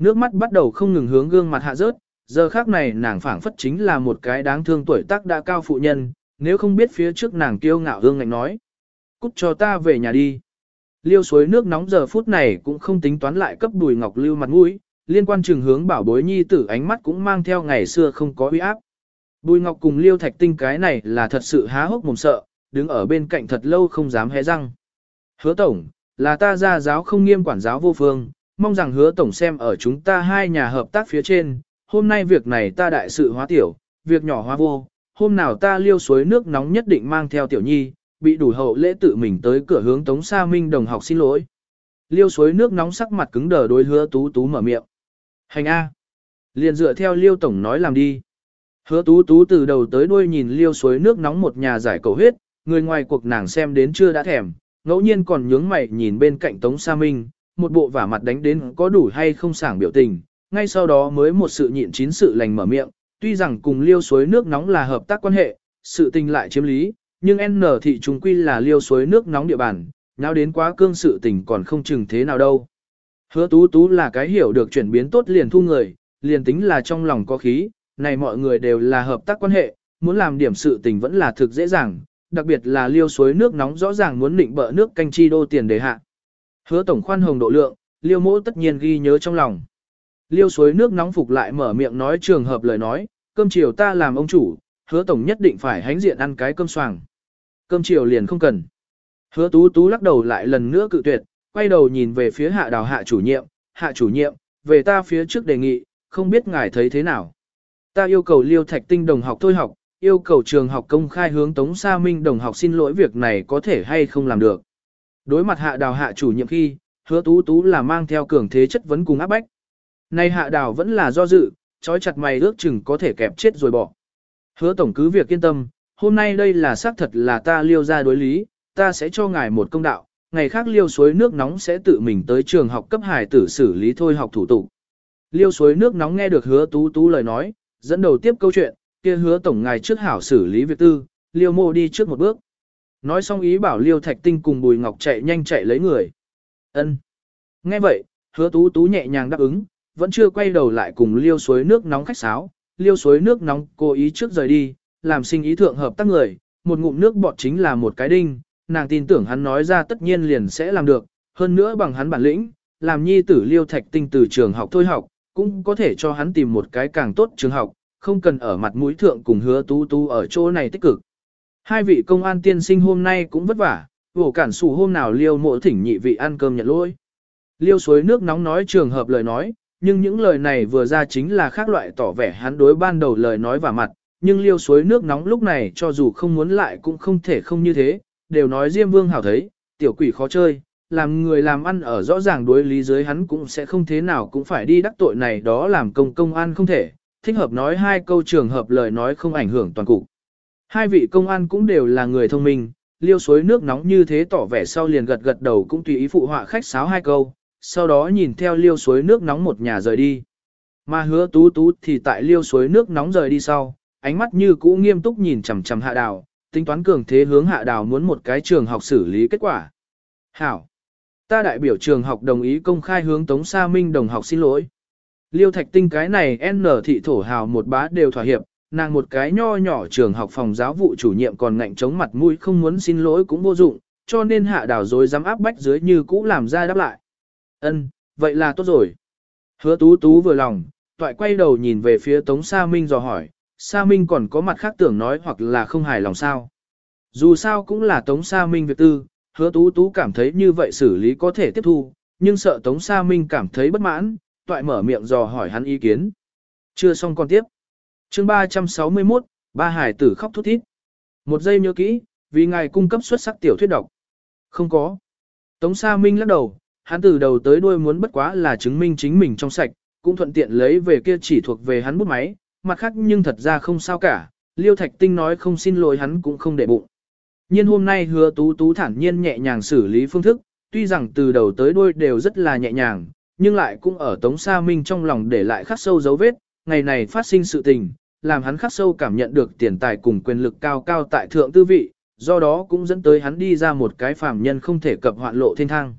Nước mắt bắt đầu không ngừng hướng gương mặt hạ rớt, giờ khác này nàng phảng phất chính là một cái đáng thương tuổi tác đã cao phụ nhân, nếu không biết phía trước nàng kiêu ngạo hương ngạnh nói. Cút cho ta về nhà đi. Liêu suối nước nóng giờ phút này cũng không tính toán lại cấp bùi ngọc lưu mặt mũi, liên quan trường hướng bảo bối nhi tử ánh mắt cũng mang theo ngày xưa không có uy áp. Bùi ngọc cùng liêu thạch tinh cái này là thật sự há hốc mồm sợ, đứng ở bên cạnh thật lâu không dám hé răng. Hứa tổng, là ta ra giáo không nghiêm quản giáo vô phương, mong rằng hứa tổng xem ở chúng ta hai nhà hợp tác phía trên, hôm nay việc này ta đại sự hóa tiểu, việc nhỏ hóa vô, hôm nào ta liêu suối nước nóng nhất định mang theo tiểu nhi, bị đủ hậu lễ tự mình tới cửa hướng Tống Sa Minh đồng học xin lỗi. Liêu suối nước nóng sắc mặt cứng đờ đối hứa tú tú mở miệng. Hành A. Liền dựa theo liêu tổng nói làm đi. Hứa tú tú từ đầu tới đuôi nhìn liêu suối nước nóng một nhà giải cầu huyết, người ngoài cuộc nàng xem đến chưa đã thèm, ngẫu nhiên còn nhướng mày nhìn bên cạnh Tống Sa Minh, một bộ vả mặt đánh đến có đủ hay không sảng biểu tình, ngay sau đó mới một sự nhịn chín sự lành mở miệng, tuy rằng cùng liêu suối nước nóng là hợp tác quan hệ, sự tình lại chiếm lý, nhưng N thị chúng quy là liêu suối nước nóng địa bàn, nào đến quá cương sự tình còn không chừng thế nào đâu. Hứa tú tú là cái hiểu được chuyển biến tốt liền thu người, liền tính là trong lòng có khí, này mọi người đều là hợp tác quan hệ, muốn làm điểm sự tình vẫn là thực dễ dàng, đặc biệt là liêu suối nước nóng rõ ràng muốn định bợ nước canh chi đô tiền đề hạ. Hứa tổng khoan hồng độ lượng, liêu mỗ tất nhiên ghi nhớ trong lòng. Liêu suối nước nóng phục lại mở miệng nói trường hợp lời nói, cơm chiều ta làm ông chủ, hứa tổng nhất định phải hánh diện ăn cái cơm xoàng. Cơm chiều liền không cần. Hứa tú tú lắc đầu lại lần nữa cự tuyệt, quay đầu nhìn về phía hạ đào hạ chủ nhiệm, hạ chủ nhiệm, về ta phía trước đề nghị, không biết ngài thấy thế nào. Ta yêu cầu liêu thạch tinh đồng học thôi học, yêu cầu trường học công khai hướng Tống Sa Minh đồng học xin lỗi việc này có thể hay không làm được. Đối mặt hạ đào hạ chủ nhiệm khi, hứa tú tú là mang theo cường thế chất vấn cùng áp bách. Nay hạ đào vẫn là do dự, trói chặt mày ước chừng có thể kẹp chết rồi bỏ. Hứa tổng cứ việc yên tâm, hôm nay đây là xác thật là ta liêu ra đối lý, ta sẽ cho ngài một công đạo, ngày khác liêu suối nước nóng sẽ tự mình tới trường học cấp hải tử xử lý thôi học thủ tục. Liêu suối nước nóng nghe được hứa tú tú lời nói, dẫn đầu tiếp câu chuyện, kia hứa tổng ngài trước hảo xử lý việc tư, liêu mô đi trước một bước. Nói xong ý bảo liêu thạch tinh cùng bùi ngọc chạy nhanh chạy lấy người. ân Nghe vậy, hứa tú tú nhẹ nhàng đáp ứng, vẫn chưa quay đầu lại cùng liêu suối nước nóng khách sáo, liêu suối nước nóng cố ý trước rời đi, làm sinh ý thượng hợp tác người, một ngụm nước bọt chính là một cái đinh, nàng tin tưởng hắn nói ra tất nhiên liền sẽ làm được, hơn nữa bằng hắn bản lĩnh, làm nhi tử liêu thạch tinh từ trường học thôi học, cũng có thể cho hắn tìm một cái càng tốt trường học, không cần ở mặt mũi thượng cùng hứa tú tú ở chỗ này tích cực. Hai vị công an tiên sinh hôm nay cũng vất vả, vổ cản sủ hôm nào liêu mộ thỉnh nhị vị ăn cơm nhận lỗi. Liêu suối nước nóng nói trường hợp lời nói, nhưng những lời này vừa ra chính là khác loại tỏ vẻ hắn đối ban đầu lời nói và mặt, nhưng liêu suối nước nóng lúc này cho dù không muốn lại cũng không thể không như thế, đều nói Diêm Vương hảo thấy, tiểu quỷ khó chơi, làm người làm ăn ở rõ ràng đối lý dưới hắn cũng sẽ không thế nào cũng phải đi đắc tội này đó làm công công an không thể, thích hợp nói hai câu trường hợp lời nói không ảnh hưởng toàn cục. Hai vị công an cũng đều là người thông minh, liêu suối nước nóng như thế tỏ vẻ sau liền gật gật đầu cũng tùy ý phụ họa khách sáo hai câu, sau đó nhìn theo liêu suối nước nóng một nhà rời đi. Mà hứa tú tú thì tại liêu suối nước nóng rời đi sau, ánh mắt như cũ nghiêm túc nhìn chằm chằm hạ đào, tính toán cường thế hướng hạ đào muốn một cái trường học xử lý kết quả. Hảo! Ta đại biểu trường học đồng ý công khai hướng Tống Sa Minh đồng học xin lỗi. Liêu Thạch Tinh cái này N thị thổ hào một bá đều thỏa hiệp, nàng một cái nho nhỏ trường học phòng giáo vụ chủ nhiệm còn ngạnh chống mặt mũi không muốn xin lỗi cũng vô dụng, cho nên hạ đào rồi dám áp bách dưới như cũ làm ra đáp lại. Ân, vậy là tốt rồi. Hứa tú tú vừa lòng, toại quay đầu nhìn về phía Tống Sa Minh dò hỏi, Sa Minh còn có mặt khác tưởng nói hoặc là không hài lòng sao. Dù sao cũng là Tống Sa Minh việc tư, hứa tú tú cảm thấy như vậy xử lý có thể tiếp thu, nhưng sợ Tống Sa Minh cảm thấy bất mãn, toại mở miệng dò hỏi hắn ý kiến. Chưa xong con tiếp chương 361, ba hải tử khóc thút thít. Một giây nhớ kỹ, vì ngài cung cấp xuất sắc tiểu thuyết độc. Không có. Tống Sa Minh lắc đầu, hắn từ đầu tới đuôi muốn bất quá là chứng minh chính mình trong sạch, cũng thuận tiện lấy về kia chỉ thuộc về hắn bút máy, mặt khác nhưng thật ra không sao cả, Liêu Thạch Tinh nói không xin lỗi hắn cũng không để bụng. Nhưng hôm nay hứa tú tú thản nhiên nhẹ nhàng xử lý phương thức, tuy rằng từ đầu tới đuôi đều rất là nhẹ nhàng, nhưng lại cũng ở Tống Sa Minh trong lòng để lại khắc sâu dấu vết, ngày này phát sinh sự tình, làm hắn khắc sâu cảm nhận được tiền tài cùng quyền lực cao cao tại thượng tư vị, do đó cũng dẫn tới hắn đi ra một cái phàm nhân không thể cập hoạn lộ thiên thang.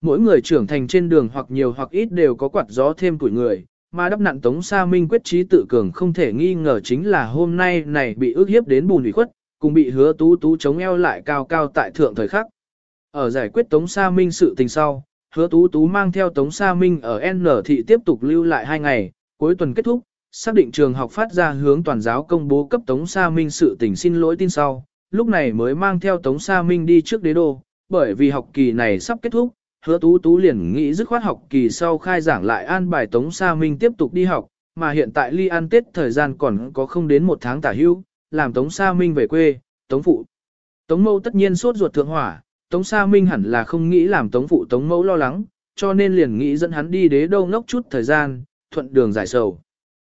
Mỗi người trưởng thành trên đường hoặc nhiều hoặc ít đều có quạt gió thêm tuổi người, mà đắp nặn Tống Sa Minh quyết trí tự cường không thể nghi ngờ chính là hôm nay này bị ước hiếp đến bùn ủy khuất, cùng bị hứa tú tú chống eo lại cao cao tại thượng thời khắc. Ở giải quyết Tống Sa Minh sự tình sau, hứa tú tú mang theo Tống Sa Minh ở N thị tiếp tục lưu lại hai ngày, cuối tuần kết thúc, xác định trường học phát ra hướng toàn giáo công bố cấp Tống Sa Minh sự tình xin lỗi tin sau, lúc này mới mang theo Tống Sa Minh đi trước đế đô, bởi vì học kỳ này sắp kết thúc, hứa tú tú liền nghĩ dứt khoát học kỳ sau khai giảng lại an bài Tống Sa Minh tiếp tục đi học, mà hiện tại ly an tết thời gian còn có không đến một tháng tả hưu, làm Tống Sa Minh về quê, Tống Phụ. Tống Mâu tất nhiên sốt ruột thượng hỏa, Tống Sa Minh hẳn là không nghĩ làm Tống Phụ Tống Mâu lo lắng, cho nên liền nghĩ dẫn hắn đi đế đô ngốc chút thời gian, thuận đường giải sầu.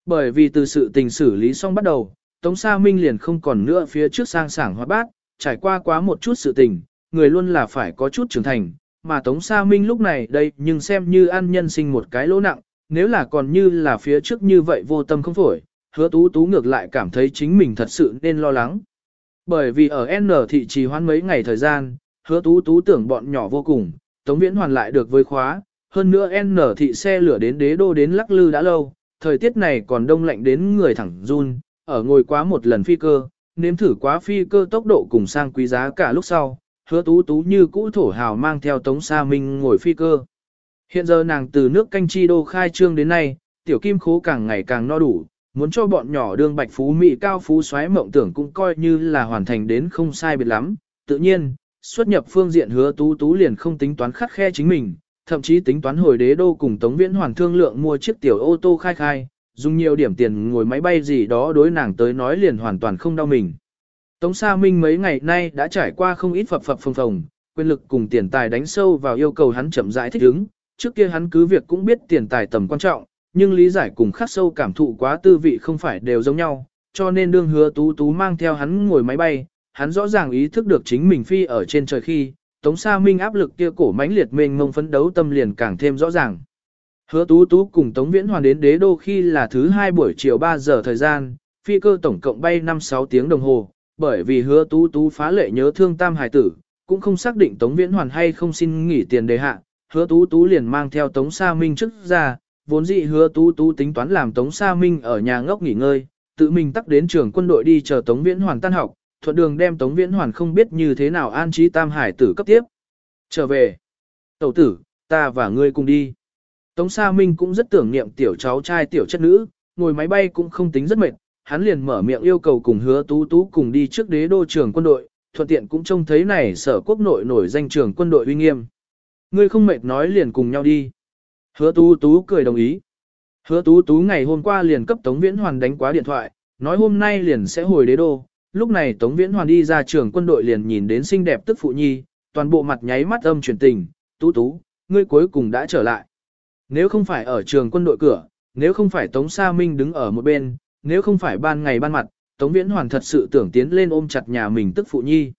Bởi vì từ sự tình xử lý xong bắt đầu, Tống Sa Minh liền không còn nữa phía trước sang sảng hoa bát, trải qua quá một chút sự tình, người luôn là phải có chút trưởng thành, mà Tống Sa Minh lúc này đây nhưng xem như ăn nhân sinh một cái lỗ nặng, nếu là còn như là phía trước như vậy vô tâm không phổi, hứa tú tú ngược lại cảm thấy chính mình thật sự nên lo lắng. Bởi vì ở N thị trì hoãn mấy ngày thời gian, hứa tú tú tưởng bọn nhỏ vô cùng, Tống Viễn hoàn lại được với khóa, hơn nữa N thị xe lửa đến đế đô đến lắc lư đã lâu, thời tiết này còn đông lạnh đến người thẳng run, ở ngồi quá một lần phi cơ, nếm thử quá phi cơ tốc độ cùng sang quý giá cả lúc sau, hứa tú tú như cũ thổ hào mang theo Tống Sa Minh ngồi phi cơ. Hiện giờ nàng từ nước canh chi đô khai trương đến nay, tiểu kim khố càng ngày càng no đủ, muốn cho bọn nhỏ đương bạch phú mỹ cao phú xoáy mộng tưởng cũng coi như là hoàn thành đến không sai biệt lắm. Tự nhiên, xuất nhập phương diện hứa tú tú liền không tính toán khắt khe chính mình, thậm chí tính toán hồi đế đô cùng Tống Viễn Hoàn thương lượng mua chiếc tiểu ô tô khai khai, dùng nhiều điểm tiền ngồi máy bay gì đó đối nàng tới nói liền hoàn toàn không đau mình. Tống Sa Minh mấy ngày nay đã trải qua không ít phập phập phồng phồng, quyền lực cùng tiền tài đánh sâu vào yêu cầu hắn chậm rãi thích ứng, trước kia hắn cứ việc cũng biết tiền tài tầm quan trọng, nhưng lý giải cùng khắc sâu cảm thụ quá tư vị không phải đều giống nhau, cho nên đương hứa tú tú mang theo hắn ngồi máy bay, hắn rõ ràng ý thức được chính mình phi ở trên trời khi, Tống Sa Minh áp lực kia cổ mãnh liệt mênh mông phấn đấu tâm liền càng thêm rõ ràng. Hứa tú tú cùng Tống Viễn Hoàn đến đế đô khi là thứ hai buổi chiều 3 giờ thời gian, phi cơ tổng cộng bay 5-6 tiếng đồng hồ, bởi vì hứa tú tú phá lệ nhớ thương tam hải tử, cũng không xác định Tống Viễn Hoàn hay không xin nghỉ tiền đề hạ, hứa tú tú liền mang theo Tống Sa Minh trước ra, vốn dĩ hứa tú tú tính toán làm Tống Sa Minh ở nhà ngốc nghỉ ngơi, tự mình tắt đến trường quân đội đi chờ Tống Viễn Hoàn tan học, thuận đường đem Tống Viễn Hoàn không biết như thế nào an trí tam hải tử cấp tiếp. Trở về. Tẩu tử, ta và ngươi cùng đi. Tống Sa Minh cũng rất tưởng niệm tiểu cháu trai tiểu chất nữ, ngồi máy bay cũng không tính rất mệt, hắn liền mở miệng yêu cầu cùng hứa tú tú cùng đi trước đế đô trường quân đội, thuận tiện cũng trông thấy này sở quốc nội nổi danh trường quân đội uy nghiêm. Ngươi không mệt nói liền cùng nhau đi. Hứa tú tú cười đồng ý. Hứa tú tú ngày hôm qua liền cấp Tống Viễn Hoàn đánh quá điện thoại, nói hôm nay liền sẽ hồi đế đô. Lúc này Tống Viễn Hoàn đi ra trường quân đội liền nhìn đến xinh đẹp tức phụ nhi, toàn bộ mặt nháy mắt âm chuyển tình, tú tú, ngươi cuối cùng đã trở lại. Nếu không phải ở trường quân đội cửa, nếu không phải Tống Sa Minh đứng ở một bên, nếu không phải ban ngày ban mặt, Tống Viễn Hoàn thật sự tưởng tiến lên ôm chặt nhà mình tức phụ nhi.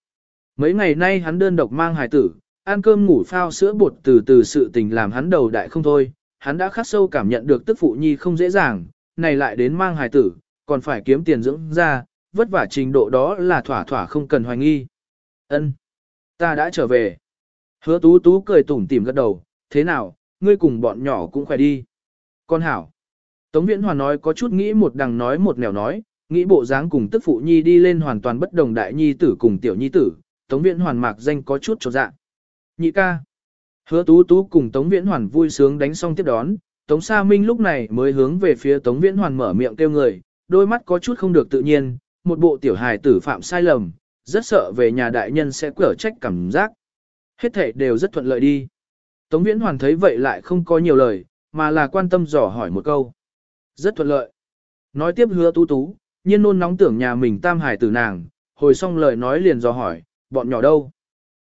Mấy ngày nay hắn đơn độc mang hài tử, ăn cơm ngủ phao sữa bột từ từ sự tình làm hắn đầu đại không thôi, hắn đã khắc sâu cảm nhận được tức phụ nhi không dễ dàng, này lại đến mang hài tử, còn phải kiếm tiền dưỡng ra, vất vả trình độ đó là thỏa thỏa không cần hoài nghi. Ân, ta đã trở về. Hứa tú tú cười tủm tỉm gật đầu, thế nào, ngươi cùng bọn nhỏ cũng khỏe đi. Con hảo. Tống Viễn Hoàn nói có chút nghĩ một đằng nói một nẻo nói, nghĩ bộ dáng cùng tức phụ nhi đi lên hoàn toàn bất đồng đại nhi tử cùng tiểu nhi tử, Tống Viễn Hoàn mạc danh có chút chột dạ. Nhị ca. Hứa tú tú cùng Tống Viễn Hoàn vui sướng đánh xong tiếp đón, Tống Sa Minh lúc này mới hướng về phía Tống Viễn Hoàn mở miệng kêu người, đôi mắt có chút không được tự nhiên, một bộ tiểu hài tử phạm sai lầm, rất sợ về nhà đại nhân sẽ cửa trách cảm giác. Hết thể đều rất thuận lợi đi. Tống Viễn Hoàn thấy vậy lại không có nhiều lời, mà là quan tâm dò hỏi một câu. Rất thuận lợi. Nói tiếp hứa tú tú, nhiên nôn nóng tưởng nhà mình tam hài tử nàng, hồi xong lời nói liền dò hỏi, bọn nhỏ đâu?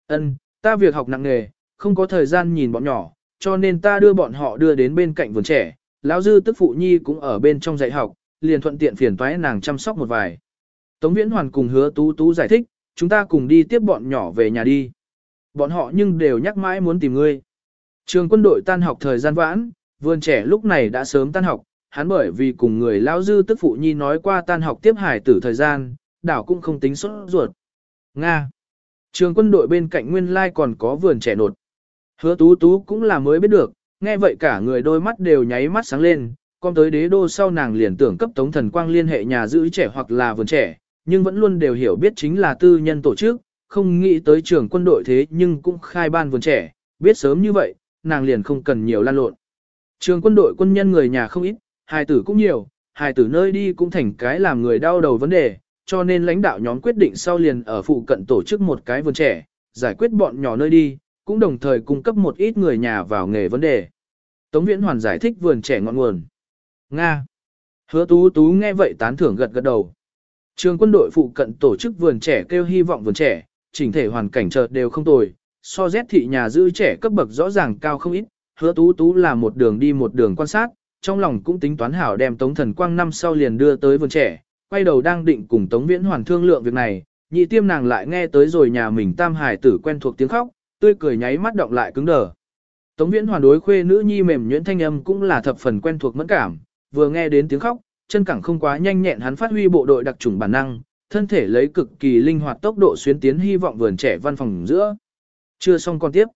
Ân, ta việc học nặng nghề, không có thời gian nhìn bọn nhỏ, cho nên ta đưa bọn họ đưa đến bên cạnh vườn trẻ, lão dư tức phụ nhi cũng ở bên trong dạy học, liền thuận tiện phiền toái nàng chăm sóc một vài. Tống Viễn Hoàn cùng hứa tú tú giải thích, chúng ta cùng đi tiếp bọn nhỏ về nhà đi. Bọn họ nhưng đều nhắc mãi muốn tìm ngươi. Trường quân đội tan học thời gian vãn, vườn trẻ lúc này đã sớm tan học, hắn bởi vì cùng người lão dư tức phụ nhi nói qua tan học tiếp hải tử thời gian, đảo cũng không tính sốt ruột. Nga. Trường quân đội bên cạnh nguyên lai còn có vườn trẻ nột. Hứa tú tú cũng là mới biết được, nghe vậy cả người đôi mắt đều nháy mắt sáng lên, con tới đế đô sau nàng liền tưởng cấp tống thần quang liên hệ nhà giữ trẻ hoặc là vườn trẻ, nhưng vẫn luôn đều hiểu biết chính là tư nhân tổ chức, không nghĩ tới trường quân đội thế nhưng cũng khai ban vườn trẻ, biết sớm như vậy, nàng liền không cần nhiều lan lộn. Trường quân đội quân nhân người nhà không ít, hài tử cũng nhiều, hài tử nơi đi cũng thành cái làm người đau đầu vấn đề, cho nên lãnh đạo nhóm quyết định sau liền ở phụ cận tổ chức một cái vườn trẻ, giải quyết bọn nhỏ nơi đi, cũng đồng thời cung cấp một ít người nhà vào nghề vấn đề. Tống Viễn Hoàn giải thích vườn trẻ ngọn nguồn. Nga. Hứa Tú Tú nghe vậy tán thưởng gật gật đầu. Trường quân đội phụ cận tổ chức vườn trẻ kêu hy vọng vườn trẻ, chỉnh thể hoàn cảnh chợt đều không tồi, so rét thị nhà giữ trẻ cấp bậc rõ ràng cao không ít, hứa Tú Tú là một đường đi một đường quan sát, trong lòng cũng tính toán hảo đem Tống Thần Quang năm sau liền đưa tới vườn trẻ, quay đầu đang định cùng Tống Viễn Hoàn thương lượng việc này, nhị tiêm nàng lại nghe tới rồi nhà mình tam hải tử quen thuộc tiếng khóc, tươi cười nháy mắt động lại cứng đờ. Tống Viễn Hoàn đối khuê nữ nhi mềm nhuyễn thanh âm cũng là thập phần quen thuộc mẫn cảm, vừa nghe đến tiếng khóc, chân cẳng không quá nhanh nhẹn hắn phát huy bộ đội đặc trùng bản năng, thân thể lấy cực kỳ linh hoạt tốc độ xuyến tiến hy vọng vườn trẻ văn phòng giữa. Chưa xong con tiếp.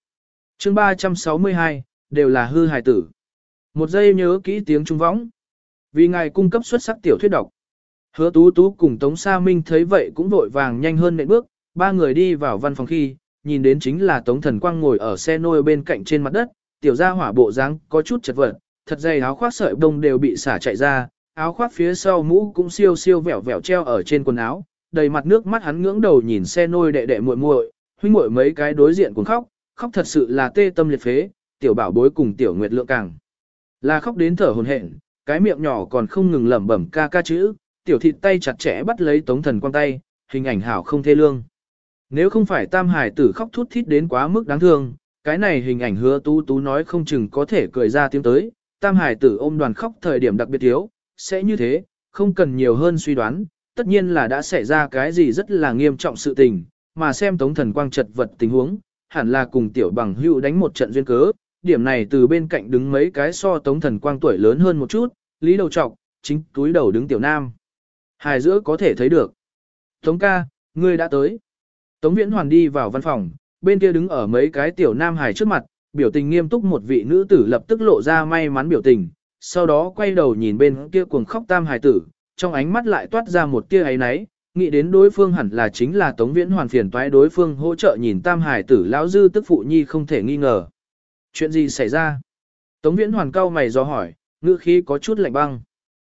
Chương 362, đều là hư hài tử. Một giây nhớ kỹ tiếng trung võng. Vì ngài cung cấp xuất sắc tiểu thuyết độc. Hứa tú tú cùng Tống Sa Minh thấy vậy cũng vội vàng nhanh hơn nệm bước, ba người đi vào văn phòng khi, nhìn đến chính là Tống Thần Quang ngồi ở xe nôi bên cạnh trên mặt đất, tiểu gia hỏa bộ dáng có chút chật vật, thật dày áo khoác sợi đông đều bị xả chạy ra, áo khoác phía sau mũ cũng siêu siêu vẹo vẹo treo ở trên quần áo, đầy mặt nước mắt hắn ngưỡng đầu nhìn xe nôi đệ đệ muội muội, huynh muội mấy cái đối diện cũng khóc, khóc thật sự là tê tâm liệt phế, tiểu bảo bối cùng tiểu nguyệt lượng càng. Là khóc đến thở hổn hển, cái miệng nhỏ còn không ngừng lẩm bẩm ca ca chữ, tiểu thịt tay chặt chẽ bắt lấy tống thần quang tay, hình ảnh hảo không thê lương. Nếu không phải tam hải tử khóc thút thít đến quá mức đáng thương, cái này hình ảnh hứa tú tú nói không chừng có thể cười ra tiếng tới, tam hải tử ôm đoàn khóc thời điểm đặc biệt thiếu, sẽ như thế, không cần nhiều hơn suy đoán, tất nhiên là đã xảy ra cái gì rất là nghiêm trọng sự tình, mà xem tống thần quang chật vật tình huống, hẳn là cùng tiểu bằng hữu đánh một trận duyên cớ, điểm này từ bên cạnh đứng mấy cái so tống thần quang tuổi lớn hơn một chút, lý đầu trọc, chính túi đầu đứng tiểu nam. Hài giữa có thể thấy được. Tống ca, ngươi đã tới. Tống viễn hoàn đi vào văn phòng, bên kia đứng ở mấy cái tiểu nam hài trước mặt, biểu tình nghiêm túc một vị nữ tử lập tức lộ ra may mắn biểu tình, sau đó quay đầu nhìn bên kia cuồng khóc tam hài tử, trong ánh mắt lại toát ra một tia ấy náy, nghĩ đến đối phương hẳn là chính là Tống Viễn Hoàn phiền toái đối phương hỗ trợ nhìn tam hài tử lão dư tức phụ nhi không thể nghi ngờ. Chuyện gì xảy ra? Tống Viễn Hoàn cao mày do hỏi, ngữ khí có chút lạnh băng.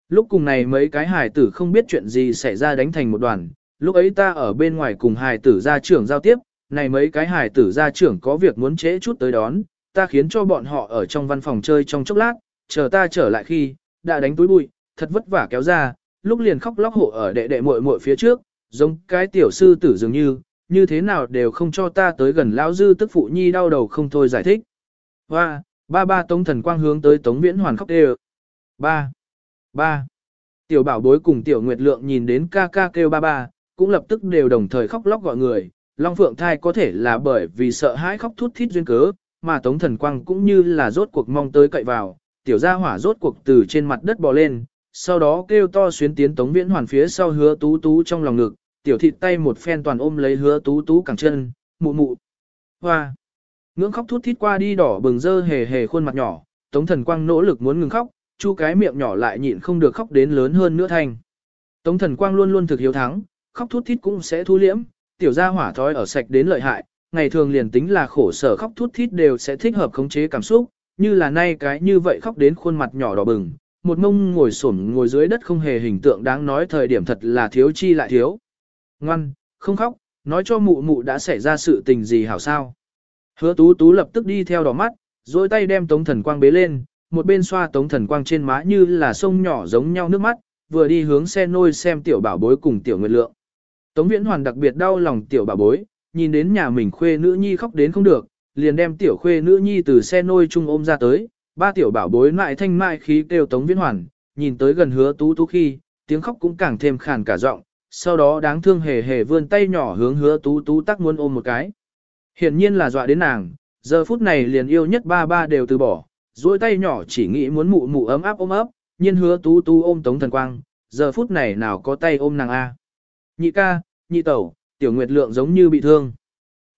Lúc cùng này mấy cái hài tử không biết chuyện gì xảy ra đánh thành một đoàn, lúc ấy ta ở bên ngoài cùng hài tử gia trưởng giao tiếp, này mấy cái hài tử gia trưởng có việc muốn trễ chút tới đón, ta khiến cho bọn họ ở trong văn phòng chơi trong chốc lát, chờ ta trở lại khi, đã đánh túi bụi, thật vất vả kéo ra, lúc liền khóc lóc hộ ở đệ đệ muội muội phía trước, giống cái tiểu sư tử dường như, như thế nào đều không cho ta tới gần lão dư tức phụ nhi đau đầu không thôi giải thích. Hoa, ba ba Tống Thần Quang hướng tới Tống Viễn Hoàn khóc đều. Ba, ba. Tiểu bảo bối cùng Tiểu Nguyệt Lượng nhìn đến ca ca kêu ba ba, cũng lập tức đều đồng thời khóc lóc gọi người. Long Phượng thai có thể là bởi vì sợ hãi khóc thút thít duyên cớ, mà Tống Thần Quang cũng như là rốt cuộc mong tới cậy vào. Tiểu gia hỏa rốt cuộc từ trên mặt đất bò lên, sau đó kêu to xuyến tiến Tống Viễn Hoàn phía sau hứa tú tú trong lòng ngực, tiểu thịt tay một phen toàn ôm lấy hứa tú tú cẳng chân, mụ mụ. Hoa. Ngưỡng khóc thút thít qua đi đỏ bừng dơ hề hề khuôn mặt nhỏ, Tống Thần Quang nỗ lực muốn ngừng khóc, chu cái miệng nhỏ lại nhịn không được khóc đến lớn hơn nữa thành, Tống Thần Quang luôn luôn thực hiếu thắng, khóc thút thít cũng sẽ thu liễm, tiểu gia hỏa thói ở sạch đến lợi hại, ngày thường liền tính là khổ sở khóc thút thít đều sẽ thích hợp khống chế cảm xúc, như là nay cái như vậy khóc đến khuôn mặt nhỏ đỏ bừng, một mông ngồi xổm ngồi dưới đất không hề hình tượng đáng nói thời điểm thật là thiếu chi lại thiếu. Ngoan, không khóc, nói cho mụ mụ đã xảy ra sự tình gì hảo sao. Hứa tú tú lập tức đi theo đỏ mắt, dôi tay đem tống thần quang bế lên, một bên xoa tống thần quang trên má như là sông nhỏ giống nhau nước mắt, vừa đi hướng xe nôi xem tiểu bảo bối cùng tiểu nguyệt lượng. Tống viễn hoàn đặc biệt đau lòng tiểu bảo bối, nhìn đến nhà mình khuê nữ nhi khóc đến không được, liền đem tiểu khuê nữ nhi từ xe nôi chung ôm ra tới, ba tiểu bảo bối mại thanh mại khí kêu tống viễn hoàn, nhìn tới gần hứa tú tú khi, tiếng khóc cũng càng thêm khàn cả giọng, sau đó đáng thương hề hề vươn tay nhỏ hướng hứa tú tú tắc muốn ôm một cái. Hiển nhiên là dọa đến nàng, giờ phút này liền yêu nhất ba ba đều từ bỏ, duỗi tay nhỏ chỉ nghĩ muốn mụ mụ ấm áp ôm ấp, nhiên hứa tú tú ôm tống thần quang, giờ phút này nào có tay ôm nàng A. Nhị ca, nhị tẩu, tiểu nguyệt lượng giống như bị thương.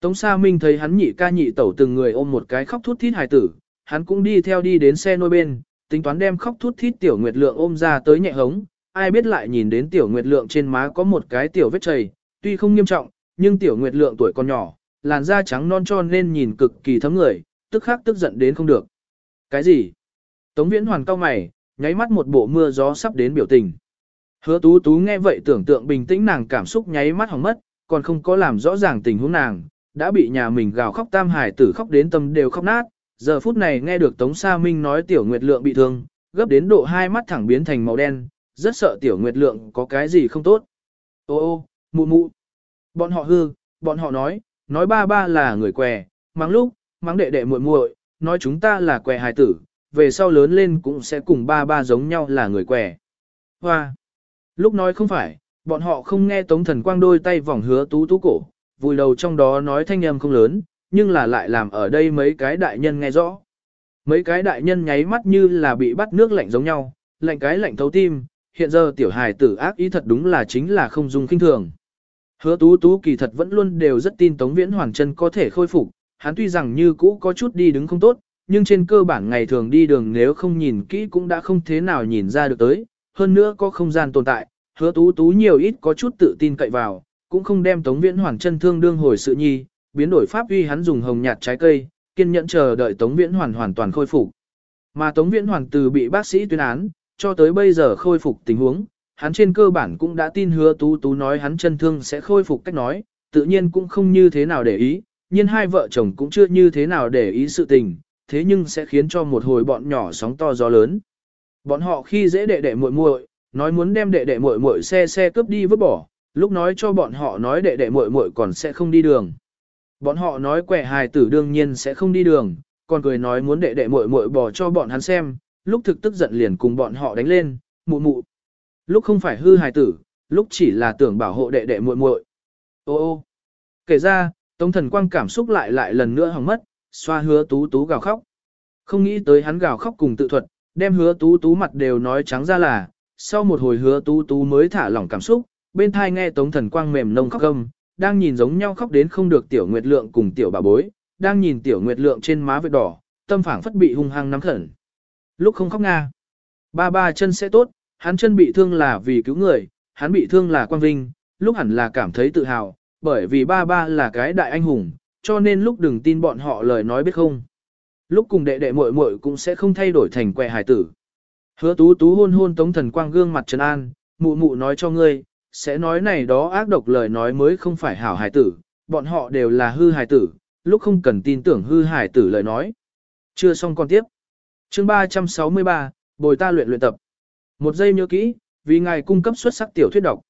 Tống Sa Minh thấy hắn nhị ca nhị tẩu từng người ôm một cái khóc thút thít hài tử, hắn cũng đi theo đi đến xe nôi bên, tính toán đem khóc thút thít tiểu nguyệt lượng ôm ra tới nhẹ hống, ai biết lại nhìn đến tiểu nguyệt lượng trên má có một cái tiểu vết chảy, tuy không nghiêm trọng, nhưng tiểu nguyệt lượng tuổi còn nhỏ, làn da trắng non tròn nên nhìn cực kỳ thấm người, tức khắc tức giận đến không được. Cái gì? Tống viễn hoàn cao mày, nháy mắt một bộ mưa gió sắp đến biểu tình. Hứa tú tú nghe vậy tưởng tượng bình tĩnh nàng cảm xúc nháy mắt hỏng mất, còn không có làm rõ ràng tình huống nàng, đã bị nhà mình gào khóc tam hải tử khóc đến tâm đều khóc nát, giờ phút này nghe được Tống Sa Minh nói tiểu nguyệt lượng bị thương, gấp đến độ hai mắt thẳng biến thành màu đen, rất sợ tiểu nguyệt lượng có cái gì không tốt. Ô ô, mụ mụ. Bọn họ hư, bọn họ nói, nói ba ba là người què, mắng lúc, mắng đệ đệ muội muội, nói chúng ta là què hài tử, về sau lớn lên cũng sẽ cùng ba ba giống nhau là người què. Hoa. Lúc nói không phải, bọn họ không nghe Tống Thần Quang đôi tay vòng hứa tú tú cổ, vùi đầu trong đó nói thanh âm không lớn, nhưng là lại làm ở đây mấy cái đại nhân nghe rõ. Mấy cái đại nhân nháy mắt như là bị bắt nước lạnh giống nhau, lạnh cái lạnh thấu tim, hiện giờ tiểu hài tử ác ý thật đúng là chính là không dùng kinh thường. Hứa tú tú kỳ thật vẫn luôn đều rất tin Tống Viễn Hoàn chân có thể khôi phục, hắn tuy rằng như cũ có chút đi đứng không tốt, nhưng trên cơ bản ngày thường đi đường nếu không nhìn kỹ cũng đã không thế nào nhìn ra được tới, hơn nữa có không gian tồn tại, hứa tú tú nhiều ít có chút tự tin cậy vào, cũng không đem Tống Viễn Hoàn chân thương đương hồi sự nhi, biến đổi pháp uy hắn dùng hồng nhạt trái cây, kiên nhẫn chờ đợi Tống Viễn Hoàn hoàn toàn khôi phục. Mà Tống Viễn Hoàn từ bị bác sĩ tuyên án, cho tới bây giờ khôi phục tình huống, hắn trên cơ bản cũng đã tin hứa tú tú nói hắn chân thương sẽ khôi phục cách nói, tự nhiên cũng không như thế nào để ý, nhưng hai vợ chồng cũng chưa như thế nào để ý sự tình, thế nhưng sẽ khiến cho một hồi bọn nhỏ sóng to gió lớn. Bọn họ khi dễ đệ đệ muội muội, nói muốn đem đệ đệ muội muội xe xe cướp đi vứt bỏ, lúc nói cho bọn họ nói đệ đệ muội muội còn sẽ không đi đường. Bọn họ nói quẻ hài tử đương nhiên sẽ không đi đường, còn cười nói muốn đệ đệ muội muội bỏ cho bọn hắn xem, lúc thực tức giận liền cùng bọn họ đánh lên, mụ mụ. Lúc không phải hư hài tử, lúc chỉ là tưởng bảo hộ đệ đệ muội muội. Ô ô. Kể ra, Tống Thần Quang cảm xúc lại lại lần nữa hỏng mất, xoa hứa tú tú gào khóc. Không nghĩ tới hắn gào khóc cùng tự thuật, đem hứa tú tú mặt đều nói trắng ra là, sau một hồi hứa tú tú mới thả lỏng cảm xúc, bên thai nghe Tống Thần Quang mềm nông khóc gâm, đang nhìn giống nhau khóc đến không được tiểu nguyệt lượng cùng tiểu bà bối, đang nhìn tiểu nguyệt lượng trên má vết đỏ, tâm phảng phất bị hung hăng nắm khẩn. Lúc không khóc nga, ba ba chân sẽ tốt, hắn chân bị thương là vì cứu người, hắn bị thương là quang vinh, lúc hẳn là cảm thấy tự hào, bởi vì ba ba là cái đại anh hùng, cho nên lúc đừng tin bọn họ lời nói biết không. Lúc cùng đệ đệ muội muội cũng sẽ không thay đổi thành quẻ hài tử. Hứa tú tú hôn hôn tống thần quang gương mặt trấn an, mụ mụ nói cho ngươi, sẽ nói này đó ác độc lời nói mới không phải hảo hài tử, bọn họ đều là hư hài tử, lúc không cần tin tưởng hư hài tử lời nói. Chưa xong con tiếp. Chương 363, bồi ta luyện luyện tập. Một giây nhớ kỹ, vì ngài cung cấp xuất sắc tiểu thuyết độc.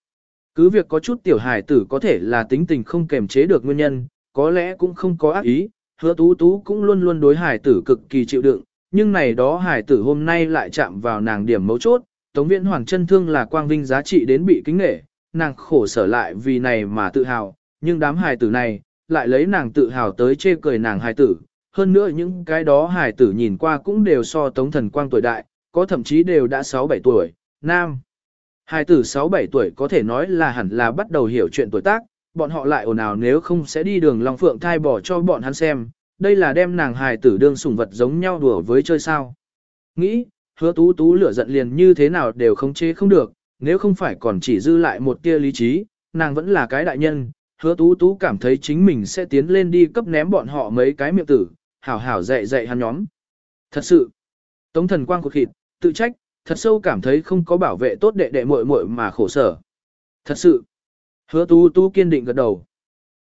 Cứ việc có chút tiểu hài tử có thể là tính tình không kềm chế được nguyên nhân, có lẽ cũng không có ác ý, hứa tú tú cũng luôn luôn đối hài tử cực kỳ chịu đựng, nhưng này đó hài tử hôm nay lại chạm vào nàng điểm mấu chốt, Tống Viễn Hoàng chân thương là quang vinh giá trị đến bị kính nghệ, nàng khổ sở lại vì này mà tự hào, nhưng đám hài tử này, lại lấy nàng tự hào tới chê cười nàng hài tử. Hơn nữa những cái đó hài tử nhìn qua cũng đều so Tống Thần Quang tuổi đại, có thậm chí đều đã 6-7 tuổi, nam. hài tử 6-7 tuổi có thể nói là hẳn là bắt đầu hiểu chuyện tuổi tác, bọn họ lại ồn ào nếu không sẽ đi đường Long Phượng thai bỏ cho bọn hắn xem, đây là đem nàng hài tử đương sủng vật giống nhau đùa với chơi sao. Nghĩ, hứa tú tú lửa giận liền như thế nào đều không chế không được, nếu không phải còn chỉ dư lại một tia lý trí, nàng vẫn là cái đại nhân, hứa tú tú cảm thấy chính mình sẽ tiến lên đi cấp ném bọn họ mấy cái miệng tử, hảo hảo dạy dạy hắn nhóm. Thật sự, tống thần quang cột khịt, tự trách, thật sâu cảm thấy không có bảo vệ tốt đệ đệ muội muội mà khổ sở. Thật sự, hứa tú tú kiên định gật đầu.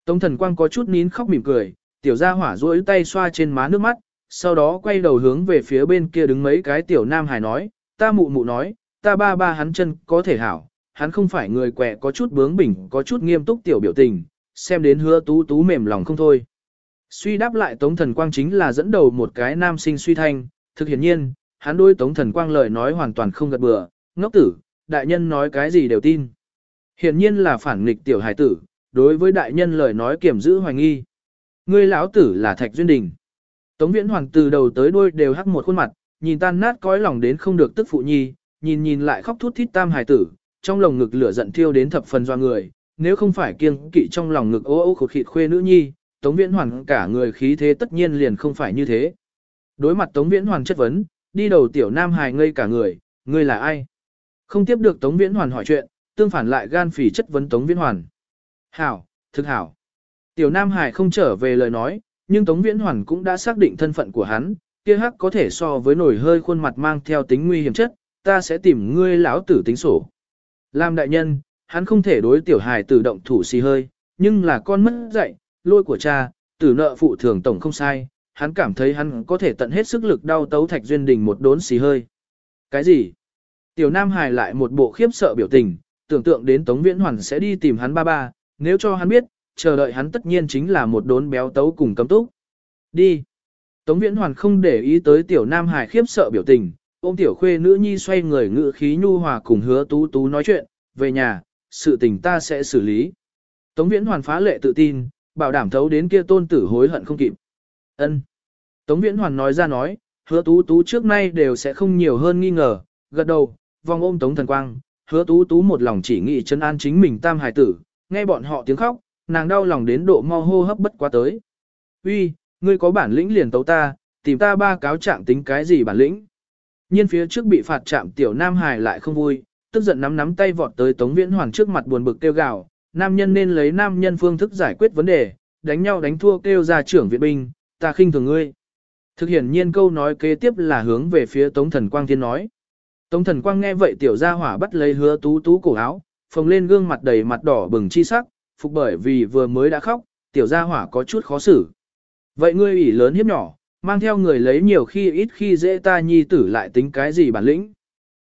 Tống thần quang có chút nín khóc mỉm cười, tiểu gia hỏa duỗi tay xoa trên má nước mắt, sau đó quay đầu hướng về phía bên kia đứng mấy cái tiểu nam hài nói, ta mụ mụ nói, ta ba ba hắn chân có thể hảo, hắn không phải người quẹ có chút bướng bỉnh, có chút nghiêm túc tiểu biểu tình, xem đến hứa tú tú mềm lòng không thôi. Suy đáp lại Tống Thần Quang chính là dẫn đầu một cái nam sinh suy thanh, thực hiện nhiên, hắn đôi Tống Thần Quang lời nói hoàn toàn không gật bừa, ngốc tử, đại nhân nói cái gì đều tin. Hiện nhiên là phản nghịch tiểu hài tử, đối với đại nhân lời nói kiểm giữ hoài nghi. Ngươi lão tử là Thạch Duyên Đình. Tống Viễn Hoàng từ đầu tới đuôi đều hắc một khuôn mặt, nhìn tan nát cõi lòng đến không được tức phụ nhi, nhìn nhìn lại khóc thút thít tam hài tử, trong lòng ngực lửa giận thiêu đến thập phần doa người, nếu không phải kiêng kỵ trong lòng ngực ô ô khụt khịt khuê nữ nhi, Tống Viễn Hoàng cả người khí thế tất nhiên liền không phải như thế. Đối mặt Tống Viễn Hoàng chất vấn, đi đầu tiểu nam hài ngây cả người, ngươi là ai? Không tiếp được Tống Viễn Hoàn hỏi chuyện, tương phản lại gan phỉ chất vấn Tống Viễn Hoàn. Hảo, thực hảo. Tiểu Nam Hải không trở về lời nói, nhưng Tống Viễn Hoàn cũng đã xác định thân phận của hắn, kia hắc có thể so với nổi hơi khuôn mặt mang theo tính nguy hiểm chất, ta sẽ tìm ngươi lão tử tính sổ. Lam đại nhân, hắn không thể đối tiểu hài tử động thủ xì hơi, nhưng là con mất dạy, lôi của cha, tử nợ phụ thường tổng không sai, hắn cảm thấy hắn có thể tận hết sức lực đau tấu thạch duyên đình một đốn xì hơi. Cái gì? Tiểu Nam Hải lại một bộ khiếp sợ biểu tình, tưởng tượng đến Tống Viễn Hoàn sẽ đi tìm hắn ba ba, nếu cho hắn biết, chờ đợi hắn tất nhiên chính là một đốn béo tấu cùng cấm túc. Đi. Tống Viễn Hoàn không để ý tới tiểu Nam Hải khiếp sợ biểu tình, ôm tiểu khuê nữ nhi xoay người ngự khí nhu hòa cùng hứa tú tú nói chuyện, về nhà, sự tình ta sẽ xử lý. Tống Viễn Hoàn phá lệ tự tin, bảo đảm thấu đến kia tôn tử hối hận không kịp. Ân. Tống Viễn Hoàn nói ra nói, hứa tú tú trước nay đều sẽ không nhiều hơn nghi ngờ, gật đầu, vòng ôm Tống Thần Quang, hứa tú tú một lòng chỉ nghĩ chân an chính mình tam hải tử, nghe bọn họ tiếng khóc, nàng đau lòng đến độ mau hô hấp bất quá tới. Uy, ngươi có bản lĩnh liền tấu ta, tìm ta ba cáo trạng tính cái gì bản lĩnh. Nhiên phía trước bị phạt trạm tiểu Nam Hải lại không vui, tức giận nắm nắm tay vọt tới Tống Viễn Hoàn trước mặt buồn bực kêu gào, nam nhân nên lấy nam nhân phương thức giải quyết vấn đề, đánh nhau đánh thua kêu ra trưởng viện binh, ta khinh thường ngươi. Thực hiện nhiên câu nói kế tiếp là hướng về phía Tống Thần Quang Thiên nói. Tống Thần Quang nghe vậy tiểu gia hỏa bắt lấy hứa tú tú cổ áo, phồng lên gương mặt đầy mặt đỏ bừng chi sắc, phục bởi vì vừa mới đã khóc, tiểu gia hỏa có chút khó xử. Vậy ngươi ủy lớn hiếp nhỏ, mang theo người lấy nhiều khi ít khi dễ ta nhi tử lại tính cái gì bản lĩnh.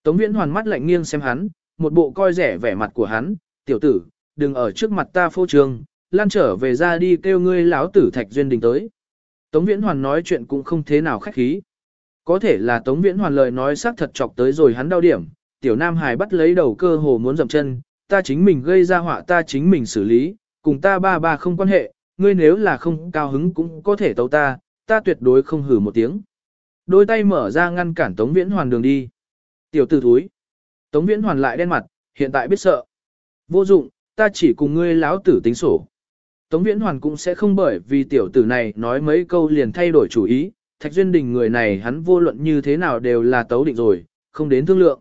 Tống viễn hoàn mắt lạnh nghiêng xem hắn, một bộ coi rẻ vẻ mặt của hắn, tiểu tử, đừng ở trước mặt ta phô trương, lan trở về ra đi kêu ngươi lão tử thạch duyên đình tới. Tống viễn hoàn nói chuyện cũng không thế nào khách khí. Có thể là Tống viễn hoàn lời nói xác thật chọc tới rồi hắn đau điểm, tiểu nam hải bắt lấy đầu cơ hồ muốn dậm chân, ta chính mình gây ra họa ta chính mình xử lý, cùng ta ba ba không quan hệ, ngươi nếu là không cao hứng cũng có thể tấu ta, ta tuyệt đối không hử một tiếng. Đôi tay mở ra ngăn cản Tống Viễn Hoàn đường đi. Tiểu tử thúi. Tống Viễn Hoàn lại đen mặt, hiện tại biết sợ. Vô dụng, ta chỉ cùng ngươi láo tử tính sổ. Tống Viễn Hoàn cũng sẽ không bởi vì tiểu tử này nói mấy câu liền thay đổi chủ ý, Thạch Duyên Đình người này hắn vô luận như thế nào đều là tấu định rồi, không đến thương lượng.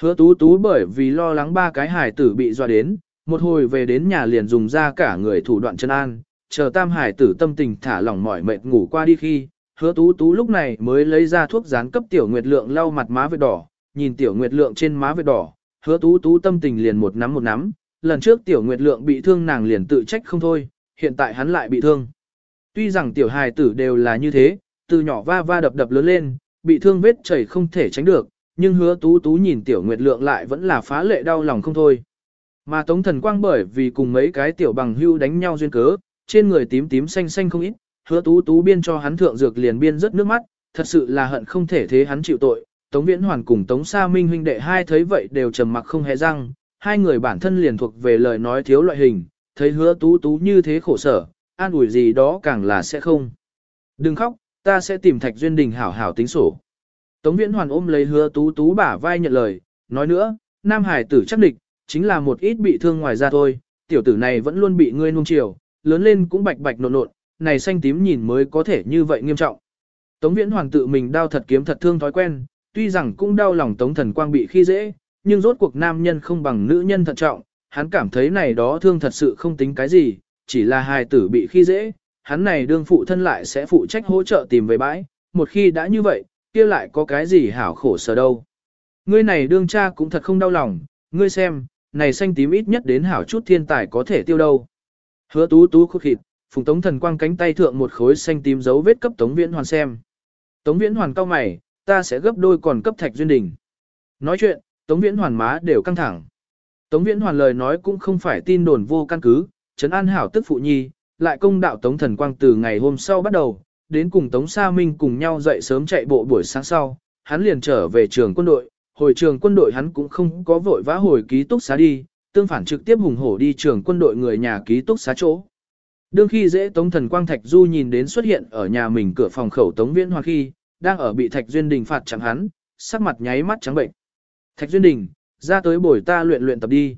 Hứa tú tú bởi vì lo lắng ba cái hải tử bị dọa đến, một hồi về đến nhà liền dùng ra cả người thủ đoạn chân an, chờ tam hải tử tâm tình thả lỏng mỏi mệt ngủ qua đi khi, hứa tú tú lúc này mới lấy ra thuốc dán cấp tiểu nguyệt lượng lau mặt má vết đỏ, nhìn tiểu nguyệt lượng trên má vết đỏ, hứa tú tú tâm tình liền một nắm một nắm, lần trước tiểu nguyệt lượng bị thương nàng liền tự trách không thôi, hiện tại hắn lại bị thương. Tuy rằng tiểu hài tử đều là như thế, từ nhỏ va va đập đập lớn lên, bị thương vết chảy không thể tránh được, nhưng hứa tú tú nhìn tiểu nguyệt lượng lại vẫn là phá lệ đau lòng không thôi. Mà tống thần quang bởi vì cùng mấy cái tiểu bằng hưu đánh nhau duyên cớ, trên người tím tím xanh xanh không ít, hứa tú tú biên cho hắn thượng dược liền biên rất nước mắt, thật sự là hận không thể thế hắn chịu tội. Tống Viễn Hoàn cùng Tống Sa Minh huynh đệ hai thấy vậy đều trầm mặc không hề răng, hai người bản thân liền thuộc về lời nói thiếu loại hình, thấy hứa tú tú như thế khổ sở, an ủi gì đó càng là sẽ không. Đừng khóc, ta sẽ tìm Thạch Duyên Đình hảo hảo tính sổ. Tống Viễn Hoàn ôm lấy hứa tú tú bả vai nhận lời, nói nữa, Nam Hải tử chắc địch, chính là một ít bị thương ngoài ra thôi, tiểu tử này vẫn luôn bị ngươi nuông chiều, lớn lên cũng bạch bạch nộn nộn, này xanh tím nhìn mới có thể như vậy nghiêm trọng. Tống Viễn Hoàn tự mình đau thật kiếm thật thương thói quen, tuy rằng cũng đau lòng Tống Thần Quang bị khi dễ, nhưng rốt cuộc nam nhân không bằng nữ nhân thận trọng, hắn cảm thấy này đó thương thật sự không tính cái gì, chỉ là hài tử bị khi dễ, hắn này đương phụ thân lại sẽ phụ trách hỗ trợ tìm về bãi, một khi đã như vậy, kia lại có cái gì hảo khổ sở đâu. Ngươi này đương cha cũng thật không đau lòng, ngươi xem, này xanh tím ít nhất đến hảo chút thiên tài có thể tiêu đâu. Hứa tú tú khúc khịt, phùng tống thần quang cánh tay thượng một khối xanh tím dấu vết cấp tống viễn hoàn xem. Tống viễn hoàn cao mày, ta sẽ gấp đôi còn cấp thạch duyên đình. Nói chuyện, tống viễn hoàn má đều căng thẳng. Tống viễn hoàn lời nói cũng không phải tin đồn vô căn cứ, trấn an hảo tức phụ nhi, lại công đạo tống thần quang từ ngày hôm sau bắt đầu, đến cùng tống sa minh cùng nhau dậy sớm chạy bộ buổi sáng sau, hắn liền trở về trường quân đội, hồi trường quân đội hắn cũng không có vội vã hồi ký túc xá đi, tương phản trực tiếp hùng hổ đi trường quân đội người nhà ký túc xá chỗ. Đương khi dễ Tống Thần Quang Thạch Du nhìn đến xuất hiện ở nhà mình cửa phòng khẩu Tống Viễn Hoa khi, đang ở bị Thạch Duyên Đình phạt chẳng hắn, sắc mặt nháy mắt trắng bệnh. Thạch Duyên Đình, ra tới bồi ta luyện luyện tập đi.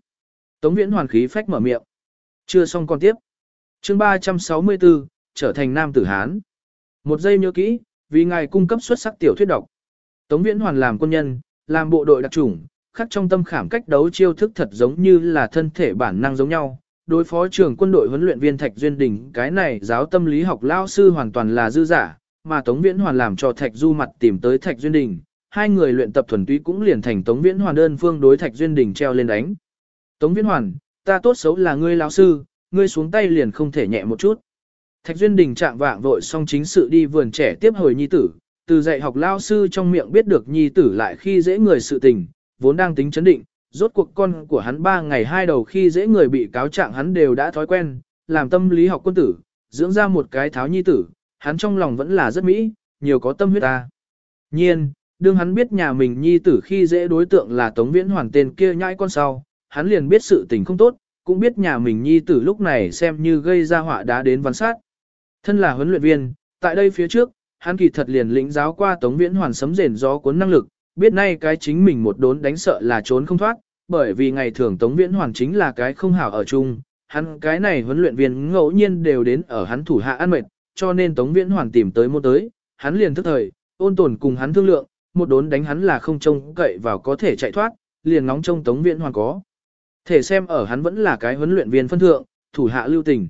Tống Viễn hoàn khí phách mở miệng. Chưa xong còn tiếp. Chương 364, trở thành nam tử Hán. Một giây nhớ kỹ, vì ngài cung cấp xuất sắc tiểu thuyết độc. Tống Viễn hoàn làm quân nhân, làm bộ đội đặc chủng, khắc trong tâm khảm cách đấu chiêu thức thật giống như là thân thể bản năng giống nhau. Đối phó trưởng quân đội huấn luyện viên Thạch Duyên Đình cái này giáo tâm lý học lao sư hoàn toàn là dư giả, mà Tống Viễn Hoàn làm cho Thạch Du mặt tìm tới Thạch Duyên Đình, hai người luyện tập thuần túy cũng liền thành Tống Viễn Hoàn đơn phương đối Thạch Duyên Đình treo lên đánh. Tống Viễn Hoàn, ta tốt xấu là ngươi lão sư, ngươi xuống tay liền không thể nhẹ một chút. Thạch Duyên Đình trạng vạng vội xong chính sự đi vườn trẻ tiếp hồi nhi tử, từ dạy học lao sư trong miệng biết được nhi tử lại khi dễ người sự tình, vốn đang tính chấn định, rốt cuộc con của hắn ba ngày hai đầu khi dễ người bị cáo trạng hắn đều đã thói quen, làm tâm lý học quân tử, dưỡng ra một cái tháo nhi tử, hắn trong lòng vẫn là rất mỹ, nhiều có tâm huyết ta. Nhiên, đương hắn biết nhà mình nhi tử khi dễ đối tượng là Tống Viễn Hoàn tên kia nhãi con sau, hắn liền biết sự tình không tốt, cũng biết nhà mình nhi tử lúc này xem như gây ra họa đá đến văn sát. Thân là huấn luyện viên, tại đây phía trước, hắn kỳ thật liền lĩnh giáo qua Tống Viễn Hoàn sấm rền gió cuốn năng lực, biết nay cái chính mình một đốn đánh sợ là trốn không thoát, bởi vì ngày thường Tống Viễn Hoàn chính là cái không hảo ở chung, hắn cái này huấn luyện viên ngẫu nhiên đều đến ở hắn thủ hạ ăn mệt, cho nên Tống Viễn Hoàn tìm tới môn tới, hắn liền thức thời, ôn tồn cùng hắn thương lượng, một đốn đánh hắn là không trông cậy vào có thể chạy thoát, liền ngóng trông Tống Viễn Hoàn có. Thể xem ở hắn vẫn là cái huấn luyện viên phân thượng, thủ hạ lưu tình.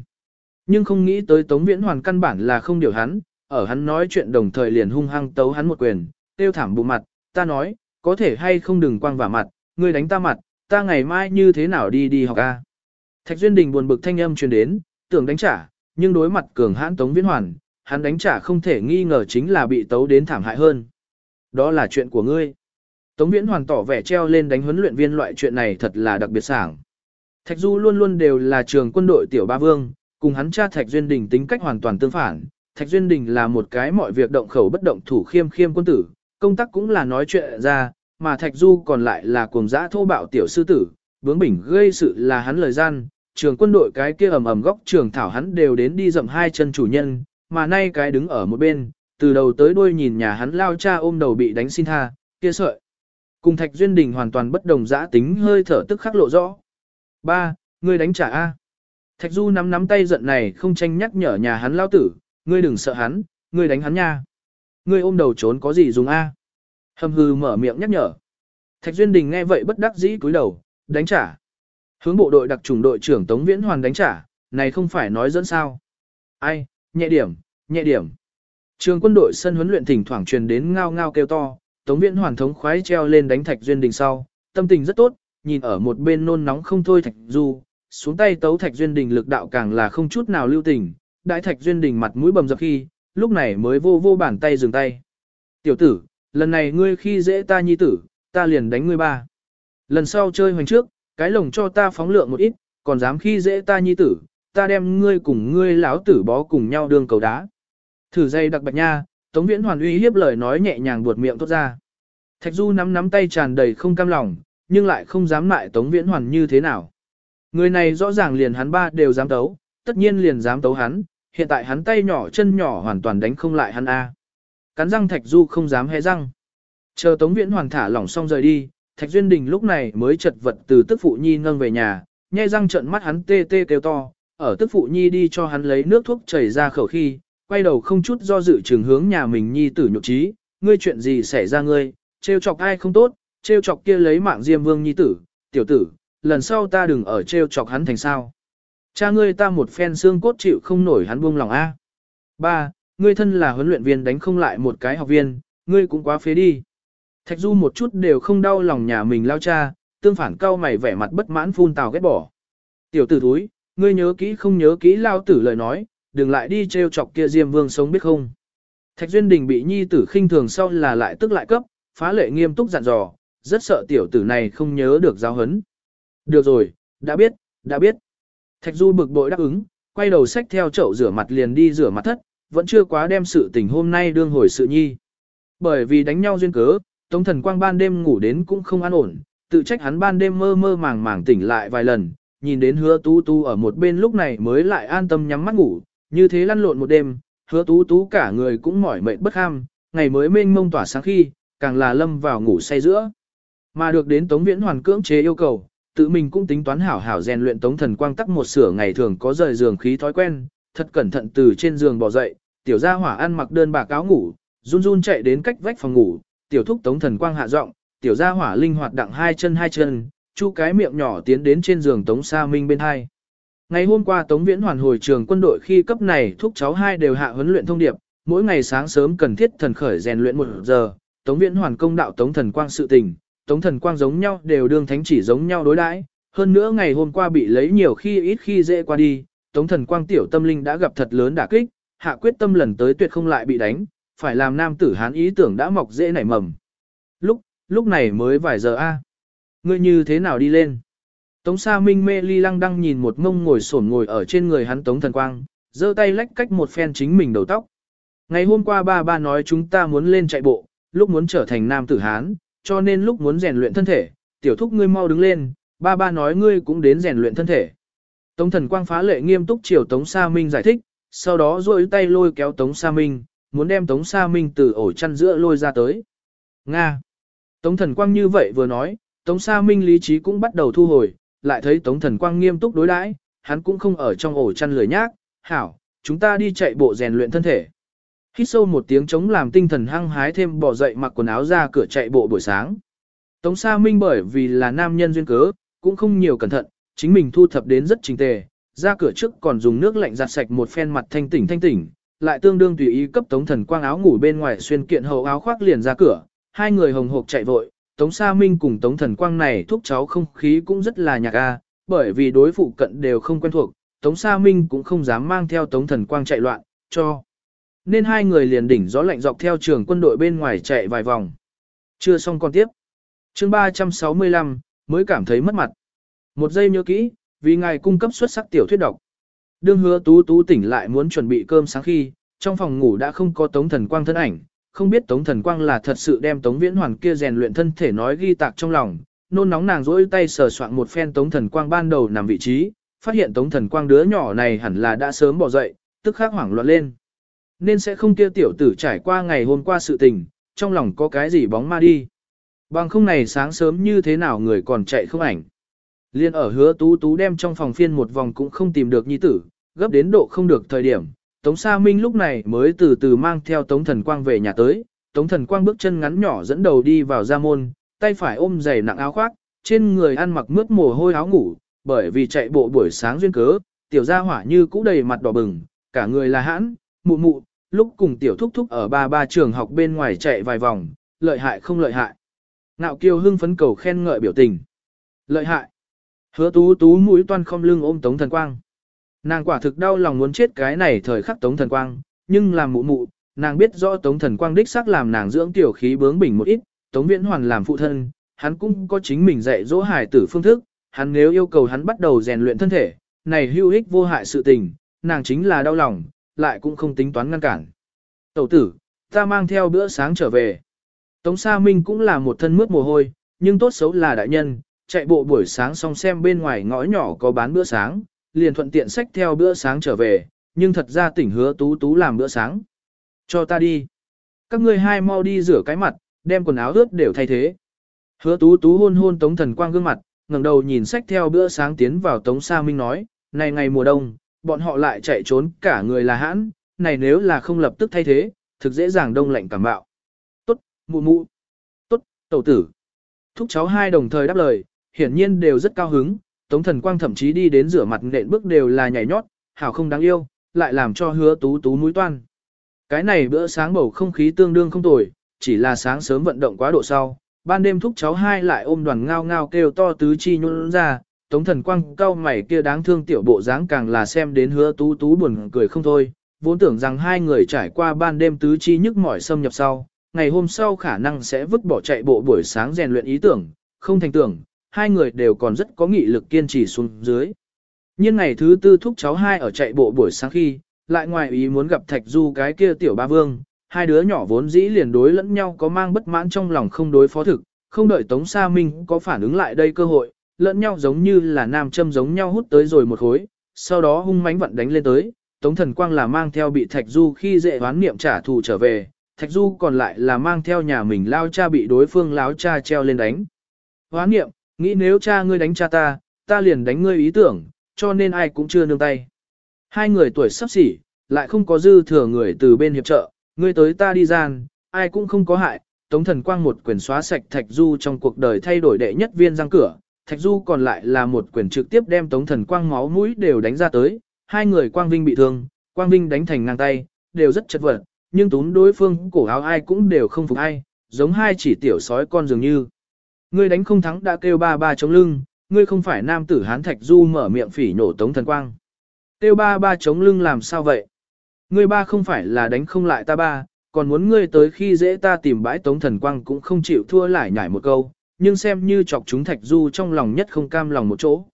Nhưng không nghĩ tới Tống Viễn Hoàn căn bản là không điều hắn, ở hắn nói chuyện đồng thời liền hung hăng tấu hắn một quyền, tiêu thảm bụng mặt, ta nói, có thể hay không đừng quang vả mặt, ngươi đánh ta mặt, ta ngày mai như thế nào đi đi học a? Thạch Duyên Đình buồn bực thanh âm truyền đến, tưởng đánh trả, nhưng đối mặt cường hãn Tống Viễn Hoàn, hắn đánh trả không thể nghi ngờ chính là bị tấu đến thảm hại hơn. Đó là chuyện của ngươi. Tống Viễn Hoàn tỏ vẻ treo lên đánh huấn luyện viên loại chuyện này thật là đặc biệt sảng. Thạch Du luôn luôn đều là trường quân đội tiểu ba vương, cùng hắn cha Thạch Duyên Đình tính cách hoàn toàn tương phản. Thạch Duyên Đình là một cái mọi việc động khẩu bất động thủ khiêm khiêm quân tử, công tác cũng là nói chuyện ra, mà Thạch Du còn lại là cuồng dã thô bạo tiểu sư tử, bướng bỉnh gây sự là hắn lời gian, trường quân đội cái kia ầm ầm góc trường thảo hắn đều đến đi dậm hai chân chủ nhân, mà nay cái đứng ở một bên, từ đầu tới đuôi nhìn nhà hắn lao cha ôm đầu bị đánh xin tha, kia sợi. Cùng Thạch Duyên Đình hoàn toàn bất đồng dã tính hơi thở tức khắc lộ rõ. Ba, ngươi đánh trả A. Thạch Du nắm nắm tay giận này không tranh nhắc nhở nhà hắn lao tử, ngươi đừng sợ hắn, ngươi đánh hắn nha. Ngươi ôm đầu trốn có gì dùng A. Hầm hư mở miệng nhắc nhở. Thạch Duyên Đình nghe vậy bất đắc dĩ cúi đầu, đánh trả. Hướng bộ đội đặc trùng đội trưởng Tống Viễn Hoàn đánh trả, này không phải nói dẫn sao. Ai, nhẹ điểm, nhẹ điểm. Trường quân đội sân huấn luyện thỉnh thoảng truyền đến ngao ngao kêu to, Tống Viễn Hoàn thống khoái treo lên đánh Thạch Duyên Đình sau, tâm tình rất tốt, nhìn ở một bên nôn nóng không thôi Thạch Du, xuống tay tấu Thạch Duyên Đình lực đạo càng là không chút nào lưu tình, đại Thạch Duyên Đình mặt mũi bầm dập khi, lúc này mới vô vô bàn tay dừng tay. Tiểu tử, lần này ngươi khi dễ ta nhi tử, ta liền đánh ngươi ba. Lần sau chơi hoành trước, cái lồng cho ta phóng lượng một ít, còn dám khi dễ ta nhi tử, ta đem ngươi cùng ngươi lão tử bó cùng nhau đương cầu đá. Thử dây đặc bạch nha, Tống Viễn Hoàn uy hiếp lời nói nhẹ nhàng buột miệng tốt ra. Thạch Du nắm nắm tay tràn đầy không cam lòng, nhưng lại không dám lại Tống Viễn Hoàn như thế nào. Người này rõ ràng liền hắn ba đều dám tấu, tất nhiên liền dám tấu hắn, hiện tại hắn tay nhỏ chân nhỏ hoàn toàn đánh không lại hắn A. Cắn răng Thạch Du không dám hé răng. Chờ Tống Viễn Hoàn thả lỏng xong rời đi, Thạch Duyên Đình lúc này mới chật vật từ tức phụ nhi nâng về nhà, nhai răng trợn mắt hắn tê tê kêu to, ở tức phụ nhi đi cho hắn lấy nước thuốc chảy ra khẩu khi, quay đầu không chút do dự trường hướng nhà mình nhi tử nhục trí, ngươi chuyện gì xảy ra ngươi, trêu chọc ai không tốt, trêu chọc kia lấy mạng diêm vương nhi tử, tiểu tử, lần sau ta đừng ở trêu chọc hắn thành sao. Cha ngươi ta một phen xương cốt chịu không nổi hắn buông lòng A. Ba, ngươi thân là huấn luyện viên đánh không lại một cái học viên, ngươi cũng quá phế đi. Thạch Du một chút đều không đau lòng nhà mình lao cha, tương phản cao mày vẻ mặt bất mãn phun tào ghét bỏ. Tiểu tử thúi, ngươi nhớ kỹ không nhớ kỹ lao tử lời nói, đừng lại đi trêu chọc kia Diêm Vương sống biết không. Thạch Duyên Đình bị nhi tử khinh thường sau là lại tức lại cấp, phá lệ nghiêm túc dặn dò, rất sợ tiểu tử này không nhớ được giáo hấn. Được rồi, đã biết, đã biết. Thạch Du bực bội đáp ứng, quay đầu xách theo chậu rửa mặt liền đi rửa mặt thất, vẫn chưa quá đem sự tình hôm nay đương hồi sự nhi. Bởi vì đánh nhau duyên cớ, Tống Thần Quang ban đêm ngủ đến cũng không an ổn, tự trách hắn ban đêm mơ mơ màng màng tỉnh lại vài lần, nhìn đến hứa tú tú ở một bên lúc này mới lại an tâm nhắm mắt ngủ, như thế lăn lộn một đêm, hứa tú tú cả người cũng mỏi mệt bất ham, ngày mới mênh mông tỏa sáng khi, càng là lâm vào ngủ say giữa. Mà được đến Tống Viễn Hoàn cưỡng chế yêu cầu, tự mình cũng tính toán hảo hảo rèn luyện Tống Thần Quang tắc một sửa ngày thường có rời giường khí thói quen, thật cẩn thận từ trên giường bò dậy, tiểu gia hỏa ăn mặc đơn bạc cáo ngủ, run run chạy đến cách vách phòng ngủ, tiểu thúc Tống Thần Quang hạ giọng, tiểu gia hỏa linh hoạt đặng hai chân hai chân, chu cái miệng nhỏ tiến đến trên giường Tống Sa Minh bên hai. Ngày hôm qua Tống Viễn hoàn hồi trường quân đội khi cấp này thúc cháu hai đều hạ huấn luyện thông điệp, mỗi ngày sáng sớm cần thiết thần khởi rèn luyện một giờ, Tống Viễn hoàn công đạo Tống Thần Quang sự tình, Tống Thần Quang giống nhau đều đương thánh chỉ giống nhau đối đãi. Hơn nữa ngày hôm qua bị lấy nhiều khi ít khi dễ qua đi, Tống Thần Quang tiểu tâm linh đã gặp thật lớn đả kích, hạ quyết tâm lần tới tuyệt không lại bị đánh, phải làm nam tử hán ý tưởng đã mọc dễ nảy mầm. Lúc, lúc này mới vài giờ a. À? Ngươi như thế nào đi lên? Tống Sa Minh mê ly lăng đang nhìn một ngông ngồi sổn ngồi ở trên người hắn Tống Thần Quang, giơ tay lách cách một phen chính mình đầu tóc. Ngày hôm qua ba ba nói chúng ta muốn lên chạy bộ, lúc muốn trở thành nam tử Hán, cho nên lúc muốn rèn luyện thân thể, tiểu thúc ngươi mau đứng lên, ba ba nói ngươi cũng đến rèn luyện thân thể. Tống Thần Quang phá lệ nghiêm túc chiều Tống Sa Minh giải thích, sau đó duỗi tay lôi kéo Tống Sa Minh, muốn đem Tống Sa Minh từ ổ chăn giữa lôi ra tới. Nga. Tống Thần Quang như vậy vừa nói, Tống Sa Minh lý trí cũng bắt đầu thu hồi, lại thấy Tống Thần Quang nghiêm túc đối đãi, hắn cũng không ở trong ổ chăn lười nhác, hảo, chúng ta đi chạy bộ rèn luyện thân thể. Hít sâu một tiếng chống làm tinh thần hăng hái thêm bỏ dậy mặc quần áo ra cửa chạy bộ buổi sáng. Tống Sa Minh bởi vì là nam nhân duyên cớ, cũng không nhiều cẩn thận, chính mình thu thập đến rất trình tề, ra cửa trước còn dùng nước lạnh giặt sạch một phen mặt thanh tỉnh thanh tỉnh, lại tương đương tùy ý cấp Tống Thần Quang áo ngủ bên ngoài xuyên kiện hậu áo khoác liền ra cửa, hai người hồng hộc chạy vội, Tống Sa Minh cùng Tống Thần Quang này thúc cháu không khí cũng rất là nhạc a, bởi vì đối phụ cận đều không quen thuộc, Tống Sa Minh cũng không dám mang theo Tống Thần Quang chạy loạn, cho. Nên hai người liền đỉnh gió lạnh dọc theo trường quân đội bên ngoài chạy vài vòng. Chưa xong còn tiếp. chương 365, mới cảm thấy mất mặt. Một giây nhớ kỹ, vì ngài cung cấp xuất sắc tiểu thuyết độc. Đương hứa tú tú tỉnh lại muốn chuẩn bị cơm sáng khi, trong phòng ngủ đã không có Tống Thần Quang thân ảnh, không biết Tống Thần Quang là thật sự đem Tống Viễn Hoàn kia rèn luyện thân thể nói ghi tạc trong lòng, nôn nóng nàng rỗi tay sờ soạn một phen Tống Thần Quang ban đầu nằm vị trí, phát hiện Tống Thần Quang đứa nhỏ này hẳn là đã sớm bỏ dậy, tức khắc hoảng loạn lên. Nên sẽ không kia tiểu tử trải qua ngày hôm qua sự tình, trong lòng có cái gì bóng ma đi. Bằng không này sáng sớm như thế nào người còn chạy không ảnh. Liên ở hứa tú tú đem trong phòng phiên một vòng cũng không tìm được nhi tử, gấp đến độ không được thời điểm, Tống Sa Minh lúc này mới từ từ mang theo Tống Thần Quang về nhà tới, Tống Thần Quang bước chân ngắn nhỏ dẫn đầu đi vào ra môn, tay phải ôm giày nặng áo khoác, trên người ăn mặc mướt mồ hôi áo ngủ, bởi vì chạy bộ buổi sáng duyên cớ, tiểu gia hỏa như cũ đầy mặt đỏ bừng, cả người là hãn, mụ mụ, lúc cùng tiểu thúc thúc ở ba ba trường học bên ngoài chạy vài vòng, lợi hại không lợi hại. Nạo kiều hưng phấn cầu khen ngợi biểu tình. Lợi hại. Hứa tú tú mũi toan không lưng ôm Tống Thần Quang. Nàng quả thực đau lòng muốn chết cái này thời khắc Tống Thần Quang, nhưng làm mụ mụ, nàng biết rõ Tống Thần Quang đích xác làm nàng dưỡng tiểu khí bướng bỉnh một ít, Tống Viễn Hoàn làm phụ thân, hắn cũng có chính mình dạy dỗ hài tử phương thức, hắn nếu yêu cầu hắn bắt đầu rèn luyện thân thể, này hữu ích vô hại sự tình, nàng chính là đau lòng, lại cũng không tính toán ngăn cản. Tẩu tử, ta mang theo bữa sáng trở về. Tống Sa Minh cũng là một thân mướt mồ hôi, nhưng tốt xấu là đại nhân, chạy bộ buổi sáng xong xem bên ngoài ngõ nhỏ có bán bữa sáng, liền thuận tiện xách theo bữa sáng trở về, nhưng thật ra tỉnh hứa tú tú làm bữa sáng. Cho ta đi. Các ngươi hai mau đi rửa cái mặt, đem quần áo ướt đều thay thế. Hứa tú tú hôn hôn Tống Thần Quang gương mặt, ngẩng đầu nhìn xách theo bữa sáng tiến vào Tống Sa Minh nói, này ngày mùa đông, bọn họ lại chạy trốn cả người là hãn, này nếu là không lập tức thay thế, thực dễ dàng đông lạnh cảm bạo. Tốt, mụ mụ. Tốt, tẩu tử. Thúc cháu hai đồng thời đáp lời, hiển nhiên đều rất cao hứng, Tống Thần Quang thậm chí đi đến rửa mặt nện bước đều là nhảy nhót, hảo không đáng yêu, lại làm cho hứa tú tú mũi toan. Cái này bữa sáng bầu không khí tương đương không tồi, chỉ là sáng sớm vận động quá độ sau, ban đêm thúc cháu hai lại ôm đoàn ngao ngao kêu to tứ chi nhún ra, Tống Thần Quang cao mày kia đáng thương tiểu bộ dáng càng là xem đến hứa tú tú buồn cười không thôi, vốn tưởng rằng hai người trải qua ban đêm tứ chi nhức mỏi xâm nhập sau, ngày hôm sau khả năng sẽ vứt bỏ chạy bộ buổi sáng rèn luyện ý tưởng, không thành tưởng, hai người đều còn rất có nghị lực kiên trì xuống dưới. Nhưng ngày thứ tư thúc cháu hai ở chạy bộ buổi sáng khi, lại ngoài ý muốn gặp Thạch Du cái kia tiểu ba vương, hai đứa nhỏ vốn dĩ liền đối lẫn nhau có mang bất mãn trong lòng không đối phó thực, không đợi Tống Sa Minh có phản ứng lại đây cơ hội, lẫn nhau giống như là nam châm giống nhau hút tới rồi một khối, sau đó hung mãnh vận đánh lên tới, Tống Thần Quang là mang theo bị Thạch Du khi dễ hoán niệm trả thù trở về, Thạch Du còn lại là mang theo nhà mình lao cha bị đối phương láo cha treo lên đánh. Hoán niệm, nghĩ nếu cha ngươi đánh cha ta, ta liền đánh ngươi ý tưởng, cho nên ai cũng chưa nương tay. Hai người tuổi sắp xỉ, lại không có dư thừa người từ bên hiệp trợ, ngươi tới ta đi gian, ai cũng không có hại. Tống thần quang một quyền xóa sạch Thạch Du trong cuộc đời thay đổi đệ nhất viên răng cửa, Thạch Du còn lại là một quyền trực tiếp đem Tống thần quang máu mũi đều đánh ra tới, hai người Quang Vinh bị thương, Quang Vinh đánh thành ngang tay, đều rất chật vật, nhưng tún đối phương cổ áo ai cũng đều không phục ai, giống hai chỉ tiểu sói con dường như. Ngươi đánh không thắng đã kêu ba ba chống lưng, ngươi không phải nam tử hán Thạch Du mở miệng phỉ nổ Tống thần quang. Kêu ba ba chống lưng làm sao vậy? Ngươi ba không phải là đánh không lại ta ba, còn muốn ngươi tới khi dễ ta tìm bãi tống thần quang cũng không chịu thua lại nhảy một câu, nhưng xem như chọc chúng thạch du trong lòng nhất không cam lòng một chỗ.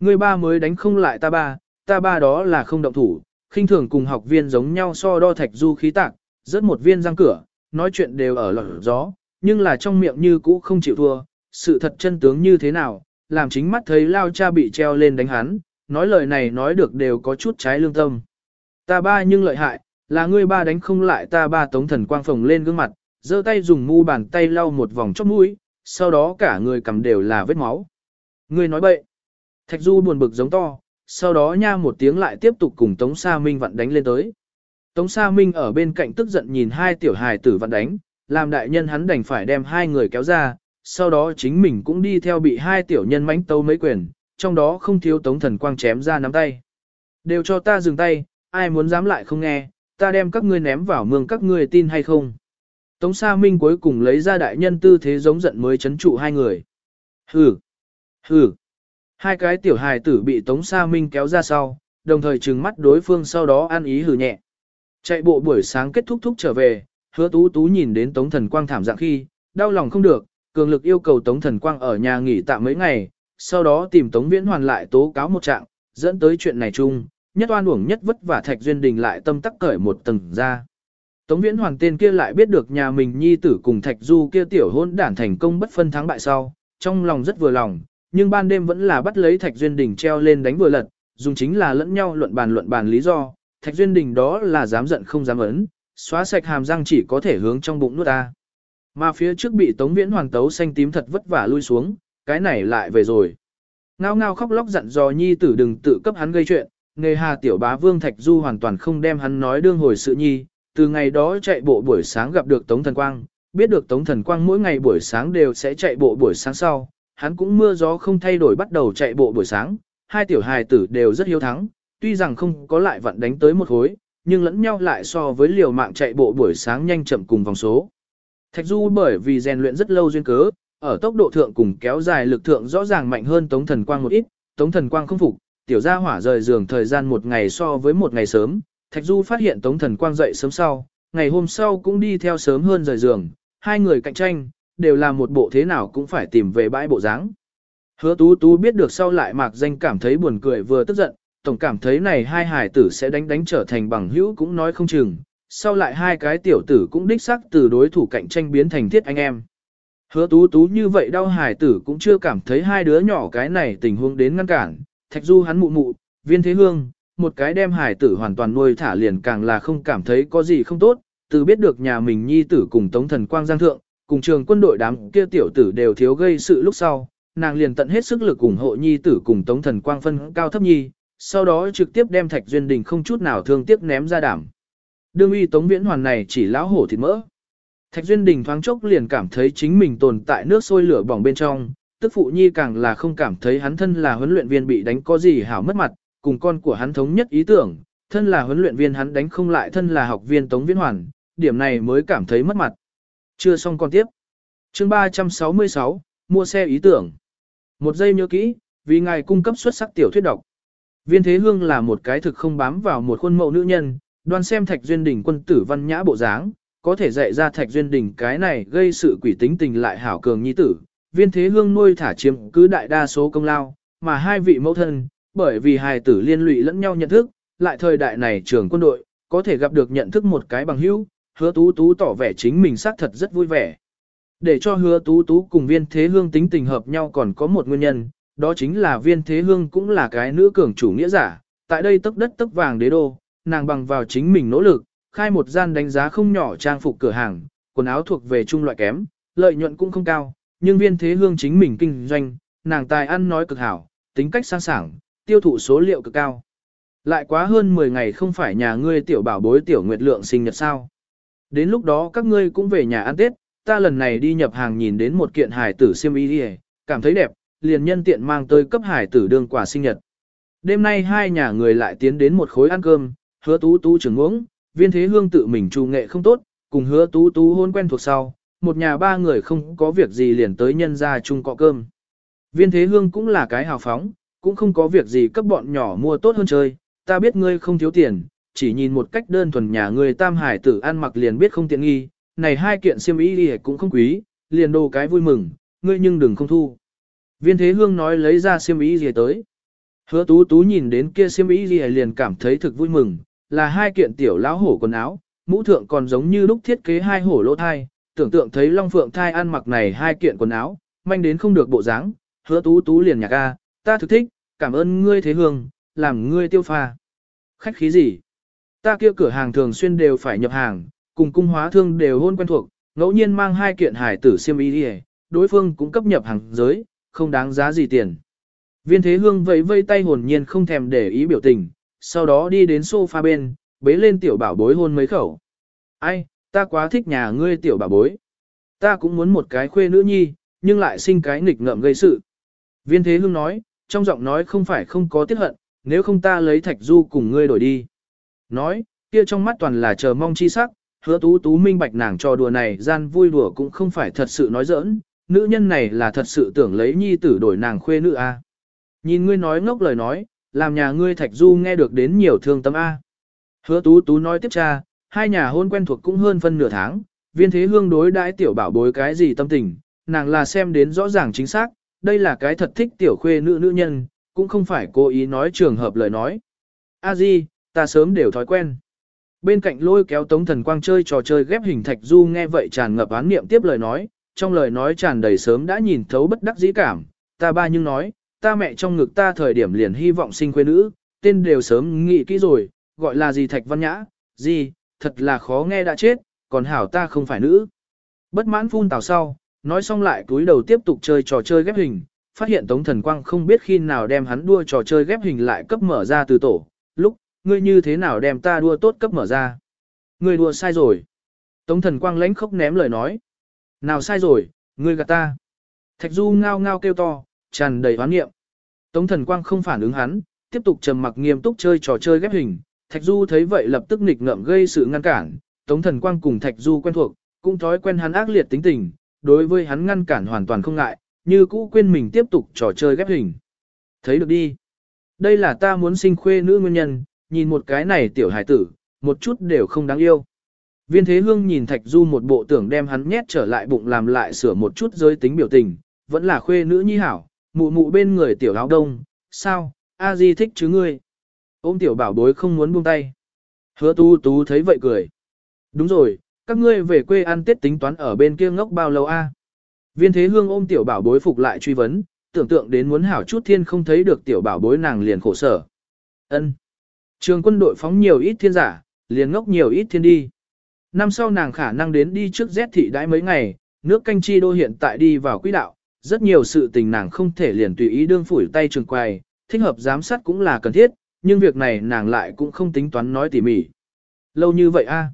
người ba mới đánh không lại ta ba, ta ba đó là không động thủ, khinh thường cùng học viên giống nhau so đo thạch du khí tạc, rớt một viên răng cửa, nói chuyện đều ở lọt gió, nhưng là trong miệng như cũ không chịu thua, sự thật chân tướng như thế nào, làm chính mắt thấy lao cha bị treo lên đánh hắn, nói lời này nói được đều có chút trái lương tâm. Ta ba nhưng lợi hại, là ngươi ba đánh không lại ta ba tống thần quang phồng lên gương mặt, giơ tay dùng mu bàn tay lau một vòng chóp mũi, sau đó cả người cầm đều là vết máu. Ngươi nói bậy. Thạch Du buồn bực giống to, sau đó nha một tiếng lại tiếp tục cùng Tống Sa Minh vặn đánh lên tới. Tống Sa Minh ở bên cạnh tức giận nhìn hai tiểu hài tử vặn đánh, làm đại nhân hắn đành phải đem hai người kéo ra, sau đó chính mình cũng đi theo bị hai tiểu nhân mánh tâu mấy quyền, trong đó không thiếu Tống Thần Quang chém ra nắm tay. Đều cho ta dừng tay, ai muốn dám lại không nghe, ta đem các ngươi ném vào mương các ngươi tin hay không. Tống Sa Minh cuối cùng lấy ra đại nhân tư thế giống giận mới chấn trụ hai người. Hừ, hừ. Hai cái tiểu hài tử bị Tống Sa Minh kéo ra sau, đồng thời trừng mắt đối phương sau đó ăn ý hừ nhẹ. Chạy bộ buổi sáng kết thúc thúc trở về, hứa tú tú nhìn đến Tống Thần Quang thảm dạng khi, đau lòng không được, cường lực yêu cầu Tống Thần Quang ở nhà nghỉ tạm mấy ngày, sau đó tìm Tống Viễn Hoàn lại tố cáo một trạng, dẫn tới chuyện này chung, nhất oan uổng nhất vất vả Thạch Duyên Đình lại tâm tắc cởi một tầng ra. Tống Viễn Hoàng tên kia lại biết được nhà mình nhi tử cùng Thạch Du kia tiểu hôn đản thành công bất phân thắng bại sau, trong lòng rất vừa lòng, nhưng ban đêm vẫn là bắt lấy Thạch Duyên Đình treo lên đánh vừa lật, dùng chính là lẫn nhau luận bàn luận bàn lý do, Thạch Duyên Đình đó là dám giận không dám ấn, xóa sạch hàm răng chỉ có thể hướng trong bụng nuốt ta. Mà phía trước bị Tống Viễn Hoàng tấu xanh tím thật vất vả lui xuống, cái này lại về rồi. Ngao ngao khóc lóc dặn dò nhi tử đừng tự cấp hắn gây chuyện, nghề hà tiểu bá vương Thạch Du hoàn toàn không đem hắn nói đương hồi sự nhi, từ ngày đó chạy bộ buổi sáng gặp được Tống Thần Quang, biết được Tống Thần Quang mỗi ngày buổi sáng đều sẽ chạy bộ buổi sáng sau, hắn cũng mưa gió không thay đổi bắt đầu chạy bộ buổi sáng, hai tiểu hài tử đều rất hiếu thắng, tuy rằng không có lại vận đánh tới một hối, nhưng lẫn nhau lại so với liều mạng chạy bộ buổi sáng nhanh chậm cùng vòng số. Thạch Du bởi vì rèn luyện rất lâu duyên cớ, ở tốc độ thượng cùng kéo dài lực thượng rõ ràng mạnh hơn Tống Thần Quang một ít, Tống Thần Quang không phục, tiểu gia hỏa rời giường thời gian một ngày so với một ngày sớm, Thạch Du phát hiện Tống Thần Quang dậy sớm sau, ngày hôm sau cũng đi theo sớm hơn rời giường, hai người cạnh tranh, đều là một bộ thế nào cũng phải tìm về bãi bộ dáng. Hứa Tú Tú biết được sau lại mạc danh cảm thấy buồn cười vừa tức giận, tổng cảm thấy này hai hải tử sẽ đánh đánh trở thành bằng hữu cũng nói không chừng, sau lại hai cái tiểu tử cũng đích xác từ đối thủ cạnh tranh biến thành thiết anh em. Hứa tú tú như vậy đau hài tử cũng chưa cảm thấy hai đứa nhỏ cái này tình huống đến ngăn cản, thạch du hắn mụ mụ, viên thế hương, một cái đem hải tử hoàn toàn nuôi thả liền càng là không cảm thấy có gì không tốt, từ biết được nhà mình nhi tử cùng tống thần quang giang thượng, cùng trường quân đội đám kia tiểu tử đều thiếu gây sự lúc sau, nàng liền tận hết sức lực ủng hộ nhi tử cùng tống thần quang phân cao thấp nhi, sau đó trực tiếp đem thạch duyên đình không chút nào thương tiếc ném ra đảm. Đương uy tống viễn hoàn này chỉ lão hổ thịt mỡ. Thạch duyên đình thoáng chốc liền cảm thấy chính mình tồn tại nước sôi lửa bỏng bên trong, tức phụ nhi càng là không cảm thấy hắn thân là huấn luyện viên bị đánh có gì hảo mất mặt, cùng con của hắn thống nhất ý tưởng, thân là huấn luyện viên hắn đánh không lại thân là học viên tống viễn hoàn, điểm này mới cảm thấy mất mặt. Chưa xong còn tiếp. Chương 366, mua xe ý tưởng. Một giây nhớ kỹ, vì ngài cung cấp xuất sắc tiểu thuyết độc. Viên Thế Hương là một cái thực không bám vào một khuôn mẫu nữ nhân, đoan xem Thạch Duyên Đình quân tử văn nhã bộ dáng, có thể dạy ra Thạch Duyên Đình cái này gây sự quỷ tính tình lại hảo cường nhi tử. Viên Thế Hương nuôi thả chiếm cứ đại đa số công lao, mà hai vị mẫu thân, bởi vì hài tử liên lụy lẫn nhau nhận thức, lại thời đại này trưởng quân đội, có thể gặp được nhận thức một cái bằng hữu, hứa tú tú tỏ vẻ chính mình xác thật rất vui vẻ. Để cho hứa tú tú cùng viên thế hương tính tình hợp nhau còn có một nguyên nhân, đó chính là viên thế hương cũng là cái nữ cường chủ nghĩa giả, tại đây tấc đất tấc vàng đế đô, nàng bằng vào chính mình nỗ lực, khai một gian đánh giá không nhỏ trang phục cửa hàng, quần áo thuộc về trung loại kém, lợi nhuận cũng không cao, nhưng viên thế hương chính mình kinh doanh, nàng tài ăn nói cực hảo, tính cách sang sảng, tiêu thụ số liệu cực cao. Lại quá hơn 10 ngày không phải nhà ngươi tiểu bảo bối tiểu nguyệt lượng sinh nhật sao. Đến lúc đó các ngươi cũng về nhà ăn Tết, ta lần này đi nhập hàng nhìn đến một kiện hải tử siêm y đi cảm thấy đẹp, liền nhân tiện mang tới cấp hải tử đương quà sinh nhật. Đêm nay hai nhà người lại tiến đến một khối ăn cơm, hứa tú tú trưởng uống, viên thế hương tự mình trù nghệ không tốt, cùng hứa tú tú hôn quen thuộc sau, một nhà ba người không có việc gì liền tới nhân ra chung cọ cơm. Viên thế hương cũng là cái hào phóng, cũng không có việc gì cấp bọn nhỏ mua tốt hơn chơi, ta biết ngươi không thiếu tiền, chỉ nhìn một cách đơn thuần nhà ngươi tam hải tử ăn mặc liền biết không tiện nghi, này hai kiện xiêm y đi cũng không quý, liền đồ cái vui mừng, ngươi nhưng đừng không thu. Viên thế hương nói lấy ra xiêm y gì tới. Hứa tú tú nhìn đến kia xiêm y gì liền cảm thấy thực vui mừng, là hai kiện tiểu lão hổ quần áo, mũ thượng còn giống như lúc thiết kế hai hổ lỗ thai, tưởng tượng thấy Long Phượng thai ăn mặc này hai kiện quần áo, manh đến không được bộ dáng, hứa tú tú liền nhạc a, ta thực thích, cảm ơn ngươi thế hương, làm ngươi tiêu pha. Khách khí gì? Ta kia cửa hàng thường xuyên đều phải nhập hàng, cùng cung hóa thương đều hôn quen thuộc, ngẫu nhiên mang hai kiện hải tử xiêm y đi đối phương cũng cấp nhập hàng giới, không đáng giá gì tiền. Viên thế hương vẫy vây tay hồn nhiên không thèm để ý biểu tình, sau đó đi đến sofa bên, bế lên tiểu bảo bối hôn mấy khẩu. Ai, ta quá thích nhà ngươi tiểu bảo bối. Ta cũng muốn một cái khuê nữ nhi, nhưng lại sinh cái nghịch ngợm gây sự. Viên thế hương nói, trong giọng nói không phải không có tiếc hận, nếu không ta lấy thạch du cùng ngươi đổi đi. Nói, kia trong mắt toàn là chờ mong chi sắc, hứa tú tú minh bạch nàng cho đùa này gian vui đùa cũng không phải thật sự nói giỡn, nữ nhân này là thật sự tưởng lấy nhi tử đổi nàng khuê nữ a. À. Nhìn ngươi nói ngốc lời nói, làm nhà ngươi thạch du nghe được đến nhiều thương tâm a. À. Hứa tú tú nói tiếp cha, hai nhà hôn quen thuộc cũng hơn phân nửa tháng, viên thế hương đối đãi tiểu bảo bối cái gì tâm tình, nàng là xem đến rõ ràng chính xác, đây là cái thật thích tiểu khuê nữ nữ nhân, cũng không phải cố ý nói trường hợp lời nói. A Di, ta sớm đều thói quen. Bên cạnh lôi kéo Tống Thần Quang chơi trò chơi ghép hình thạch du nghe vậy tràn ngập án niệm tiếp lời nói, trong lời nói tràn đầy sớm đã nhìn thấu bất đắc dĩ cảm, ta ba nhưng nói, ta mẹ trong ngực ta thời điểm liền hy vọng sinh quê nữ, tên đều sớm nghĩ kỹ rồi, gọi là gì thạch văn nhã, gì, thật là khó nghe đã chết, còn hảo ta không phải nữ. Bất mãn phun tào sau, nói xong lại túi đầu tiếp tục chơi trò chơi ghép hình, phát hiện Tống Thần Quang không biết khi nào đem hắn đua trò chơi ghép hình lại cấp mở ra từ tổ, lúc, ngươi như thế nào đem ta đua tốt cấp mở ra. Ngươi đua sai rồi. Tống Thần Quang lãnh khốc ném lời nói. Nào sai rồi, ngươi gạt ta. Thạch Du ngao ngao kêu to, tràn đầy hoán nghiệm. Tống Thần Quang không phản ứng hắn, tiếp tục trầm mặc nghiêm túc chơi trò chơi ghép hình. Thạch Du thấy vậy lập tức nghịch ngợm gây sự ngăn cản. Tống Thần Quang cùng Thạch Du quen thuộc, cũng thói quen hắn ác liệt tính tình, đối với hắn ngăn cản hoàn toàn không ngại, như cũ quên mình tiếp tục trò chơi ghép hình. Thấy được đi. Đây là ta muốn sinh khuê nữ nguyên nhân, nhìn một cái này tiểu hải tử, một chút đều không đáng yêu. Viên thế hương nhìn Thạch Du một bộ tưởng đem hắn nhét trở lại bụng làm lại sửa một chút giới tính biểu tình, vẫn là khuê nữ nhi hảo, mụ mụ bên người tiểu áo đông, sao, a di thích chứ ngươi. Ôm tiểu bảo bối không muốn buông tay. Hứa tu tú thấy vậy cười. Đúng rồi, các ngươi về quê ăn tết tính toán ở bên kia ngốc bao lâu a? Viên thế hương ôm tiểu bảo bối phục lại truy vấn, tưởng tượng đến muốn hảo chút thiên không thấy được tiểu bảo bối nàng liền khổ sở. ân Trường quân đội phóng nhiều ít thiên giả, liền ngốc nhiều ít thiên đi. Năm sau nàng khả năng đến đi trước Z thị đãi mấy ngày, nước canh chi đô hiện tại đi vào quỹ đạo, rất nhiều sự tình nàng không thể liền tùy ý đương phủi tay trường quài, thích hợp giám sát cũng là cần thiết, nhưng việc này nàng lại cũng không tính toán nói tỉ mỉ. Lâu như vậy a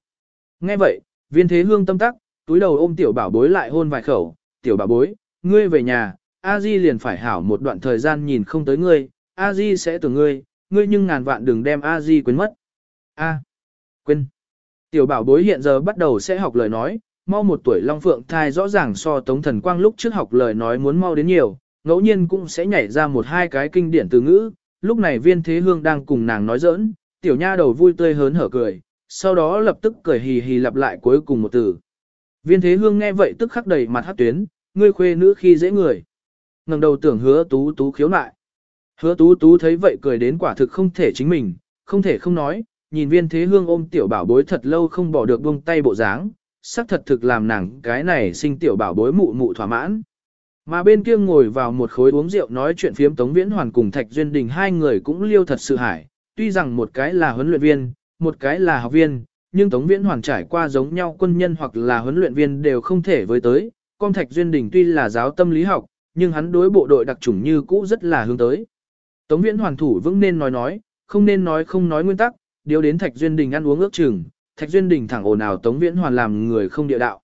Nghe vậy, viên thế hương tâm tắc, túi đầu ôm tiểu bảo bối lại hôn vài khẩu, tiểu bảo bối, ngươi về nhà, a di liền phải hảo một đoạn thời gian nhìn không tới ngươi, a di sẽ tưởng ngươi, ngươi nhưng ngàn vạn đừng đem a di quên mất. A. quên. Tiểu bảo bối hiện giờ bắt đầu sẽ học lời nói, mau một tuổi Long Phượng thai rõ ràng so Tống Thần Quang lúc trước học lời nói muốn mau đến nhiều, ngẫu nhiên cũng sẽ nhảy ra một hai cái kinh điển từ ngữ, lúc này viên thế hương đang cùng nàng nói giỡn, tiểu nha đầu vui tươi hớn hở cười, sau đó lập tức cười hì hì lặp lại cuối cùng một từ. Viên thế hương nghe vậy tức khắc đầy mặt hát tuyến, ngươi khuê nữ khi dễ người. ngẩng đầu tưởng hứa tú tú khiếu nại. Hứa tú tú thấy vậy cười đến quả thực không thể chính mình, không thể không nói, nhìn viên thế hương ôm tiểu bảo bối thật lâu không bỏ được buông tay bộ dáng, sắc thật thực làm nàng cái này sinh tiểu bảo bối mụ mụ thỏa mãn. Mà bên kia ngồi vào một khối uống rượu nói chuyện phiếm Tống Viễn Hoàn cùng Thạch Duyên Đình hai người cũng liêu thật sự hải, tuy rằng một cái là huấn luyện viên, một cái là học viên, nhưng Tống Viễn Hoàn trải qua giống nhau quân nhân hoặc là huấn luyện viên đều không thể với tới, con Thạch Duyên Đình tuy là giáo tâm lý học, nhưng hắn đối bộ đội đặc chủng như cũ rất là hướng tới. Tống Viễn Hoàn thủ vững nên nói nói, không nên nói không nói nguyên tắc, điều đến Thạch Duyên Đình ăn uống ước chừng, Thạch Duyên Đình thẳng ồn ào Tống Viễn Hoàn làm người không địa đạo.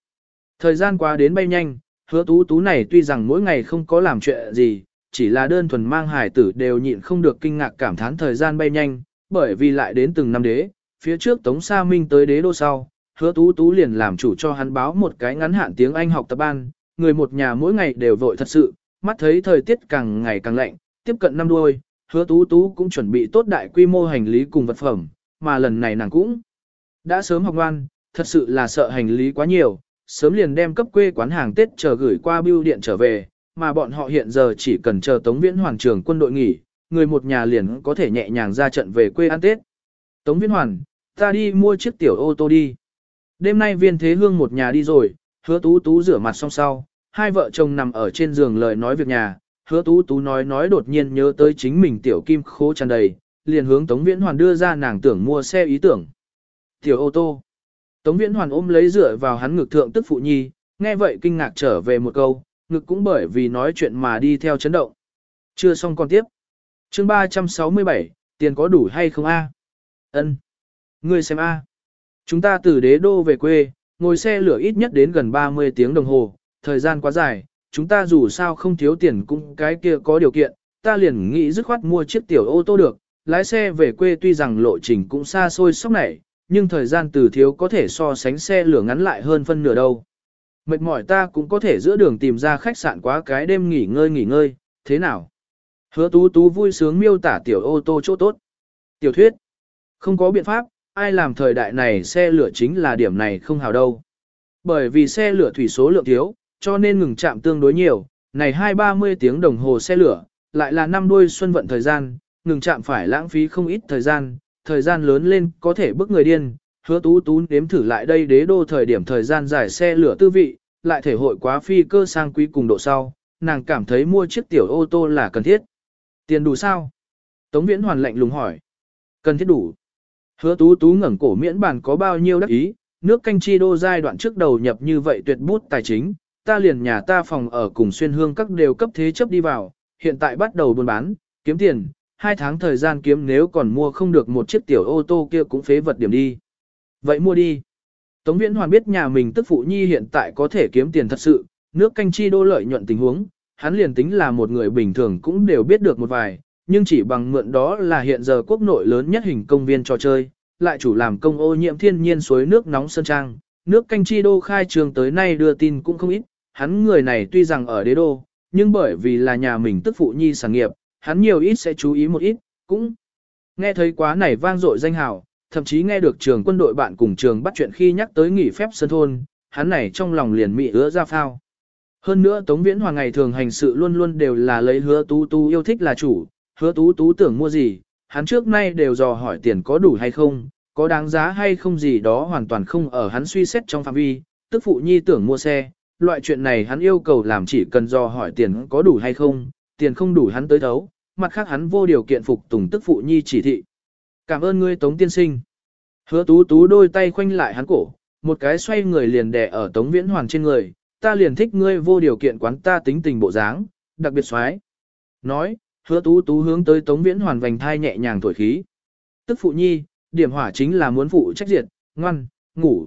Thời gian qua đến bay nhanh, hứa tú tú này tuy rằng mỗi ngày không có làm chuyện gì, chỉ là đơn thuần mang hải tử đều nhịn không được kinh ngạc cảm thán thời gian bay nhanh, bởi vì lại đến từng năm đế, phía trước Tống Sa Minh tới đế đô sau, hứa tú tú liền làm chủ cho hắn báo một cái ngắn hạn tiếng Anh học tập ban, người một nhà mỗi ngày đều vội thật sự, mắt thấy thời tiết càng ngày càng lạnh, tiếp cận năm đuôi, hứa tú tú cũng chuẩn bị tốt đại quy mô hành lý cùng vật phẩm, mà lần này nàng cũng đã sớm học ngoan, thật sự là sợ hành lý quá nhiều, sớm liền đem cấp quê quán hàng Tết chờ gửi qua bưu điện trở về, mà bọn họ hiện giờ chỉ cần chờ Tống Viễn Hoàn trưởng quân đội nghỉ, người một nhà liền có thể nhẹ nhàng ra trận về quê ăn Tết. Tống Viễn Hoàn, ta đi mua chiếc tiểu ô tô đi. Đêm nay viên thế hương một nhà đi rồi, hứa tú tú rửa mặt xong sau, hai vợ chồng nằm ở trên giường lời nói việc nhà, hứa tú tú nói nói đột nhiên nhớ tới chính mình tiểu kim khố tràn đầy, liền hướng Tống Viễn Hoàn đưa ra nàng tưởng mua xe ý tưởng. Tiểu ô tô. Tống Viễn Hoàn ôm lấy dựa vào hắn ngực thượng tức phụ nhi, nghe vậy kinh ngạc trở về một câu, ngực cũng bởi vì nói chuyện mà đi theo chấn động. Chưa xong còn tiếp. Chương 367, tiền có đủ hay không a? Ân. Ngươi xem a. À. Chúng ta từ đế đô về quê, ngồi xe lửa ít nhất đến gần 30 tiếng đồng hồ, thời gian quá dài, chúng ta dù sao không thiếu tiền cũng cái kia có điều kiện, ta liền nghĩ dứt khoát mua chiếc tiểu ô tô được, lái xe về quê tuy rằng lộ trình cũng xa xôi sóc này, nhưng thời gian từ thiếu có thể so sánh xe lửa ngắn lại hơn phân nửa đâu. Mệt mỏi ta cũng có thể giữa đường tìm ra khách sạn quá cái đêm nghỉ ngơi nghỉ ngơi, thế nào? Hứa tú tú vui sướng miêu tả tiểu ô tô chỗ tốt. Tiểu thuyết. Không có biện pháp, ai làm thời đại này xe lửa chính là điểm này không hào đâu. Bởi vì xe lửa thủy số lượng thiếu, cho nên ngừng chạm tương đối nhiều, này hai ba mươi tiếng đồng hồ xe lửa, lại là năm đuôi xuân vận thời gian, ngừng chạm phải lãng phí không ít thời gian, thời gian lớn lên có thể bức người điên, hứa tú tú nếm thử lại đây đế đô thời điểm thời gian giải xe lửa tư vị, lại thể hội quá phi cơ sang quý cùng độ sau, nàng cảm thấy mua chiếc tiểu ô tô là cần thiết. Tiền đủ sao? Tống viễn hoàn lệnh lùng hỏi. Cần thiết đủ. Hứa tú tú ngẩng cổ miễn bàn có bao nhiêu đắc ý, nước canh chi đô giai đoạn trước đầu nhập như vậy tuyệt bút tài chính, ta liền nhà ta phòng ở cùng xuyên hương các đều cấp thế chấp đi vào, hiện tại bắt đầu buôn bán, kiếm tiền, hai tháng thời gian kiếm nếu còn mua không được một chiếc tiểu ô tô kia cũng phế vật điểm đi. Vậy mua đi. Tống Viễn Hoàn biết nhà mình tức phụ nhi hiện tại có thể kiếm tiền thật sự, nước canh chi đô lợi nhuận tình huống, hắn liền tính là một người bình thường cũng đều biết được một vài, nhưng chỉ bằng mượn đó là hiện giờ quốc nội lớn nhất hình công viên trò chơi, lại chủ làm công ô nhiễm thiên nhiên suối nước nóng sơn trang, nước canh chi đô khai trường tới nay đưa tin cũng không ít, hắn người này tuy rằng ở đế đô, nhưng bởi vì là nhà mình tức phụ nhi sản nghiệp, hắn nhiều ít sẽ chú ý một ít, cũng nghe thấy quá này vang dội danh hào, thậm chí nghe được trường quân đội bạn cùng trường bắt chuyện khi nhắc tới nghỉ phép sân thôn, hắn này trong lòng liền mị ứa ra phao. Hơn nữa Tống Viễn Hoàng ngày thường hành sự luôn luôn đều là lấy hứa tu tu yêu thích là chủ, hứa tú tú tưởng mua gì, hắn trước nay đều dò hỏi tiền có đủ hay không, có đáng giá hay không gì đó hoàn toàn không ở hắn suy xét trong phạm vi, tức phụ nhi tưởng mua xe, loại chuyện này hắn yêu cầu làm chỉ cần dò hỏi tiền có đủ hay không, tiền không đủ hắn tới thấu, mặt khác hắn vô điều kiện phục tùng tức phụ nhi chỉ thị. Cảm ơn ngươi Tống tiên sinh. Hứa tú tú đôi tay khoanh lại hắn cổ, một cái xoay người liền đè ở Tống Viễn Hoàn trên người, ta liền thích ngươi vô điều kiện quán ta tính tình bộ dáng, đặc biệt xoái. Nói, hứa tú tú hướng tới Tống Viễn Hoàn vành thai nhẹ nhàng thổi khí. Tức phụ nhi, điểm hỏa chính là muốn phụ trách diệt, ngoan, ngủ.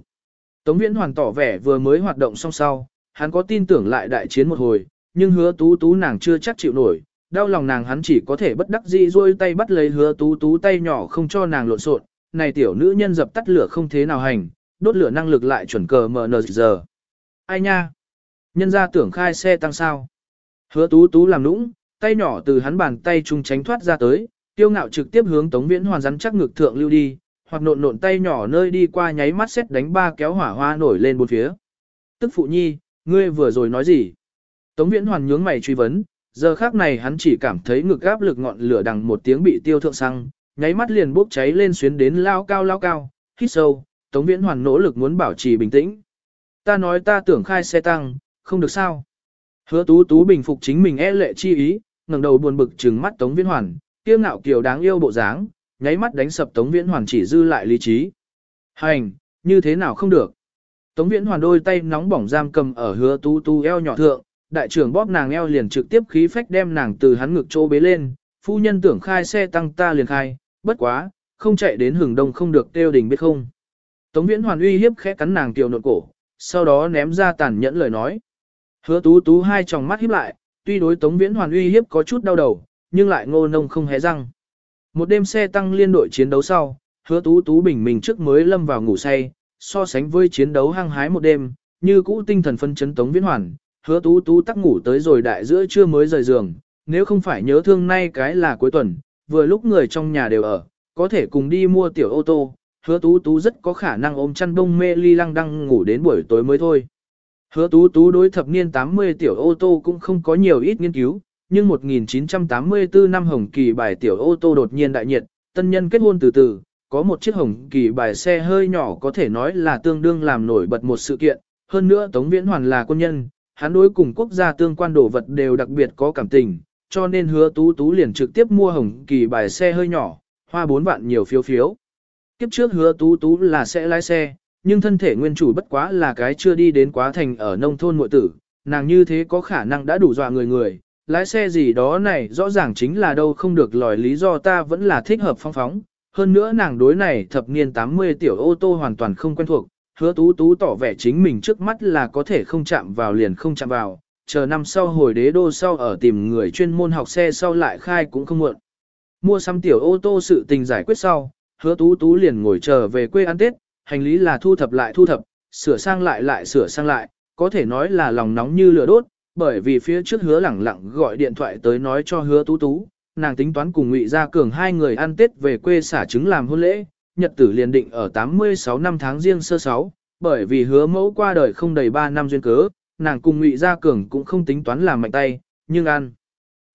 Tống Viễn Hoàn tỏ vẻ vừa mới hoạt động xong sau, hắn có tin tưởng lại đại chiến một hồi, nhưng hứa tú tú nàng chưa chắc chịu nổi, đau lòng nàng hắn chỉ có thể bất đắc dĩ rôi tay bắt lấy hứa tú tú tay nhỏ không cho nàng lộn xộn. này tiểu nữ nhân dập tắt lửa không thế nào hành, đốt lửa năng lực lại chuẩn cờ mờ nờ giờ. Ai nha? Nhân ra tưởng khai xe tăng sao? Hứa tú tú làm nũng, tay nhỏ từ hắn bàn tay trung tránh thoát ra tới, tiêu ngạo trực tiếp hướng tống viễn hoàn rắn chắc ngực thượng lưu đi, hoặc nộn nộn tay nhỏ nơi đi qua nháy mắt xét đánh ba kéo hỏa hoa nổi lên bốn phía. Tức phụ nhi, ngươi vừa rồi nói gì? Tống viễn hoàn nhướng mày truy vấn, giờ khác này hắn chỉ cảm thấy ngực áp lực ngọn lửa đằng một tiếng bị tiêu thượng xăng, nháy mắt liền bốc cháy lên xuyến đến lao cao lao cao, hít sâu, Tống Viễn Hoàn nỗ lực muốn bảo trì bình tĩnh. Ta nói ta tưởng khai xe tăng, không được sao. Hứa tú tú bình phục chính mình e lệ chi ý, ngẩng đầu buồn bực trừng mắt Tống Viễn Hoàn, kiêu ngạo kiều đáng yêu bộ dáng, nháy mắt đánh sập Tống Viễn Hoàn chỉ dư lại lý trí. Hành, như thế nào không được. Tống Viễn Hoàn đôi tay nóng bỏng giam cầm ở hứa tú tú eo nhỏ thượng, đại trưởng bóp nàng eo liền trực tiếp khí phách đem nàng từ hắn ngực chỗ bế lên, phu nhân tưởng khai xe tăng ta liền khai, bất quá, không chạy đến hừng đông không được tiêu đình biết không. Tống Viễn Hoàn uy hiếp khẽ cắn nàng tiểu nộn cổ, sau đó ném ra tàn nhẫn lời nói. Hứa tú tú hai tròng mắt híp lại, tuy đối Tống Viễn Hoàn uy hiếp có chút đau đầu, nhưng lại ngô nông không hé răng. Một đêm xe tăng liên đội chiến đấu sau, hứa tú tú bình mình trước mới lâm vào ngủ say, so sánh với chiến đấu hăng hái một đêm, như cũ tinh thần phân chấn Tống Viễn Hoàn, hứa tú tú tắc ngủ tới rồi đại giữa trưa mới rời giường, nếu không phải nhớ thương nay cái là cuối tuần, vừa lúc người trong nhà đều ở, có thể cùng đi mua tiểu ô tô, hứa tú tú rất có khả năng ôm chăn bông mê ly lăng đăng ngủ đến buổi tối mới thôi. Hứa tú tú đối thập niên 80 tiểu ô tô cũng không có nhiều ít nghiên cứu, nhưng 1984 năm hồng kỳ bài tiểu ô tô đột nhiên đại nhiệt, tân nhân kết hôn từ từ, có một chiếc hồng kỳ bài xe hơi nhỏ có thể nói là tương đương làm nổi bật một sự kiện, hơn nữa Tống Viễn Hoàn là quân nhân, hắn đối cùng quốc gia tương quan đồ vật đều đặc biệt có cảm tình, cho nên hứa tú tú liền trực tiếp mua hồng kỳ bài xe hơi nhỏ, hoa 4 vạn nhiều phiếu phiếu. Kiếp trước hứa tú tú là sẽ lái xe, nhưng thân thể nguyên chủ bất quá là cái chưa đi đến quá thành ở nông thôn muội tử, nàng như thế có khả năng đã đủ dọa người người, lái xe gì đó này rõ ràng chính là đâu không được lòi lý do ta vẫn là thích hợp phong phóng. Hơn nữa nàng đối này thập niên 80 tiểu ô tô hoàn toàn không quen thuộc, hứa tú tú tỏ vẻ chính mình trước mắt là có thể không chạm vào liền không chạm vào, chờ năm sau hồi đế đô sau ở tìm người chuyên môn học xe sau lại khai cũng không muộn. Mua xăm tiểu ô tô sự tình giải quyết sau, hứa tú tú liền ngồi chờ về quê ăn Tết, hành lý là thu thập lại thu thập, sửa sang lại lại sửa sang lại, có thể nói là lòng nóng như lửa đốt, bởi vì phía trước hứa lẳng lặng gọi điện thoại tới nói cho hứa tú tú, nàng tính toán cùng ngụy Gia Cường hai người ăn Tết về quê xả trứng làm hôn lễ, nhật tử liền định ở 86 năm tháng riêng sơ sáu, bởi vì hứa mẫu qua đời không đầy 3 năm duyên cớ, nàng cùng ngụy Gia Cường cũng không tính toán làm mạnh tay, nhưng ăn.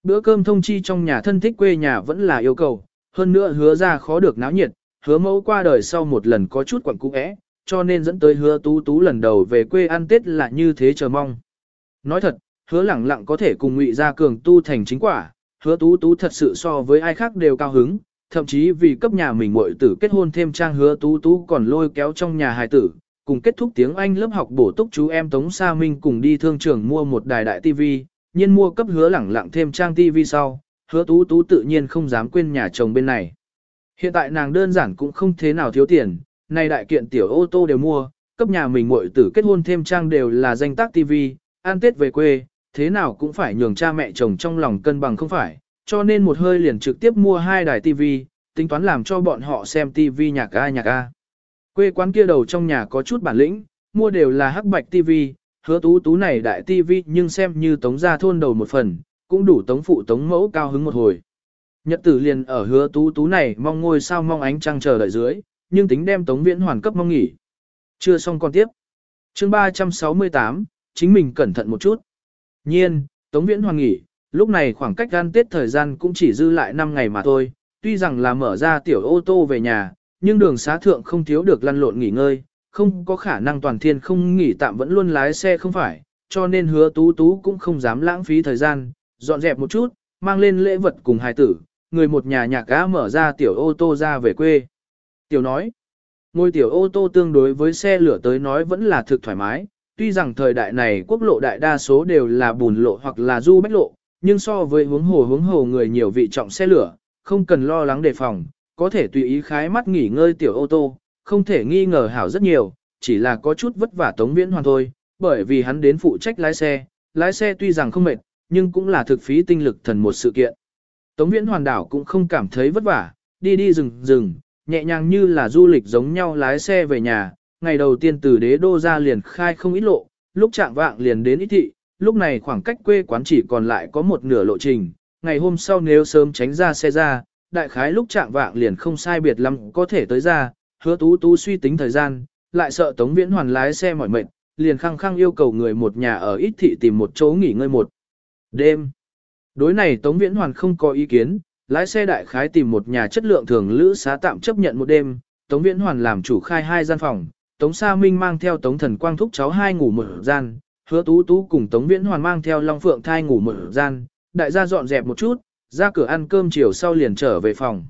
Bữa cơm thông chi trong nhà thân thích quê nhà vẫn là yêu cầu, hơn nữa hứa ra khó được náo nhiệt, hứa mẫu qua đời sau một lần có chút quặng cũ é, cho nên dẫn tới hứa tú tú lần đầu về quê ăn Tết là như thế chờ mong. Nói thật, hứa lẳng lặng có thể cùng ngụy gia cường tu thành chính quả, hứa tú tú thật sự so với ai khác đều cao hứng, thậm chí vì cấp nhà mình muội tử kết hôn thêm trang hứa tú tú còn lôi kéo trong nhà hài tử, cùng kết thúc tiếng Anh lớp học bổ túc chú em Tống Sa Minh cùng đi thương trường mua một đài đại tivi nhiên mua cấp hứa lẳng lặng thêm trang tivi sau, hứa tú tú tự nhiên không dám quên nhà chồng bên này. Hiện tại nàng đơn giản cũng không thế nào thiếu tiền, nay đại kiện tiểu ô tô đều mua, cấp nhà mình muội tử kết hôn thêm trang đều là danh tác TV, an tết về quê, thế nào cũng phải nhường cha mẹ chồng trong lòng cân bằng không phải, cho nên một hơi liền trực tiếp mua hai đài TV, tính toán làm cho bọn họ xem TV nhạc A nhạc A. Quê quán kia đầu trong nhà có chút bản lĩnh, mua đều là hắc bạch TV, hứa tú tú này đại TV nhưng xem như tống ra thôn đầu một phần, cũng đủ tống phụ tống mẫu cao hứng một hồi. Nhật tử liền ở hứa tú tú này mong ngôi sao mong ánh trăng chờ đợi dưới, nhưng tính đem tống viễn hoàn cấp mong nghỉ. Chưa xong còn tiếp. chương 368, chính mình cẩn thận một chút. Nhiên, tống viễn hoàn nghỉ, lúc này khoảng cách gan tết thời gian cũng chỉ dư lại 5 ngày mà thôi, tuy rằng là mở ra tiểu ô tô về nhà, nhưng đường xá thượng không thiếu được lăn lộn nghỉ ngơi, không có khả năng toàn thiên không nghỉ tạm vẫn luôn lái xe không phải, cho nên hứa tú tú cũng không dám lãng phí thời gian, dọn dẹp một chút, mang lên lễ vật cùng hài tử, người một nhà nhạc cá mở ra tiểu ô tô ra về quê. Tiểu nói, ngôi tiểu ô tô tương đối với xe lửa tới nói vẫn là thực thoải mái, tuy rằng thời đại này quốc lộ đại đa số đều là bùn lộ hoặc là du bách lộ, nhưng so với hướng hồ hướng hồ người nhiều vị trọng xe lửa, không cần lo lắng đề phòng, có thể tùy ý khái mắt nghỉ ngơi tiểu ô tô, không thể nghi ngờ hảo rất nhiều, chỉ là có chút vất vả tống viễn hoàn thôi, bởi vì hắn đến phụ trách lái xe, lái xe tuy rằng không mệt, nhưng cũng là thực phí tinh lực thần một sự kiện. Tống viễn hoàn đảo cũng không cảm thấy vất vả, đi đi rừng rừng, nhẹ nhàng như là du lịch giống nhau lái xe về nhà, ngày đầu tiên từ đế đô ra liền khai không ít lộ, lúc chạm vạng liền đến ít thị, lúc này khoảng cách quê quán chỉ còn lại có một nửa lộ trình, ngày hôm sau nếu sớm tránh ra xe ra, đại khái lúc chạm vạng liền không sai biệt lắm có thể tới ra, hứa tú tú suy tính thời gian, lại sợ Tống Viễn Hoàn lái xe mỏi mệt, liền khăng khăng yêu cầu người một nhà ở ít thị tìm một chỗ nghỉ ngơi một đêm. Đối này Tống Viễn Hoàn không có ý kiến, lái xe đại khái tìm một nhà chất lượng thường lữ xá tạm chấp nhận một đêm, Tống Viễn Hoàn làm chủ khai hai gian phòng, Tống Sa Minh mang theo Tống Thần Quang thúc cháu hai ngủ một gian, hứa tú tú cùng Tống Viễn Hoàn mang theo Long Phượng thai ngủ một gian, đại gia dọn dẹp một chút, ra cửa ăn cơm chiều sau liền trở về phòng.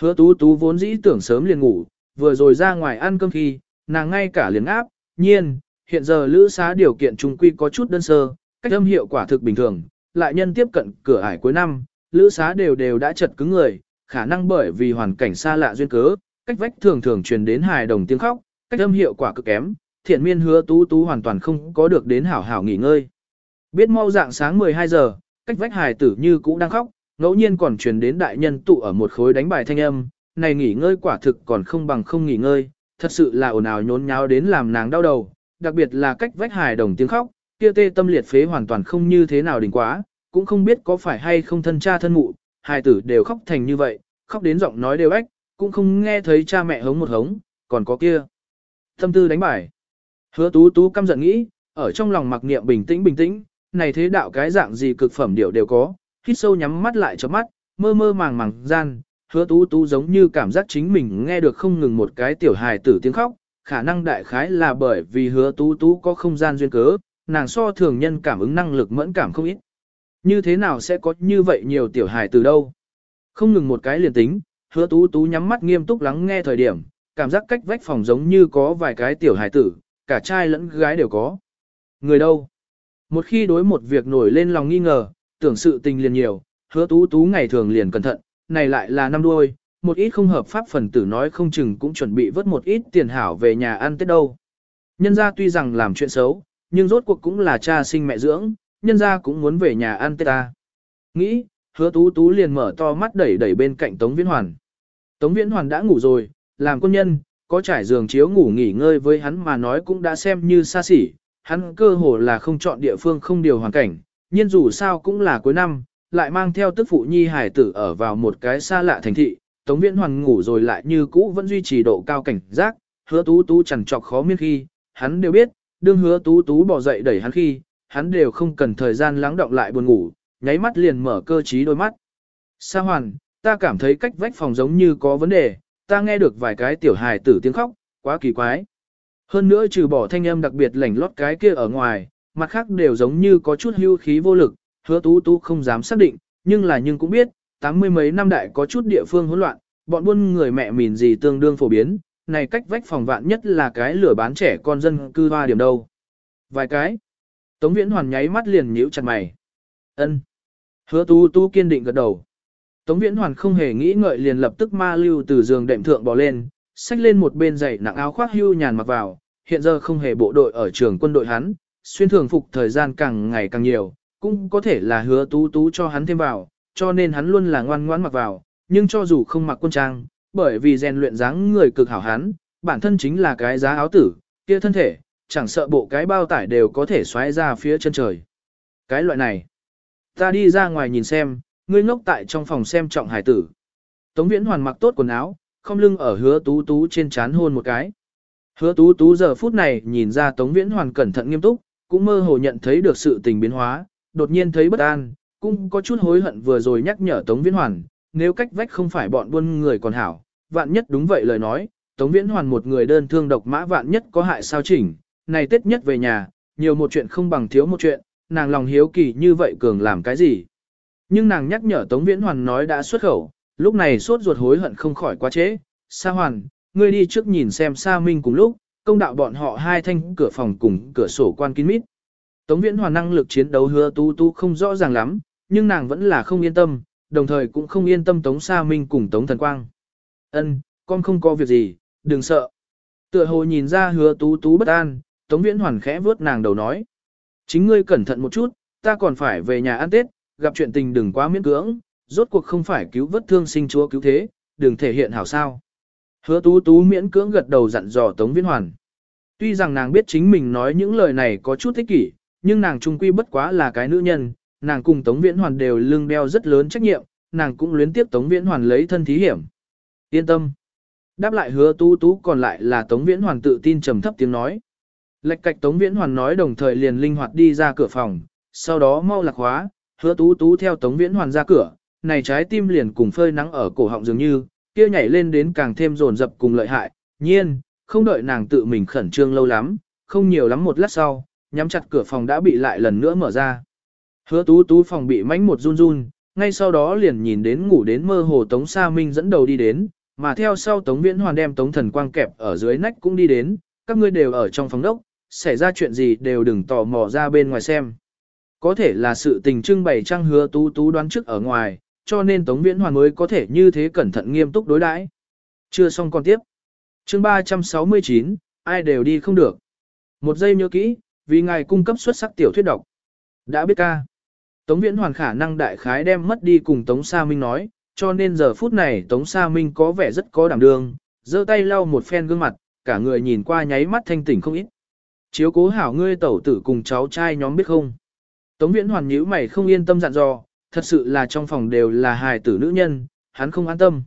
Hứa tú tú vốn dĩ tưởng sớm liền ngủ, vừa rồi ra ngoài ăn cơm khi, nàng ngay cả liền áp, nhiên, hiện giờ lữ xá điều kiện trung quy có chút đơn sơ, cách âm hiệu quả thực bình thường, lại nhân tiếp cận cửa ải cuối năm, lữ xá đều đều đã chật cứng người, khả năng bởi vì hoàn cảnh xa lạ duyên cớ, cách vách thường thường truyền đến hài đồng tiếng khóc, cách âm hiệu quả cực kém, thiện miên hứa tú tú hoàn toàn không có được đến hảo hảo nghỉ ngơi. Biết mau dạng sáng 12 giờ, cách vách hài tử như cũ đang khóc, ngẫu nhiên còn truyền đến đại nhân tụ ở một khối đánh bài thanh âm, này nghỉ ngơi quả thực còn không bằng không nghỉ ngơi, thật sự là ồn ào nhốn nháo đến làm nàng đau đầu, đặc biệt là cách vách hài đồng tiếng khóc, kia tê tâm liệt phế hoàn toàn không như thế nào đỉnh quá, cũng không biết có phải hay không thân cha thân mụ, hai tử đều khóc thành như vậy, khóc đến giọng nói đều ách, cũng không nghe thấy cha mẹ hống một hống, còn có kia. Tâm tư đánh bài. Hứa tú tú căm giận nghĩ, ở trong lòng mặc niệm bình tĩnh bình tĩnh, này thế đạo cái dạng gì cực phẩm điệu đều có, hít sâu nhắm mắt lại cho mắt, mơ mơ màng màng gian, hứa tú tú giống như cảm giác chính mình nghe được không ngừng một cái tiểu hài tử tiếng khóc, khả năng đại khái là bởi vì hứa tú tú có không gian duyên cớ, nàng so thường nhân cảm ứng năng lực mẫn cảm không ít. Như thế nào sẽ có như vậy nhiều tiểu hài từ đâu? Không ngừng một cái liền tính, hứa tú tú nhắm mắt nghiêm túc lắng nghe thời điểm, cảm giác cách vách phòng giống như có vài cái tiểu hài tử, cả trai lẫn gái đều có. Người đâu? Một khi đối một việc nổi lên lòng nghi ngờ, tưởng sự tình liền nhiều, hứa tú tú ngày thường liền cẩn thận, này lại là năm đuôi, một ít không hợp pháp phần tử nói không chừng cũng chuẩn bị vớt một ít tiền hảo về nhà ăn tết đâu. Nhân ra tuy rằng làm chuyện xấu, nhưng rốt cuộc cũng là cha sinh mẹ dưỡng, nhân ra cũng muốn về nhà ăn tết ta. Nghĩ, hứa tú tú liền mở to mắt đẩy đẩy bên cạnh Tống Viễn Hoàn. Tống Viễn Hoàn đã ngủ rồi, làm quân nhân, có trải giường chiếu ngủ nghỉ ngơi với hắn mà nói cũng đã xem như xa xỉ, hắn cơ hồ là không chọn địa phương không điều hoàn cảnh, nhưng dù sao cũng là cuối năm, lại mang theo tức phụ nhi hải tử ở vào một cái xa lạ thành thị, Tống Viễn Hoàn ngủ rồi lại như cũ vẫn duy trì độ cao cảnh giác, hứa tú tú chẳng trọc khó miên khi, hắn đều biết, đương hứa tú tú bỏ dậy đẩy hắn khi, hắn đều không cần thời gian lắng động lại buồn ngủ, nháy mắt liền mở cơ trí đôi mắt. Sa hoàn, ta cảm thấy cách vách phòng giống như có vấn đề, ta nghe được vài cái tiểu hài tử tiếng khóc, quá kỳ quái. Hơn nữa trừ bỏ thanh âm đặc biệt lảnh lót cái kia ở ngoài, mặt khác đều giống như có chút hưu khí vô lực, hứa tú tú không dám xác định, nhưng là nhưng cũng biết, tám mươi mấy năm đại có chút địa phương hỗn loạn, bọn buôn người mẹ mìn gì tương đương phổ biến, này cách vách phòng vạn nhất là cái lửa bán trẻ con dân cư hoa điểm đâu. Vài cái. Tống Viễn Hoàn nháy mắt liền nhíu chặt mày. Ân. Hứa Tu Tu kiên định gật đầu. Tống Viễn Hoàn không hề nghĩ ngợi liền lập tức ma lưu từ giường đệm thượng bò lên, xách lên một bên giày nặng áo khoác hưu nhàn mặc vào, hiện giờ không hề bộ đội ở trường quân đội hắn, xuyên thường phục thời gian càng ngày càng nhiều, cũng có thể là hứa tú tú cho hắn thêm vào, cho nên hắn luôn là ngoan ngoãn mặc vào, nhưng cho dù không mặc quân trang, bởi vì rèn luyện dáng người cực hảo hắn, bản thân chính là cái giá áo tử, kia thân thể, chẳng sợ bộ cái bao tải đều có thể xoáy ra phía chân trời. Cái loại này, ta đi ra ngoài nhìn xem, ngươi ngốc tại trong phòng xem trọng hải tử. Tống Viễn Hoàn mặc tốt quần áo, không lưng ở hứa tú tú trên chán hôn một cái. Hứa tú tú giờ phút này nhìn ra Tống Viễn Hoàn cẩn thận nghiêm túc, cũng mơ hồ nhận thấy được sự tình biến hóa, đột nhiên thấy bất an, cũng có chút hối hận vừa rồi nhắc nhở Tống Viễn Hoàn, nếu cách vách không phải bọn buôn người còn hảo, vạn nhất đúng vậy lời nói, Tống Viễn Hoàn một người đơn thương độc mã vạn nhất có hại sao chỉnh, này tết nhất về nhà, nhiều một chuyện không bằng thiếu một chuyện, nàng lòng hiếu kỳ như vậy cường làm cái gì. Nhưng nàng nhắc nhở Tống Viễn Hoàn nói đã xuất khẩu, lúc này sốt ruột hối hận không khỏi quá trễ. Sa Hoàn, ngươi đi trước nhìn xem Sa Minh cùng lúc, công đạo bọn họ hai thanh cửa phòng cùng cửa sổ quan kín mít. Tống Viễn Hoàn năng lực chiến đấu hứa tu tu không rõ ràng lắm, nhưng nàng vẫn là không yên tâm, đồng thời cũng không yên tâm Tống Sa Minh cùng Tống Thần Quang. Ân, con không có việc gì, đừng sợ. Tựa hồ nhìn ra hứa tú tú bất an, Tống Viễn Hoàn khẽ vớt nàng đầu nói. Chính ngươi cẩn thận một chút, ta còn phải về nhà ăn Tết, gặp chuyện tình đừng quá miễn cưỡng, rốt cuộc không phải cứu vớt thương sinh chúa cứu thế, đừng thể hiện hảo sao. Hứa tú tú miễn cưỡng gật đầu dặn dò Tống Viễn Hoàn. Tuy rằng nàng biết chính mình nói những lời này có chút thích kỷ, nhưng nàng trung quy bất quá là cái nữ nhân, nàng cùng Tống Viễn Hoàn đều lưng đeo rất lớn trách nhiệm, nàng cũng luyến tiếp Tống Viễn Hoàn lấy thân thí hiểm. Yên tâm. Đáp lại hứa tú tú còn lại là Tống Viễn Hoàn tự tin trầm thấp tiếng nói. Lệch cạch Tống Viễn Hoàn nói đồng thời liền linh hoạt đi ra cửa phòng, sau đó mau lạc hóa, hứa tú tú theo Tống Viễn Hoàn ra cửa, này trái tim liền cùng phơi nắng ở cổ họng dường như, kia nhảy lên đến càng thêm rồn rập cùng lợi hại, nhiên, không đợi nàng tự mình khẩn trương lâu lắm, không nhiều lắm một lát sau, nhắm chặt cửa phòng đã bị lại lần nữa mở ra. Hứa tú tú phòng bị mánh một run run, ngay sau đó liền nhìn đến ngủ đến mơ hồ Tống Sa Minh dẫn đầu đi đến, mà theo sau Tống Viễn Hoàn đem Tống Thần Quang kẹp ở dưới nách cũng đi đến, các ngươi đều ở trong phòng đốc, xảy ra chuyện gì đều đừng tò mò ra bên ngoài xem. Có thể là sự tình trưng bày trang hứa tú tú đoán trước ở ngoài, cho nên Tống Viễn Hoàn mới có thể như thế cẩn thận nghiêm túc đối đãi. Chưa xong còn tiếp. Chương 369, ai đều đi không được. Một giây nhớ kỹ, vì ngài cung cấp xuất sắc tiểu thuyết độc. Đã biết ca. Tống Viễn Hoàn khả năng đại khái đem mất đi cùng Tống Sa Minh nói, cho nên giờ phút này Tống Sa Minh có vẻ rất có đảm đương, giơ tay lau một phen gương mặt, cả người nhìn qua nháy mắt thanh tỉnh không ít. Chiếu cố hảo ngươi tẩu tử cùng cháu trai nhóm biết không. Tống Viễn Hoàn nhíu mày không yên tâm dặn dò, thật sự là trong phòng đều là hài tử nữ nhân, hắn không an tâm.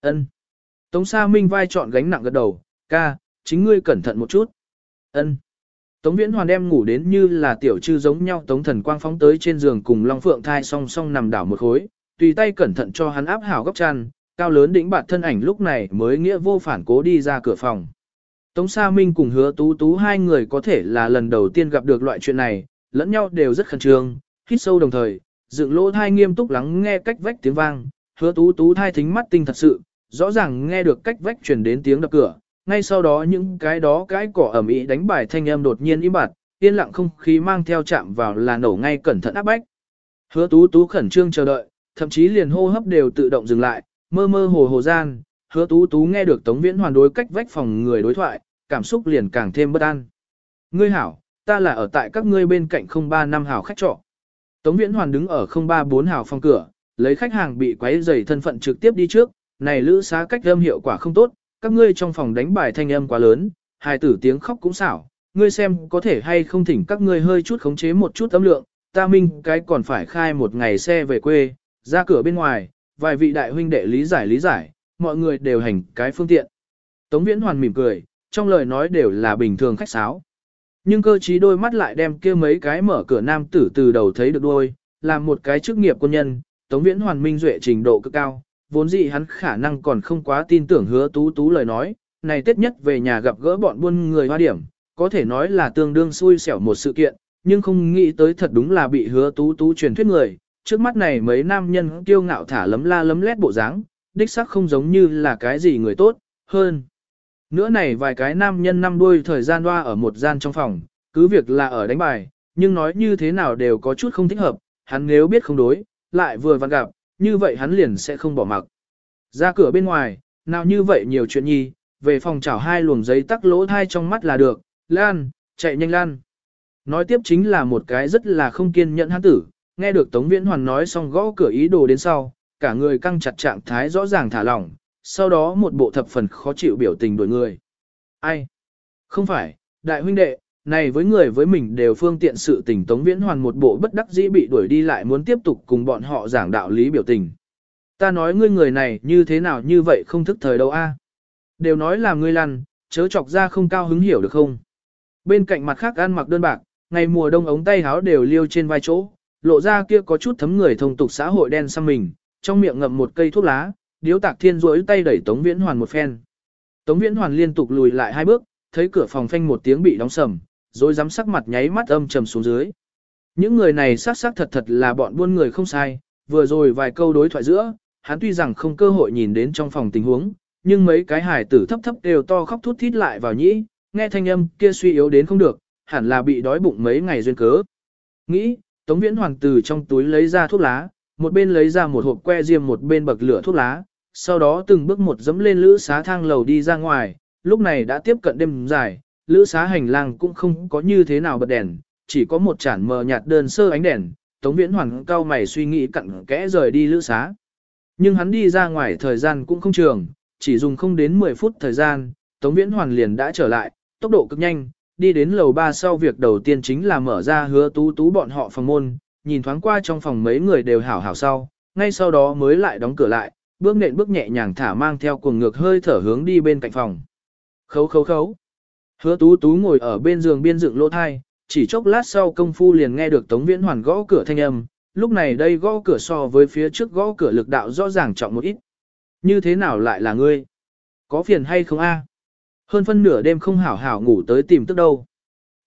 Ân. Tống Sa Minh vai trọn gánh nặng gật đầu, ca, chính ngươi cẩn thận một chút. Ân. Tống Viễn Hoàn đem ngủ đến như là tiểu trư giống nhau Tống Thần Quang phóng tới trên giường cùng Long Phượng thai song song nằm đảo một khối, tùy tay cẩn thận cho hắn áp hảo góc chăn, cao lớn đỉnh bạt thân ảnh lúc này mới nghĩa vô phản cố đi ra cửa phòng. Tống Sa Minh cùng hứa tú tú hai người có thể là lần đầu tiên gặp được loại chuyện này, lẫn nhau đều rất khẩn trương, hít sâu đồng thời, dựng lỗ thai nghiêm túc lắng nghe cách vách tiếng vang, hứa tú tú thai thính mắt tinh thật sự, rõ ràng nghe được cách vách truyền đến tiếng đập cửa, ngay sau đó những cái đó cái cỏ ẩm ý đánh bài thanh âm đột nhiên im bặt, yên lặng không khí mang theo chạm vào là nổ ngay cẩn thận áp bách. Hứa tú tú khẩn trương chờ đợi, thậm chí liền hô hấp đều tự động dừng lại, mơ mơ hồ hồ gian, hứa tú tú nghe được Tống Viễn Hoàn đối cách vách phòng người đối thoại, cảm xúc liền càng thêm bất an. Ngươi hảo, ta là ở tại các ngươi bên cạnh 03 năm hảo khách trọ. Tống Viễn Hoàn đứng ở 034 hảo phòng cửa, lấy khách hàng bị quấy rầy thân phận trực tiếp đi trước, này lữ xá cách âm hiệu quả không tốt, các ngươi trong phòng đánh bài thanh âm quá lớn, hài tử tiếng khóc cũng xảo, ngươi xem có thể hay không thỉnh các ngươi hơi chút khống chế một chút âm lượng, ta minh cái còn phải khai một ngày xe về quê, ra cửa bên ngoài, vài vị đại huynh đệ lý giải lý giải, mọi người đều hành cái phương tiện. Tống Viễn Hoàn mỉm cười, trong lời nói đều là bình thường khách sáo. Nhưng cơ trí đôi mắt lại đem kia mấy cái mở cửa nam tử từ đầu thấy được đôi, làm một cái chức nghiệp quân nhân, Tống Viễn Hoàn minh duệ trình độ cực cao, vốn dĩ hắn khả năng còn không quá tin tưởng hứa tú tú lời nói, này tết nhất về nhà gặp gỡ bọn buôn người hoa điểm, có thể nói là tương đương xui xẻo một sự kiện, nhưng không nghĩ tới thật đúng là bị hứa tú tú truyền thuyết người, trước mắt này mấy nam nhân kiêu ngạo thả lấm la lấm lét bộ dáng, đích xác không giống như là cái gì người tốt, hơn. Nữa này vài cái nam nhân năm đuôi thời gian loa ở một gian trong phòng, cứ việc là ở đánh bài, nhưng nói như thế nào đều có chút không thích hợp, hắn nếu biết không đối, lại vừa vặn gặp, như vậy hắn liền sẽ không bỏ mặc. Ra cửa bên ngoài, nào như vậy nhiều chuyện nhi, về phòng chảo hai luồng giấy tắc lỗ thai trong mắt là được, lan, chạy nhanh lan. Nói tiếp chính là một cái rất là không kiên nhẫn hắn tử, nghe được Tống Viễn Hoàn nói xong gõ cửa ý đồ đến sau, cả người căng chặt trạng thái rõ ràng thả lỏng, sau đó một bộ thập phần khó chịu biểu tình đổi người. Ai? Không phải, đại huynh đệ, này với người với mình đều phương tiện sự tình Tống Viễn Hoàn một bộ bất đắc dĩ bị đuổi đi lại muốn tiếp tục cùng bọn họ giảng đạo lý biểu tình. Ta nói ngươi người này như thế nào như vậy không thức thời đâu a? Đều nói là ngươi lăn, chớ chọc ra không cao hứng hiểu được không? Bên cạnh mặt khác ăn mặc đơn bạc, ngày mùa đông ống tay áo đều liêu trên vai chỗ, lộ ra kia có chút thấm người thông tục xã hội đen sang mình, trong miệng ngậm một cây thuốc lá, điếu tạc thiên rỗi tay đẩy Tống Viễn Hoàn một phen. Tống Viễn Hoàn liên tục lùi lại hai bước, thấy cửa phòng phanh một tiếng bị đóng sầm, rồi dám sắc mặt nháy mắt âm trầm xuống dưới. Những người này xác xác thật thật là bọn buôn người không sai, vừa rồi vài câu đối thoại giữa, hắn tuy rằng không cơ hội nhìn đến trong phòng tình huống, nhưng mấy cái hải tử thấp thấp đều to khóc thút thít lại vào nhĩ, nghe thanh âm kia suy yếu đến không được, hẳn là bị đói bụng mấy ngày duyên cớ. Nghĩ, Tống Viễn Hoàng từ trong túi lấy ra thuốc lá, một bên lấy ra một hộp que diêm một bên bậc lửa thuốc lá, sau đó từng bước một dẫm lên lữ xá thang lầu đi ra ngoài, lúc này đã tiếp cận đêm dài, lữ xá hành lang cũng không có như thế nào bật đèn, chỉ có một chản mờ nhạt đơn sơ ánh đèn, Tống Viễn Hoàng cao mày suy nghĩ cặn kẽ rời đi lữ xá. Nhưng hắn đi ra ngoài thời gian cũng không trường, chỉ dùng không đến 10 phút thời gian, Tống Viễn Hoàn liền đã trở lại, tốc độ cực nhanh, đi đến lầu 3 sau việc đầu tiên chính là mở ra hứa tú tú bọn họ phòng môn, nhìn thoáng qua trong phòng mấy người đều hảo hảo sau, ngay sau đó mới lại đóng cửa lại, bước nện bước nhẹ nhàng thả mang theo cuồng ngược hơi thở hướng đi bên cạnh phòng. Khấu khấu khấu. Hứa tú tú ngồi ở bên giường biên dựng lỗ thai, chỉ chốc lát sau công phu liền nghe được Tống Viễn Hoàn gõ cửa thanh âm, lúc này đây gõ cửa so với phía trước gõ cửa lực đạo rõ ràng trọng một ít. Như thế nào lại là ngươi? Có phiền hay không a? Hơn phân nửa đêm không hảo hảo ngủ tới tìm tức đâu.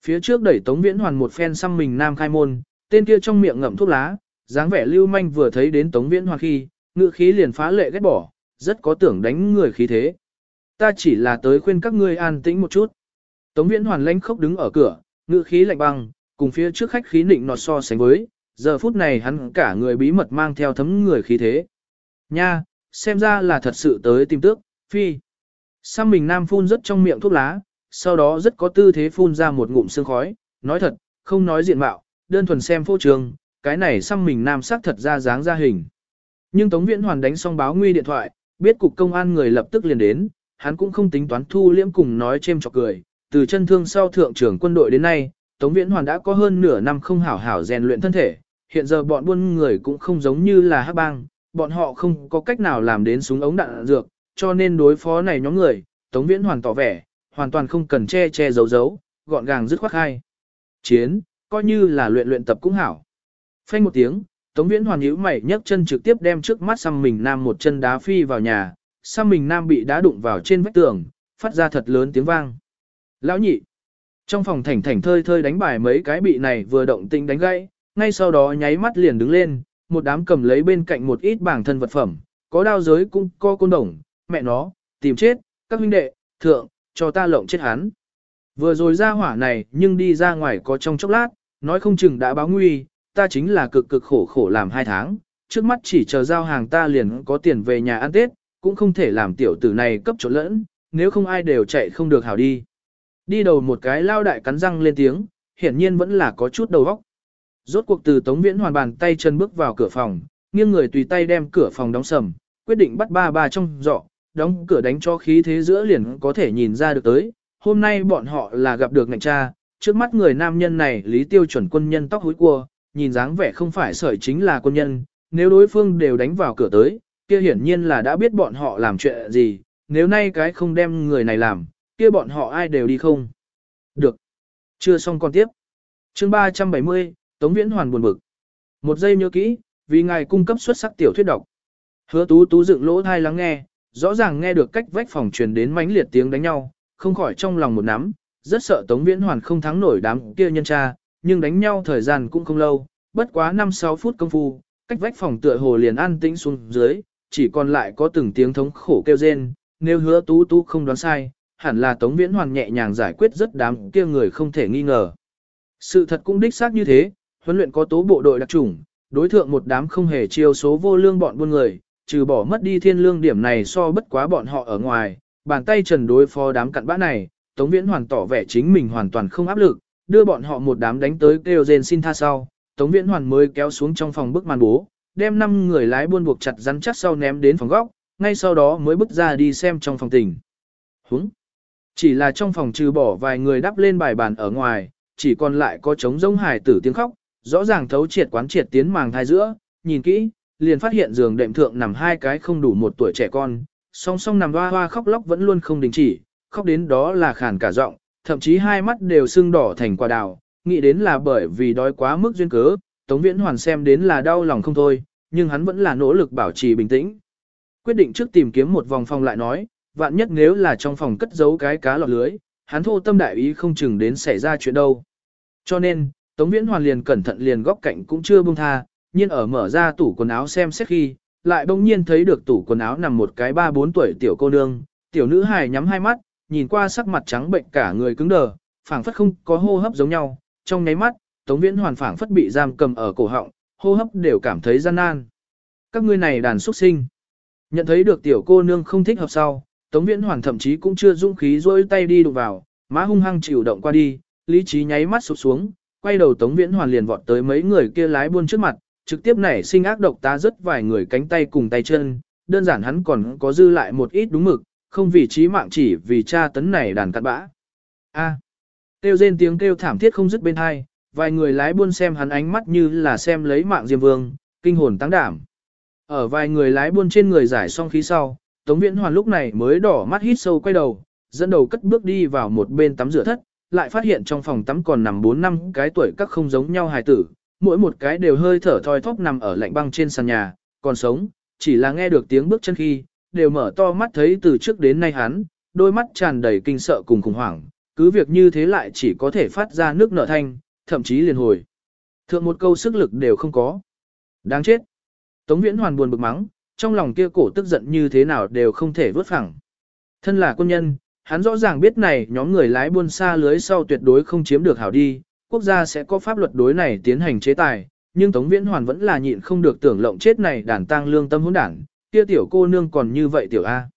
Phía trước đẩy Tống Viễn Hoàn một phen xăm mình nam khai môn, tên kia trong miệng ngậm thuốc lá, dáng vẻ lưu manh vừa thấy đến Tống Viễn Hoàn khi, ngự khí liền phá lệ ghét bỏ, rất có tưởng đánh người khí thế. Ta chỉ là tới khuyên các ngươi an tĩnh một chút. Tống Viễn Hoàn lãnh khốc đứng ở cửa, ngự khí lạnh băng, cùng phía trước khách khí nịnh nọt so sánh với, giờ phút này hắn cả người bí mật mang theo thấm người khí thế. Nha, xem ra là thật sự tới tìm tước, phi. Sam mình nam phun rất trong miệng thuốc lá, sau đó rất có tư thế phun ra một ngụm sương khói, nói thật, không nói diện mạo, đơn thuần xem phô trường, cái này xăm mình nam sắc thật ra dáng ra hình. Nhưng Tống Viễn Hoàn đánh xong báo nguy điện thoại, biết cục công an người lập tức liền đến, hắn cũng không tính toán thu liễm cùng nói chêm chọc cười, từ chân thương sau thượng trưởng quân đội đến nay, Tống Viễn Hoàn đã có hơn nửa năm không hảo hảo rèn luyện thân thể, hiện giờ bọn buôn người cũng không giống như là hắc bang, bọn họ không có cách nào làm đến súng ống đạn dược, cho nên đối phó này nhóm người, Tống Viễn Hoàn tỏ vẻ, hoàn toàn không cần che che giấu giấu, gọn gàng dứt khoát hai. Chiến, coi như là luyện luyện tập cũng hảo. Phanh một tiếng, Tống Viễn Hoàn nhíu mày nhấc chân trực tiếp đem trước mắt xăm mình nam một chân đá phi vào nhà, xăm mình nam bị đá đụng vào trên vách tường, phát ra thật lớn tiếng vang. Lão nhị, trong phòng thảnh thảnh thơi thơi đánh bài mấy cái bị này vừa động tinh đánh gãy, ngay sau đó nháy mắt liền đứng lên, một đám cầm lấy bên cạnh một ít bảng thân vật phẩm, có đao giới cũng có côn đồng, mẹ nó, tìm chết, các huynh đệ, thượng, cho ta lộng chết hắn. Vừa rồi ra hỏa này nhưng đi ra ngoài có trong chốc lát, nói không chừng đã báo nguy, ta chính là cực cực khổ khổ làm hai tháng, trước mắt chỉ chờ giao hàng ta liền có tiền về nhà ăn Tết, cũng không thể làm tiểu tử này cấp chỗ lẫn, nếu không ai đều chạy không được hảo đi. Đi đầu một cái lao đại cắn răng lên tiếng, hiển nhiên vẫn là có chút đầu óc. Rốt cuộc từ Tống Viễn hoàn bàn tay chân bước vào cửa phòng, nghiêng người tùy tay đem cửa phòng đóng sầm, quyết định bắt ba ba trong dọ, đóng cửa đánh cho khí thế giữa liền có thể nhìn ra được tới. Hôm nay bọn họ là gặp được ngạnh cha, trước mắt người nam nhân này lý tiêu chuẩn quân nhân tóc húi cua, nhìn dáng vẻ không phải sợi chính là quân nhân, nếu đối phương đều đánh vào cửa tới, kia hiển nhiên là đã biết bọn họ làm chuyện gì, nếu nay cái không đem người này làm, kia bọn họ ai đều đi không. Được. Chưa xong còn tiếp. chương 370, Tống Viễn Hoàn buồn bực. Một giây nhớ kỹ, vì ngài cung cấp xuất sắc tiểu thuyết độc. Hứa tú tú dựng lỗ thai lắng nghe, rõ ràng nghe được cách vách phòng truyền đến mãnh liệt tiếng đánh nhau, không khỏi trong lòng một nắm, rất sợ Tống Viễn Hoàn không thắng nổi đám kia nhân tra, nhưng đánh nhau thời gian cũng không lâu, bất quá 5-6 phút công phu, cách vách phòng tựa hồ liền an tĩnh xuống dưới, chỉ còn lại có từng tiếng thống khổ kêu rên, nếu hứa tú tú không đoán sai, hẳn là Tống Viễn Hoàn nhẹ nhàng giải quyết rất đám kia người không thể nghi ngờ. Sự thật cũng đích xác như thế, huấn luyện có tố bộ đội đặc chủng, đối thượng một đám không hề chiêu số vô lương bọn buôn người, trừ bỏ mất đi thiên lương điểm này so bất quá bọn họ ở ngoài, bàn tay trần đối phó đám cặn bã này, Tống Viễn Hoàn tỏ vẻ chính mình hoàn toàn không áp lực, đưa bọn họ một đám đánh tới kêu rên xin tha sau, Tống Viễn Hoàn mới kéo xuống trong phòng bức màn bố, đem năm người lái buôn buộc chặt rắn chắc sau ném đến phòng góc, ngay sau đó mới bước ra đi xem trong phòng tình. Húng! Chỉ là trong phòng trừ bỏ vài người đắp lên bài bàn ở ngoài, chỉ còn lại có trống rỗng hài tử tiếng khóc, rõ ràng thấu triệt quán triệt tiến màng thai giữa, nhìn kỹ, liền phát hiện giường đệm thượng nằm hai cái không đủ một tuổi trẻ con, song song nằm hoa hoa khóc lóc vẫn luôn không đình chỉ, khóc đến đó là khàn cả giọng, thậm chí hai mắt đều sưng đỏ thành quả đào, nghĩ đến là bởi vì đói quá mức duyên cớ, Tống Viễn Hoàn xem đến là đau lòng không thôi, nhưng hắn vẫn là nỗ lực bảo trì bình tĩnh. Quyết định trước tìm kiếm một vòng phòng lại nói, vạn nhất nếu là trong phòng cất giấu cái cá lọt lưới, hắn thô tâm đại ý không chừng đến xảy ra chuyện đâu. Cho nên, Tống Viễn Hoàn liền cẩn thận liền góc cạnh cũng chưa buông tha, nhiên ở mở ra tủ quần áo xem xét khi, lại bỗng nhiên thấy được tủ quần áo nằm một cái ba bốn tuổi tiểu cô nương, tiểu nữ hài nhắm hai mắt, nhìn qua sắc mặt trắng bệnh cả người cứng đờ, phảng phất không có hô hấp giống nhau, trong nháy mắt, Tống Viễn Hoàn phảng phất bị giam cầm ở cổ họng, hô hấp đều cảm thấy gian nan. Các ngươi này đàn xuất sinh. Nhận thấy được tiểu cô nương không thích hợp sau, Tống Viễn Hoàn thậm chí cũng chưa dũng khí rôi tay đi đụng vào, má hung hăng chịu động qua đi, lý trí nháy mắt sụp xuống, quay đầu Tống Viễn Hoàn liền vọt tới mấy người kia lái buôn trước mặt, trực tiếp nảy sinh ác độc tá rất vài người cánh tay cùng tay chân, đơn giản hắn còn có dư lại một ít đúng mực, không vì trí mạng chỉ vì cha tấn này đàn cặn bã. A. Kêu rên tiếng kêu thảm thiết không dứt bên hai, vài người lái buôn xem hắn ánh mắt như là xem lấy mạng Diêm Vương, kinh hồn tăng đảm. Ở vài người lái buôn trên người giải xong khí sau, Tống Viễn Hoàn lúc này mới đỏ mắt hít sâu quay đầu, dẫn đầu cất bước đi vào một bên tắm rửa thất, lại phát hiện trong phòng tắm còn nằm 4 năm cái tuổi các không giống nhau hài tử, mỗi một cái đều hơi thở thoi thóp nằm ở lạnh băng trên sàn nhà, còn sống, chỉ là nghe được tiếng bước chân khi, đều mở to mắt thấy từ trước đến nay hắn, đôi mắt tràn đầy kinh sợ cùng khủng hoảng, cứ việc như thế lại chỉ có thể phát ra nước nở thanh, thậm chí liền hồi. Thượng một câu sức lực đều không có. Đáng chết. Tống Viễn Hoàn buồn bực mắng, trong lòng kia cổ tức giận như thế nào đều không thể vớt phẳng. Thân là quân nhân, hắn rõ ràng biết này nhóm người lái buôn xa lưới sau tuyệt đối không chiếm được hảo đi, quốc gia sẽ có pháp luật đối này tiến hành chế tài, nhưng Tống Viễn Hoàn vẫn là nhịn không được tưởng lộng chết này đàn tang lương tâm hỗn đảng, kia tiểu cô nương còn như vậy tiểu A.